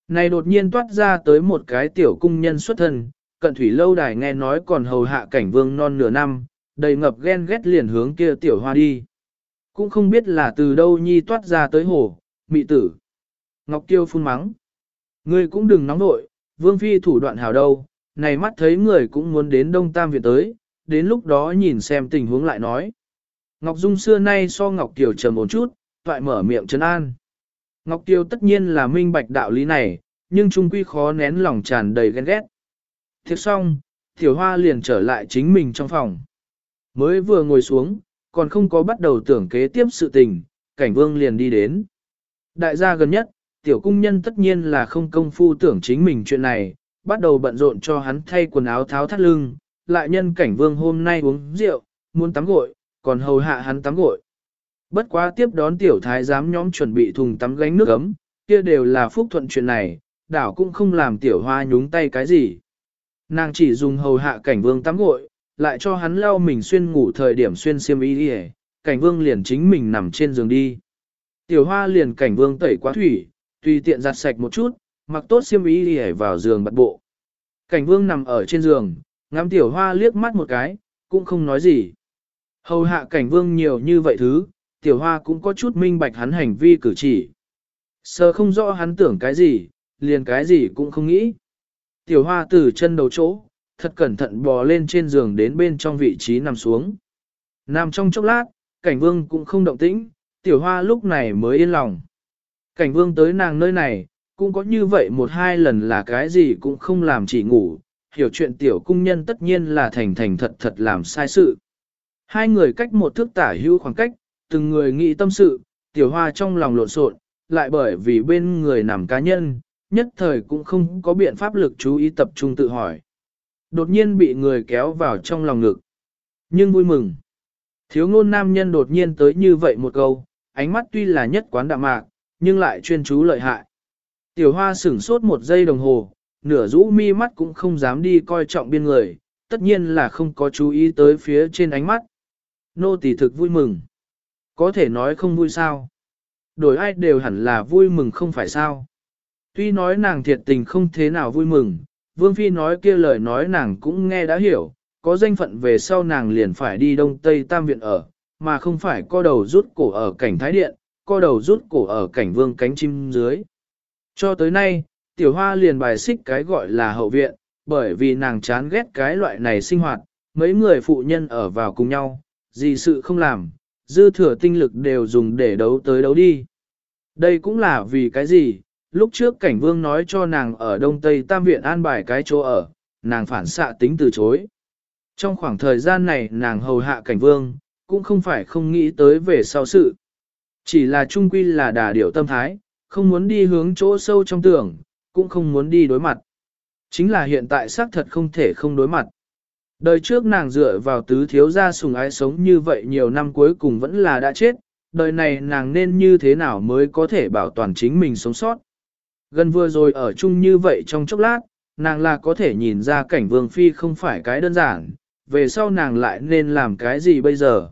Này đột nhiên toát ra tới một cái tiểu cung nhân xuất thân, cận thủy lâu đài nghe nói còn hầu hạ cảnh vương non nửa năm, đầy ngập ghen ghét liền hướng kia tiểu hoa đi. Cũng không biết là từ đâu nhi toát ra tới hồ, mị tử. Ngọc Tiêu phun mắng. Ngươi cũng đừng nóng nội, vương phi thủ đoạn hào đâu, này mắt thấy người cũng muốn đến Đông Tam viện tới, đến lúc đó nhìn xem tình huống lại nói. Ngọc Dung xưa nay so Ngọc Kiều trầm một chút, toại mở miệng trấn an. Ngọc Kiều tất nhiên là minh bạch đạo lý này, nhưng trung quy khó nén lòng tràn đầy ghen ghét. Thiệt xong, Tiểu Hoa liền trở lại chính mình trong phòng. Mới vừa ngồi xuống, còn không có bắt đầu tưởng kế tiếp sự tình, cảnh vương liền đi đến. Đại gia gần nhất, tiểu cung nhân tất nhiên là không công phu tưởng chính mình chuyện này, bắt đầu bận rộn cho hắn thay quần áo tháo thắt lưng, lại nhân cảnh vương hôm nay uống rượu, muốn tắm gội, còn hầu hạ hắn tắm gội. Bất quá tiếp đón tiểu thái giám nhóm chuẩn bị thùng tắm gánh nước ấm, kia đều là phúc thuận chuyện này, đảo cũng không làm tiểu hoa nhúng tay cái gì. Nàng chỉ dùng hầu hạ cảnh vương tắm gội, lại cho hắn lau mình xuyên ngủ thời điểm xuyên xiêm y đi cảnh vương liền chính mình nằm trên giường đi. Tiểu hoa liền cảnh vương tẩy quá thủy, tùy tiện giặt sạch một chút, mặc tốt xiêm y đi vào giường bật bộ. Cảnh vương nằm ở trên giường, ngắm tiểu hoa liếc mắt một cái, cũng không nói gì. Hầu hạ cảnh vương nhiều như vậy thứ, tiểu hoa cũng có chút minh bạch hắn hành vi cử chỉ. Sờ không rõ hắn tưởng cái gì, liền cái gì cũng không nghĩ. Tiểu hoa từ chân đầu chỗ, thật cẩn thận bò lên trên giường đến bên trong vị trí nằm xuống. Nằm trong chốc lát, cảnh vương cũng không động tĩnh, tiểu hoa lúc này mới yên lòng. Cảnh vương tới nàng nơi này, cũng có như vậy một hai lần là cái gì cũng không làm chỉ ngủ, hiểu chuyện tiểu cung nhân tất nhiên là thành thành thật thật làm sai sự. Hai người cách một thước tả hữu khoảng cách, từng người nghĩ tâm sự, tiểu hoa trong lòng lộn xộn, lại bởi vì bên người nằm cá nhân, nhất thời cũng không có biện pháp lực chú ý tập trung tự hỏi. Đột nhiên bị người kéo vào trong lòng ngực. Nhưng vui mừng. Thiếu ngôn nam nhân đột nhiên tới như vậy một câu, ánh mắt tuy là nhất quán đạm mạc, nhưng lại chuyên chú lợi hại. Tiểu hoa sửng sốt một giây đồng hồ, nửa rũ mi mắt cũng không dám đi coi trọng biên người, tất nhiên là không có chú ý tới phía trên ánh mắt. Nô tỳ thực vui mừng. Có thể nói không vui sao. Đổi ai đều hẳn là vui mừng không phải sao. Tuy nói nàng thiệt tình không thế nào vui mừng, Vương Phi nói kia lời nói nàng cũng nghe đã hiểu, có danh phận về sau nàng liền phải đi Đông Tây Tam Viện ở, mà không phải co đầu rút cổ ở cảnh Thái Điện, co đầu rút cổ ở cảnh vương cánh chim dưới. Cho tới nay, tiểu hoa liền bài xích cái gọi là hậu viện, bởi vì nàng chán ghét cái loại này sinh hoạt, mấy người phụ nhân ở vào cùng nhau, gì sự không làm, dư thừa tinh lực đều dùng để đấu tới đấu đi. Đây cũng là vì cái gì, lúc trước cảnh vương nói cho nàng ở Đông Tây Tam Viện an bài cái chỗ ở, nàng phản xạ tính từ chối. Trong khoảng thời gian này nàng hầu hạ cảnh vương, cũng không phải không nghĩ tới về sau sự. Chỉ là trung quy là đà điểu tâm thái, không muốn đi hướng chỗ sâu trong tưởng, cũng không muốn đi đối mặt. Chính là hiện tại xác thật không thể không đối mặt. Đời trước nàng dựa vào tứ thiếu gia sùng ái sống như vậy nhiều năm cuối cùng vẫn là đã chết, đời này nàng nên như thế nào mới có thể bảo toàn chính mình sống sót. Gần vừa rồi ở chung như vậy trong chốc lát, nàng là có thể nhìn ra cảnh vương phi không phải cái đơn giản, về sau nàng lại nên làm cái gì bây giờ.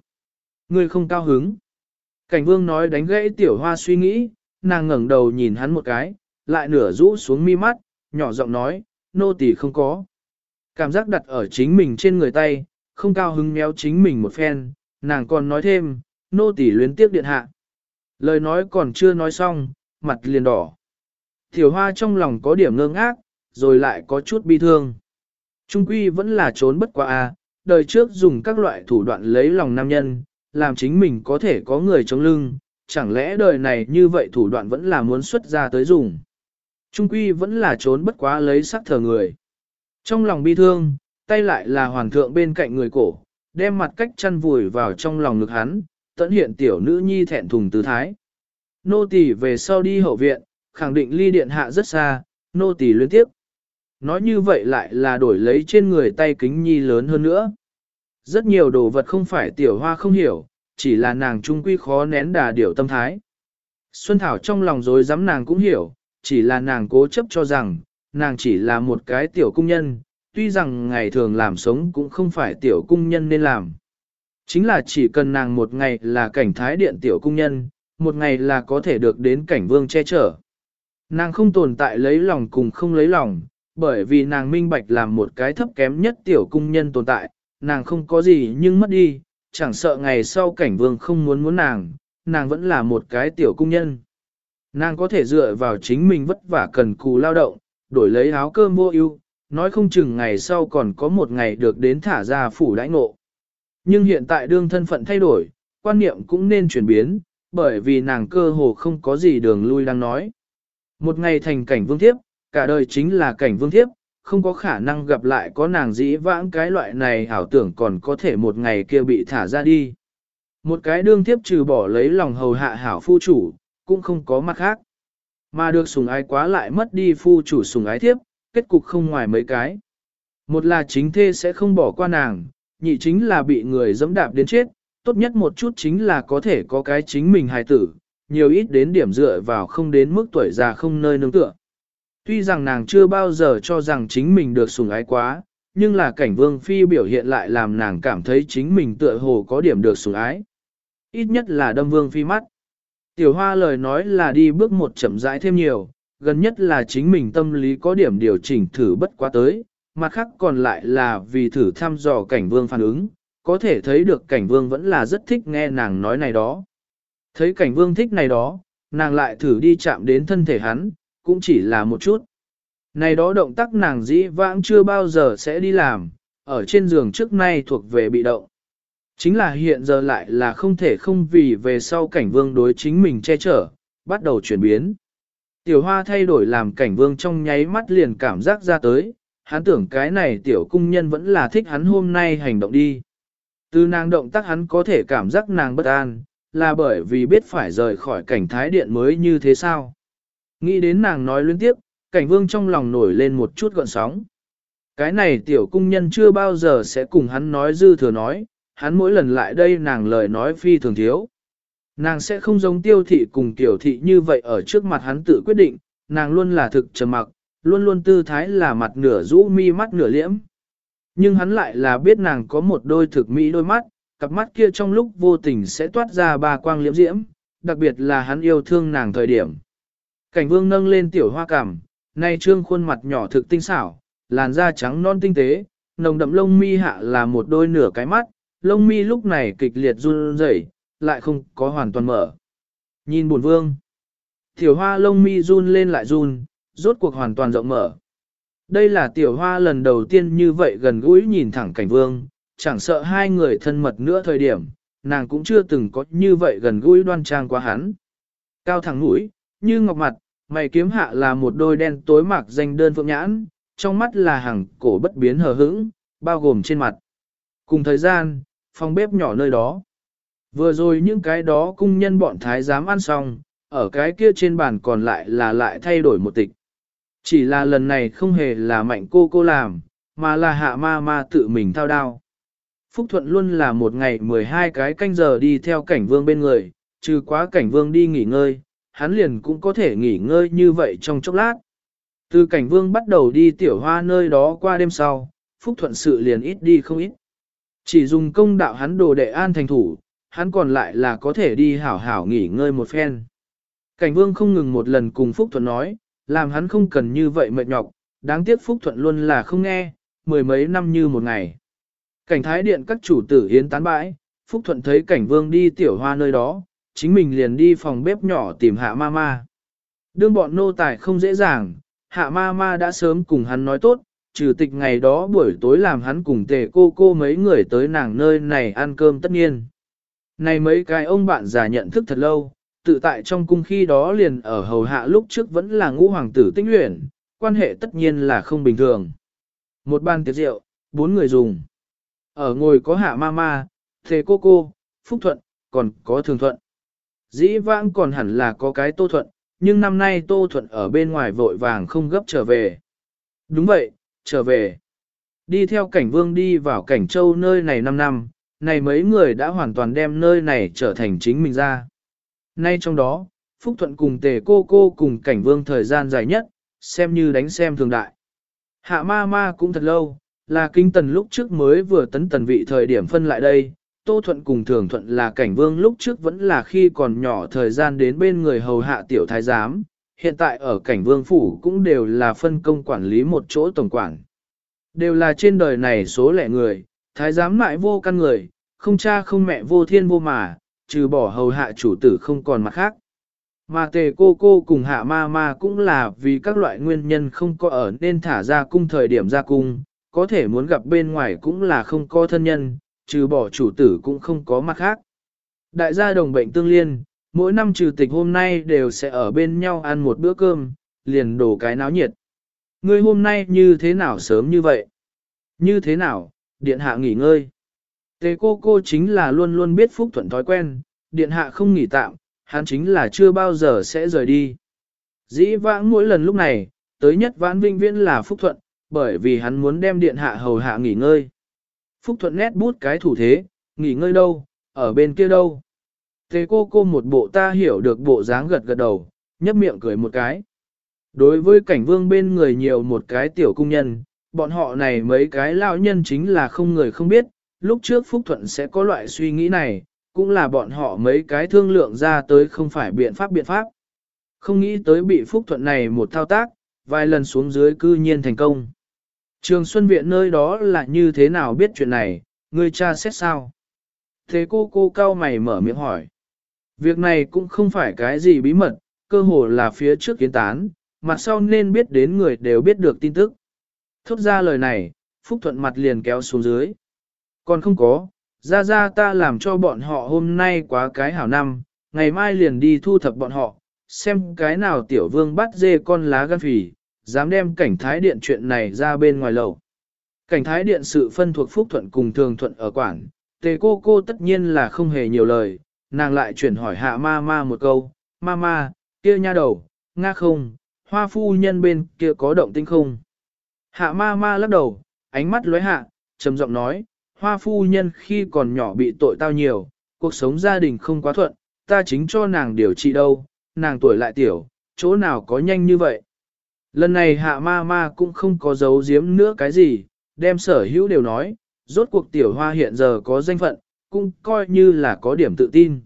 Ngươi không cao hứng. Cảnh vương nói đánh gãy tiểu hoa suy nghĩ, nàng ngẩng đầu nhìn hắn một cái, lại nửa rũ xuống mi mắt, nhỏ giọng nói, nô tỳ không có. Cảm giác đặt ở chính mình trên người tay, không cao hứng méo chính mình một phen, nàng còn nói thêm, nô tỳ luyến tiếc điện hạ. Lời nói còn chưa nói xong, mặt liền đỏ. Tiểu hoa trong lòng có điểm ngơ ngác, rồi lại có chút bi thương. Trung quy vẫn là trốn bất quá a, đời trước dùng các loại thủ đoạn lấy lòng nam nhân, làm chính mình có thể có người chống lưng, chẳng lẽ đời này như vậy thủ đoạn vẫn là muốn xuất ra tới dùng. Trung quy vẫn là trốn bất quá lấy sắc thờ người. Trong lòng bi thương, tay lại là hoàng thượng bên cạnh người cổ, đem mặt cách chăn vùi vào trong lòng ngực hắn, tận hiện tiểu nữ nhi thẹn thùng tứ thái. Nô tỳ về sau đi hậu viện, khẳng định ly điện hạ rất xa, nô tỳ liên tiếp. Nói như vậy lại là đổi lấy trên người tay kính nhi lớn hơn nữa. Rất nhiều đồ vật không phải tiểu hoa không hiểu, chỉ là nàng trung quy khó nén đà điểu tâm thái. Xuân Thảo trong lòng dối dám nàng cũng hiểu, chỉ là nàng cố chấp cho rằng, nàng chỉ là một cái tiểu cung nhân, tuy rằng ngày thường làm sống cũng không phải tiểu cung nhân nên làm. Chính là chỉ cần nàng một ngày là cảnh thái điện tiểu cung nhân, một ngày là có thể được đến cảnh vương che chở. Nàng không tồn tại lấy lòng cùng không lấy lòng, bởi vì nàng minh bạch làm một cái thấp kém nhất tiểu cung nhân tồn tại, nàng không có gì nhưng mất đi, chẳng sợ ngày sau cảnh vương không muốn muốn nàng, nàng vẫn là một cái tiểu cung nhân. Nàng có thể dựa vào chính mình vất vả cần cù lao động, đổi lấy áo cơm vô ưu, nói không chừng ngày sau còn có một ngày được đến thả ra phủ đãi ngộ. Nhưng hiện tại đương thân phận thay đổi, quan niệm cũng nên chuyển biến, bởi vì nàng cơ hồ không có gì đường lui đang nói. Một ngày thành cảnh vương thiếp, cả đời chính là cảnh vương thiếp, không có khả năng gặp lại có nàng dĩ vãng cái loại này ảo tưởng còn có thể một ngày kia bị thả ra đi. Một cái đương tiếp trừ bỏ lấy lòng hầu hạ hảo phu chủ, cũng không có mặt khác. Mà được sùng ái quá lại mất đi phu chủ sùng ái tiếp, kết cục không ngoài mấy cái. Một là chính thê sẽ không bỏ qua nàng, nhị chính là bị người dẫm đạp đến chết, tốt nhất một chút chính là có thể có cái chính mình hài tử, nhiều ít đến điểm dựa vào không đến mức tuổi già không nơi nương tựa. Tuy rằng nàng chưa bao giờ cho rằng chính mình được sủng ái quá, nhưng là cảnh vương phi biểu hiện lại làm nàng cảm thấy chính mình tựa hồ có điểm được sủng ái. Ít nhất là đâm vương phi mắt. Tiểu hoa lời nói là đi bước một chậm rãi thêm nhiều, gần nhất là chính mình tâm lý có điểm điều chỉnh thử bất quá tới, mặt khác còn lại là vì thử thăm dò cảnh vương phản ứng, có thể thấy được cảnh vương vẫn là rất thích nghe nàng nói này đó. Thấy cảnh vương thích này đó, nàng lại thử đi chạm đến thân thể hắn, cũng chỉ là một chút. Này đó động tác nàng dĩ vãng chưa bao giờ sẽ đi làm, ở trên giường trước nay thuộc về bị động. Chính là hiện giờ lại là không thể không vì về sau cảnh vương đối chính mình che chở, bắt đầu chuyển biến. Tiểu hoa thay đổi làm cảnh vương trong nháy mắt liền cảm giác ra tới, hắn tưởng cái này tiểu cung nhân vẫn là thích hắn hôm nay hành động đi. Từ nàng động tác hắn có thể cảm giác nàng bất an, là bởi vì biết phải rời khỏi cảnh thái điện mới như thế sao. Nghĩ đến nàng nói liên tiếp, cảnh vương trong lòng nổi lên một chút gọn sóng. Cái này tiểu cung nhân chưa bao giờ sẽ cùng hắn nói dư thừa nói, hắn mỗi lần lại đây nàng lời nói phi thường thiếu. Nàng sẽ không giống tiêu thị cùng tiểu thị như vậy ở trước mặt hắn tự quyết định, nàng luôn là thực trầm mặc, luôn luôn tư thái là mặt nửa rũ mi mắt nửa liễm. Nhưng hắn lại là biết nàng có một đôi thực mỹ đôi mắt, cặp mắt kia trong lúc vô tình sẽ toát ra ba quang liễm diễm, đặc biệt là hắn yêu thương nàng thời điểm. Cảnh vương nâng lên tiểu hoa cảm, nay trương khuôn mặt nhỏ thực tinh xảo, làn da trắng non tinh tế, nồng đậm lông mi hạ là một đôi nửa cái mắt, lông mi lúc này kịch liệt run rẩy, lại không có hoàn toàn mở. Nhìn buồn vương, tiểu hoa lông mi run lên lại run, rốt cuộc hoàn toàn rộng mở. Đây là tiểu hoa lần đầu tiên như vậy gần gũi nhìn thẳng cảnh vương, chẳng sợ hai người thân mật nữa thời điểm, nàng cũng chưa từng có như vậy gần gũi đoan trang qua hắn. Cao thẳng mũi, như ngọc mặt, mày kiếm hạ là một đôi đen tối mạc danh đơn phượng nhãn, trong mắt là hàng cổ bất biến hờ hững, bao gồm trên mặt. Cùng thời gian, phòng bếp nhỏ nơi đó. Vừa rồi những cái đó cung nhân bọn thái giám ăn xong, ở cái kia trên bàn còn lại là lại thay đổi một tịch. Chỉ là lần này không hề là mạnh cô cô làm, mà là hạ ma ma tự mình thao đao. Phúc Thuận luôn là một ngày 12 cái canh giờ đi theo cảnh vương bên người, trừ quá cảnh vương đi nghỉ ngơi, hắn liền cũng có thể nghỉ ngơi như vậy trong chốc lát. Từ cảnh vương bắt đầu đi tiểu hoa nơi đó qua đêm sau, Phúc Thuận sự liền ít đi không ít. Chỉ dùng công đạo hắn đồ đệ an thành thủ, hắn còn lại là có thể đi hảo hảo nghỉ ngơi một phen. Cảnh vương không ngừng một lần cùng Phúc Thuận nói, làm hắn không cần như vậy mệt nhọc, đáng tiếc Phúc Thuận luôn là không nghe, mười mấy năm như một ngày. Cảnh thái điện các chủ tử hiến tán bãi, Phúc Thuận thấy cảnh vương đi tiểu hoa nơi đó, chính mình liền đi phòng bếp nhỏ tìm hạ ma ma. Đương bọn nô tài không dễ dàng, hạ ma ma đã sớm cùng hắn nói tốt, trừ tịch ngày đó buổi tối làm hắn cùng tề cô cô mấy người tới nàng nơi này ăn cơm tất nhiên. Này mấy cái ông bạn già nhận thức thật lâu, tự tại trong cung khi đó liền ở hầu hạ lúc trước vẫn là ngũ hoàng tử tinh luyện, quan hệ tất nhiên là không bình thường. Một bàn tiệc rượu, bốn người dùng. Ở ngồi có hạ ma ma, thề cô cô, phúc thuận, còn có thường thuận. Dĩ vãng còn hẳn là có cái tô thuận, nhưng năm nay tô thuận ở bên ngoài vội vàng không gấp trở về. Đúng vậy, trở về. Đi theo cảnh vương đi vào cảnh châu nơi này 5 năm, này mấy người đã hoàn toàn đem nơi này trở thành chính mình ra. Nay trong đó, Phúc Thuận cùng tề cô cô cùng cảnh vương thời gian dài nhất, xem như đánh xem thường đại. Hạ ma ma cũng thật lâu, là kinh tần lúc trước mới vừa tấn tần vị thời điểm phân lại đây. Tô Thuận cùng Thường Thuận là cảnh vương lúc trước vẫn là khi còn nhỏ thời gian đến bên người hầu hạ tiểu thái giám, hiện tại ở cảnh vương phủ cũng đều là phân công quản lý một chỗ tổng quản. Đều là trên đời này số lẻ người, thái giám lại vô căn người, không cha không mẹ vô thiên vô mà, trừ bỏ hầu hạ chủ tử không còn mặt khác. Mà tề cô cô cùng hạ ma ma cũng là vì các loại nguyên nhân không có ở nên thả ra cung thời điểm ra cung, có thể muốn gặp bên ngoài cũng là không có thân nhân, trừ bỏ chủ tử cũng không có mặt khác. Đại gia đồng bệnh tương liên, mỗi năm trừ tịch hôm nay đều sẽ ở bên nhau ăn một bữa cơm, liền đổ cái náo nhiệt. Ngươi hôm nay như thế nào sớm như vậy? Như thế nào, điện hạ nghỉ ngơi. Tề cô cô chính là luôn luôn biết phúc thuận thói quen, điện hạ không nghỉ tạm, hắn chính là chưa bao giờ sẽ rời đi. Dĩ vãng mỗi lần lúc này, tới nhất vãn vinh viễn là phúc thuận, bởi vì hắn muốn đem điện hạ hầu hạ nghỉ ngơi. Phúc thuận nét bút cái thủ thế, nghỉ ngơi đâu, ở bên kia đâu. Thế cô cô một bộ ta hiểu được bộ dáng gật gật đầu, nhấp miệng cười một cái. Đối với cảnh vương bên người nhiều một cái tiểu cung nhân, bọn họ này mấy cái lão nhân chính là không người không biết, lúc trước Phúc Thuận sẽ có loại suy nghĩ này, cũng là bọn họ mấy cái thương lượng ra tới không phải biện pháp biện pháp. Không nghĩ tới bị Phúc Thuận này một thao tác, vài lần xuống dưới cư nhiên thành công. Trường Xuân Viện nơi đó là như thế nào biết chuyện này, người cha xét sao? Thế cô cô cao mày mở miệng hỏi. Việc này cũng không phải cái gì bí mật, cơ hồ là phía trước kiến tán, mặt sau nên biết đến người đều biết được tin tức. Thốt ra lời này, Phúc Thuận mặt liền kéo xuống dưới. Còn không có, ra ra ta làm cho bọn họ hôm nay quá cái hảo năm, ngày mai liền đi thu thập bọn họ, xem cái nào tiểu vương bắt dê con lá gan phỉ, dám đem cảnh thái điện chuyện này ra bên ngoài lầu. Cảnh thái điện sự phân thuộc phúc thuận cùng thường thuận ở quảng, tề cô cô tất nhiên là không hề nhiều lời, nàng lại chuyển hỏi hạ ma ma một câu, ma ma, kia nha đầu, nga không, hoa phu nhân bên kia có động tinh không. Hạ ma ma lắc đầu, ánh mắt lóe hạ, trầm giọng nói, hoa phu nhân khi còn nhỏ bị tội tao nhiều, cuộc sống gia đình không quá thuận, ta chính cho nàng điều trị đâu, nàng tuổi lại tiểu, chỗ nào có nhanh như vậy. Lần này hạ ma ma cũng không có giấu giếm nữa cái gì, đem sở hữu đều nói, rốt cuộc tiểu hoa hiện giờ có danh phận, cũng coi như là có điểm tự tin.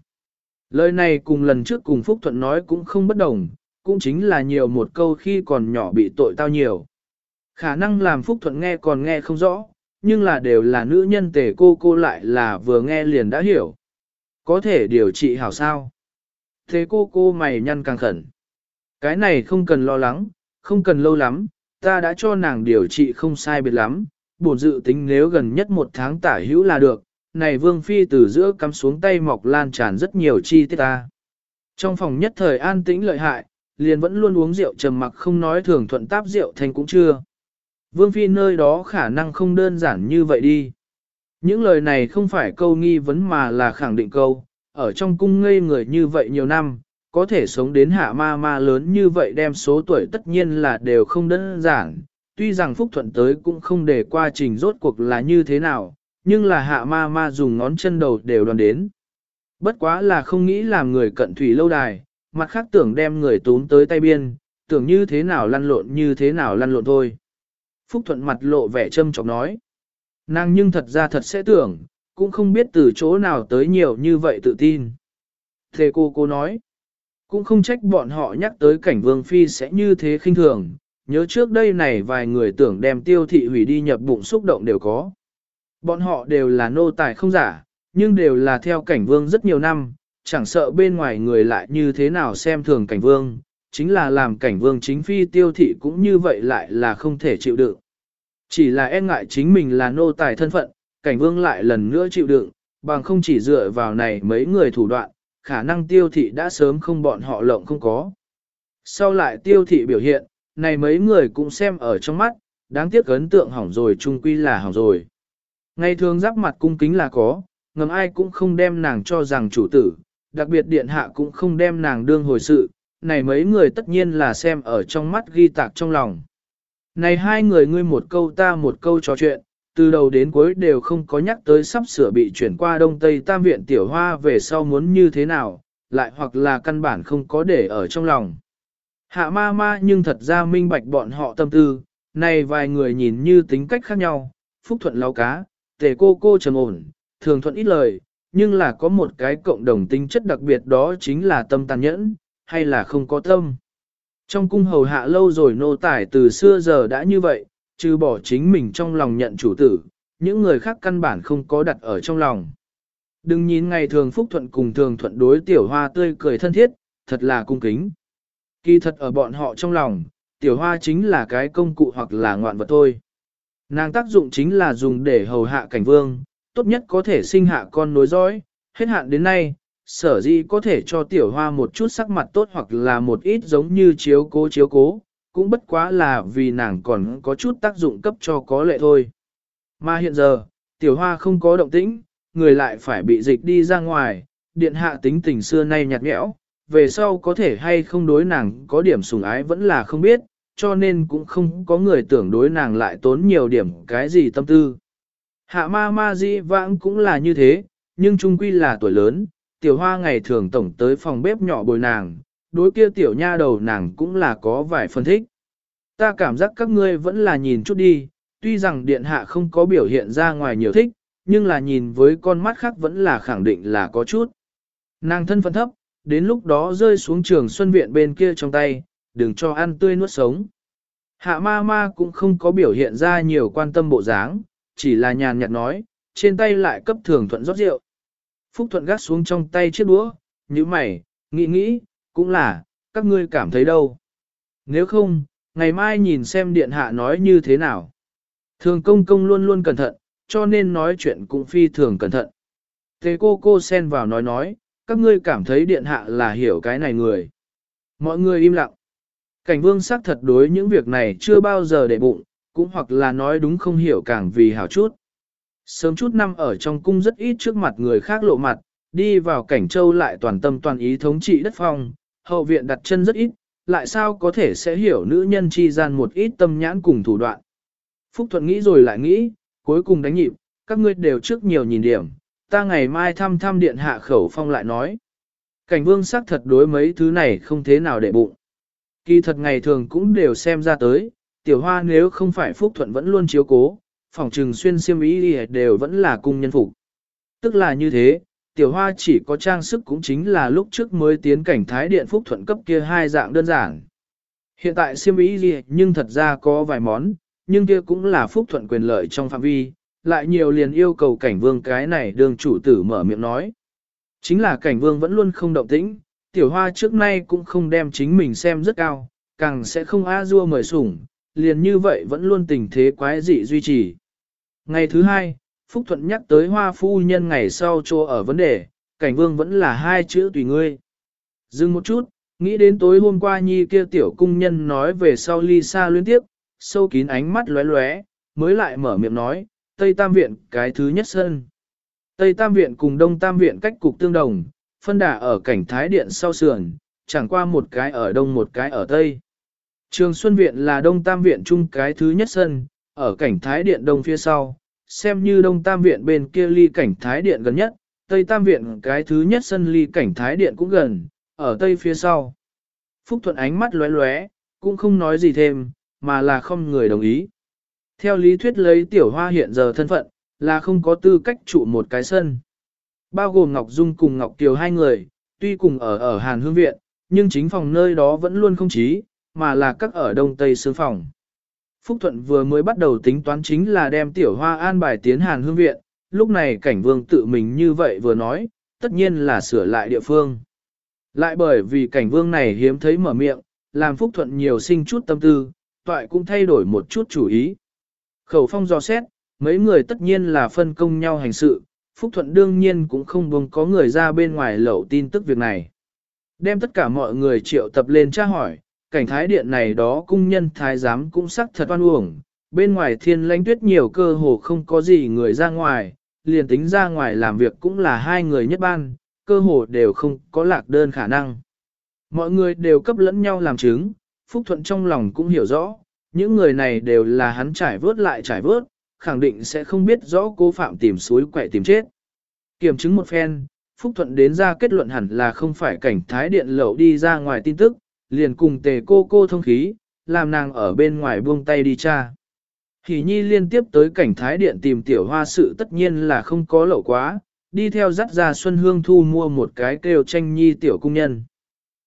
Lời này cùng lần trước cùng Phúc Thuận nói cũng không bất đồng, cũng chính là nhiều một câu khi còn nhỏ bị tội tao nhiều. Khả năng làm Phúc Thuận nghe còn nghe không rõ, nhưng là đều là nữ nhân tề cô cô lại là vừa nghe liền đã hiểu. Có thể điều trị hảo sao. Thế cô cô mày nhăn càng khẩn. Cái này không cần lo lắng, không cần lâu lắm, ta đã cho nàng điều trị không sai biệt lắm, bổn dự tính nếu gần nhất một tháng tả hữu là được, này vương phi từ giữa cắm xuống tay mọc lan tràn rất nhiều chi tiết ta. Trong phòng nhất thời an tĩnh lợi hại, liền vẫn luôn uống rượu trầm mặc không nói thường thuận táp rượu thành cũng chưa. Vương phi nơi đó khả năng không đơn giản như vậy đi. Những lời này không phải câu nghi vấn mà là khẳng định câu, ở trong cung ngây người như vậy nhiều năm, có thể sống đến hạ ma ma lớn như vậy đem số tuổi tất nhiên là đều không đơn giản, tuy rằng Phúc Thuận tới cũng không để qua trình rốt cuộc là như thế nào, nhưng là hạ ma ma dùng ngón chân đầu đều đoàn đến. Bất quá là không nghĩ làm người cận thủy lâu đài, mặt khác tưởng đem người tốn tới tay biên, tưởng như thế nào lăn lộn như thế nào lăn lộn thôi. Phúc Thuận mặt lộ vẻ châm chọc nói. Nàng nhưng thật ra thật sẽ tưởng, cũng không biết từ chỗ nào tới nhiều như vậy tự tin. Thề cô cô nói, cũng không trách bọn họ nhắc tới cảnh vương phi sẽ như thế khinh thường, nhớ trước đây này vài người tưởng đem tiêu thị hủy đi nhập bụng xúc động đều có. Bọn họ đều là nô tài không giả, nhưng đều là theo cảnh vương rất nhiều năm, chẳng sợ bên ngoài người lại như thế nào xem thường cảnh vương, chính là làm cảnh vương chính phi tiêu thị cũng như vậy lại là không thể chịu đựng. Chỉ là e ngại chính mình là nô tài thân phận, cảnh vương lại lần nữa chịu đựng, bằng không chỉ dựa vào này mấy người thủ đoạn, khả năng tiêu thị đã sớm không bọn họ lộng không có. Sau lại tiêu thị biểu hiện, này mấy người cũng xem ở trong mắt, đáng tiếc ấn tượng hỏng rồi chung quy là hỏng rồi. Ngày thường giáp mặt cung kính là có, ngầm ai cũng không đem nàng cho rằng chủ tử, đặc biệt điện hạ cũng không đem nàng đương hồi sự, này mấy người tất nhiên là xem ở trong mắt ghi tạc trong lòng. Này hai người ngươi một câu ta một câu trò chuyện, từ đầu đến cuối đều không có nhắc tới sắp sửa bị chuyển qua Đông Tây Tam Viện Tiểu Hoa về sau muốn như thế nào, lại hoặc là căn bản không có để ở trong lòng. Hạ ma ma nhưng thật ra minh bạch bọn họ tâm tư, này vài người nhìn như tính cách khác nhau, phúc thuận lao cá, tề cô cô trầm ổn, thường thuận ít lời, nhưng là có một cái cộng đồng tính chất đặc biệt đó chính là tâm tàn nhẫn, hay là không có tâm. Trong cung hầu hạ lâu rồi nô tài từ xưa giờ đã như vậy, trừ bỏ chính mình trong lòng nhận chủ tử, những người khác căn bản không có đặt ở trong lòng. Đừng nhìn ngày thường phúc thuận cùng thường thuận đối tiểu hoa tươi cười thân thiết, thật là cung kính. Kỳ thật ở bọn họ trong lòng, tiểu hoa chính là cái công cụ hoặc là ngoạn vật thôi. Nàng tác dụng chính là dùng để hầu hạ cảnh vương, tốt nhất có thể sinh hạ con nối dõi, hết hạn đến nay, sở di có thể cho tiểu hoa một chút sắc mặt tốt hoặc là một ít giống như chiếu cố chiếu cố, cũng bất quá là vì nàng còn có chút tác dụng cấp cho có lệ thôi. Mà hiện giờ, tiểu hoa không có động tĩnh, người lại phải bị dịch đi ra ngoài, điện hạ tính tình xưa nay nhạt nhẽo, về sau có thể hay không đối nàng có điểm sủng ái vẫn là không biết, cho nên cũng không có người tưởng đối nàng lại tốn nhiều điểm cái gì tâm tư. Hạ ma ma di vãng cũng là như thế, nhưng trung quy là tuổi lớn, tiểu hoa ngày thường tổng tới phòng bếp nhỏ bồi nàng, đối kia tiểu nha đầu nàng cũng là có vài phân thích. Ta cảm giác các ngươi vẫn là nhìn chút đi, tuy rằng điện hạ không có biểu hiện ra ngoài nhiều thích, nhưng là nhìn với con mắt khác vẫn là khẳng định là có chút. Nàng thân phận thấp, đến lúc đó rơi xuống trường xuân viện bên kia trong tay, đừng cho ăn tươi nuốt sống. Hạ ma ma cũng không có biểu hiện ra nhiều quan tâm bộ dáng, chỉ là nhàn nhạt nói, trên tay lại cấp thường thuận rót rượu. Phúc thuận gác xuống trong tay chiếc đũa, như mày, nghĩ nghĩ, cũng là, các ngươi cảm thấy đâu. Nếu không, ngày mai nhìn xem điện hạ nói như thế nào. Thường công công luôn luôn cẩn thận, cho nên nói chuyện cũng phi thường cẩn thận. Thế cô cô xen vào nói nói, các ngươi cảm thấy điện hạ là hiểu cái này người. Mọi người im lặng. Cảnh vương xác thật đối những việc này chưa bao giờ để bụng, cũng hoặc là nói đúng không hiểu càng vì hảo chút. Sớm chút năm ở trong cung rất ít trước mặt người khác lộ mặt, đi vào cảnh châu lại toàn tâm toàn ý thống trị đất phong, hậu viện đặt chân rất ít, lại sao có thể sẽ hiểu nữ nhân chi gian một ít tâm nhãn cùng thủ đoạn. Phúc Thuận nghĩ rồi lại nghĩ, cuối cùng đánh nhịp, các ngươi đều trước nhiều nhìn điểm, ta ngày mai thăm thăm điện hạ khẩu phong lại nói. Cảnh vương sắc thật đối mấy thứ này không thế nào để bụng. Kỳ thật ngày thường cũng đều xem ra tới, tiểu hoa nếu không phải Phúc Thuận vẫn luôn chiếu cố, phòng trừng xuyên siêm ý đều vẫn là cung nhân phục. Tức là như thế, tiểu hoa chỉ có trang sức cũng chính là lúc trước mới tiến cảnh thái điện Phúc Thuận cấp kia hai dạng đơn giản. Hiện tại siêm ý gì nhưng thật ra có vài món, nhưng kia cũng là Phúc Thuận quyền lợi trong phạm vi, lại nhiều liền yêu cầu cảnh vương cái này đường chủ tử mở miệng nói. Chính là cảnh vương vẫn luôn không động tĩnh, tiểu hoa trước nay cũng không đem chính mình xem rất cao, càng sẽ không a dua mời sủng, liền như vậy vẫn luôn tình thế quái dị duy trì. Ngày thứ hai, Phúc Thuận nhắc tới hoa phu nhân ngày sau cho ở vấn đề, cảnh vương vẫn là hai chữ tùy ngươi. Dừng một chút, nghĩ đến tối hôm qua nhi kia tiểu cung nhân nói về sau ly xa liên tiếp, sâu kín ánh mắt lóe lóe, mới lại mở miệng nói, Tây Tam Viện cái thứ nhất sân. Tây Tam Viện cùng Đông Tam Viện cách cục tương đồng, phân đà ở cảnh Thái Điện sau sườn, chẳng qua một cái ở Đông một cái ở Tây. Trường Xuân Viện là Đông Tam Viện chung cái thứ nhất sân, ở cảnh Thái Điện Đông phía sau, xem như Đông Tam Viện bên kia ly cảnh Thái Điện gần nhất, Tây Tam Viện cái thứ nhất sân ly cảnh Thái Điện cũng gần, ở Tây phía sau. Phúc Thuận ánh mắt lóe lóe, cũng không nói gì thêm, mà là không người đồng ý. Theo lý thuyết lấy tiểu hoa hiện giờ thân phận, là không có tư cách trụ một cái sân. Bao gồm Ngọc Dung cùng Ngọc Kiều hai người, tuy cùng ở ở Hàn Hương Viện, nhưng chính phòng nơi đó vẫn luôn không chí, mà là các ở Đông Tây Sương Phòng. Phúc Thuận vừa mới bắt đầu tính toán chính là đem tiểu hoa an bài tiến Hàn Hương Viện, lúc này cảnh vương tự mình như vậy vừa nói, tất nhiên là sửa lại địa phương. Lại bởi vì cảnh vương này hiếm thấy mở miệng, làm Phúc Thuận nhiều sinh chút tâm tư, toại cũng thay đổi một chút chủ ý. Khẩu phong do xét, mấy người tất nhiên là phân công nhau hành sự, Phúc Thuận đương nhiên cũng không buông có người ra bên ngoài lẩu tin tức việc này. Đem tất cả mọi người triệu tập lên tra hỏi, cảnh thái điện này đó cung nhân thái giám cũng sắc thật oan uổng, bên ngoài thiên lãnh tuyết nhiều cơ hồ không có gì người ra ngoài, liền tính ra ngoài làm việc cũng là hai người nhất ban, cơ hồ đều không có lạc đơn khả năng. Mọi người đều cấp lẫn nhau làm chứng, Phúc Thuận trong lòng cũng hiểu rõ, những người này đều là hắn trải vớt lại trải vớt, khẳng định sẽ không biết rõ cố phạm tìm suối quậy tìm chết. Kiểm chứng một phen, Phúc Thuận đến ra kết luận hẳn là không phải cảnh thái điện lậu đi ra ngoài tin tức, liền cùng tề cô cô thông khí, làm nàng ở bên ngoài buông tay đi cha. Hỷ nhi liên tiếp tới cảnh thái điện tìm tiểu hoa sự tất nhiên là không có lậu quá, đi theo dắt ra Xuân Hương Thu mua một cái kêu tranh nhi tiểu cung nhân.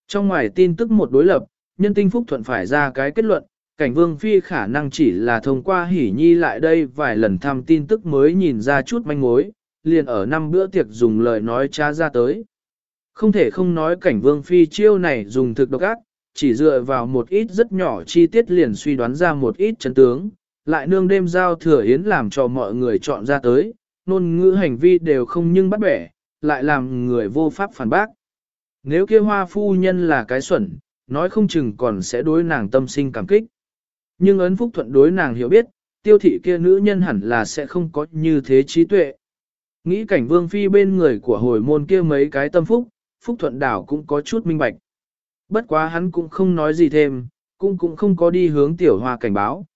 Trong ngoài tin tức một đối lập, nhân tinh Phúc Thuận phải ra cái kết luận, cảnh vương phi khả năng chỉ là thông qua hỉ nhi lại đây vài lần thăm tin tức mới nhìn ra chút manh mối, liền ở năm bữa tiệc dùng lời nói tra ra tới. Không thể không nói cảnh vương phi chiêu này dùng thực độc ác, chỉ dựa vào một ít rất nhỏ chi tiết liền suy đoán ra một ít chân tướng, lại nương đêm giao thừa yến làm cho mọi người chọn ra tới, nôn ngữ hành vi đều không nhưng bắt bẻ, lại làm người vô pháp phản bác. Nếu kia hoa phu nhân là cái xuẩn, nói không chừng còn sẽ đối nàng tâm sinh cảm kích. Nhưng ấn phúc thuận đối nàng hiểu biết, tiêu thị kia nữ nhân hẳn là sẽ không có như thế trí tuệ. Nghĩ cảnh vương phi bên người của hồi môn kia mấy cái tâm phúc, phúc thuận đảo cũng có chút minh bạch. Bất quá hắn cũng không nói gì thêm, cũng cũng không có đi hướng tiểu hoa cảnh báo.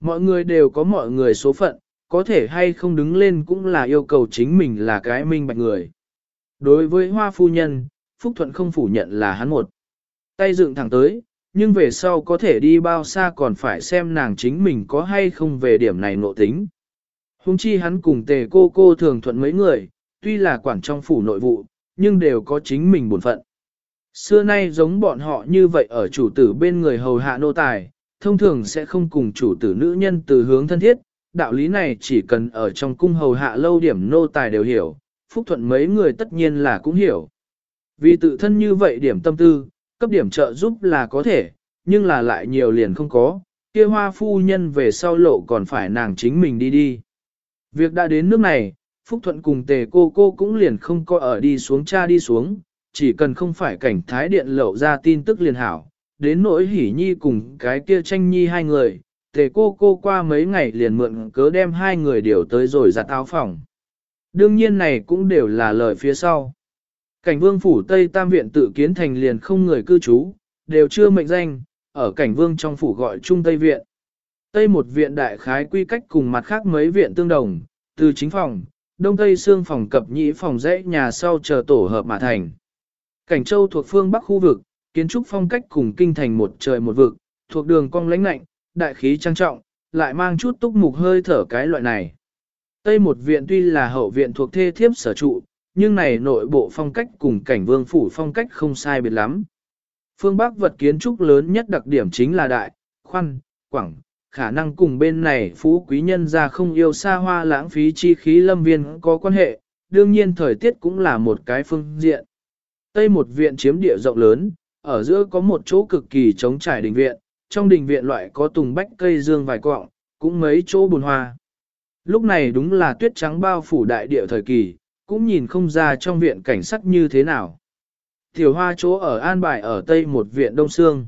Mọi người đều có mọi người số phận, có thể hay không đứng lên cũng là yêu cầu chính mình là cái minh bạch người. Đối với hoa phu nhân, Phúc Thuận không phủ nhận là hắn một. Tay dựng thẳng tới, nhưng về sau có thể đi bao xa còn phải xem nàng chính mình có hay không về điểm này nộ tính. Hùng chi hắn cùng tề cô cô thường thuận mấy người, tuy là quản trong phủ nội vụ, nhưng đều có chính mình buồn phận. Xưa nay giống bọn họ như vậy ở chủ tử bên người hầu hạ nô tài, thông thường sẽ không cùng chủ tử nữ nhân từ hướng thân thiết, đạo lý này chỉ cần ở trong cung hầu hạ lâu điểm nô tài đều hiểu, phúc thuận mấy người tất nhiên là cũng hiểu. Vì tự thân như vậy điểm tâm tư, cấp điểm trợ giúp là có thể, nhưng là lại nhiều liền không có, kia hoa phu nhân về sau lộ còn phải nàng chính mình đi đi. Việc đã đến nước này, Phúc Thuận cùng tề cô cô cũng liền không có ở đi xuống cha đi xuống, chỉ cần không phải cảnh thái điện lộ ra tin tức liền hảo, đến nỗi hỉ nhi cùng cái kia tranh nhi hai người, tề cô cô qua mấy ngày liền mượn cớ đem hai người điều tới rồi giặt áo phòng. Đương nhiên này cũng đều là lời phía sau. Cảnh vương phủ Tây Tam Viện tự kiến thành liền không người cư trú, đều chưa mệnh danh, ở cảnh vương trong phủ gọi Trung Tây Viện. Tây một viện đại khái quy cách cùng mặt khác mấy viện tương đồng, từ chính phòng, đông tây xương phòng cập nhĩ phòng dãy nhà sau chờ tổ hợp mà thành. Cảnh châu thuộc phương bắc khu vực, kiến trúc phong cách cùng kinh thành một trời một vực, thuộc đường cong lãnh lạnh, đại khí trang trọng, lại mang chút túc mục hơi thở cái loại này. Tây một viện tuy là hậu viện thuộc thê thiếp sở trụ, nhưng này nội bộ phong cách cùng cảnh vương phủ phong cách không sai biệt lắm. Phương Bắc vật kiến trúc lớn nhất đặc điểm chính là đại, khoan, quảng, khả năng cùng bên này phú quý nhân ra không yêu xa hoa lãng phí chi khí lâm viên có quan hệ, đương nhiên thời tiết cũng là một cái phương diện. Tây một viện chiếm địa rộng lớn, ở giữa có một chỗ cực kỳ trống trải đình viện, trong đình viện loại có tùng bách cây dương vài cọng, cũng mấy chỗ bùn hoa. Lúc này đúng là tuyết trắng bao phủ đại địa thời kỳ, cũng nhìn không ra trong viện cảnh sắc như thế nào. Tiểu hoa chỗ ở an bài ở tây một viện đông xương.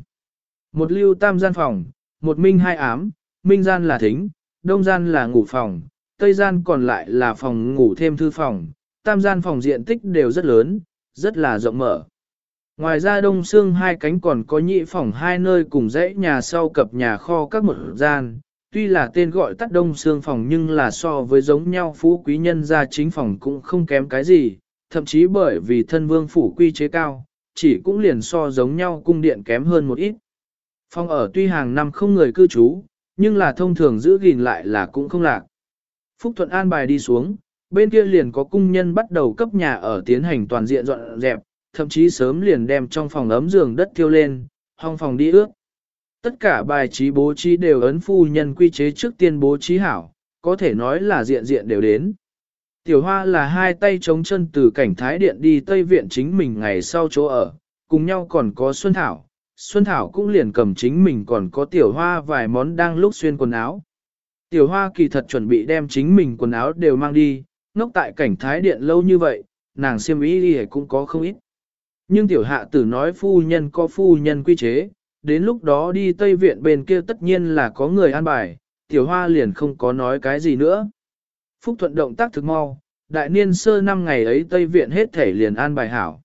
Một lưu tam gian phòng, một minh hai ám, minh gian là thính, đông gian là ngủ phòng, tây gian còn lại là phòng ngủ thêm thư phòng, tam gian phòng diện tích đều rất lớn, rất là rộng mở. Ngoài ra đông xương hai cánh còn có nhị phòng hai nơi cùng dãy nhà sau cập nhà kho các một gian, tuy là tên gọi tắt đông xương phòng nhưng là so với giống nhau phú quý nhân gia chính phòng cũng không kém cái gì, thậm chí bởi vì thân vương phủ quy chế cao, chỉ cũng liền so giống nhau cung điện kém hơn một ít. Phòng ở tuy hàng năm không người cư trú, nhưng là thông thường giữ gìn lại là cũng không lạc. Phúc Thuận an bài đi xuống, bên kia liền có cung nhân bắt đầu cấp nhà ở tiến hành toàn diện dọn dẹp, thậm chí sớm liền đem trong phòng ấm giường đất thiêu lên, hong phòng đi ướt. Tất cả bài trí bố trí đều ấn phu nhân quy chế trước tiên bố trí hảo, có thể nói là diện diện đều đến. Tiểu hoa là hai tay chống chân từ cảnh thái điện đi Tây Viện chính mình ngày sau chỗ ở, cùng nhau còn có Xuân Thảo. Xuân Thảo cũng liền cầm chính mình còn có tiểu hoa vài món đang lúc xuyên quần áo. Tiểu hoa kỳ thật chuẩn bị đem chính mình quần áo đều mang đi, ngốc tại cảnh thái điện lâu như vậy, nàng siêm ý đi cũng có không ít. Nhưng tiểu hạ tử nói phu nhân có phu nhân quy chế, đến lúc đó đi Tây Viện bên kia tất nhiên là có người an bài, tiểu hoa liền không có nói cái gì nữa. Phúc thuận động tác thực mau, đại niên sơ năm ngày ấy Tây Viện hết thể liền an bài hảo.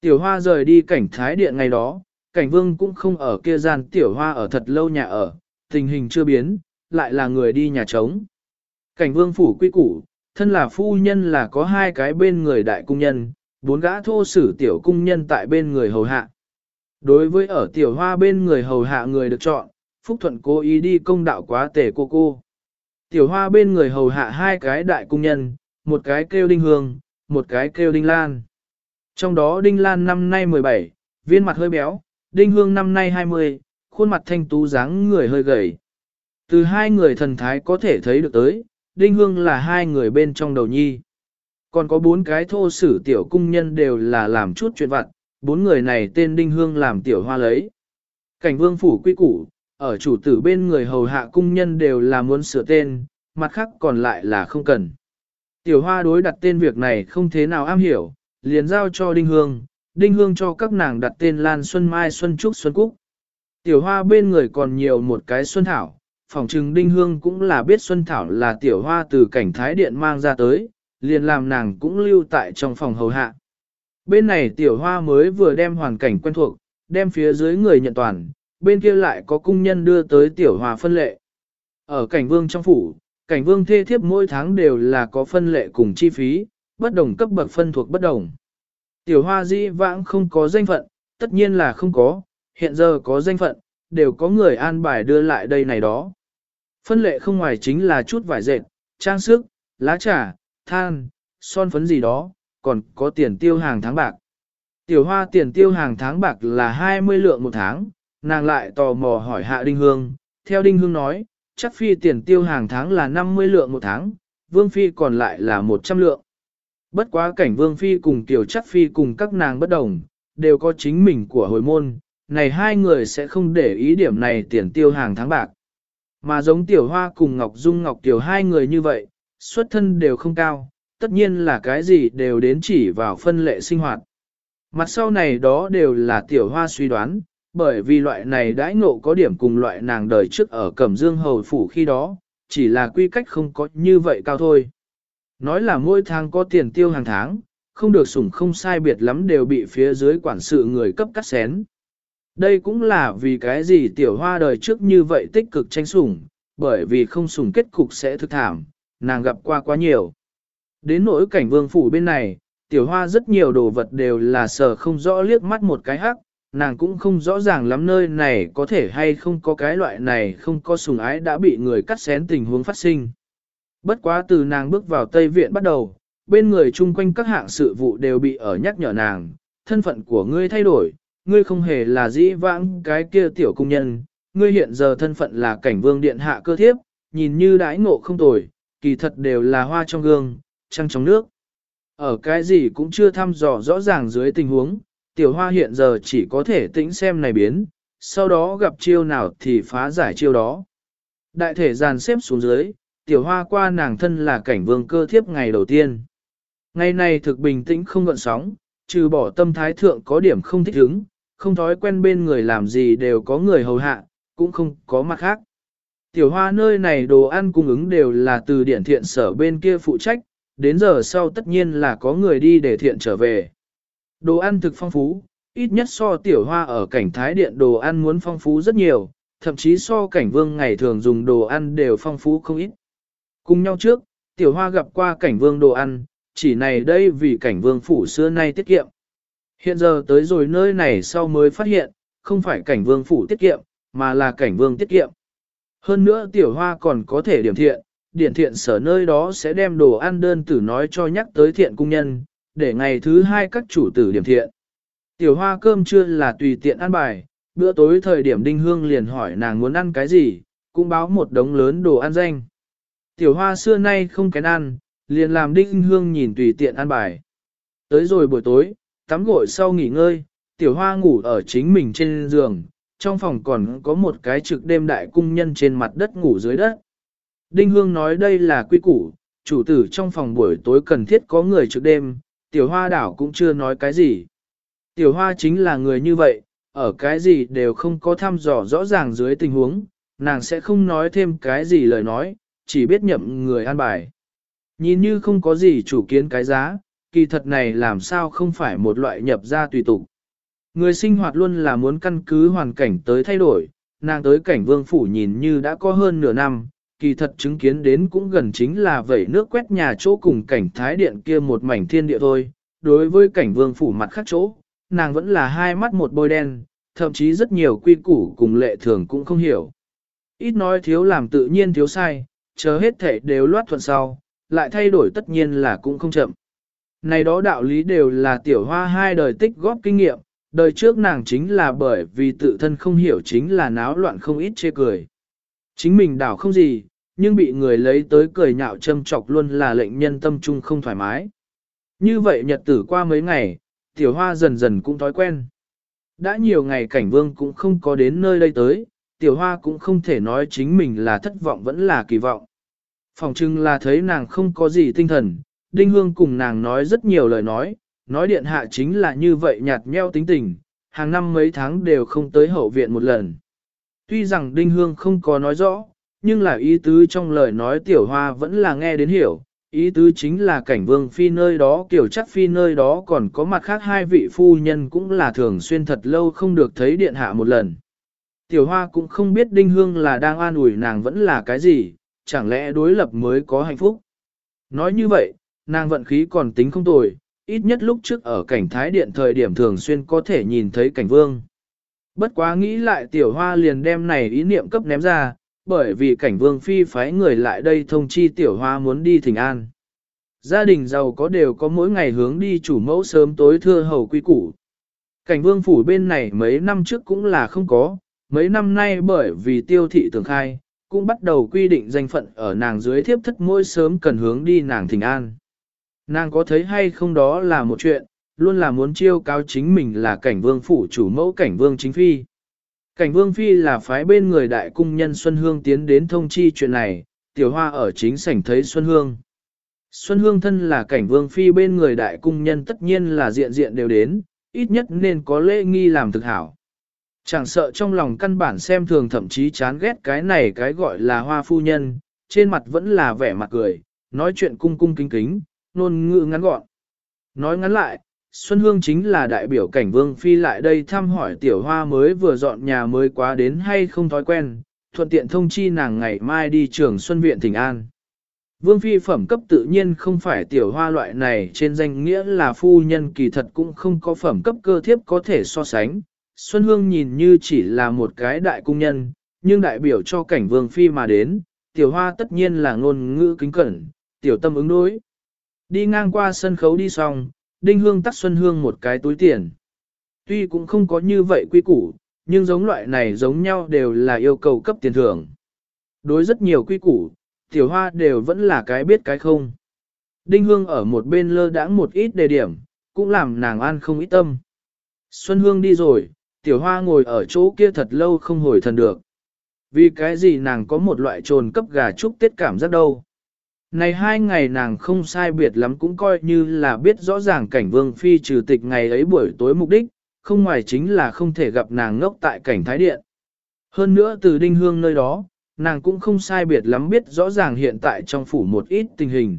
Tiểu hoa rời đi cảnh thái điện ngày đó, cảnh vương cũng không ở kia gian tiểu hoa ở thật lâu nhà ở, tình hình chưa biến, lại là người đi nhà trống. Cảnh vương phủ quy củ, thân là phu nhân là có hai cái bên người đại cung nhân, bốn gã thô sử tiểu cung nhân tại bên người hầu hạ. Đối với ở tiểu hoa bên người hầu hạ người được chọn, Phúc Thuận cố ý đi công đạo quá tể cô cô. Tiểu hoa bên người hầu hạ hai cái đại cung nhân, một cái kêu đinh hương, một cái kêu đinh lan. Trong đó đinh lan năm nay 17, viên mặt hơi béo, đinh hương năm nay 20, khuôn mặt thanh tú dáng người hơi gầy. Từ hai người thần thái có thể thấy được tới, đinh hương là hai người bên trong đầu nhi. Còn có bốn cái thô sử tiểu cung nhân đều là làm chút chuyện vặt, bốn người này tên Đinh Hương làm tiểu hoa lấy. Cảnh vương phủ quy củ, ở chủ tử bên người hầu hạ cung nhân đều là muốn sửa tên, mặt khác còn lại là không cần. Tiểu hoa đối đặt tên việc này không thế nào am hiểu, liền giao cho Đinh Hương, Đinh Hương cho các nàng đặt tên Lan Xuân Mai Xuân Trúc Xuân Cúc. Tiểu hoa bên người còn nhiều một cái Xuân Thảo, Phòng trừng Đinh Hương cũng là biết Xuân Thảo là tiểu hoa từ cảnh thái điện mang ra tới, liền làm nàng cũng lưu tại trong phòng hầu hạ. Bên này tiểu hoa mới vừa đem hoàn cảnh quen thuộc, đem phía dưới người nhận toàn, bên kia lại có cung nhân đưa tới tiểu hoa phân lệ. Ở cảnh vương trong phủ, cảnh vương thê thiếp mỗi tháng đều là có phân lệ cùng chi phí, bất đồng cấp bậc phân thuộc bất đồng. Tiểu hoa dĩ vãng không có danh phận, tất nhiên là không có, hiện giờ có danh phận, đều có người an bài đưa lại đây này đó. Phân lệ không ngoài chính là chút vải dệt, trang sức, lá trà, than, son phấn gì đó, còn có tiền tiêu hàng tháng bạc. Tiểu hoa tiền tiêu hàng tháng bạc là 20 lượng một tháng, nàng lại tò mò hỏi hạ Đinh Hương, theo Đinh Hương nói, chắc phi tiền tiêu hàng tháng là 50 lượng một tháng, vương phi còn lại là 100 lượng. Bất quá cảnh vương phi cùng tiểu chắc phi cùng các nàng bất đồng, đều có chính mình của hồi môn, này hai người sẽ không để ý điểm này tiền tiêu hàng tháng bạc. Mà giống tiểu hoa cùng Ngọc Dung Ngọc Tiểu hai người như vậy, xuất thân đều không cao, tất nhiên là cái gì đều đến chỉ vào phân lệ sinh hoạt. Mặt sau này đó đều là tiểu hoa suy đoán, bởi vì loại này đãi ngộ có điểm cùng loại nàng đời trước ở Cẩm Dương Hầu Phủ khi đó, chỉ là quy cách không có như vậy cao thôi. Nói là mỗi tháng có tiền tiêu hàng tháng, không được sủng không sai biệt lắm đều bị phía dưới quản sự người cấp cắt xén. Đây cũng là vì cái gì tiểu hoa đời trước như vậy tích cực tranh sủng, bởi vì không sủng kết cục sẽ thực thảm, nàng gặp qua quá nhiều. Đến nỗi cảnh vương phủ bên này, tiểu hoa rất nhiều đồ vật đều là sờ không rõ liếc mắt một cái hắc, nàng cũng không rõ ràng lắm nơi này có thể hay không có cái loại này không có sùng ái đã bị người cắt xén tình huống phát sinh. Bất quá từ nàng bước vào Tây Viện bắt đầu, bên người chung quanh các hạng sự vụ đều bị ở nhắc nhở nàng, thân phận của ngươi thay đổi, ngươi không hề là dĩ vãng cái kia tiểu cung nhân, ngươi hiện giờ thân phận là cảnh vương điện hạ cơ thiếp, nhìn như đãi ngộ không tồi, kỳ thật đều là hoa trong gương, trăng trong nước. Ở cái gì cũng chưa thăm dò rõ ràng dưới tình huống, tiểu hoa hiện giờ chỉ có thể tĩnh xem này biến, sau đó gặp chiêu nào thì phá giải chiêu đó. Đại thể dàn xếp xuống dưới, tiểu hoa qua nàng thân là cảnh vương cơ thiếp ngày đầu tiên. Ngày này thực bình tĩnh không gợn sóng, trừ bỏ tâm thái thượng có điểm không thích ứng, không thói quen bên người làm gì đều có người hầu hạ, cũng không có mặt khác. Tiểu hoa nơi này đồ ăn cung ứng đều là từ điển thiện sở bên kia phụ trách, đến giờ sau tất nhiên là có người đi để thiện trở về. Đồ ăn thực phong phú, ít nhất so tiểu hoa ở cảnh thái điện đồ ăn muốn phong phú rất nhiều, thậm chí so cảnh vương ngày thường dùng đồ ăn đều phong phú không ít. Cùng nhau trước, tiểu hoa gặp qua cảnh vương đồ ăn, chỉ này đây vì cảnh vương phủ xưa nay tiết kiệm. Hiện giờ tới rồi nơi này sau mới phát hiện, không phải cảnh vương phủ tiết kiệm, mà là cảnh vương tiết kiệm. Hơn nữa tiểu hoa còn có thể điểm thiện, điển thiện sở nơi đó sẽ đem đồ ăn đơn tử nói cho nhắc tới thiện cung nhân, để ngày thứ hai các chủ tử điểm thiện. Tiểu hoa cơm trưa là tùy tiện ăn bài, bữa tối thời điểm đinh hương liền hỏi nàng muốn ăn cái gì, cũng báo một đống lớn đồ ăn danh. Tiểu hoa xưa nay không kén ăn, liền làm đinh hương nhìn tùy tiện ăn bài. Tới rồi buổi tối, tắm gội sau nghỉ ngơi, tiểu hoa ngủ ở chính mình trên giường, trong phòng còn có một cái trực đêm đại cung nhân trên mặt đất ngủ dưới đất. Đinh hương nói đây là quy củ, chủ tử trong phòng buổi tối cần thiết có người trực đêm, tiểu hoa đảo cũng chưa nói cái gì. Tiểu hoa chính là người như vậy, ở cái gì đều không có thăm dò rõ ràng dưới tình huống, nàng sẽ không nói thêm cái gì lời nói, chỉ biết nhậm người an bài. Nhìn như không có gì chủ kiến cái giá, kỳ thật này làm sao không phải một loại nhập ra tùy tục. Người sinh hoạt luôn là muốn căn cứ hoàn cảnh tới thay đổi, nàng tới cảnh vương phủ nhìn như đã có hơn nửa năm, kỳ thật chứng kiến đến cũng gần chính là vẩy nước quét nhà chỗ cùng cảnh thái điện kia một mảnh thiên địa thôi. Đối với cảnh vương phủ mặt khác chỗ, nàng vẫn là hai mắt một bôi đen, thậm chí rất nhiều quy củ cùng lệ thường cũng không hiểu. Ít nói thiếu làm tự nhiên thiếu sai, chờ hết thể đều loát thuận sau, lại thay đổi tất nhiên là cũng không chậm. Này đó đạo lý đều là tiểu hoa hai đời tích góp kinh nghiệm, đời trước nàng chính là bởi vì tự thân không hiểu chính là náo loạn không ít chê cười. Chính mình đảo không gì, nhưng bị người lấy tới cười nhạo châm chọc luôn là lệnh nhân tâm trung không thoải mái. Như vậy nhật tử qua mấy ngày, tiểu hoa dần dần cũng thói quen. Đã nhiều ngày cảnh vương cũng không có đến nơi đây tới, tiểu hoa cũng không thể nói chính mình là thất vọng vẫn là kỳ vọng. Phòng trưng là thấy nàng không có gì tinh thần, đinh hương cùng nàng nói rất nhiều lời nói, nói điện hạ chính là như vậy nhạt nheo tính tình, hàng năm mấy tháng đều không tới hậu viện một lần. Tuy rằng đinh hương không có nói rõ, nhưng là ý tứ trong lời nói tiểu hoa vẫn là nghe đến hiểu. Ý tứ chính là cảnh vương phi nơi đó kiểu chắc phi nơi đó còn có mặt khác hai vị phu nhân cũng là thường xuyên thật lâu không được thấy điện hạ một lần. Tiểu hoa cũng không biết đinh hương là đang an ủi nàng vẫn là cái gì, chẳng lẽ đối lập mới có hạnh phúc. Nói như vậy, nàng vận khí còn tính không tồi, ít nhất lúc trước ở cảnh thái điện thời điểm thường xuyên có thể nhìn thấy cảnh vương. Bất quá nghĩ lại tiểu hoa liền đem này ý niệm cấp ném ra, bởi vì cảnh vương phi phái người lại đây thông chi tiểu hoa muốn đi thỉnh an. Gia đình giàu có đều có mỗi ngày hướng đi chủ mẫu sớm tối thưa hầu quy củ. Cảnh vương phủ bên này mấy năm trước cũng là không có, mấy năm nay bởi vì tiêu thị tưởng khai, cũng bắt đầu quy định danh phận ở nàng dưới thiếp thất mỗi sớm cần hướng đi nàng thỉnh an. Nàng có thấy hay không đó là một chuyện, luôn là muốn chiêu cao chính mình là cảnh vương phủ chủ mẫu cảnh vương chính phi. Cảnh vương phi là phái bên người đại cung nhân Xuân Hương tiến đến thông chi chuyện này, tiểu hoa ở chính sảnh thấy Xuân Hương. Xuân Hương thân là cảnh vương phi bên người đại cung nhân tất nhiên là diện diện đều đến, ít nhất nên có lễ nghi làm thực hảo. Chẳng sợ trong lòng căn bản xem thường thậm chí chán ghét cái này cái gọi là hoa phu nhân, trên mặt vẫn là vẻ mặt cười, nói chuyện cung cung kính kính, nôn ngữ ngắn gọn. Nói ngắn lại, Xuân Hương chính là đại biểu cảnh vương phi lại đây thăm hỏi tiểu hoa mới vừa dọn nhà mới quá đến hay không thói quen, thuận tiện thông chi nàng ngày mai đi trường Xuân Viện Thịnh An. Vương phi phẩm cấp tự nhiên không phải tiểu hoa loại này trên danh nghĩa là phu nhân kỳ thật cũng không có phẩm cấp cơ thiếp có thể so sánh. Xuân Hương nhìn như chỉ là một cái đại cung nhân, nhưng đại biểu cho cảnh vương phi mà đến, tiểu hoa tất nhiên là ngôn ngữ kính cẩn, tiểu tâm ứng đối. Đi ngang qua sân khấu đi xong, đinh hương tắt xuân hương một cái túi tiền. Tuy cũng không có như vậy quy củ, nhưng giống loại này giống nhau đều là yêu cầu cấp tiền thưởng. Đối rất nhiều quy củ, tiểu hoa đều vẫn là cái biết cái không. Đinh hương ở một bên lơ đãng một ít đề điểm, cũng làm nàng an không ít tâm. Xuân hương đi rồi, tiểu hoa ngồi ở chỗ kia thật lâu không hồi thần được. Vì cái gì nàng có một loại trồn cấp gà chúc tết cảm giác đâu. Này hai ngày nàng không sai biệt lắm cũng coi như là biết rõ ràng cảnh vương phi trừ tịch ngày ấy buổi tối mục đích, không ngoài chính là không thể gặp nàng ngốc tại cảnh thái điện. Hơn nữa từ đinh hương nơi đó, nàng cũng không sai biệt lắm biết rõ ràng hiện tại trong phủ một ít tình hình.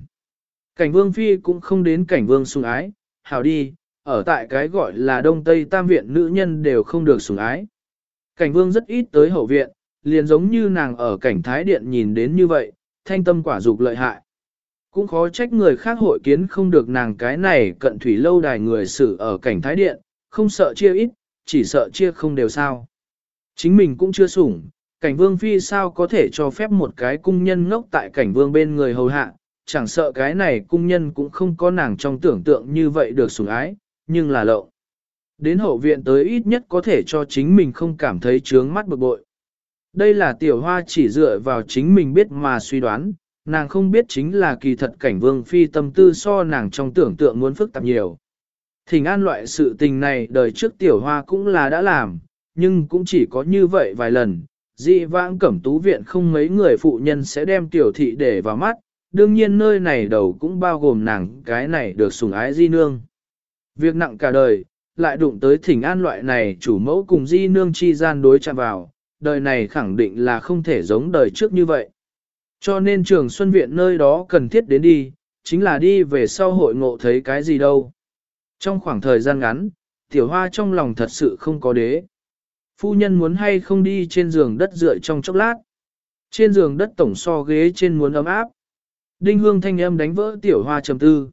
Cảnh vương phi cũng không đến cảnh vương sùng ái, hảo đi, ở tại cái gọi là đông tây tam viện nữ nhân đều không được sùng ái. Cảnh vương rất ít tới hậu viện, liền giống như nàng ở cảnh thái điện nhìn đến như vậy, thanh tâm quả dục lợi hại. Cũng khó trách người khác hội kiến không được nàng cái này cận thủy lâu đài người xử ở cảnh thái điện, không sợ chia ít, chỉ sợ chia không đều sao. Chính mình cũng chưa sủng, cảnh vương phi sao có thể cho phép một cái cung nhân ngốc tại cảnh vương bên người hầu hạ, chẳng sợ cái này cung nhân cũng không có nàng trong tưởng tượng như vậy được sủng ái, nhưng là lậu. Đến hậu viện tới ít nhất có thể cho chính mình không cảm thấy trướng mắt bực bội. Đây là tiểu hoa chỉ dựa vào chính mình biết mà suy đoán, nàng không biết chính là kỳ thật cảnh vương phi tâm tư so nàng trong tưởng tượng muốn phức tạp nhiều. Thỉnh an loại sự tình này đời trước tiểu hoa cũng là đã làm, nhưng cũng chỉ có như vậy vài lần. Dị vãng cẩm tú viện không mấy người phụ nhân sẽ đem tiểu thị để vào mắt, đương nhiên nơi này đầu cũng bao gồm nàng cái này được sủng ái di nương. Việc nặng cả đời, lại đụng tới thỉnh an loại này chủ mẫu cùng di nương chi gian đối chạm vào, đời này khẳng định là không thể giống đời trước như vậy. Cho nên trường Xuân Viện nơi đó cần thiết đến đi, chính là đi về sau hội ngộ thấy cái gì đâu. Trong khoảng thời gian ngắn, tiểu hoa trong lòng thật sự không có đế. Phu nhân muốn hay không đi trên giường đất dựa trong chốc lát. Trên giường đất tổng so ghế trên muốn ấm áp. Đinh hương thanh âm đánh vỡ tiểu hoa trầm tư.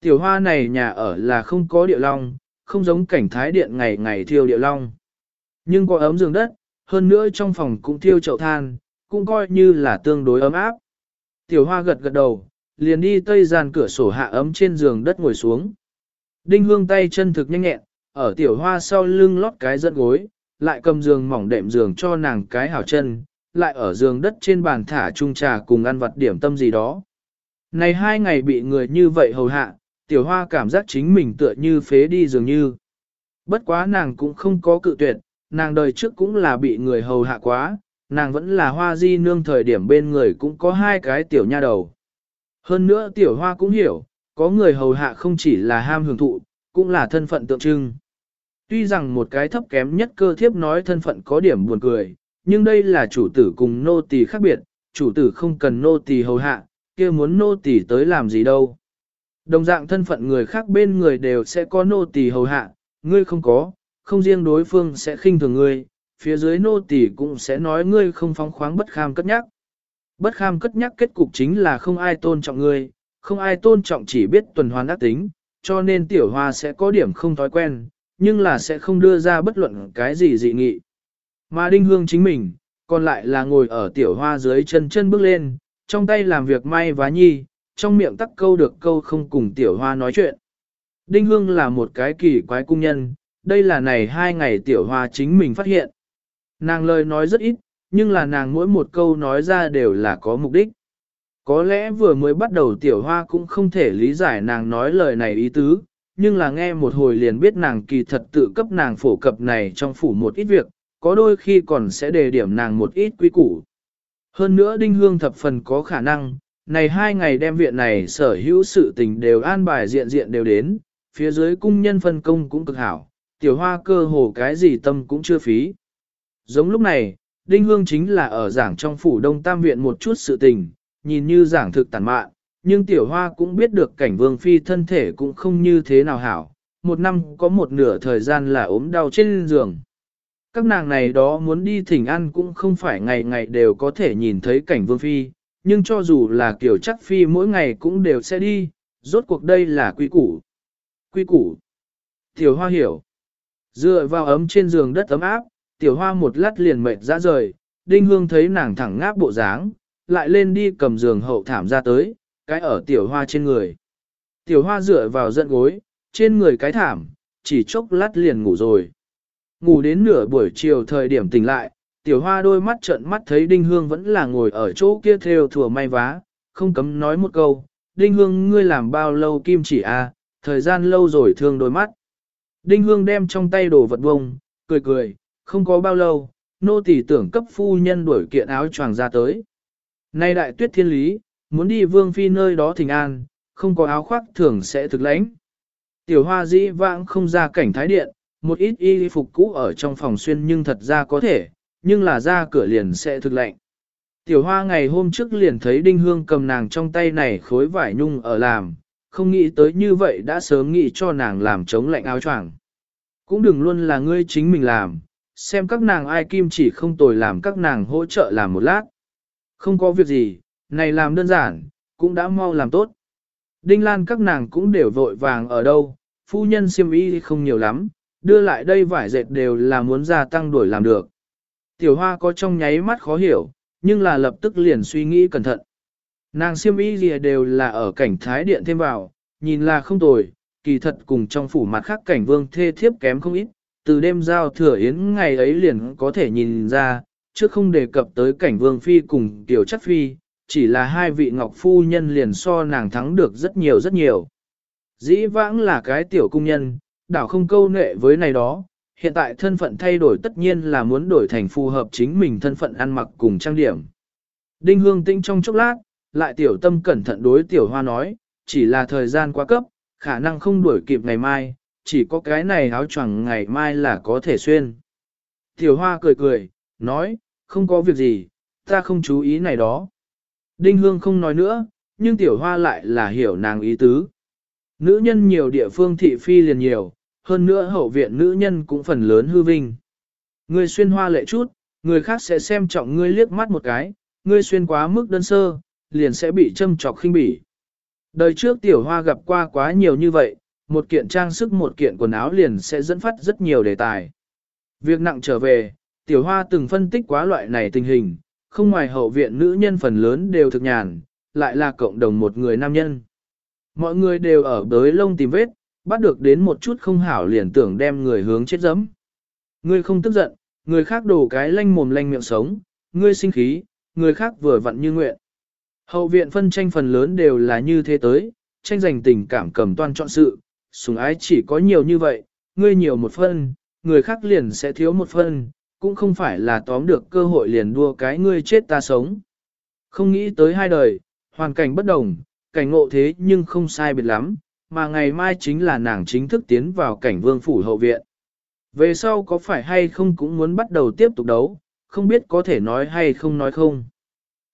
Tiểu hoa này nhà ở là không có địa long, không giống cảnh thái điện ngày ngày thiêu địa long. Nhưng có ấm giường đất, hơn nữa trong phòng cũng thiêu chậu than, cũng coi như là tương đối ấm áp. Tiểu hoa gật gật đầu, liền đi tây gian cửa sổ hạ ấm trên giường đất ngồi xuống. Đinh hương tay chân thực nhanh nhẹn, ở tiểu hoa sau lưng lót cái dẫn gối, lại cầm giường mỏng đệm giường cho nàng cái hảo chân, lại ở giường đất trên bàn thả chung trà cùng ăn vặt điểm tâm gì đó. Này hai ngày bị người như vậy hầu hạ, tiểu hoa cảm giác chính mình tựa như phế đi dường như. Bất quá nàng cũng không có cự tuyệt, nàng đời trước cũng là bị người hầu hạ quá, nàng vẫn là hoa di nương thời điểm bên người cũng có hai cái tiểu nha đầu. Hơn nữa tiểu hoa cũng hiểu, có người hầu hạ không chỉ là ham hưởng thụ, cũng là thân phận tượng trưng. Tuy rằng một cái thấp kém nhất cơ thiếp nói thân phận có điểm buồn cười, nhưng đây là chủ tử cùng nô tỳ khác biệt, chủ tử không cần nô tỳ hầu hạ, kia muốn nô tỳ tới làm gì đâu. Đồng dạng thân phận người khác bên người đều sẽ có nô tỳ hầu hạ, ngươi không có, không riêng đối phương sẽ khinh thường ngươi, phía dưới nô tỳ cũng sẽ nói ngươi không phóng khoáng bất kham cất nhắc. Bất kham cất nhắc kết cục chính là không ai tôn trọng ngươi, không ai tôn trọng chỉ biết tuần hoàn ác tính, cho nên tiểu hoa sẽ có điểm không thói quen, nhưng là sẽ không đưa ra bất luận cái gì dị nghị. Mà đinh hương chính mình, còn lại là ngồi ở tiểu hoa dưới chân chân bước lên, trong tay làm việc may vá nhi, trong miệng tắc câu được câu không cùng tiểu hoa nói chuyện. Đinh hương là một cái kỳ quái cung nhân, đây là này hai ngày tiểu hoa chính mình phát hiện. Nàng lời nói rất ít, nhưng là nàng mỗi một câu nói ra đều là có mục đích. Có lẽ vừa mới bắt đầu tiểu hoa cũng không thể lý giải nàng nói lời này ý tứ, nhưng là nghe một hồi liền biết nàng kỳ thật tự cấp nàng phổ cập này trong phủ một ít việc, có đôi khi còn sẽ đề điểm nàng một ít quy củ. Hơn nữa đinh hương thập phần có khả năng, này hai ngày đem viện này sở hữu sự tình đều an bài diện diện đều đến, phía dưới cung nhân phân công cũng cực hảo, tiểu hoa cơ hồ cái gì tâm cũng chưa phí. giống lúc này, Đinh Hương chính là ở giảng trong phủ Đông Tam Viện một chút sự tình, nhìn như giảng thực tàn mạn, nhưng Tiểu Hoa cũng biết được cảnh Vương Phi thân thể cũng không như thế nào hảo, một năm có một nửa thời gian là ốm đau trên giường. Các nàng này đó muốn đi thỉnh ăn cũng không phải ngày ngày đều có thể nhìn thấy cảnh Vương Phi, nhưng cho dù là kiểu chắc Phi mỗi ngày cũng đều sẽ đi, rốt cuộc đây là quy củ. Quy củ. Tiểu Hoa hiểu. Dựa vào ấm trên giường đất ấm áp, Tiểu Hoa một lát liền mệt ra rời, Đinh Hương thấy nàng thẳng ngáp bộ dáng, lại lên đi cầm giường hậu thảm ra tới, cái ở Tiểu Hoa trên người. Tiểu Hoa dựa vào giận gối, trên người cái thảm, chỉ chốc lát liền ngủ rồi. Ngủ đến nửa buổi chiều thời điểm tỉnh lại, Tiểu Hoa đôi mắt trợn mắt thấy Đinh Hương vẫn là ngồi ở chỗ kia theo thừa may vá, không cấm nói một câu, Đinh Hương ngươi làm bao lâu kim chỉ a? À, thời gian lâu rồi thương đôi mắt. Đinh Hương đem trong tay đồ vật bông, cười cười, không có bao lâu, nô tỳ tưởng cấp phu nhân đuổi kiện áo choàng ra tới. Nay đại tuyết thiên lý, muốn đi vương phi nơi đó thỉnh an, không có áo khoác thường sẽ thực lãnh. Tiểu hoa dĩ vãng không ra cảnh thái điện, một ít y phục cũ ở trong phòng xuyên nhưng thật ra có thể, nhưng là ra cửa liền sẽ thực lạnh. Tiểu hoa ngày hôm trước liền thấy đinh hương cầm nàng trong tay này khối vải nhung ở làm, không nghĩ tới như vậy đã sớm nghĩ cho nàng làm chống lạnh áo choàng. Cũng đừng luôn là ngươi chính mình làm, xem các nàng ai kim chỉ không tồi làm các nàng hỗ trợ làm một lát. Không có việc gì, này làm đơn giản, cũng đã mau làm tốt. Đinh Lan các nàng cũng đều vội vàng ở đâu, phu nhân siêm y không nhiều lắm, đưa lại đây vải dệt đều là muốn gia tăng đổi làm được. Tiểu hoa có trong nháy mắt khó hiểu, nhưng là lập tức liền suy nghĩ cẩn thận. Nàng siêm y gì đều là ở cảnh thái điện thêm vào, nhìn là không tồi, kỳ thật cùng trong phủ mặt khác cảnh vương thê thiếp kém không ít, từ đêm giao thừa yến ngày ấy liền có thể nhìn ra, chứ không đề cập tới cảnh vương phi cùng tiểu chất phi, chỉ là hai vị ngọc phu nhân liền so nàng thắng được rất nhiều rất nhiều. Dĩ vãng là cái tiểu cung nhân, đảo không câu nệ với này đó, hiện tại thân phận thay đổi tất nhiên là muốn đổi thành phù hợp chính mình thân phận ăn mặc cùng trang điểm. Đinh hương tinh trong chốc lát, lại tiểu tâm cẩn thận đối tiểu hoa nói, chỉ là thời gian quá cấp, khả năng không đuổi kịp ngày mai, chỉ có cái này áo choàng ngày mai là có thể xuyên. Tiểu hoa cười cười, nói, không có việc gì, ta không chú ý này đó. Đinh hương không nói nữa, nhưng tiểu hoa lại là hiểu nàng ý tứ. Nữ nhân nhiều địa phương thị phi liền nhiều, hơn nữa hậu viện nữ nhân cũng phần lớn hư vinh. Ngươi xuyên hoa lệ chút, người khác sẽ xem trọng ngươi liếc mắt một cái, ngươi xuyên quá mức đơn sơ, liền sẽ bị châm trọc khinh bỉ. Đời trước tiểu hoa gặp qua quá nhiều như vậy, một kiện trang sức một kiện quần áo liền sẽ dẫn phát rất nhiều đề tài. Việc nặng trở về, tiểu hoa từng phân tích quá loại này tình hình, không ngoài hậu viện nữ nhân phần lớn đều thực nhàn, lại là cộng đồng một người nam nhân. Mọi người đều ở đới lông tìm vết, bắt được đến một chút không hảo liền tưởng đem người hướng chết dẫm. Ngươi không tức giận, người khác đổ cái lanh mồm lanh miệng sống, ngươi sinh khí, người khác vừa vặn như nguyện. Hậu viện phân tranh phần lớn đều là như thế tới, tranh giành tình cảm cầm toan chọn sự, sùng ái chỉ có nhiều như vậy, ngươi nhiều một phân, người khác liền sẽ thiếu một phân, cũng không phải là tóm được cơ hội liền đua cái ngươi chết ta sống. Không nghĩ tới hai đời, hoàn cảnh bất đồng, cảnh ngộ thế nhưng không sai biệt lắm, mà ngày mai chính là nàng chính thức tiến vào cảnh vương phủ hậu viện. Về sau có phải hay không cũng muốn bắt đầu tiếp tục đấu, không biết có thể nói hay không nói không.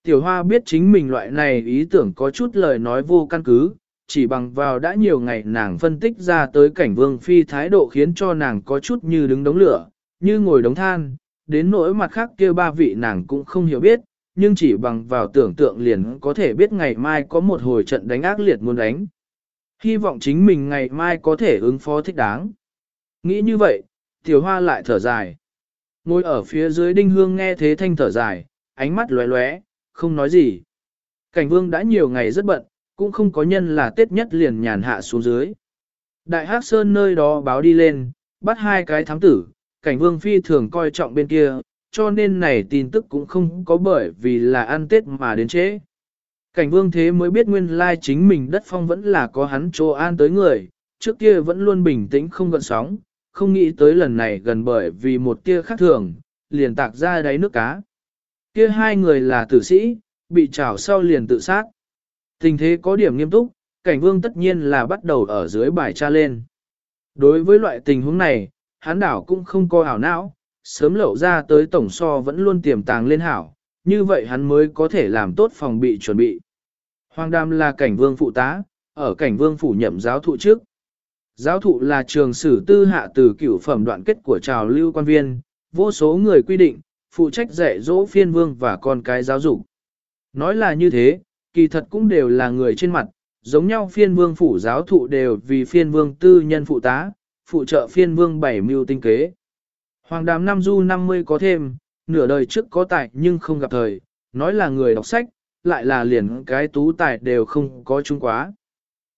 Tiểu Hoa biết chính mình loại này ý tưởng có chút lời nói vô căn cứ, chỉ bằng vào đã nhiều ngày nàng phân tích ra tới cảnh vương phi thái độ khiến cho nàng có chút như đứng đống lửa, như ngồi đống than, đến nỗi mặt khác kia ba vị nàng cũng không hiểu biết, nhưng chỉ bằng vào tưởng tượng liền có thể biết ngày mai có một hồi trận đánh ác liệt muốn đánh. Hy vọng chính mình ngày mai có thể ứng phó thích đáng. Nghĩ như vậy, tiểu hoa lại thở dài. Ngồi ở phía dưới đinh hương nghe thế thanh thở dài, ánh mắt lóe lóe, không nói gì. Cảnh vương đã nhiều ngày rất bận, cũng không có nhân là tết nhất liền nhàn hạ xuống dưới. Đại Hắc Sơn nơi đó báo đi lên, bắt hai cái thám tử, cảnh vương phi thường coi trọng bên kia, cho nên này tin tức cũng không có bởi vì là ăn tết mà đến trễ. Cảnh vương thế mới biết nguyên lai chính mình đất phong vẫn là có hắn chỗ an tới người, trước kia vẫn luôn bình tĩnh không gợn sóng, không nghĩ tới lần này gần bởi vì một tia khác thường, liền tạc ra đáy nước cá. Kia hai người là tử sĩ, bị trảo sau liền tự sát. Tình thế có điểm nghiêm túc, cảnh vương tất nhiên là bắt đầu ở dưới bài tra lên. Đối với loại tình huống này, hắn đảo cũng không coi ảo não, sớm lậu ra tới tổng so vẫn luôn tiềm tàng lên hảo, như vậy hắn mới có thể làm tốt phòng bị chuẩn bị. Hoàng đam là cảnh vương phụ tá, ở cảnh vương phủ nhậm giáo thụ trước. Giáo thụ là trường sử tư hạ từ cửu phẩm đoạn kết của trào lưu quan viên, vô số người quy định, phụ trách dạy dỗ phiên vương và con cái giáo dục. Nói là như thế, kỳ thật cũng đều là người trên mặt, giống nhau phiên vương phủ giáo thụ đều vì phiên vương tư nhân phụ tá, phụ trợ phiên vương bảy mưu tinh kế. Hoàng đàm năm du 50 có thêm, nửa đời trước có tài nhưng không gặp thời, nói là người đọc sách, lại là liền cái tú tài đều không có chung quá.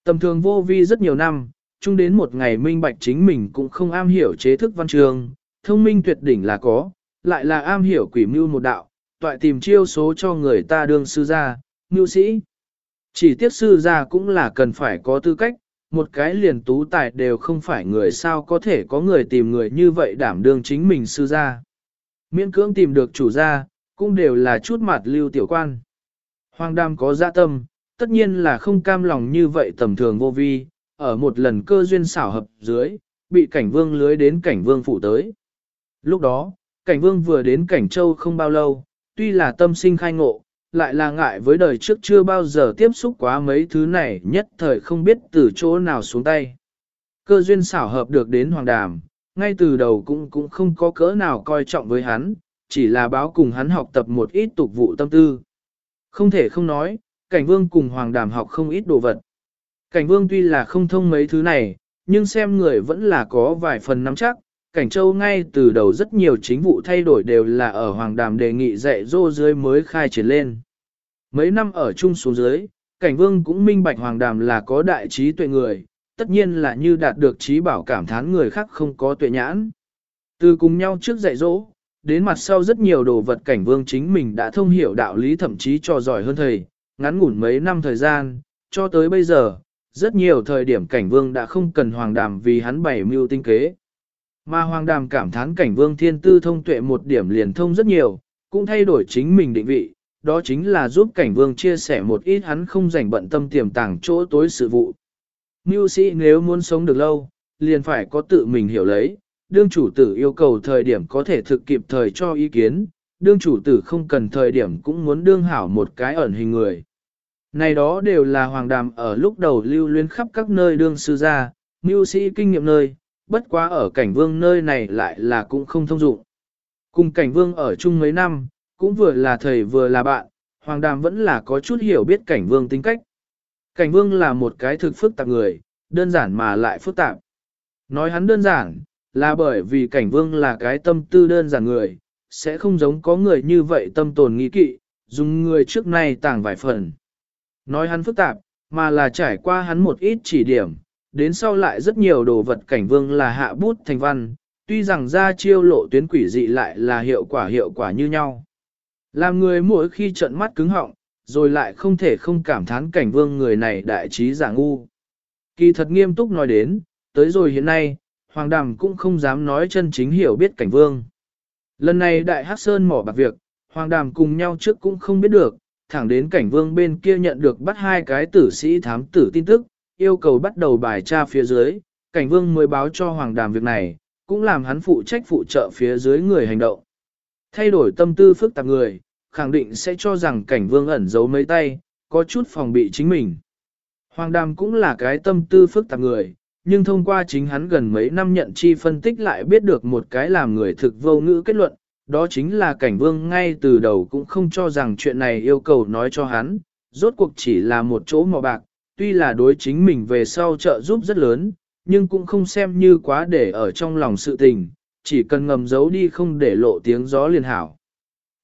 Tầm thường vô vi rất nhiều năm, chung đến một ngày minh bạch chính mình cũng không am hiểu chế thức văn trường, thông minh tuyệt đỉnh là có, lại là am hiểu quỷ mưu một đạo, toại tìm chiêu số cho người ta đương sư gia, mưu sĩ. Chỉ tiếc sư gia cũng là cần phải có tư cách, một cái liền tú tài đều không phải người sao có thể có người tìm người như vậy đảm đương chính mình sư gia. Miễn cưỡng tìm được chủ gia, cũng đều là chút mặt lưu tiểu quan. Hoàng đam có dạ tâm, tất nhiên là không cam lòng như vậy tầm thường vô vi, ở một lần cơ duyên xảo hợp dưới, bị cảnh vương lưới đến cảnh vương phụ tới. Lúc đó, cảnh vương vừa đến cảnh châu không bao lâu, tuy là tâm sinh khai ngộ, lại là ngại với đời trước chưa bao giờ tiếp xúc quá mấy thứ này nhất thời không biết từ chỗ nào xuống tay. Cơ duyên xảo hợp được đến hoàng đàm, ngay từ đầu cũng cũng không có cỡ nào coi trọng với hắn, chỉ là báo cùng hắn học tập một ít tục vụ tâm tư. Không thể không nói, cảnh vương cùng hoàng đàm học không ít đồ vật. Cảnh vương tuy là không thông mấy thứ này, nhưng xem người vẫn là có vài phần nắm chắc. Cảnh châu ngay từ đầu rất nhiều chính vụ thay đổi đều là ở hoàng đàm đề nghị dạy dô dưới mới khai triển lên. Mấy năm ở chung xuống dưới, cảnh vương cũng minh bạch hoàng đàm là có đại trí tuệ người, tất nhiên là như đạt được trí bảo cảm thán người khác không có tuệ nhãn. Từ cùng nhau trước dạy dỗ, đến mặt sau rất nhiều đồ vật cảnh vương chính mình đã thông hiểu đạo lý thậm chí cho giỏi hơn thầy, ngắn ngủn mấy năm thời gian, cho tới bây giờ, rất nhiều thời điểm cảnh vương đã không cần hoàng đàm vì hắn bày mưu tinh kế. Mà hoàng đàm cảm thán cảnh vương thiên tư thông tuệ một điểm liền thông rất nhiều, cũng thay đổi chính mình định vị, đó chính là giúp cảnh vương chia sẻ một ít hắn không dành bận tâm tiềm tàng chỗ tối sự vụ. Mưu sĩ nếu muốn sống được lâu, liền phải có tự mình hiểu lấy, đương chủ tử yêu cầu thời điểm có thể thực kịp thời cho ý kiến, đương chủ tử không cần thời điểm cũng muốn đương hảo một cái ẩn hình người. Này đó đều là hoàng đàm ở lúc đầu lưu luyến khắp các nơi đương sư gia, mưu sĩ kinh nghiệm nơi, bất quá ở cảnh vương nơi này lại là cũng không thông dụng. Cùng cảnh vương ở chung mấy năm, cũng vừa là thầy vừa là bạn, hoàng đàm vẫn là có chút hiểu biết cảnh vương tính cách. Cảnh vương là một cái thực phức tạp người, đơn giản mà lại phức tạp. Nói hắn đơn giản, là bởi vì cảnh vương là cái tâm tư đơn giản người, sẽ không giống có người như vậy tâm tồn nghĩ kỵ, dùng người trước nay tàng vài phần. Nói hắn phức tạp, mà là trải qua hắn một ít chỉ điểm, đến sau lại rất nhiều đồ vật cảnh vương là hạ bút thành văn, tuy rằng ra chiêu lộ tuyến quỷ dị lại là hiệu quả hiệu quả như nhau. Làm người mỗi khi trận mắt cứng họng, rồi lại không thể không cảm thán cảnh vương người này đại trí giả ngu. Kỳ thật nghiêm túc nói đến, tới rồi hiện nay, Hoàng Đàm cũng không dám nói chân chính hiểu biết cảnh vương. Lần này Đại Hắc Sơn mỏ bạc việc, Hoàng Đàm cùng nhau trước cũng không biết được, thẳng đến cảnh vương bên kia nhận được bắt hai cái tử sĩ thám tử tin tức, yêu cầu bắt đầu bài tra phía dưới, cảnh vương mới báo cho Hoàng Đàm việc này, cũng làm hắn phụ trách phụ trợ phía dưới người hành động. Thay đổi tâm tư phức tạp người, khẳng định sẽ cho rằng cảnh vương ẩn giấu mấy tay, có chút phòng bị chính mình. Hoàng Đàm cũng là cái tâm tư phức tạp người, nhưng thông qua chính hắn gần mấy năm nhận chi phân tích lại biết được một cái làm người thực vô ngữ kết luận, đó chính là cảnh vương ngay từ đầu cũng không cho rằng chuyện này yêu cầu nói cho hắn, rốt cuộc chỉ là một chỗ mò bạc, tuy là đối chính mình về sau trợ giúp rất lớn, nhưng cũng không xem như quá để ở trong lòng sự tình, chỉ cần ngầm giấu đi không để lộ tiếng gió liền hảo.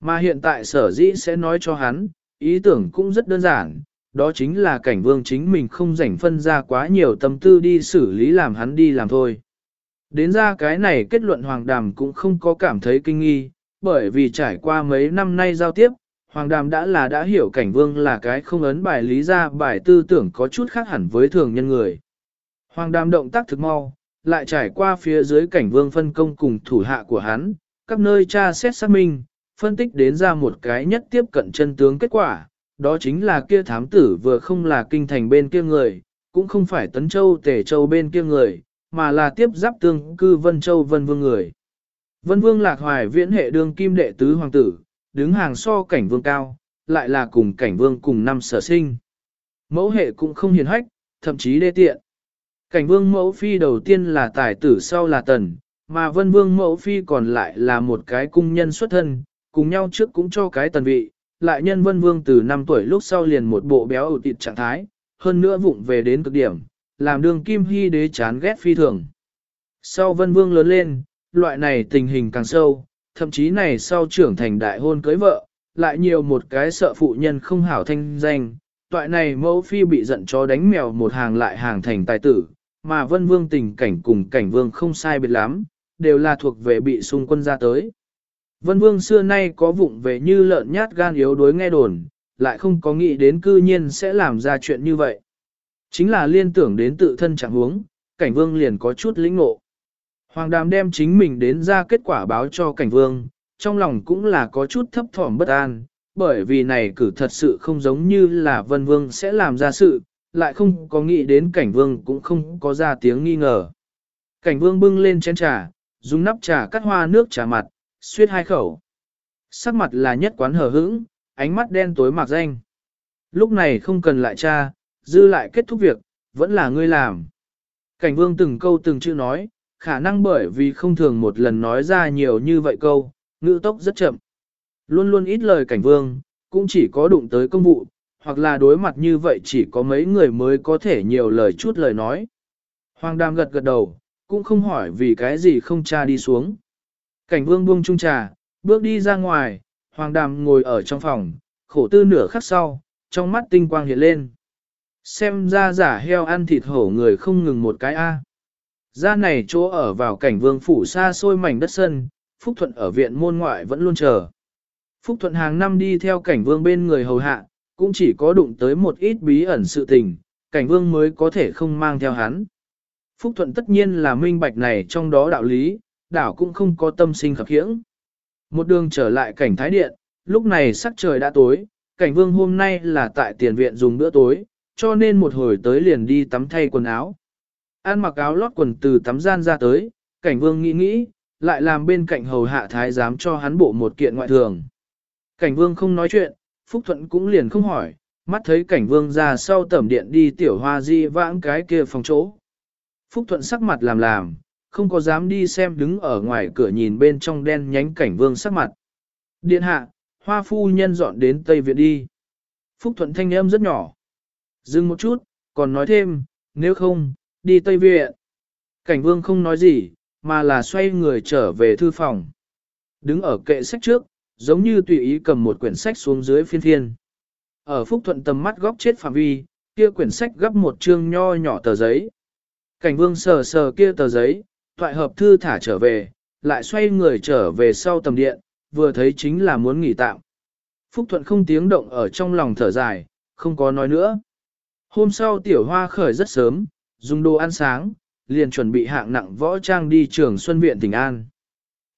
Mà hiện tại sở dĩ sẽ nói cho hắn, ý tưởng cũng rất đơn giản, đó chính là cảnh vương chính mình không rảnh phân ra quá nhiều tâm tư đi xử lý làm hắn đi làm thôi. Đến ra cái này kết luận Hoàng Đàm cũng không có cảm thấy kinh nghi, bởi vì trải qua mấy năm nay giao tiếp, Hoàng Đàm đã là đã hiểu cảnh vương là cái không ấn bài lý ra bài tư tưởng có chút khác hẳn với thường nhân người. Hoàng Đàm động tác thực mau, lại trải qua phía dưới cảnh vương phân công cùng thủ hạ của hắn, các nơi tra xét xác minh, phân tích đến ra một cái nhất tiếp cận chân tướng kết quả, đó chính là kia thám tử vừa không là kinh thành bên kia người, cũng không phải tấn châu tể châu bên kia người, mà là tiếp giáp tương cư vân châu vân vương người. Vân vương lạc hoài viễn hệ đương kim đệ tứ hoàng tử, đứng hàng so cảnh vương cao, lại là cùng cảnh vương cùng năm sở sinh. Mẫu hệ cũng không hiền hách, thậm chí đê tiện. Cảnh vương mẫu phi đầu tiên là tài tử sau là tần, mà vân vương mẫu phi còn lại là một cái cung nhân xuất thân, cùng nhau trước cũng cho cái tần vị, lại nhân vân vương từ 5 tuổi lúc sau liền một bộ béo ủ tịt trạng thái, hơn nữa vụng về đến cực điểm, làm đường kim hy đế chán ghét phi thường. Sau vân vương lớn lên, loại này tình hình càng sâu, thậm chí này sau trưởng thành đại hôn cưới vợ, lại nhiều một cái sợ phụ nhân không hảo thanh danh, toại này mẫu phi bị giận cho đánh mèo một hàng lại hàng thành tài tử, mà vân vương tình cảnh cùng cảnh vương không sai biệt lắm, đều là thuộc về bị xung quân ra tới. Vân vương xưa nay có vụng về như lợn nhát gan yếu đuối nghe đồn, lại không có nghĩ đến cư nhiên sẽ làm ra chuyện như vậy. Chính là liên tưởng đến tự thân trạng huống, cảnh vương liền có chút lĩnh ngộ. Hoàng đàm đem chính mình đến ra kết quả báo cho cảnh vương, trong lòng cũng là có chút thấp thỏm bất an, bởi vì này cử thật sự không giống như là vân vương sẽ làm ra sự, lại không có nghĩ đến cảnh vương cũng không có ra tiếng nghi ngờ. Cảnh vương bưng lên chén trà, dùng nắp trà cắt hoa nước trà mặt, suyết hai khẩu. Sắc mặt là nhất quán hờ hững, ánh mắt đen tối mạc danh. Lúc này không cần lại cha, dư lại kết thúc việc, vẫn là ngươi làm. Cảnh vương từng câu từng chữ nói, khả năng bởi vì không thường một lần nói ra nhiều như vậy câu, ngữ tốc rất chậm. Luôn luôn ít lời cảnh vương, cũng chỉ có đụng tới công vụ, hoặc là đối mặt như vậy chỉ có mấy người mới có thể nhiều lời chút lời nói. Hoàng đàm gật gật đầu, cũng không hỏi vì cái gì không cha đi xuống. Cảnh vương buông chung trà, bước đi ra ngoài, hoàng đàm ngồi ở trong phòng, khổ tư nửa khắc sau, trong mắt tinh quang hiện lên. Xem ra giả heo ăn thịt hổ người không ngừng một cái A. Ra này chỗ ở vào cảnh vương phủ xa xôi mảnh đất sân, Phúc Thuận ở viện môn ngoại vẫn luôn chờ. Phúc Thuận hàng năm đi theo cảnh vương bên người hầu hạ, cũng chỉ có đụng tới một ít bí ẩn sự tình, cảnh vương mới có thể không mang theo hắn. Phúc Thuận tất nhiên là minh bạch này trong đó đạo lý, đảo cũng không có tâm sinh khập khiễng. Một đường trở lại cảnh thái điện, lúc này sắc trời đã tối, cảnh vương hôm nay là tại tiền viện dùng bữa tối, cho nên một hồi tới liền đi tắm thay quần áo. An mặc áo lót quần từ tắm gian ra tới, cảnh vương nghĩ nghĩ, lại làm bên cạnh hầu hạ thái giám cho hắn bộ một kiện ngoại thường. Cảnh vương không nói chuyện, Phúc Thuận cũng liền không hỏi, mắt thấy cảnh vương ra sau tẩm điện đi tiểu hoa di vãng cái kia phòng chỗ. Phúc Thuận sắc mặt làm làm, không có dám đi xem đứng ở ngoài cửa nhìn bên trong đen nhánh cảnh vương sắc mặt. Điện hạ, hoa phu nhân dọn đến Tây Viện đi. Phúc Thuận thanh âm rất nhỏ. Dừng một chút, còn nói thêm, nếu không, đi Tây Viện. Cảnh vương không nói gì, mà là xoay người trở về thư phòng. Đứng ở kệ sách trước, giống như tùy ý cầm một quyển sách xuống dưới phiên thiên. Ở Phúc Thuận tầm mắt góc chết phạm vi, kia quyển sách gấp một chương nho nhỏ tờ giấy. Cảnh vương sờ sờ kia tờ giấy, thoại hợp thư thả trở về, lại xoay người trở về sau tầm điện, vừa thấy chính là muốn nghỉ tạm. Phúc Thuận không tiếng động ở trong lòng thở dài, không có nói nữa. Hôm sau tiểu hoa khởi rất sớm, dùng đồ ăn sáng, liền chuẩn bị hạng nặng võ trang đi trường Xuân Viện tỉnh An.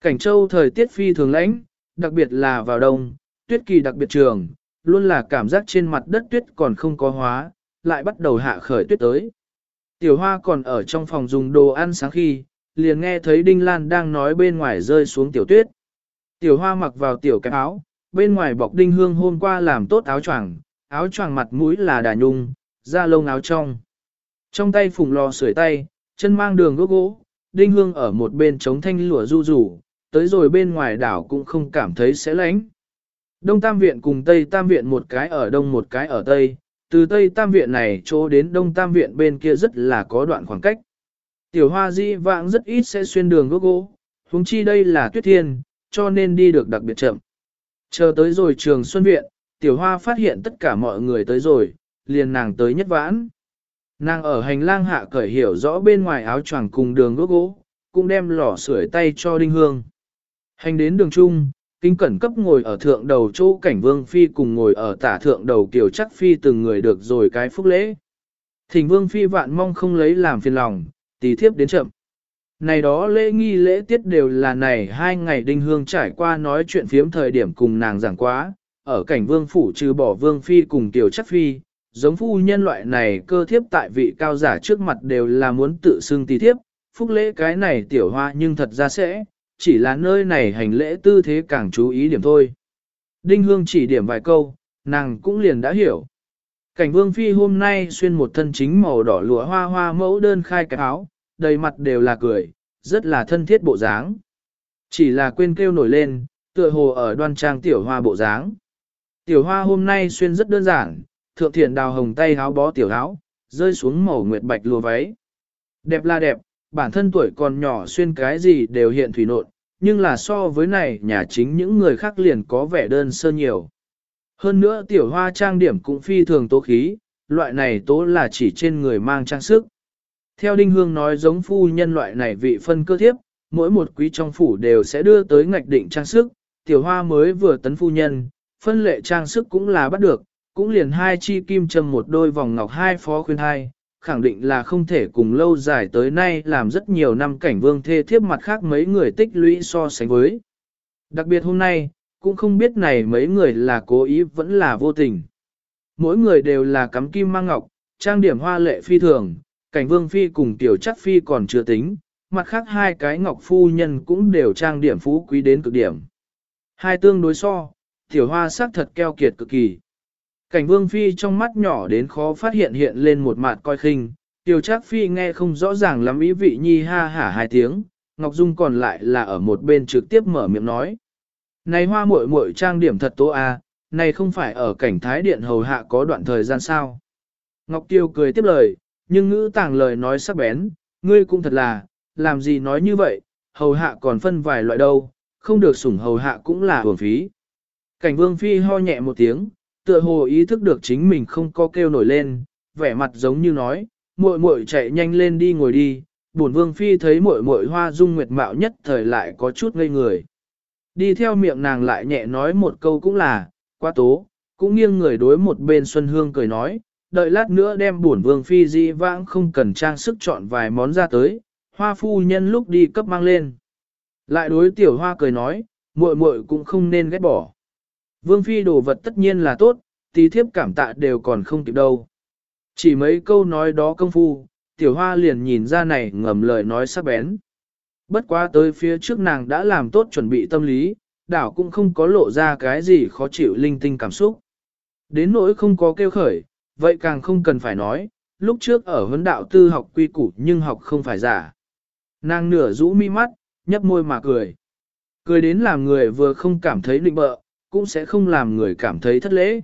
Cảnh châu thời tiết phi thường lãnh, đặc biệt là vào đông, tuyết kỳ đặc biệt trường, luôn là cảm giác trên mặt đất tuyết còn không có hóa, lại bắt đầu hạ khởi tuyết tới. Tiểu hoa còn ở trong phòng dùng đồ ăn sáng khi, liền nghe thấy Đinh Lan đang nói bên ngoài rơi xuống tiểu tuyết. Tiểu hoa mặc vào tiểu cái áo, bên ngoài bọc Đinh Hương hôm qua làm tốt áo choàng, áo choàng mặt mũi là đà nhung, da lông áo trong. Trong tay phùng lò sưởi tay, chân mang đường gốc gỗ, Đinh Hương ở một bên chống thanh lụa du rủ, tới rồi bên ngoài đảo cũng không cảm thấy sẽ lánh. Đông Tam Viện cùng Tây Tam Viện một cái ở đông một cái ở Tây, từ Tây Tam Viện này chỗ đến Đông Tam Viện bên kia rất là có đoạn khoảng cách. Tiểu hoa di vãng rất ít sẽ xuyên đường gốc gỗ, huống chi đây là tuyết thiên, cho nên đi được đặc biệt chậm. Chờ tới rồi trường Xuân Viện, tiểu hoa phát hiện tất cả mọi người tới rồi, liền nàng tới nhất vãn. Nàng ở hành lang hạ cởi hiểu rõ bên ngoài áo choàng cùng đường gốc gỗ, cũng đem lò sưởi tay cho Đinh Hương. Hành đến đường trung, kinh cẩn cấp ngồi ở thượng đầu chỗ cảnh vương phi cùng ngồi ở tả thượng đầu kiều chắc phi từng người được rồi cái phúc lễ. Thỉnh vương phi vạn mong không lấy làm phiền lòng, tí thiếp đến chậm. Này đó lễ nghi lễ tiết đều là này hai ngày đinh hương trải qua nói chuyện phiếm thời điểm cùng nàng giảng quá, ở cảnh vương phủ trừ bỏ vương phi cùng tiểu chắc phi, giống phu nhân loại này cơ thiếp tại vị cao giả trước mặt đều là muốn tự xưng tí thiếp, phúc lễ cái này tiểu hoa nhưng thật ra sẽ, chỉ là nơi này hành lễ tư thế càng chú ý điểm thôi. Đinh Hương chỉ điểm vài câu, nàng cũng liền đã hiểu. Cảnh vương phi hôm nay xuyên một thân chính màu đỏ lụa hoa hoa mẫu đơn khai cái áo, đầy mặt đều là cười, rất là thân thiết bộ dáng. Chỉ là quên kêu nổi lên, tựa hồ ở đoan trang tiểu hoa bộ dáng. Tiểu hoa hôm nay xuyên rất đơn giản, thượng thiện đào hồng tay háo bó tiểu háo, rơi xuống màu nguyệt bạch lùa váy. Đẹp là đẹp, bản thân tuổi còn nhỏ xuyên cái gì đều hiện thủy nộn, nhưng là so với này nhà chính những người khác liền có vẻ đơn sơ nhiều. Hơn nữa tiểu hoa trang điểm cũng phi thường tố khí, loại này tố là chỉ trên người mang trang sức. Theo Đinh Hương nói giống phu nhân loại này vị phân cơ thiếp, mỗi một quý trong phủ đều sẽ đưa tới ngạch định trang sức, tiểu hoa mới vừa tấn phu nhân, phân lệ trang sức cũng là bắt được, cũng liền hai chi kim châm một đôi vòng ngọc hai phó khuyên hai, khẳng định là không thể cùng lâu dài tới nay làm rất nhiều năm cảnh vương thê thiếp mặt khác mấy người tích lũy so sánh với. Đặc biệt hôm nay, cũng không biết này mấy người là cố ý vẫn là vô tình. Mỗi người đều là cắm kim mang ngọc, trang điểm hoa lệ phi thường, cảnh vương phi cùng tiểu chắc phi còn chưa tính, mặt khác hai cái ngọc phu nhân cũng đều trang điểm phú quý đến cực điểm. Hai tương đối so, tiểu hoa sắc thật keo kiệt cực kỳ. Cảnh vương phi trong mắt nhỏ đến khó phát hiện hiện lên một mặt coi khinh, Tiêu chắc phi nghe không rõ ràng lắm ý vị nhi ha hả hai tiếng, Ngọc Dung còn lại là ở một bên trực tiếp mở miệng nói. Này hoa muội muội trang điểm thật tố à, này không phải ở cảnh thái điện hầu hạ có đoạn thời gian sao. Ngọc Tiêu cười tiếp lời, nhưng ngữ tàng lời nói sắc bén, ngươi cũng thật là, làm gì nói như vậy, hầu hạ còn phân vài loại đâu, không được sủng hầu hạ cũng là hưởng phí. Cảnh vương phi ho nhẹ một tiếng, tựa hồ ý thức được chính mình không có kêu nổi lên, vẻ mặt giống như nói, muội muội chạy nhanh lên đi ngồi đi, bổn vương phi thấy muội muội hoa dung nguyệt mạo nhất thời lại có chút ngây người. Đi theo miệng nàng lại nhẹ nói một câu cũng là, quá tố, cũng nghiêng người đối một bên Xuân Hương cười nói, đợi lát nữa đem bổn vương phi di vãng không cần trang sức chọn vài món ra tới, hoa phu nhân lúc đi cấp mang lên. Lại đối tiểu hoa cười nói, muội muội cũng không nên ghét bỏ. Vương phi đồ vật tất nhiên là tốt, tí thiếp cảm tạ đều còn không kịp đâu. Chỉ mấy câu nói đó công phu, tiểu hoa liền nhìn ra này ngầm lời nói sắc bén. Bất quá tới phía trước nàng đã làm tốt chuẩn bị tâm lý, đảo cũng không có lộ ra cái gì khó chịu linh tinh cảm xúc. Đến nỗi không có kêu khởi, vậy càng không cần phải nói, lúc trước ở huấn đạo tư học quy củ nhưng học không phải giả. Nàng nửa rũ mi mắt, nhấp môi mà cười. Cười đến làm người vừa không cảm thấy định bợ, cũng sẽ không làm người cảm thấy thất lễ.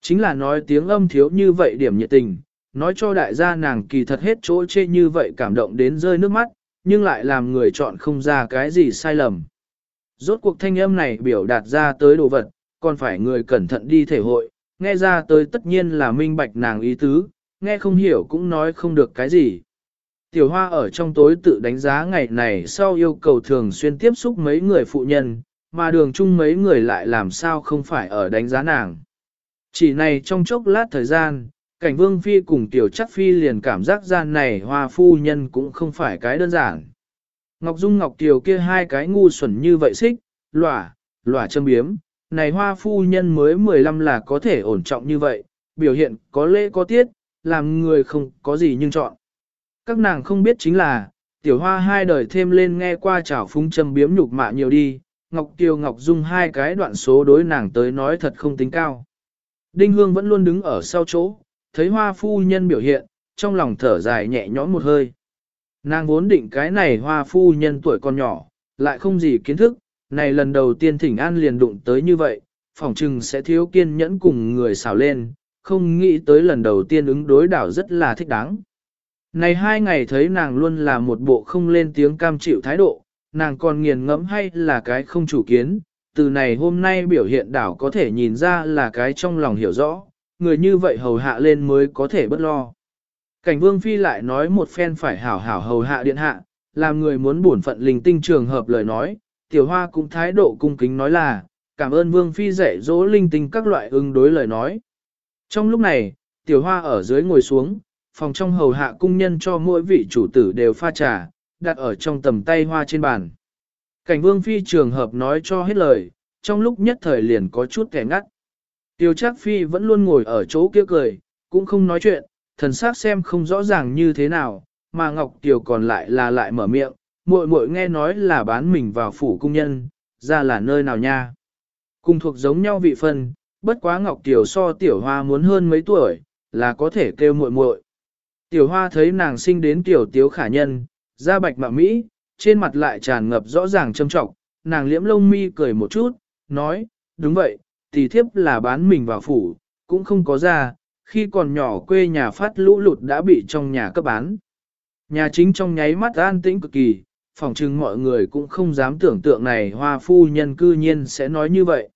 Chính là nói tiếng âm thiếu như vậy điểm nhiệt tình, nói cho đại gia nàng kỳ thật hết chỗ chê như vậy cảm động đến rơi nước mắt, nhưng lại làm người chọn không ra cái gì sai lầm. Rốt cuộc thanh âm này biểu đạt ra tới đồ vật, còn phải người cẩn thận đi thể hội, nghe ra tới tất nhiên là minh bạch nàng ý tứ, nghe không hiểu cũng nói không được cái gì. Tiểu hoa ở trong tối tự đánh giá ngày này sau yêu cầu thường xuyên tiếp xúc mấy người phụ nhân, mà đường chung mấy người lại làm sao không phải ở đánh giá nàng. Chỉ này trong chốc lát thời gian, cảnh vương phi cùng tiểu chắc phi liền cảm giác gian này hoa phu nhân cũng không phải cái đơn giản. Ngọc Dung Ngọc Kiều kia hai cái ngu xuẩn như vậy xích, lỏa, lỏa châm biếm, này hoa phu nhân mới 15 là có thể ổn trọng như vậy, biểu hiện có lễ có tiết, làm người không có gì nhưng chọn. Các nàng không biết chính là, tiểu hoa hai đời thêm lên nghe qua chảo phúng châm biếm nhục mạ nhiều đi, Ngọc Kiều Ngọc Dung hai cái đoạn số đối nàng tới nói thật không tính cao. Đinh Hương vẫn luôn đứng ở sau chỗ, thấy hoa phu nhân biểu hiện, trong lòng thở dài nhẹ nhõm một hơi. Nàng vốn định cái này hoa phu nhân tuổi còn nhỏ, lại không gì kiến thức, này lần đầu tiên thỉnh an liền đụng tới như vậy, phỏng chừng sẽ thiếu kiên nhẫn cùng người xào lên, không nghĩ tới lần đầu tiên ứng đối đảo rất là thích đáng. Này hai ngày thấy nàng luôn là một bộ không lên tiếng cam chịu thái độ, nàng còn nghiền ngẫm hay là cái không chủ kiến, từ này hôm nay biểu hiện đảo có thể nhìn ra là cái trong lòng hiểu rõ, người như vậy hầu hạ lên mới có thể bất lo. Cảnh vương phi lại nói một phen phải hảo hảo hầu hạ điện hạ, làm người muốn bổn phận linh tinh trường hợp lời nói, tiểu hoa cũng thái độ cung kính nói là, cảm ơn vương phi dạy dỗ linh tinh các loại ứng đối lời nói. Trong lúc này, tiểu hoa ở dưới ngồi xuống, phòng trong hầu hạ cung nhân cho mỗi vị chủ tử đều pha trà, đặt ở trong tầm tay hoa trên bàn. Cảnh vương phi trường hợp nói cho hết lời, trong lúc nhất thời liền có chút kẻ ngắt. Tiêu Trác Phi vẫn luôn ngồi ở chỗ kia cười, cũng không nói chuyện, thần sắc xem không rõ ràng như thế nào, mà Ngọc Tiểu còn lại là lại mở miệng, muội muội nghe nói là bán mình vào phủ cung nhân, ra là nơi nào nha. Cùng thuộc giống nhau vị phân, bất quá Ngọc Tiểu so Tiểu Hoa muốn hơn mấy tuổi, là có thể kêu muội muội. Tiểu Hoa thấy nàng sinh đến tiểu tiếu khả nhân, da bạch mạ mỹ, trên mặt lại tràn ngập rõ ràng châm trọng, nàng liễm lông mi cười một chút, nói, đúng vậy, tỷ thiếp là bán mình vào phủ, cũng không có ra, khi còn nhỏ quê nhà phát lũ lụt đã bị trong nhà cấp bán. Nhà chính trong nháy mắt an tĩnh cực kỳ, phòng chừng mọi người cũng không dám tưởng tượng này hoa phu nhân cư nhiên sẽ nói như vậy.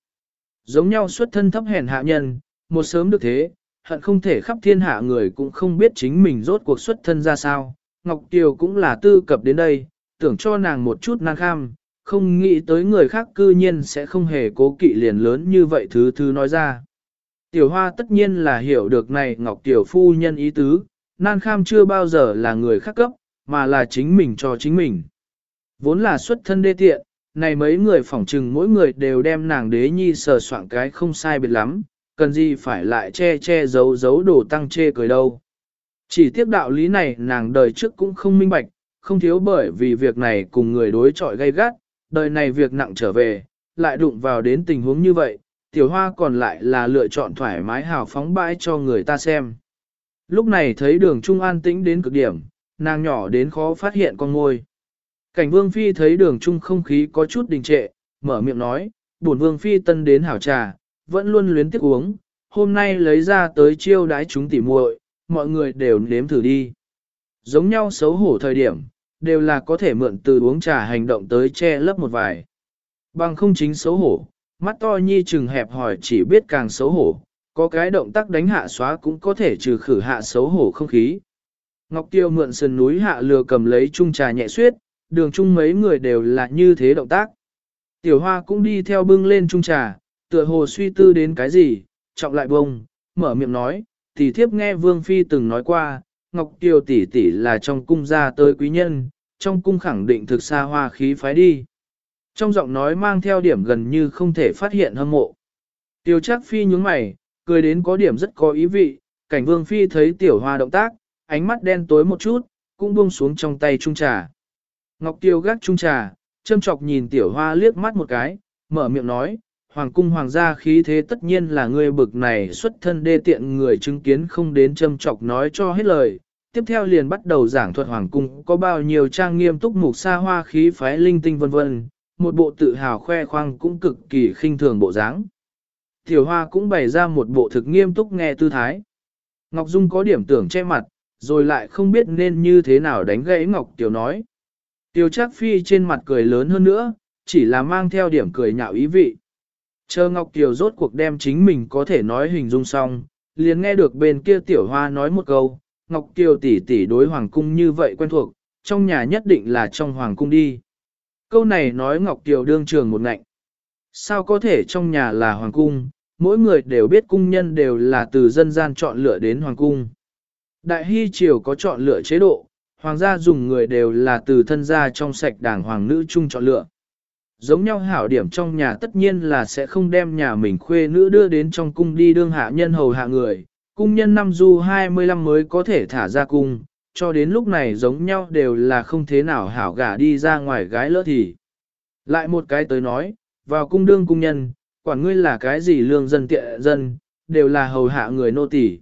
Giống nhau xuất thân thấp hèn hạ nhân, một sớm được thế, hận không thể khắp thiên hạ người cũng không biết chính mình rốt cuộc xuất thân ra sao. Ngọc Kiều cũng là tư cập đến đây, tưởng cho nàng một chút năng kham, không nghĩ tới người khác cư nhiên sẽ không hề cố kỵ liền lớn như vậy thứ thứ nói ra. Tiểu hoa tất nhiên là hiểu được này Ngọc Tiểu phu nhân ý tứ, nan kham chưa bao giờ là người khác cấp, mà là chính mình cho chính mình. Vốn là xuất thân đê tiện, này mấy người phỏng trừng mỗi người đều đem nàng đế nhi sờ soạn cái không sai biệt lắm, cần gì phải lại che che giấu giấu đồ tăng chê cười đâu. Chỉ tiếc đạo lý này nàng đời trước cũng không minh bạch, không thiếu bởi vì việc này cùng người đối chọi gay gắt, đời này việc nặng trở về, lại đụng vào đến tình huống như vậy, tiểu hoa còn lại là lựa chọn thoải mái hào phóng bãi cho người ta xem. Lúc này thấy đường trung an tĩnh đến cực điểm, nàng nhỏ đến khó phát hiện con ngôi. Cảnh vương phi thấy đường trung không khí có chút đình trệ, mở miệng nói, bổn vương phi tân đến hảo trà, vẫn luôn luyến tiếc uống, hôm nay lấy ra tới chiêu đái chúng tỉ muội, mọi người đều nếm thử đi. Giống nhau xấu hổ thời điểm, đều là có thể mượn từ uống trà hành động tới che lấp một vài. Bằng không chính xấu hổ, mắt to nhi chừng hẹp hỏi chỉ biết càng xấu hổ, có cái động tác đánh hạ xóa cũng có thể trừ khử hạ xấu hổ không khí. Ngọc Tiêu mượn sườn núi hạ lừa cầm lấy chung trà nhẹ suyết, đường chung mấy người đều là như thế động tác. Tiểu hoa cũng đi theo bưng lên chung trà, tựa hồ suy tư đến cái gì, trọng lại bông, mở miệng nói, tỷ thiếp nghe Vương Phi từng nói qua, Ngọc Tiêu tỷ tỷ là trong cung gia tới quý nhân, trong cung khẳng định thực xa hoa khí phái đi. Trong giọng nói mang theo điểm gần như không thể phát hiện hâm mộ. Tiêu chắc Phi nhướng mày, cười đến có điểm rất có ý vị, cảnh Vương Phi thấy tiểu hoa động tác, ánh mắt đen tối một chút, cũng buông xuống trong tay trung trà. Ngọc Tiêu gác trung trà, châm chọc nhìn tiểu hoa liếc mắt một cái, mở miệng nói, hoàng cung hoàng gia khí thế tất nhiên là người bực này xuất thân đê tiện người chứng kiến không đến châm chọc nói cho hết lời. Tiếp theo liền bắt đầu giảng thuật hoàng cung có bao nhiêu trang nghiêm túc mục xa hoa khí phái linh tinh vân vân, một bộ tự hào khoe khoang cũng cực kỳ khinh thường bộ dáng. Tiểu hoa cũng bày ra một bộ thực nghiêm túc nghe tư thái. Ngọc Dung có điểm tưởng che mặt, rồi lại không biết nên như thế nào đánh gãy Ngọc Tiểu nói. Tiểu Trác Phi trên mặt cười lớn hơn nữa, chỉ là mang theo điểm cười nhạo ý vị. Chờ Ngọc Kiều rốt cuộc đem chính mình có thể nói hình dung xong, liền nghe được bên kia Tiểu Hoa nói một câu, Ngọc Kiều tỷ tỷ đối Hoàng Cung như vậy quen thuộc, trong nhà nhất định là trong Hoàng Cung đi. Câu này nói Ngọc Kiều đương trường một ngạnh. Sao có thể trong nhà là Hoàng Cung, mỗi người đều biết cung nhân đều là từ dân gian chọn lựa đến Hoàng Cung. Đại Hy Triều có chọn lựa chế độ, hoàng gia dùng người đều là từ thân gia trong sạch đảng hoàng nữ chung chọn lựa. Giống nhau hảo điểm trong nhà tất nhiên là sẽ không đem nhà mình khuê nữ đưa đến trong cung đi đương hạ nhân hầu hạ người, cung nhân năm du 25 mới có thể thả ra cung, cho đến lúc này giống nhau đều là không thế nào hảo gả đi ra ngoài gái lỡ thì. Lại một cái tới nói, vào cung đương cung nhân, quản ngươi là cái gì lương dân tiện dân, đều là hầu hạ người nô tỳ.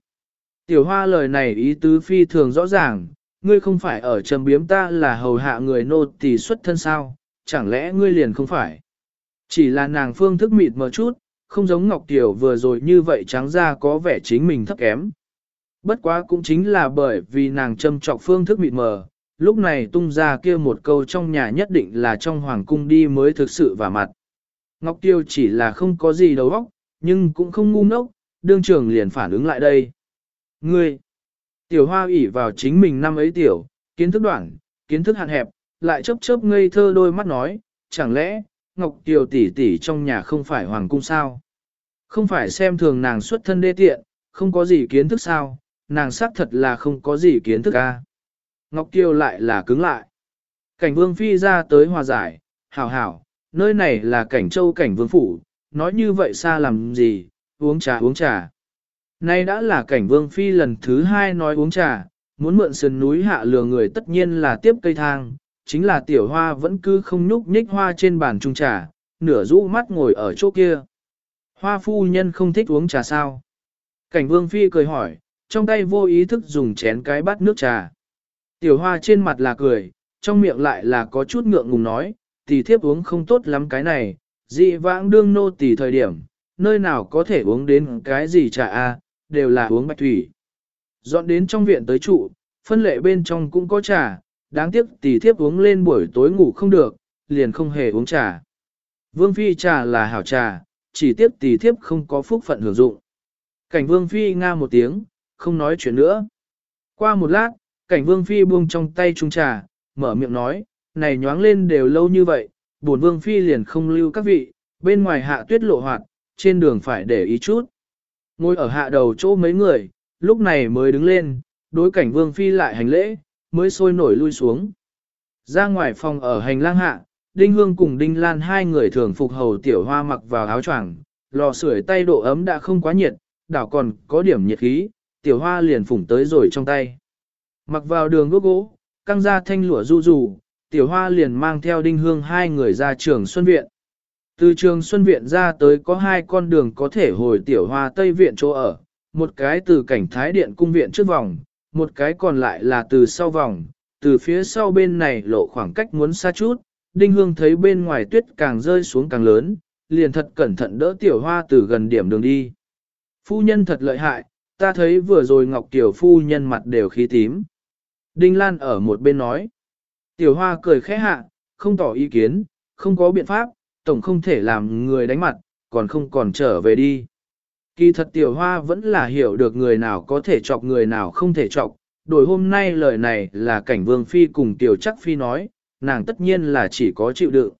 Tiểu hoa lời này ý tứ phi thường rõ ràng, ngươi không phải ở trầm biếm ta là hầu hạ người nô tỳ xuất thân sao, chẳng lẽ ngươi liền không phải. Chỉ là nàng phương thức mịt mờ chút, không giống Ngọc Tiểu vừa rồi như vậy trắng ra có vẻ chính mình thấp kém. Bất quá cũng chính là bởi vì nàng châm trọc phương thức mịt mờ, lúc này tung ra kia một câu trong nhà nhất định là trong hoàng cung đi mới thực sự và mặt. Ngọc Tiêu chỉ là không có gì đầu óc, nhưng cũng không ngu ngốc, đương trưởng liền phản ứng lại đây. Ngươi, tiểu hoa ủy vào chính mình năm ấy tiểu, kiến thức đoạn, kiến thức hạn hẹp, lại chớp chớp ngây thơ đôi mắt nói, chẳng lẽ, Ngọc Tiêu tỷ tỷ trong nhà không phải hoàng cung sao? Không phải xem thường nàng xuất thân đê tiện, không có gì kiến thức sao, nàng xác thật là không có gì kiến thức a. Ngọc Tiêu lại là cứng lại. Cảnh vương phi ra tới hòa giải, hảo hảo, nơi này là cảnh châu cảnh vương phủ, nói như vậy xa làm gì, uống trà uống trà. Nay đã là cảnh vương phi lần thứ hai nói uống trà, muốn mượn sườn núi hạ lừa người tất nhiên là tiếp cây thang, chính là tiểu hoa vẫn cứ không nhúc nhích hoa trên bàn trung trà, nửa rũ mắt ngồi ở chỗ kia. Hoa phu nhân không thích uống trà sao? Cảnh vương phi cười hỏi, trong tay vô ý thức dùng chén cái bát nước trà. Tiểu hoa trên mặt là cười, trong miệng lại là có chút ngượng ngùng nói, tỷ thiếp uống không tốt lắm cái này, dị vãng đương nô tỷ thời điểm, nơi nào có thể uống đến cái gì trà a, đều là uống bạch thủy. Dọn đến trong viện tới trụ, phân lệ bên trong cũng có trà, đáng tiếc tỷ thiếp uống lên buổi tối ngủ không được, liền không hề uống trà. Vương phi trà là hảo trà, chỉ tiếp tỷ thiếp không có phúc phận hưởng dụng. Cảnh vương phi nga một tiếng, không nói chuyện nữa. Qua một lát, cảnh vương phi buông trong tay trung trà, mở miệng nói, này nhoáng lên đều lâu như vậy, buồn vương phi liền không lưu các vị, bên ngoài hạ tuyết lộ hoạt, trên đường phải để ý chút. Ngồi ở hạ đầu chỗ mấy người, lúc này mới đứng lên, đối cảnh vương phi lại hành lễ, mới sôi nổi lui xuống. Ra ngoài phòng ở hành lang hạ, Đinh Hương cùng Đinh Lan hai người thường phục hầu tiểu hoa mặc vào áo choàng, lò sưởi tay độ ấm đã không quá nhiệt, đảo còn có điểm nhiệt khí, tiểu hoa liền phủng tới rồi trong tay. Mặc vào đường gỗ gỗ, căng ra thanh lụa du du, tiểu hoa liền mang theo Đinh Hương hai người ra trường Xuân Viện. Từ trường Xuân Viện ra tới có hai con đường có thể hồi tiểu hoa Tây Viện chỗ ở, một cái từ cảnh Thái Điện Cung Viện trước vòng, một cái còn lại là từ sau vòng, từ phía sau bên này lộ khoảng cách muốn xa chút, Đinh Hương thấy bên ngoài tuyết càng rơi xuống càng lớn, liền thật cẩn thận đỡ tiểu hoa từ gần điểm đường đi. Phu nhân thật lợi hại, ta thấy vừa rồi Ngọc Tiểu phu nhân mặt đều khí tím. Đinh Lan ở một bên nói. Tiểu hoa cười khẽ hạ, không tỏ ý kiến, không có biện pháp, tổng không thể làm người đánh mặt, còn không còn trở về đi. Kỳ thật tiểu hoa vẫn là hiểu được người nào có thể chọc người nào không thể chọc, đổi hôm nay lời này là cảnh vương phi cùng tiểu chắc phi nói, nàng tất nhiên là chỉ có chịu đựng.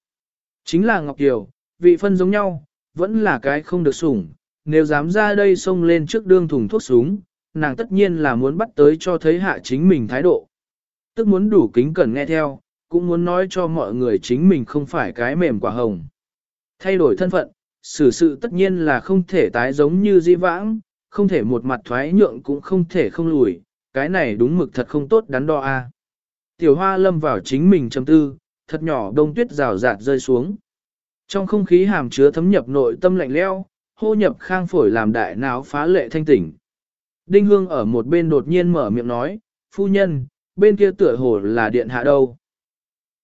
Chính là Ngọc Kiều, vị phân giống nhau, vẫn là cái không được sủng, nếu dám ra đây xông lên trước đương thùng thuốc súng, nàng tất nhiên là muốn bắt tới cho thấy hạ chính mình thái độ. Tức muốn đủ kính cẩn nghe theo, cũng muốn nói cho mọi người chính mình không phải cái mềm quả hồng. Thay đổi thân phận, xử sự tất nhiên là không thể tái giống như di vãng, không thể một mặt thoái nhượng cũng không thể không lùi, cái này đúng mực thật không tốt đắn đo a. Tiểu hoa lâm vào chính mình chấm tư, thật nhỏ đông tuyết rào rạt rơi xuống. Trong không khí hàm chứa thấm nhập nội tâm lạnh leo, hô nhập khang phổi làm đại não phá lệ thanh tỉnh. Đinh Hương ở một bên đột nhiên mở miệng nói, phu nhân, bên kia tựa hồ là điện hạ đâu.